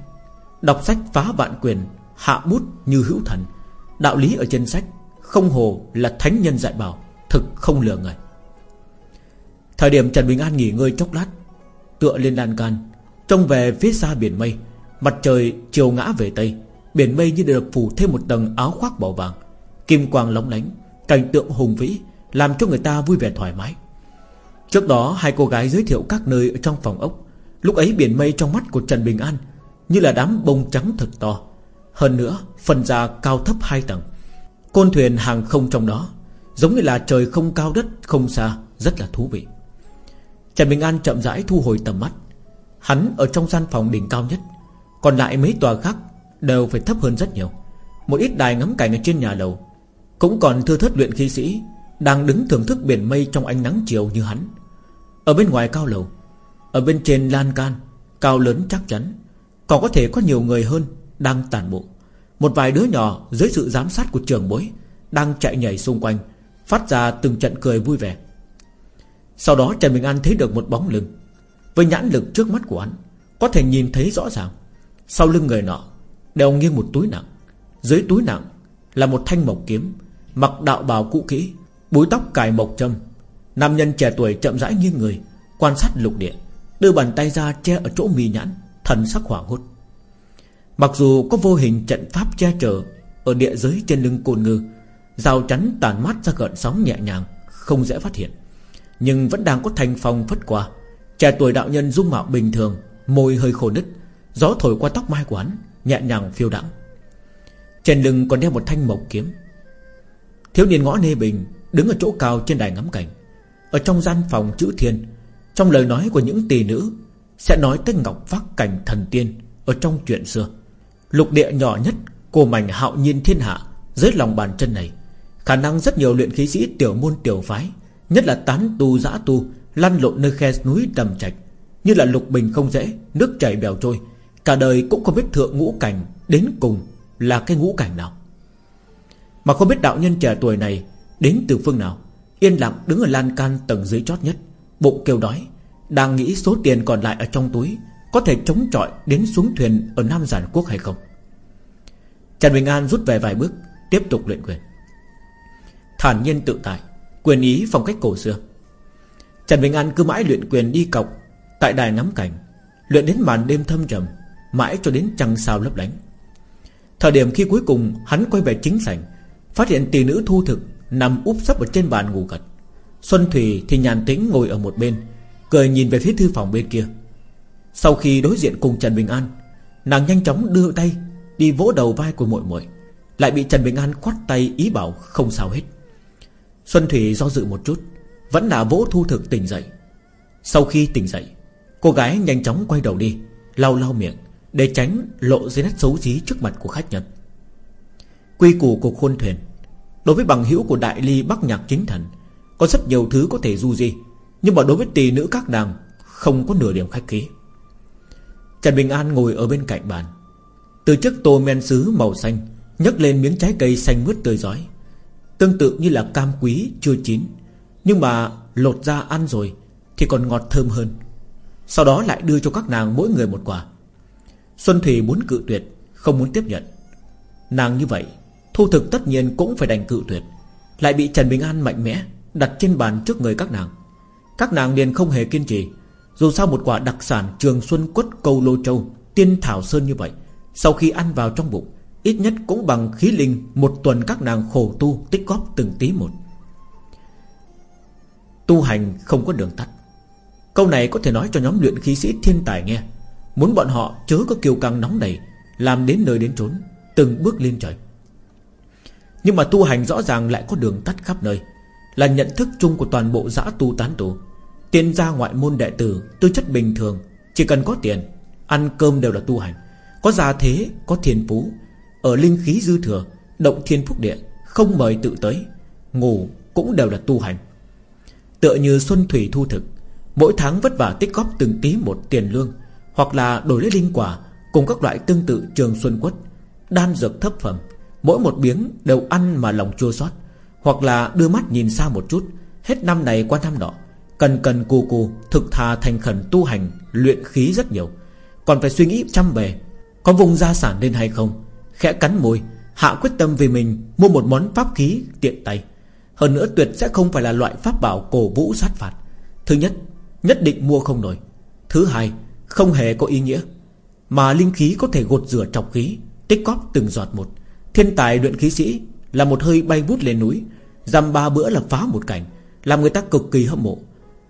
Đọc sách phá vạn quyền, Hạ bút như hữu thần. Đạo lý ở trên sách, Không hồ là thánh nhân dạy bảo, Thực không lừa người. Thời điểm Trần Bình An nghỉ ngơi chốc lát, Tựa lên lan can, Trông về phía xa biển mây, Mặt trời chiều ngã về Tây. Biển mây như được phủ thêm một tầng áo khoác màu vàng, Kim quang lóng lánh, Cảnh tượng hùng vĩ làm cho người ta vui vẻ thoải mái. Trước đó, hai cô gái giới thiệu các nơi ở trong phòng ốc. Lúc ấy biển mây trong mắt của Trần Bình An Như là đám bông trắng thật to. Hơn nữa, phần da cao thấp hai tầng. Côn thuyền hàng không trong đó, Giống như là trời không cao đất không xa, Rất là thú vị. Trần Bình An chậm rãi thu hồi tầm mắt. Hắn ở trong gian phòng đỉnh cao nhất, Còn lại mấy tòa khác Đều phải thấp hơn rất nhiều. Một ít đài ngắm cảnh ở trên nhà lầu, Cũng còn thưa thất luyện khí sĩ đang đứng thưởng thức biển mây trong ánh nắng chiều như hắn. Ở bên ngoài cao lầu, Ở bên trên lan can, Cao lớn chắc chắn, Còn có thể có nhiều người hơn Đang tàn bộ. Một vài đứa nhỏ dưới sự giám sát của trường bối Đang chạy nhảy xung quanh, Phát ra từng trận cười vui vẻ. Sau đó Trần Bình An thấy được một bóng lưng. Với nhãn lực trước mắt của hắn, Có thể nhìn thấy rõ ràng. Sau lưng người nọ Đeo nghiêng một túi nặng. Dưới túi nặng là một thanh mộc kiếm, Mặc đạo bào cũ kỹ Búi tóc cài mộc châm. Nam nhân trẻ tuổi chậm rãi nghiêng người, Quan sát lục địa, Đưa bàn tay ra che ở chỗ mì nhãn, Thần sắc hoảng hốt. Mặc dù có vô hình trận pháp che chở Ở địa giới trên lưng côn ngư, Rào chắn tàn mát ra gợn sóng nhẹ nhàng, Không dễ phát hiện, Nhưng vẫn đang có thành phong phất qua. Trẻ tuổi đạo nhân dung mạo bình thường, Môi hơi khô nứt Gió thổi qua tóc mai của hắn Nhẹ nhàng phiêu đãng. Trên lưng còn đeo một thanh mộc kiếm. Thiếu niên ngõ nê bình Đứng ở chỗ cao trên đài ngắm cảnh. Ở trong gian phòng chữ thiên, Trong lời nói của những tỷ nữ, Sẽ nói tới ngọc phát cảnh thần tiên Ở trong chuyện xưa. Lục địa nhỏ nhất của mảnh hạo nhiên thiên hạ, Dưới lòng bàn chân này, Khả năng rất nhiều luyện khí sĩ tiểu môn tiểu phái, Nhất là tán tu giã tu, Lăn lộn nơi khe núi đầm trạch Như là lục bình không dễ, Nước chảy bèo trôi, Cả đời cũng không biết thượng ngũ cảnh Đến cùng Là cái ngũ cảnh nào. Mà không biết đạo nhân trẻ tuổi này Đến từ phương nào? Yên lặng đứng ở lan can tầng dưới chót nhất. Bụng kêu đói. Đang nghĩ số tiền còn lại ở trong túi, Có thể chống chọi đến xuống thuyền Ở Nam Giản Quốc hay không? Trần Bình An rút về vài bước, Tiếp tục luyện quyền. Thản nhiên tự tại, Quyền ý phong cách cổ xưa. Trần Bình An cứ mãi luyện quyền đi cọc, Tại đài ngắm cảnh, Luyện đến màn đêm thâm trầm, Mãi cho đến trăng sao lấp lánh. Thời điểm khi cuối cùng hắn quay về chính sảnh, Phát hiện tỷ nữ thu thực Nằm úp sấp ở trên bàn ngủ gật. Xuân Thủy thì nhàn tĩnh ngồi ở một bên, Cười nhìn về phía thư phòng bên kia. Sau khi đối diện cùng Trần Bình An, Nàng nhanh chóng đưa tay Đi vỗ đầu vai của muội muội, Lại bị Trần Bình An khoát tay ý bảo không sao hết. Xuân Thủy do dự một chút, Vẫn là vỗ thu thực tỉnh dậy. Sau khi tỉnh dậy, Cô gái nhanh chóng quay đầu đi, Lau lau miệng Để tránh lộ dưới nét xấu xí trước mặt của khách nhân. Quy củ của khuôn thuyền Đối với bằng hữu của đại ly bắc nhạc chính thần, Có rất nhiều thứ có thể du di. Nhưng mà đối với tỷ nữ các nàng, Không có nửa điểm khách khí. Trần Bình An ngồi ở bên cạnh bàn. Từ chiếc tô men sứ màu xanh, nhấc lên miếng trái cây xanh mướt tươi giói Tương tự như là cam quý chưa chín. Nhưng mà lột ra ăn rồi, Thì còn ngọt thơm hơn. Sau đó lại đưa cho các nàng mỗi người một quả. Xuân Thủy muốn cự tuyệt, Không muốn tiếp nhận. Nàng như vậy Thu thực tất nhiên cũng phải đành cự tuyệt. Lại bị Trần Bình An mạnh mẽ Đặt trên bàn trước người các nàng. Các nàng liền không hề kiên trì. Dù sao một quả đặc sản trường xuân quất câu lô châu Tiên thảo sơn như vậy Sau khi ăn vào trong bụng Ít nhất cũng bằng khí linh Một tuần các nàng khổ tu tích góp từng tí một. Tu hành không có đường tắt. Câu này có thể nói cho nhóm luyện khí sĩ thiên tài nghe. Muốn bọn họ chớ có kiêu căng nóng này Làm đến nơi đến trốn, Từng bước lên trời. Nhưng mà tu hành rõ ràng lại có đường tắt khắp nơi. Là nhận thức chung của toàn bộ giã tu tán tu. Tiên gia ngoại môn đệ tử Tư chất bình thường Chỉ cần có tiền Ăn cơm đều là tu hành. Có gia thế, có thiên phú Ở linh khí dư thừa Động thiên phúc địa Không mời tự tới Ngủ cũng đều là tu hành. Tựa như Xuân Thủy thu thực Mỗi tháng vất vả tích góp từng tí một tiền lương Hoặc là đổi lấy linh quả Cùng các loại tương tự trường xuân quất Đan dược thấp phẩm Mỗi một miếng đều ăn mà lòng chua xót, Hoặc là đưa mắt nhìn xa một chút. Hết năm này qua năm nọ, Cần cần cù cù thực thà thành khẩn tu hành, Luyện khí rất nhiều. Còn phải suy nghĩ trăm bề, Có vùng gia sản lên hay không? Khẽ cắn môi, Hạ quyết tâm vì mình mua một món pháp khí tiện tay. Hơn nữa tuyệt sẽ không phải là loại pháp bảo cổ vũ sát phạt. Thứ nhất Nhất định mua không nổi. Thứ hai, Không hề có ý nghĩa. Mà linh khí có thể gột rửa trọc khí, Tích cóp từng giọt một. Thiên tài luyện khí sĩ Là một hơi bay vút lên núi Dăm ba bữa là phá một cảnh, Làm người ta cực kỳ hâm mộ.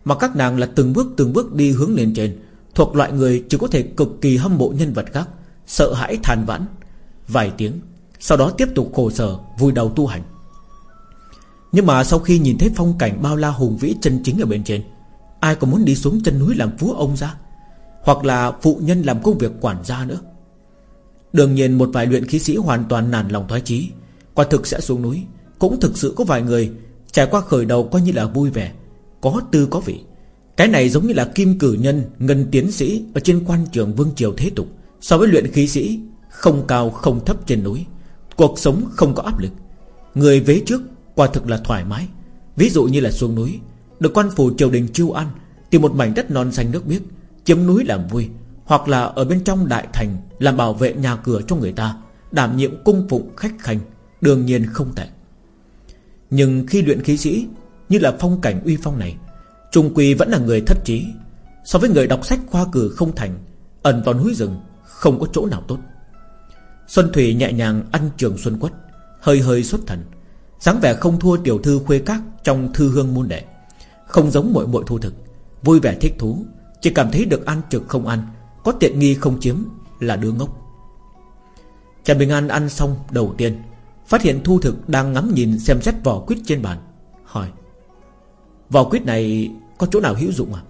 Mà các nàng là từng bước từng bước đi hướng lên trên, Thuộc loại người chỉ có thể cực kỳ hâm mộ nhân vật khác, Sợ hãi than vãn. Vài tiếng, Sau đó tiếp tục khổ sở, Vui đầu tu hành. Nhưng mà sau khi nhìn thấy phong cảnh bao la hùng vĩ chân chính ở bên trên, Ai còn muốn đi xuống chân núi làm phú ông ra? Hoặc là phụ nhân làm công việc quản gia nữa? Đương nhiên một vài luyện khí sĩ hoàn toàn nản lòng thoái chí. Quả thực sẽ xuống núi, Cũng thực sự có vài người Trải qua khởi đầu coi như là vui vẻ. Có tư có vị. Cái này giống như là kim cử nhân, Ngân tiến sĩ Ở trên quan trường vương triều thế tục. So với luyện khí sĩ, Không cao, không thấp trên núi. Cuộc sống không có áp lực. Người vế trước quả thực là thoải mái. Ví dụ như là xuống núi, Được quan phủ triều đình chiêu ăn Tìm một mảnh đất non xanh nước biếc, Chiếm núi làm vui. Hoặc là ở bên trong đại thành Làm bảo vệ nhà cửa cho người ta, Đảm nhiệm cung phụng khách khanh, Đương nhiên không tệ. Nhưng khi luyện khí sĩ, Như là phong cảnh uy phong này, Trung Quy vẫn là người thất trí. So với người đọc sách khoa cử không thành, Ẩn vào núi rừng Không có chỗ nào tốt. Xuân Thủy nhẹ nhàng ăn trường xuân quất, Hơi hơi xuất thần, dáng vẻ không thua tiểu thư khuê các Trong thư hương môn đệ. Không giống mỗi mỗi thu thực, Vui vẻ thích thú, Chỉ cảm thấy được ăn trực không ăn có tiện nghi không chiếm là đứa ngốc. Trần Bình An ăn xong đầu tiên, Phát hiện thu thực đang ngắm nhìn Xem xét vỏ quýt trên bàn, Hỏi, Vỏ quýt này có chỗ nào hữu dụng à?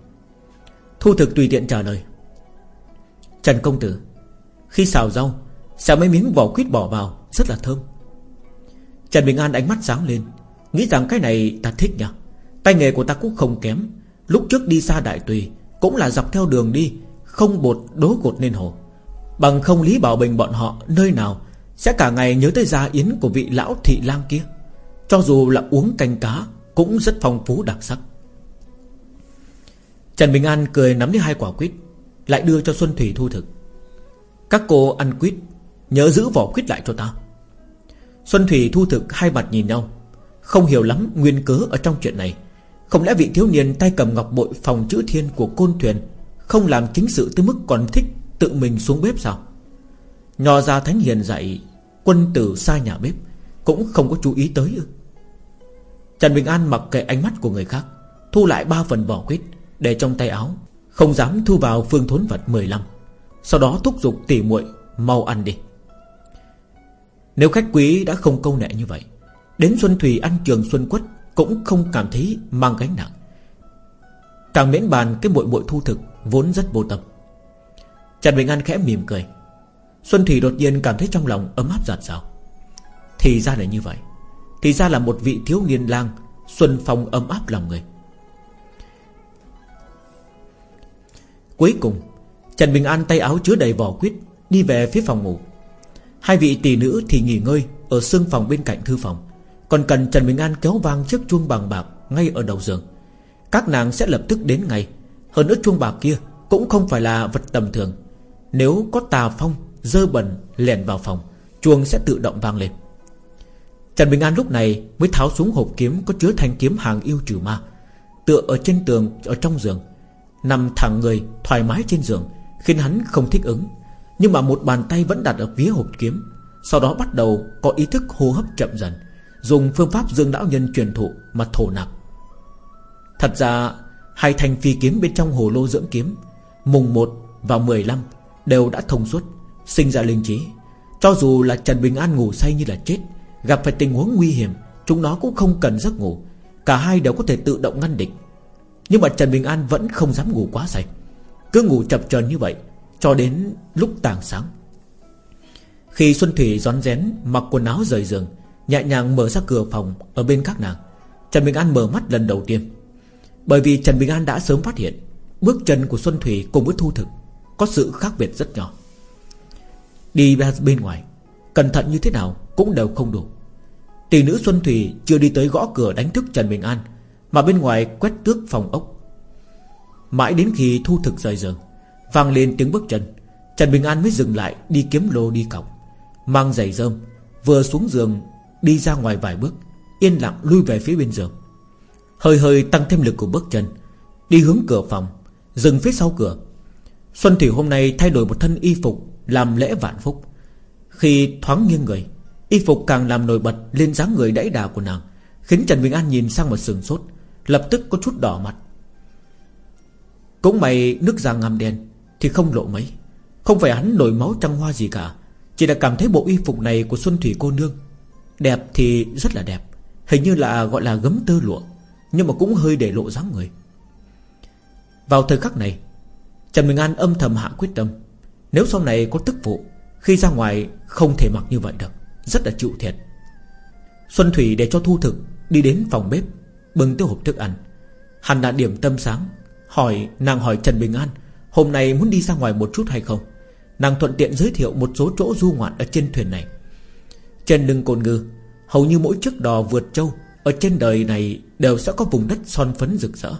Thu thực tùy tiện trả lời, Trần Công Tử, Khi xào rau, Xào mấy miếng vỏ quýt bỏ vào, Rất là thơm. Trần Bình An ánh mắt sáng lên, Nghĩ rằng cái này ta thích nhỉ. Tay nghề của ta cũng không kém, Lúc trước đi xa đại tùy Cũng là dọc theo đường đi không bột đố cột nên hồ. Bằng không Lý Bảo Bình bọn họ Nơi nào Sẽ cả ngày nhớ tới gia yến của vị lão thị lang kia. Cho dù là uống canh cá Cũng rất phong phú đặc sắc. Trần Bình An cười nắm lấy hai quả quýt, Lại đưa cho Xuân Thủy thu thực. Các cô ăn quýt, Nhớ giữ vỏ quýt lại cho ta. Xuân Thủy thu thực hai mặt nhìn nhau. Không hiểu lắm nguyên cớ ở trong chuyện này. Không lẽ vị thiếu niên tay cầm ngọc bội phòng chữ thiên của côn thuyền không làm chính sự tới mức còn thích tự mình xuống bếp sao? Nhò ra Thánh Hiền dạy, Quân tử xa nhà bếp, Cũng không có chú ý tới ư? Trần Bình An mặc kệ ánh mắt của người khác, Thu lại ba phần vỏ quýt Để trong tay áo, Không dám thu vào phương thốn vật 15 Sau đó thúc giục tỉ muội Mau ăn đi. Nếu khách quý đã không câu nệ như vậy, Đến Xuân Thủy ăn trường Xuân Quất Cũng không cảm thấy mang gánh nặng. Càng miễn bàn cái muội muội thu thực Vốn rất vô tâm. Trần Bình An khẽ mỉm cười. Xuân Thủy đột nhiên cảm thấy trong lòng ấm áp giặt rào. Thì ra là như vậy. Thì ra là một vị thiếu niên lang Xuân Phong ấm áp lòng người. Cuối cùng, Trần Bình An tay áo chứa đầy vỏ quýt Đi về phía phòng ngủ. Hai vị tỷ nữ thì nghỉ ngơi Ở xương phòng bên cạnh thư phòng. Còn cần Trần Bình An kéo vang chiếc chuông bằng bạc Ngay ở đầu giường. Các nàng sẽ lập tức đến ngay. Hơn nữa chuông bạc kia Cũng không phải là vật tầm thường. Nếu có tà phong Dơ bẩn lèn vào phòng, Chuông sẽ tự động vang lên. Trần Bình An lúc này mới tháo xuống hộp kiếm Có chứa thanh kiếm hàng yêu trừ ma, Tựa ở trên tường, ở trong giường, Nằm thẳng người thoải mái trên giường, Khiến hắn không thích ứng. Nhưng mà một bàn tay vẫn đặt ở phía hộp kiếm, Sau đó bắt đầu có ý thức hô hấp chậm dần, Dùng phương pháp dương đạo nhân truyền thụ Mà thổ nạp. Thật ra Hai thanh phi kiếm bên trong hồ lô dưỡng kiếm, Mùng 1 và 15 Đều đã thông suốt, Sinh ra linh trí. Cho dù là Trần Bình An ngủ say như là chết, Gặp phải tình huống nguy hiểm, Chúng nó cũng không cần giấc ngủ. Cả hai đều có thể tự động ngăn địch. Nhưng mà Trần Bình An vẫn không dám ngủ quá say. Cứ ngủ chập chờn như vậy, Cho đến lúc tàng sáng. Khi Xuân Thủy rón rén Mặc quần áo rời giường, Nhẹ nhàng mở ra cửa phòng Ở bên các nàng, Trần Bình An mở mắt lần đầu tiên. Bởi vì Trần Bình An đã sớm phát hiện, Bước chân của Xuân Thủy cùng với Thu Thực Có sự khác biệt rất nhỏ. Đi ra bên ngoài, Cẩn thận như thế nào cũng đều không đủ. Tỷ nữ Xuân Thủy chưa đi tới gõ cửa đánh thức Trần Bình An, Mà bên ngoài quét tước phòng ốc. Mãi đến khi thu thực rời giường, Vang lên tiếng bước chân, Trần Bình An mới dừng lại đi kiếm lô đi cọc Mang giày rơm, Vừa xuống giường Đi ra ngoài vài bước, Yên lặng lui về phía bên giường. Hơi hơi tăng thêm lực của bước chân. Đi hướng cửa phòng, Dừng phía sau cửa. Xuân Thủy hôm nay thay đổi một thân y phục làm lễ vạn phúc. Khi thoáng nghiêng người, Y phục càng làm nổi bật lên dáng người đẫy đà của nàng, Khiến Trần Bình An nhìn sang một sừng sốt, Lập tức có chút đỏ mặt. Cũng mày nước da ngăm đen Thì không lộ mấy, Không phải hắn nổi máu trăng hoa gì cả, Chỉ là cảm thấy bộ y phục này của Xuân Thủy cô nương Đẹp thì rất là đẹp, Hình như là gọi là gấm tơ lụa. Nhưng mà cũng hơi để lộ dáng người. Vào thời khắc này, Trần Bình An âm thầm hạ quyết tâm. Nếu sau này có tức vụ Khi ra ngoài không thể mặc như vậy được. Rất là chịu thiệt. Xuân Thủy để cho Thu Thực Đi đến phòng bếp, Bưng tới hộp thức ăn. Hắn đã điểm tâm sáng, Hỏi, nàng hỏi Trần Bình An, Hôm nay muốn đi ra ngoài một chút hay không? Nàng thuận tiện giới thiệu một số chỗ du ngoạn Ở trên thuyền này. Trên lưng cồn ngư, Hầu như mỗi chiếc đò vượt châu ở trên đời này đều sẽ có vùng đất son phấn rực rỡ.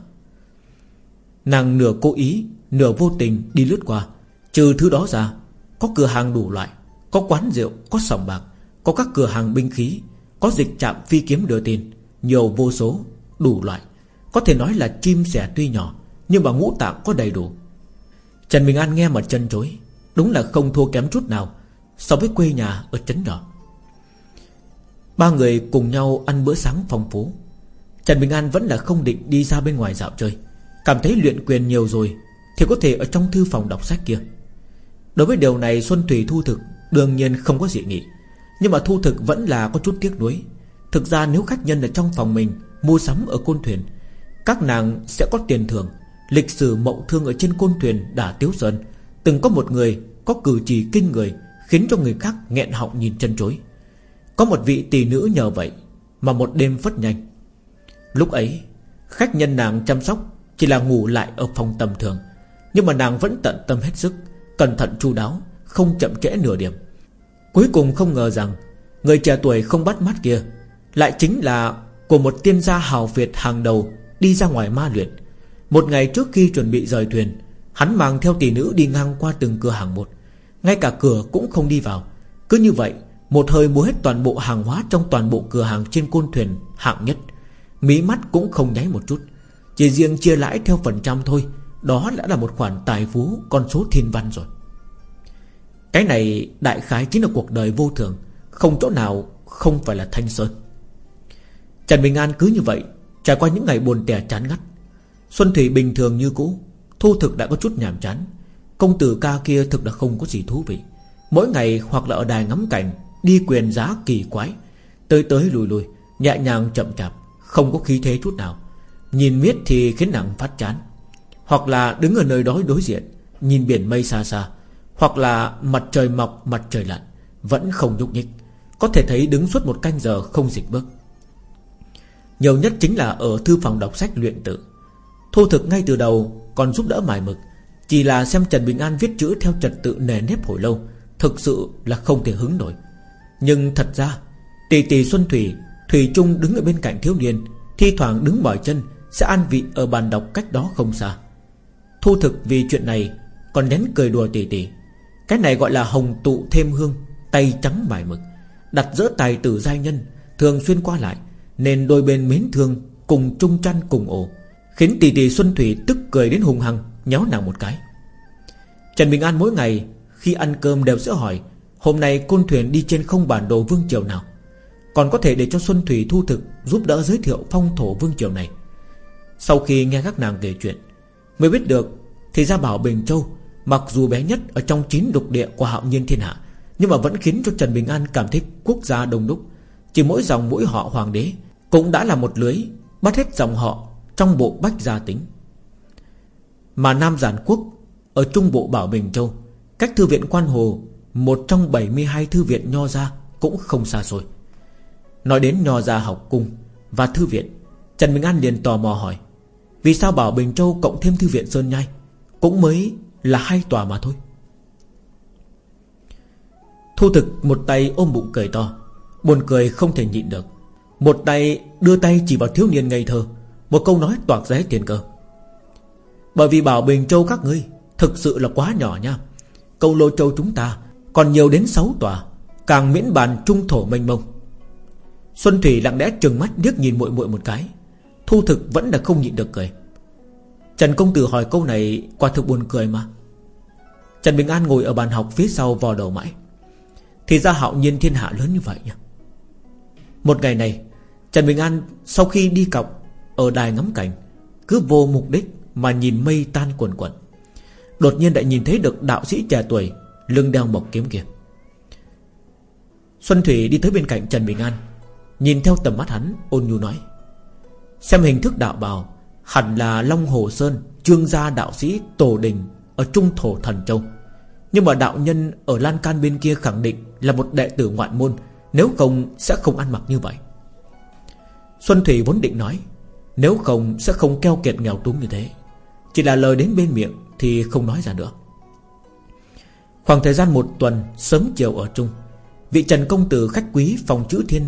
Nàng nửa cố ý Nửa vô tình đi lướt qua. Trừ thứ đó ra Có cửa hàng đủ loại Có quán rượu, có sòng bạc Có các cửa hàng binh khí Có dịch trạm phi kiếm đưa tin Nhiều vô số, đủ loại. Có thể nói là chim sẻ tuy nhỏ Nhưng mà ngũ tạng có đầy đủ. Trần Bình An nghe mà chân chối Đúng là không thua kém chút nào So với quê nhà ở trấn nhỏ. Ba người cùng nhau ăn bữa sáng phong phú. Trần Bình An vẫn là không định đi ra bên ngoài dạo chơi. Cảm thấy luyện quyền nhiều rồi Thì có thể ở trong thư phòng đọc sách kia. Đối với điều này, Xuân Thủy thu thực Đương nhiên không có dị nghị. Nhưng mà thu thực vẫn là có chút tiếc nuối. Thực ra nếu khách nhân ở trong phòng mình Mua sắm ở côn thuyền, Các nàng sẽ có tiền thưởng. Lịch sử mậu thương ở trên côn thuyền đã tiếu sơn Từng có một người Có cử chỉ kinh người Khiến cho người khác nghẹn họng nhìn chân chối. Có một vị tỷ nữ nhờ vậy Mà một đêm phất nhanh. Lúc ấy, Khách nhân nàng chăm sóc Chỉ là ngủ lại ở phòng tầm thường, Nhưng mà nàng vẫn tận tâm hết sức, Cẩn thận chu đáo, Không chậm trễ nửa điểm. Cuối cùng không ngờ rằng, Người trẻ tuổi không bắt mắt kia Lại chính là của một tiên gia hào Việt hàng đầu Đi ra ngoài ma luyện. Một ngày trước khi chuẩn bị rời thuyền, Hắn mang theo tỷ nữ đi ngang qua từng cửa hàng một. Ngay cả cửa cũng không đi vào. Cứ như vậy một hơi mua hết toàn bộ hàng hóa Trong toàn bộ cửa hàng trên côn thuyền hạng nhất. Mí mắt cũng không nháy một chút. Chỉ riêng chia lãi theo phần trăm thôi. Đó đã là một khoản tài phú, Con số thiên văn rồi. Cái này, đại khái chính là cuộc đời vô thường. Không chỗ nào không phải là thanh sơn. Trần Bình An cứ như vậy, Trải qua những ngày buồn tẻ chán ngắt. Xuân Thủy bình thường như cũ, Thu thực đã có chút nhàm chán. Công tử ca kia thực là không có gì thú vị. Mỗi ngày hoặc là ở đài ngắm cảnh Đi quyền giá kỳ quái. Tới tới lùi lùi, Nhẹ nhàng chậm chạp, Không có khí thế chút nào. Nhìn miết thì khiến nàng phát chán. Hoặc là đứng ở nơi đó đối diện, Nhìn biển mây xa xa. Hoặc là mặt trời mọc, mặt trời lặn, Vẫn không nhúc nhích. Có thể thấy đứng suốt một canh giờ không dịch bước. Nhiều nhất chính là ở thư phòng đọc sách luyện tự. Thu thực ngay từ đầu còn giúp đỡ mài mực, Chỉ là xem Trần Bình An viết chữ theo trật tự nề nếp hồi lâu, Thực sự là không thể hứng nổi. Nhưng thật ra, Tỷ tỷ Xuân Thủy Thủy Trung đứng ở bên cạnh thiếu niên, Thi thoảng đứng mỏi chân, Sẽ an vị ở bàn đọc cách đó không xa. Thu thực vì chuyện này, Còn nén cười đùa tỷ tỷ. Cái này gọi là hồng tụ thêm hương, Tay trắng mải mực, Đặt giữa tài tử giai nhân, Thường xuyên qua lại, Nên đôi bên mến thương, Cùng chung chăn cùng ổ Khiến tỷ tỷ Xuân Thủy tức cười đến hùng hăng, Nhéo nàng một cái. Trần Bình An mỗi ngày khi ăn cơm đều sẽ hỏi Hôm nay côn thuyền đi trên không bản đồ vương triều nào? Còn có thể để cho Xuân Thủy thu thực, Giúp đỡ giới thiệu phong thổ vương triều này. Sau khi nghe các nàng kể chuyện, Mới biết được Thì ra bảo Bình Châu, Mặc dù bé nhất ở trong chín đục địa của hạo nhiên thiên hạ, Nhưng mà vẫn khiến cho Trần Bình An cảm thấy quốc gia đông đúc. Chỉ mỗi dòng mỗi họ hoàng đế Cũng đã là một lưới, Bắt hết dòng họ trong bộ bách gia tính. Mà Nam Giản Quốc Ở trung bộ Bảo Bình Châu, Cách thư viện Quan Hồ một trong 72 thư viện Nho Gia Cũng không xa xôi. Nói đến Nho Gia học cung Và thư viện, Trần Bình An liền tò mò hỏi, Vì sao Bảo Bình Châu cộng thêm thư viện Sơn Nhai Cũng mới là hai tòa mà thôi? Thu thực một tay ôm bụng cười to, Buồn cười không thể nhịn được. Một tay đưa tay chỉ vào thiếu niên ngây thơ, một câu nói toạc ré tiền cơ. Bởi vì bảo Bình Châu các ngươi Thực sự là quá nhỏ nha, Câu lô châu chúng ta còn nhiều đến 6 tòa, Càng miễn bàn trung thổ mênh mông. Xuân Thủy lặng lẽ trừng mắt điếc nhìn muội muội một cái, Thu thực vẫn là không nhịn được cười. Trần Công Tử hỏi câu này Quả thực buồn cười mà. Trần Bình An ngồi ở bàn học phía sau vò đầu mãi. Thì ra hạo nhiên thiên hạ lớn như vậy nhỉ. Một ngày này, Trần Bình An sau khi đi cọc ở đài ngắm cảnh, Cứ vô mục đích mà nhìn mây tan quần quần Đột nhiên lại nhìn thấy được đạo sĩ trẻ tuổi Lưng đeo mộc kiếm kia. Xuân Thủy đi tới bên cạnh Trần Bình An, Nhìn theo tầm mắt hắn, ôn nhu nói, Xem hình thức đạo bào, Hẳn là Long Hồ Sơn, Trương gia đạo sĩ Tổ Đình Ở Trung Thổ Thần Châu. Nhưng mà đạo nhân ở Lan Can bên kia khẳng định Là một đệ tử ngoại môn, Nếu không sẽ không ăn mặc như vậy. Xuân Thủy vốn định nói, nếu không sẽ không keo kiệt nghèo túng như thế. Chỉ là lời đến bên miệng Thì không nói ra nữa Khoảng thời gian một tuần, Sớm chiều ở chung, Vị Trần Công Tử khách quý phòng chữ thiên,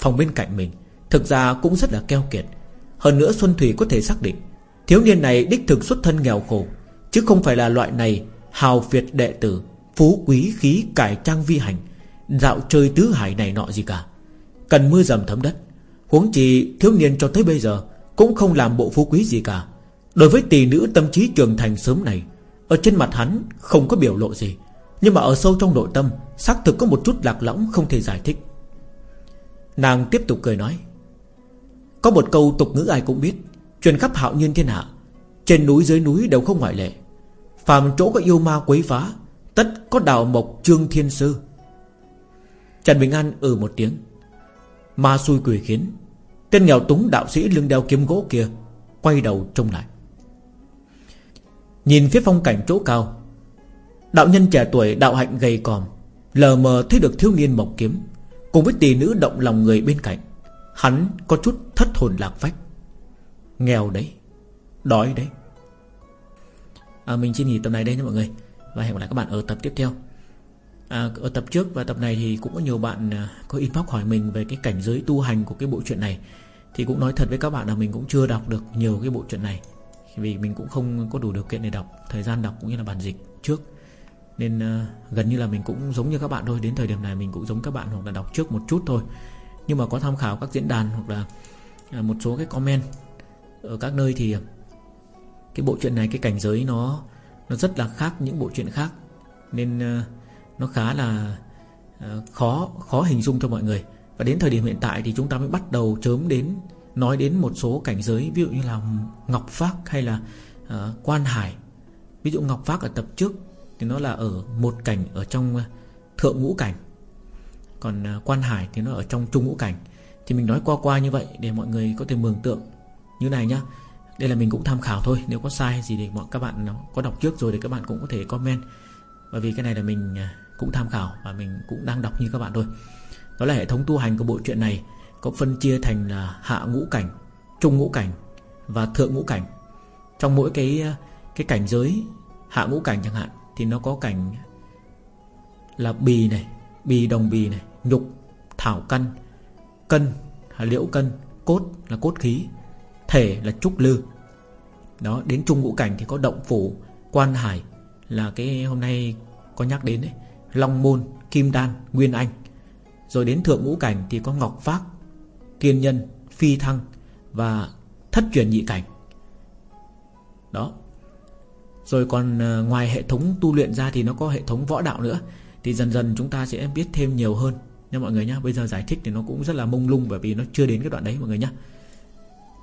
Phòng bên cạnh mình, Thực ra cũng rất là keo kiệt. Hơn nữa Xuân Thủy có thể xác định, Thiếu niên này đích thực xuất thân nghèo khổ, Chứ không phải là loại này Hào Việt đệ tử, Phú quý khí cải trang vi hành, Dạo chơi tứ hải này nọ gì cả. Cần mưa dầm thấm đất, Huống chi thiếu niên cho tới bây giờ Cũng không làm bộ phú quý gì cả. Đối với tỷ nữ tâm trí trưởng thành sớm này ở trên mặt hắn không có biểu lộ gì, Nhưng mà ở sâu trong nội tâm, Xác thực có một chút lạc lõng không thể giải thích. Nàng tiếp tục cười nói, Có một câu tục ngữ ai cũng biết, Truyền khắp hạo nhiên thiên hạ, Trên núi dưới núi đều không ngoại lệ. Phàm chỗ có yêu ma quấy phá, Tất có đạo mộc trương thiên sư. Trần Bình An ừ một tiếng. Ma xui quỷ khiến, Tên nghèo túng đạo sĩ lưng đeo kiếm gỗ kia Quay đầu trông lại. Nhìn phía phong cảnh chỗ cao. Đạo nhân trẻ tuổi đạo hạnh gầy còm Lờ mờ thấy được thiếu niên mộc kiếm Cùng với tỷ nữ động lòng người bên cạnh. Hắn có chút thất hồn lạc vách Nghèo đấy Đói đấy. À, Mình xin nghỉ tập này đây nha mọi người Và hẹn gặp lại các bạn ở tập tiếp theo. À, Ở tập trước và tập này thì cũng có nhiều bạn à, Có inbox hỏi mình về cái cảnh giới tu hành Của cái bộ truyện này. Thì cũng nói thật với các bạn là mình cũng chưa đọc được nhiều cái bộ truyện này. Vì mình cũng không có đủ điều kiện để đọc Thời gian đọc cũng như là bản dịch trước. Nên uh, gần như là mình cũng giống như các bạn thôi Đến thời điểm này mình cũng giống các bạn Hoặc là đọc trước một chút thôi. Nhưng mà có tham khảo các diễn đàn Hoặc là uh, một số cái comment Ở các nơi thì Cái bộ truyện này cái cảnh giới nó Nó rất là khác những bộ truyện khác. Nên uh, nó khá là uh, khó khó hình dung cho mọi người. Và đến thời điểm hiện tại thì chúng ta mới bắt đầu chớm đến Nói đến một số cảnh giới Ví dụ như là Ngọc Phác hay là uh, Quan Hải. Ví dụ Ngọc Phác ở tập trước Thì nó là ở một cảnh ở trong ờ, Thượng ngũ cảnh. Còn uh, Quan Hải thì nó ở trong trung ngũ cảnh. Thì mình nói qua qua như vậy Để mọi người có thể mường tượng Như này nhá. Đây là mình cũng tham khảo thôi Nếu có sai gì thì mọi các bạn có đọc trước rồi Thì các bạn cũng có thể comment. Bởi vì cái này là mình cũng tham khảo Và mình cũng đang đọc như các bạn thôi. Đó là hệ thống tu hành của bộ truyện này. Có phân chia thành là hạ ngũ cảnh, Trung ngũ cảnh Và thượng ngũ cảnh. Trong mỗi cái cái cảnh giới Hạ ngũ cảnh chẳng hạn Thì nó có cảnh Là bì này, Bì đồng bì này, Nhục, Thảo căn, Cân à, liễu cân, Cốt là cốt khí, Thể là trúc lư. Đó, đến trung ngũ cảnh thì có động phủ, Quan hải Là cái hôm nay có nhắc đến đấy, Long môn, Kim đan, Nguyên anh. Rồi đến thượng ngũ cảnh thì có ngọc phác Tiên nhân, Phi thăng Và thất truyền nhị cảnh. Đó. Rồi còn ờ, ngoài hệ thống tu luyện ra Thì nó có hệ thống võ đạo nữa. Thì dần dần chúng ta sẽ biết thêm nhiều hơn. Nha mọi người nhá, Bây giờ giải thích thì nó cũng rất là mông lung Bởi vì nó chưa đến cái đoạn đấy mọi người nhá.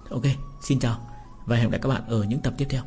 Ok, xin chào Và hẹn gặp lại các bạn ở những tập tiếp theo.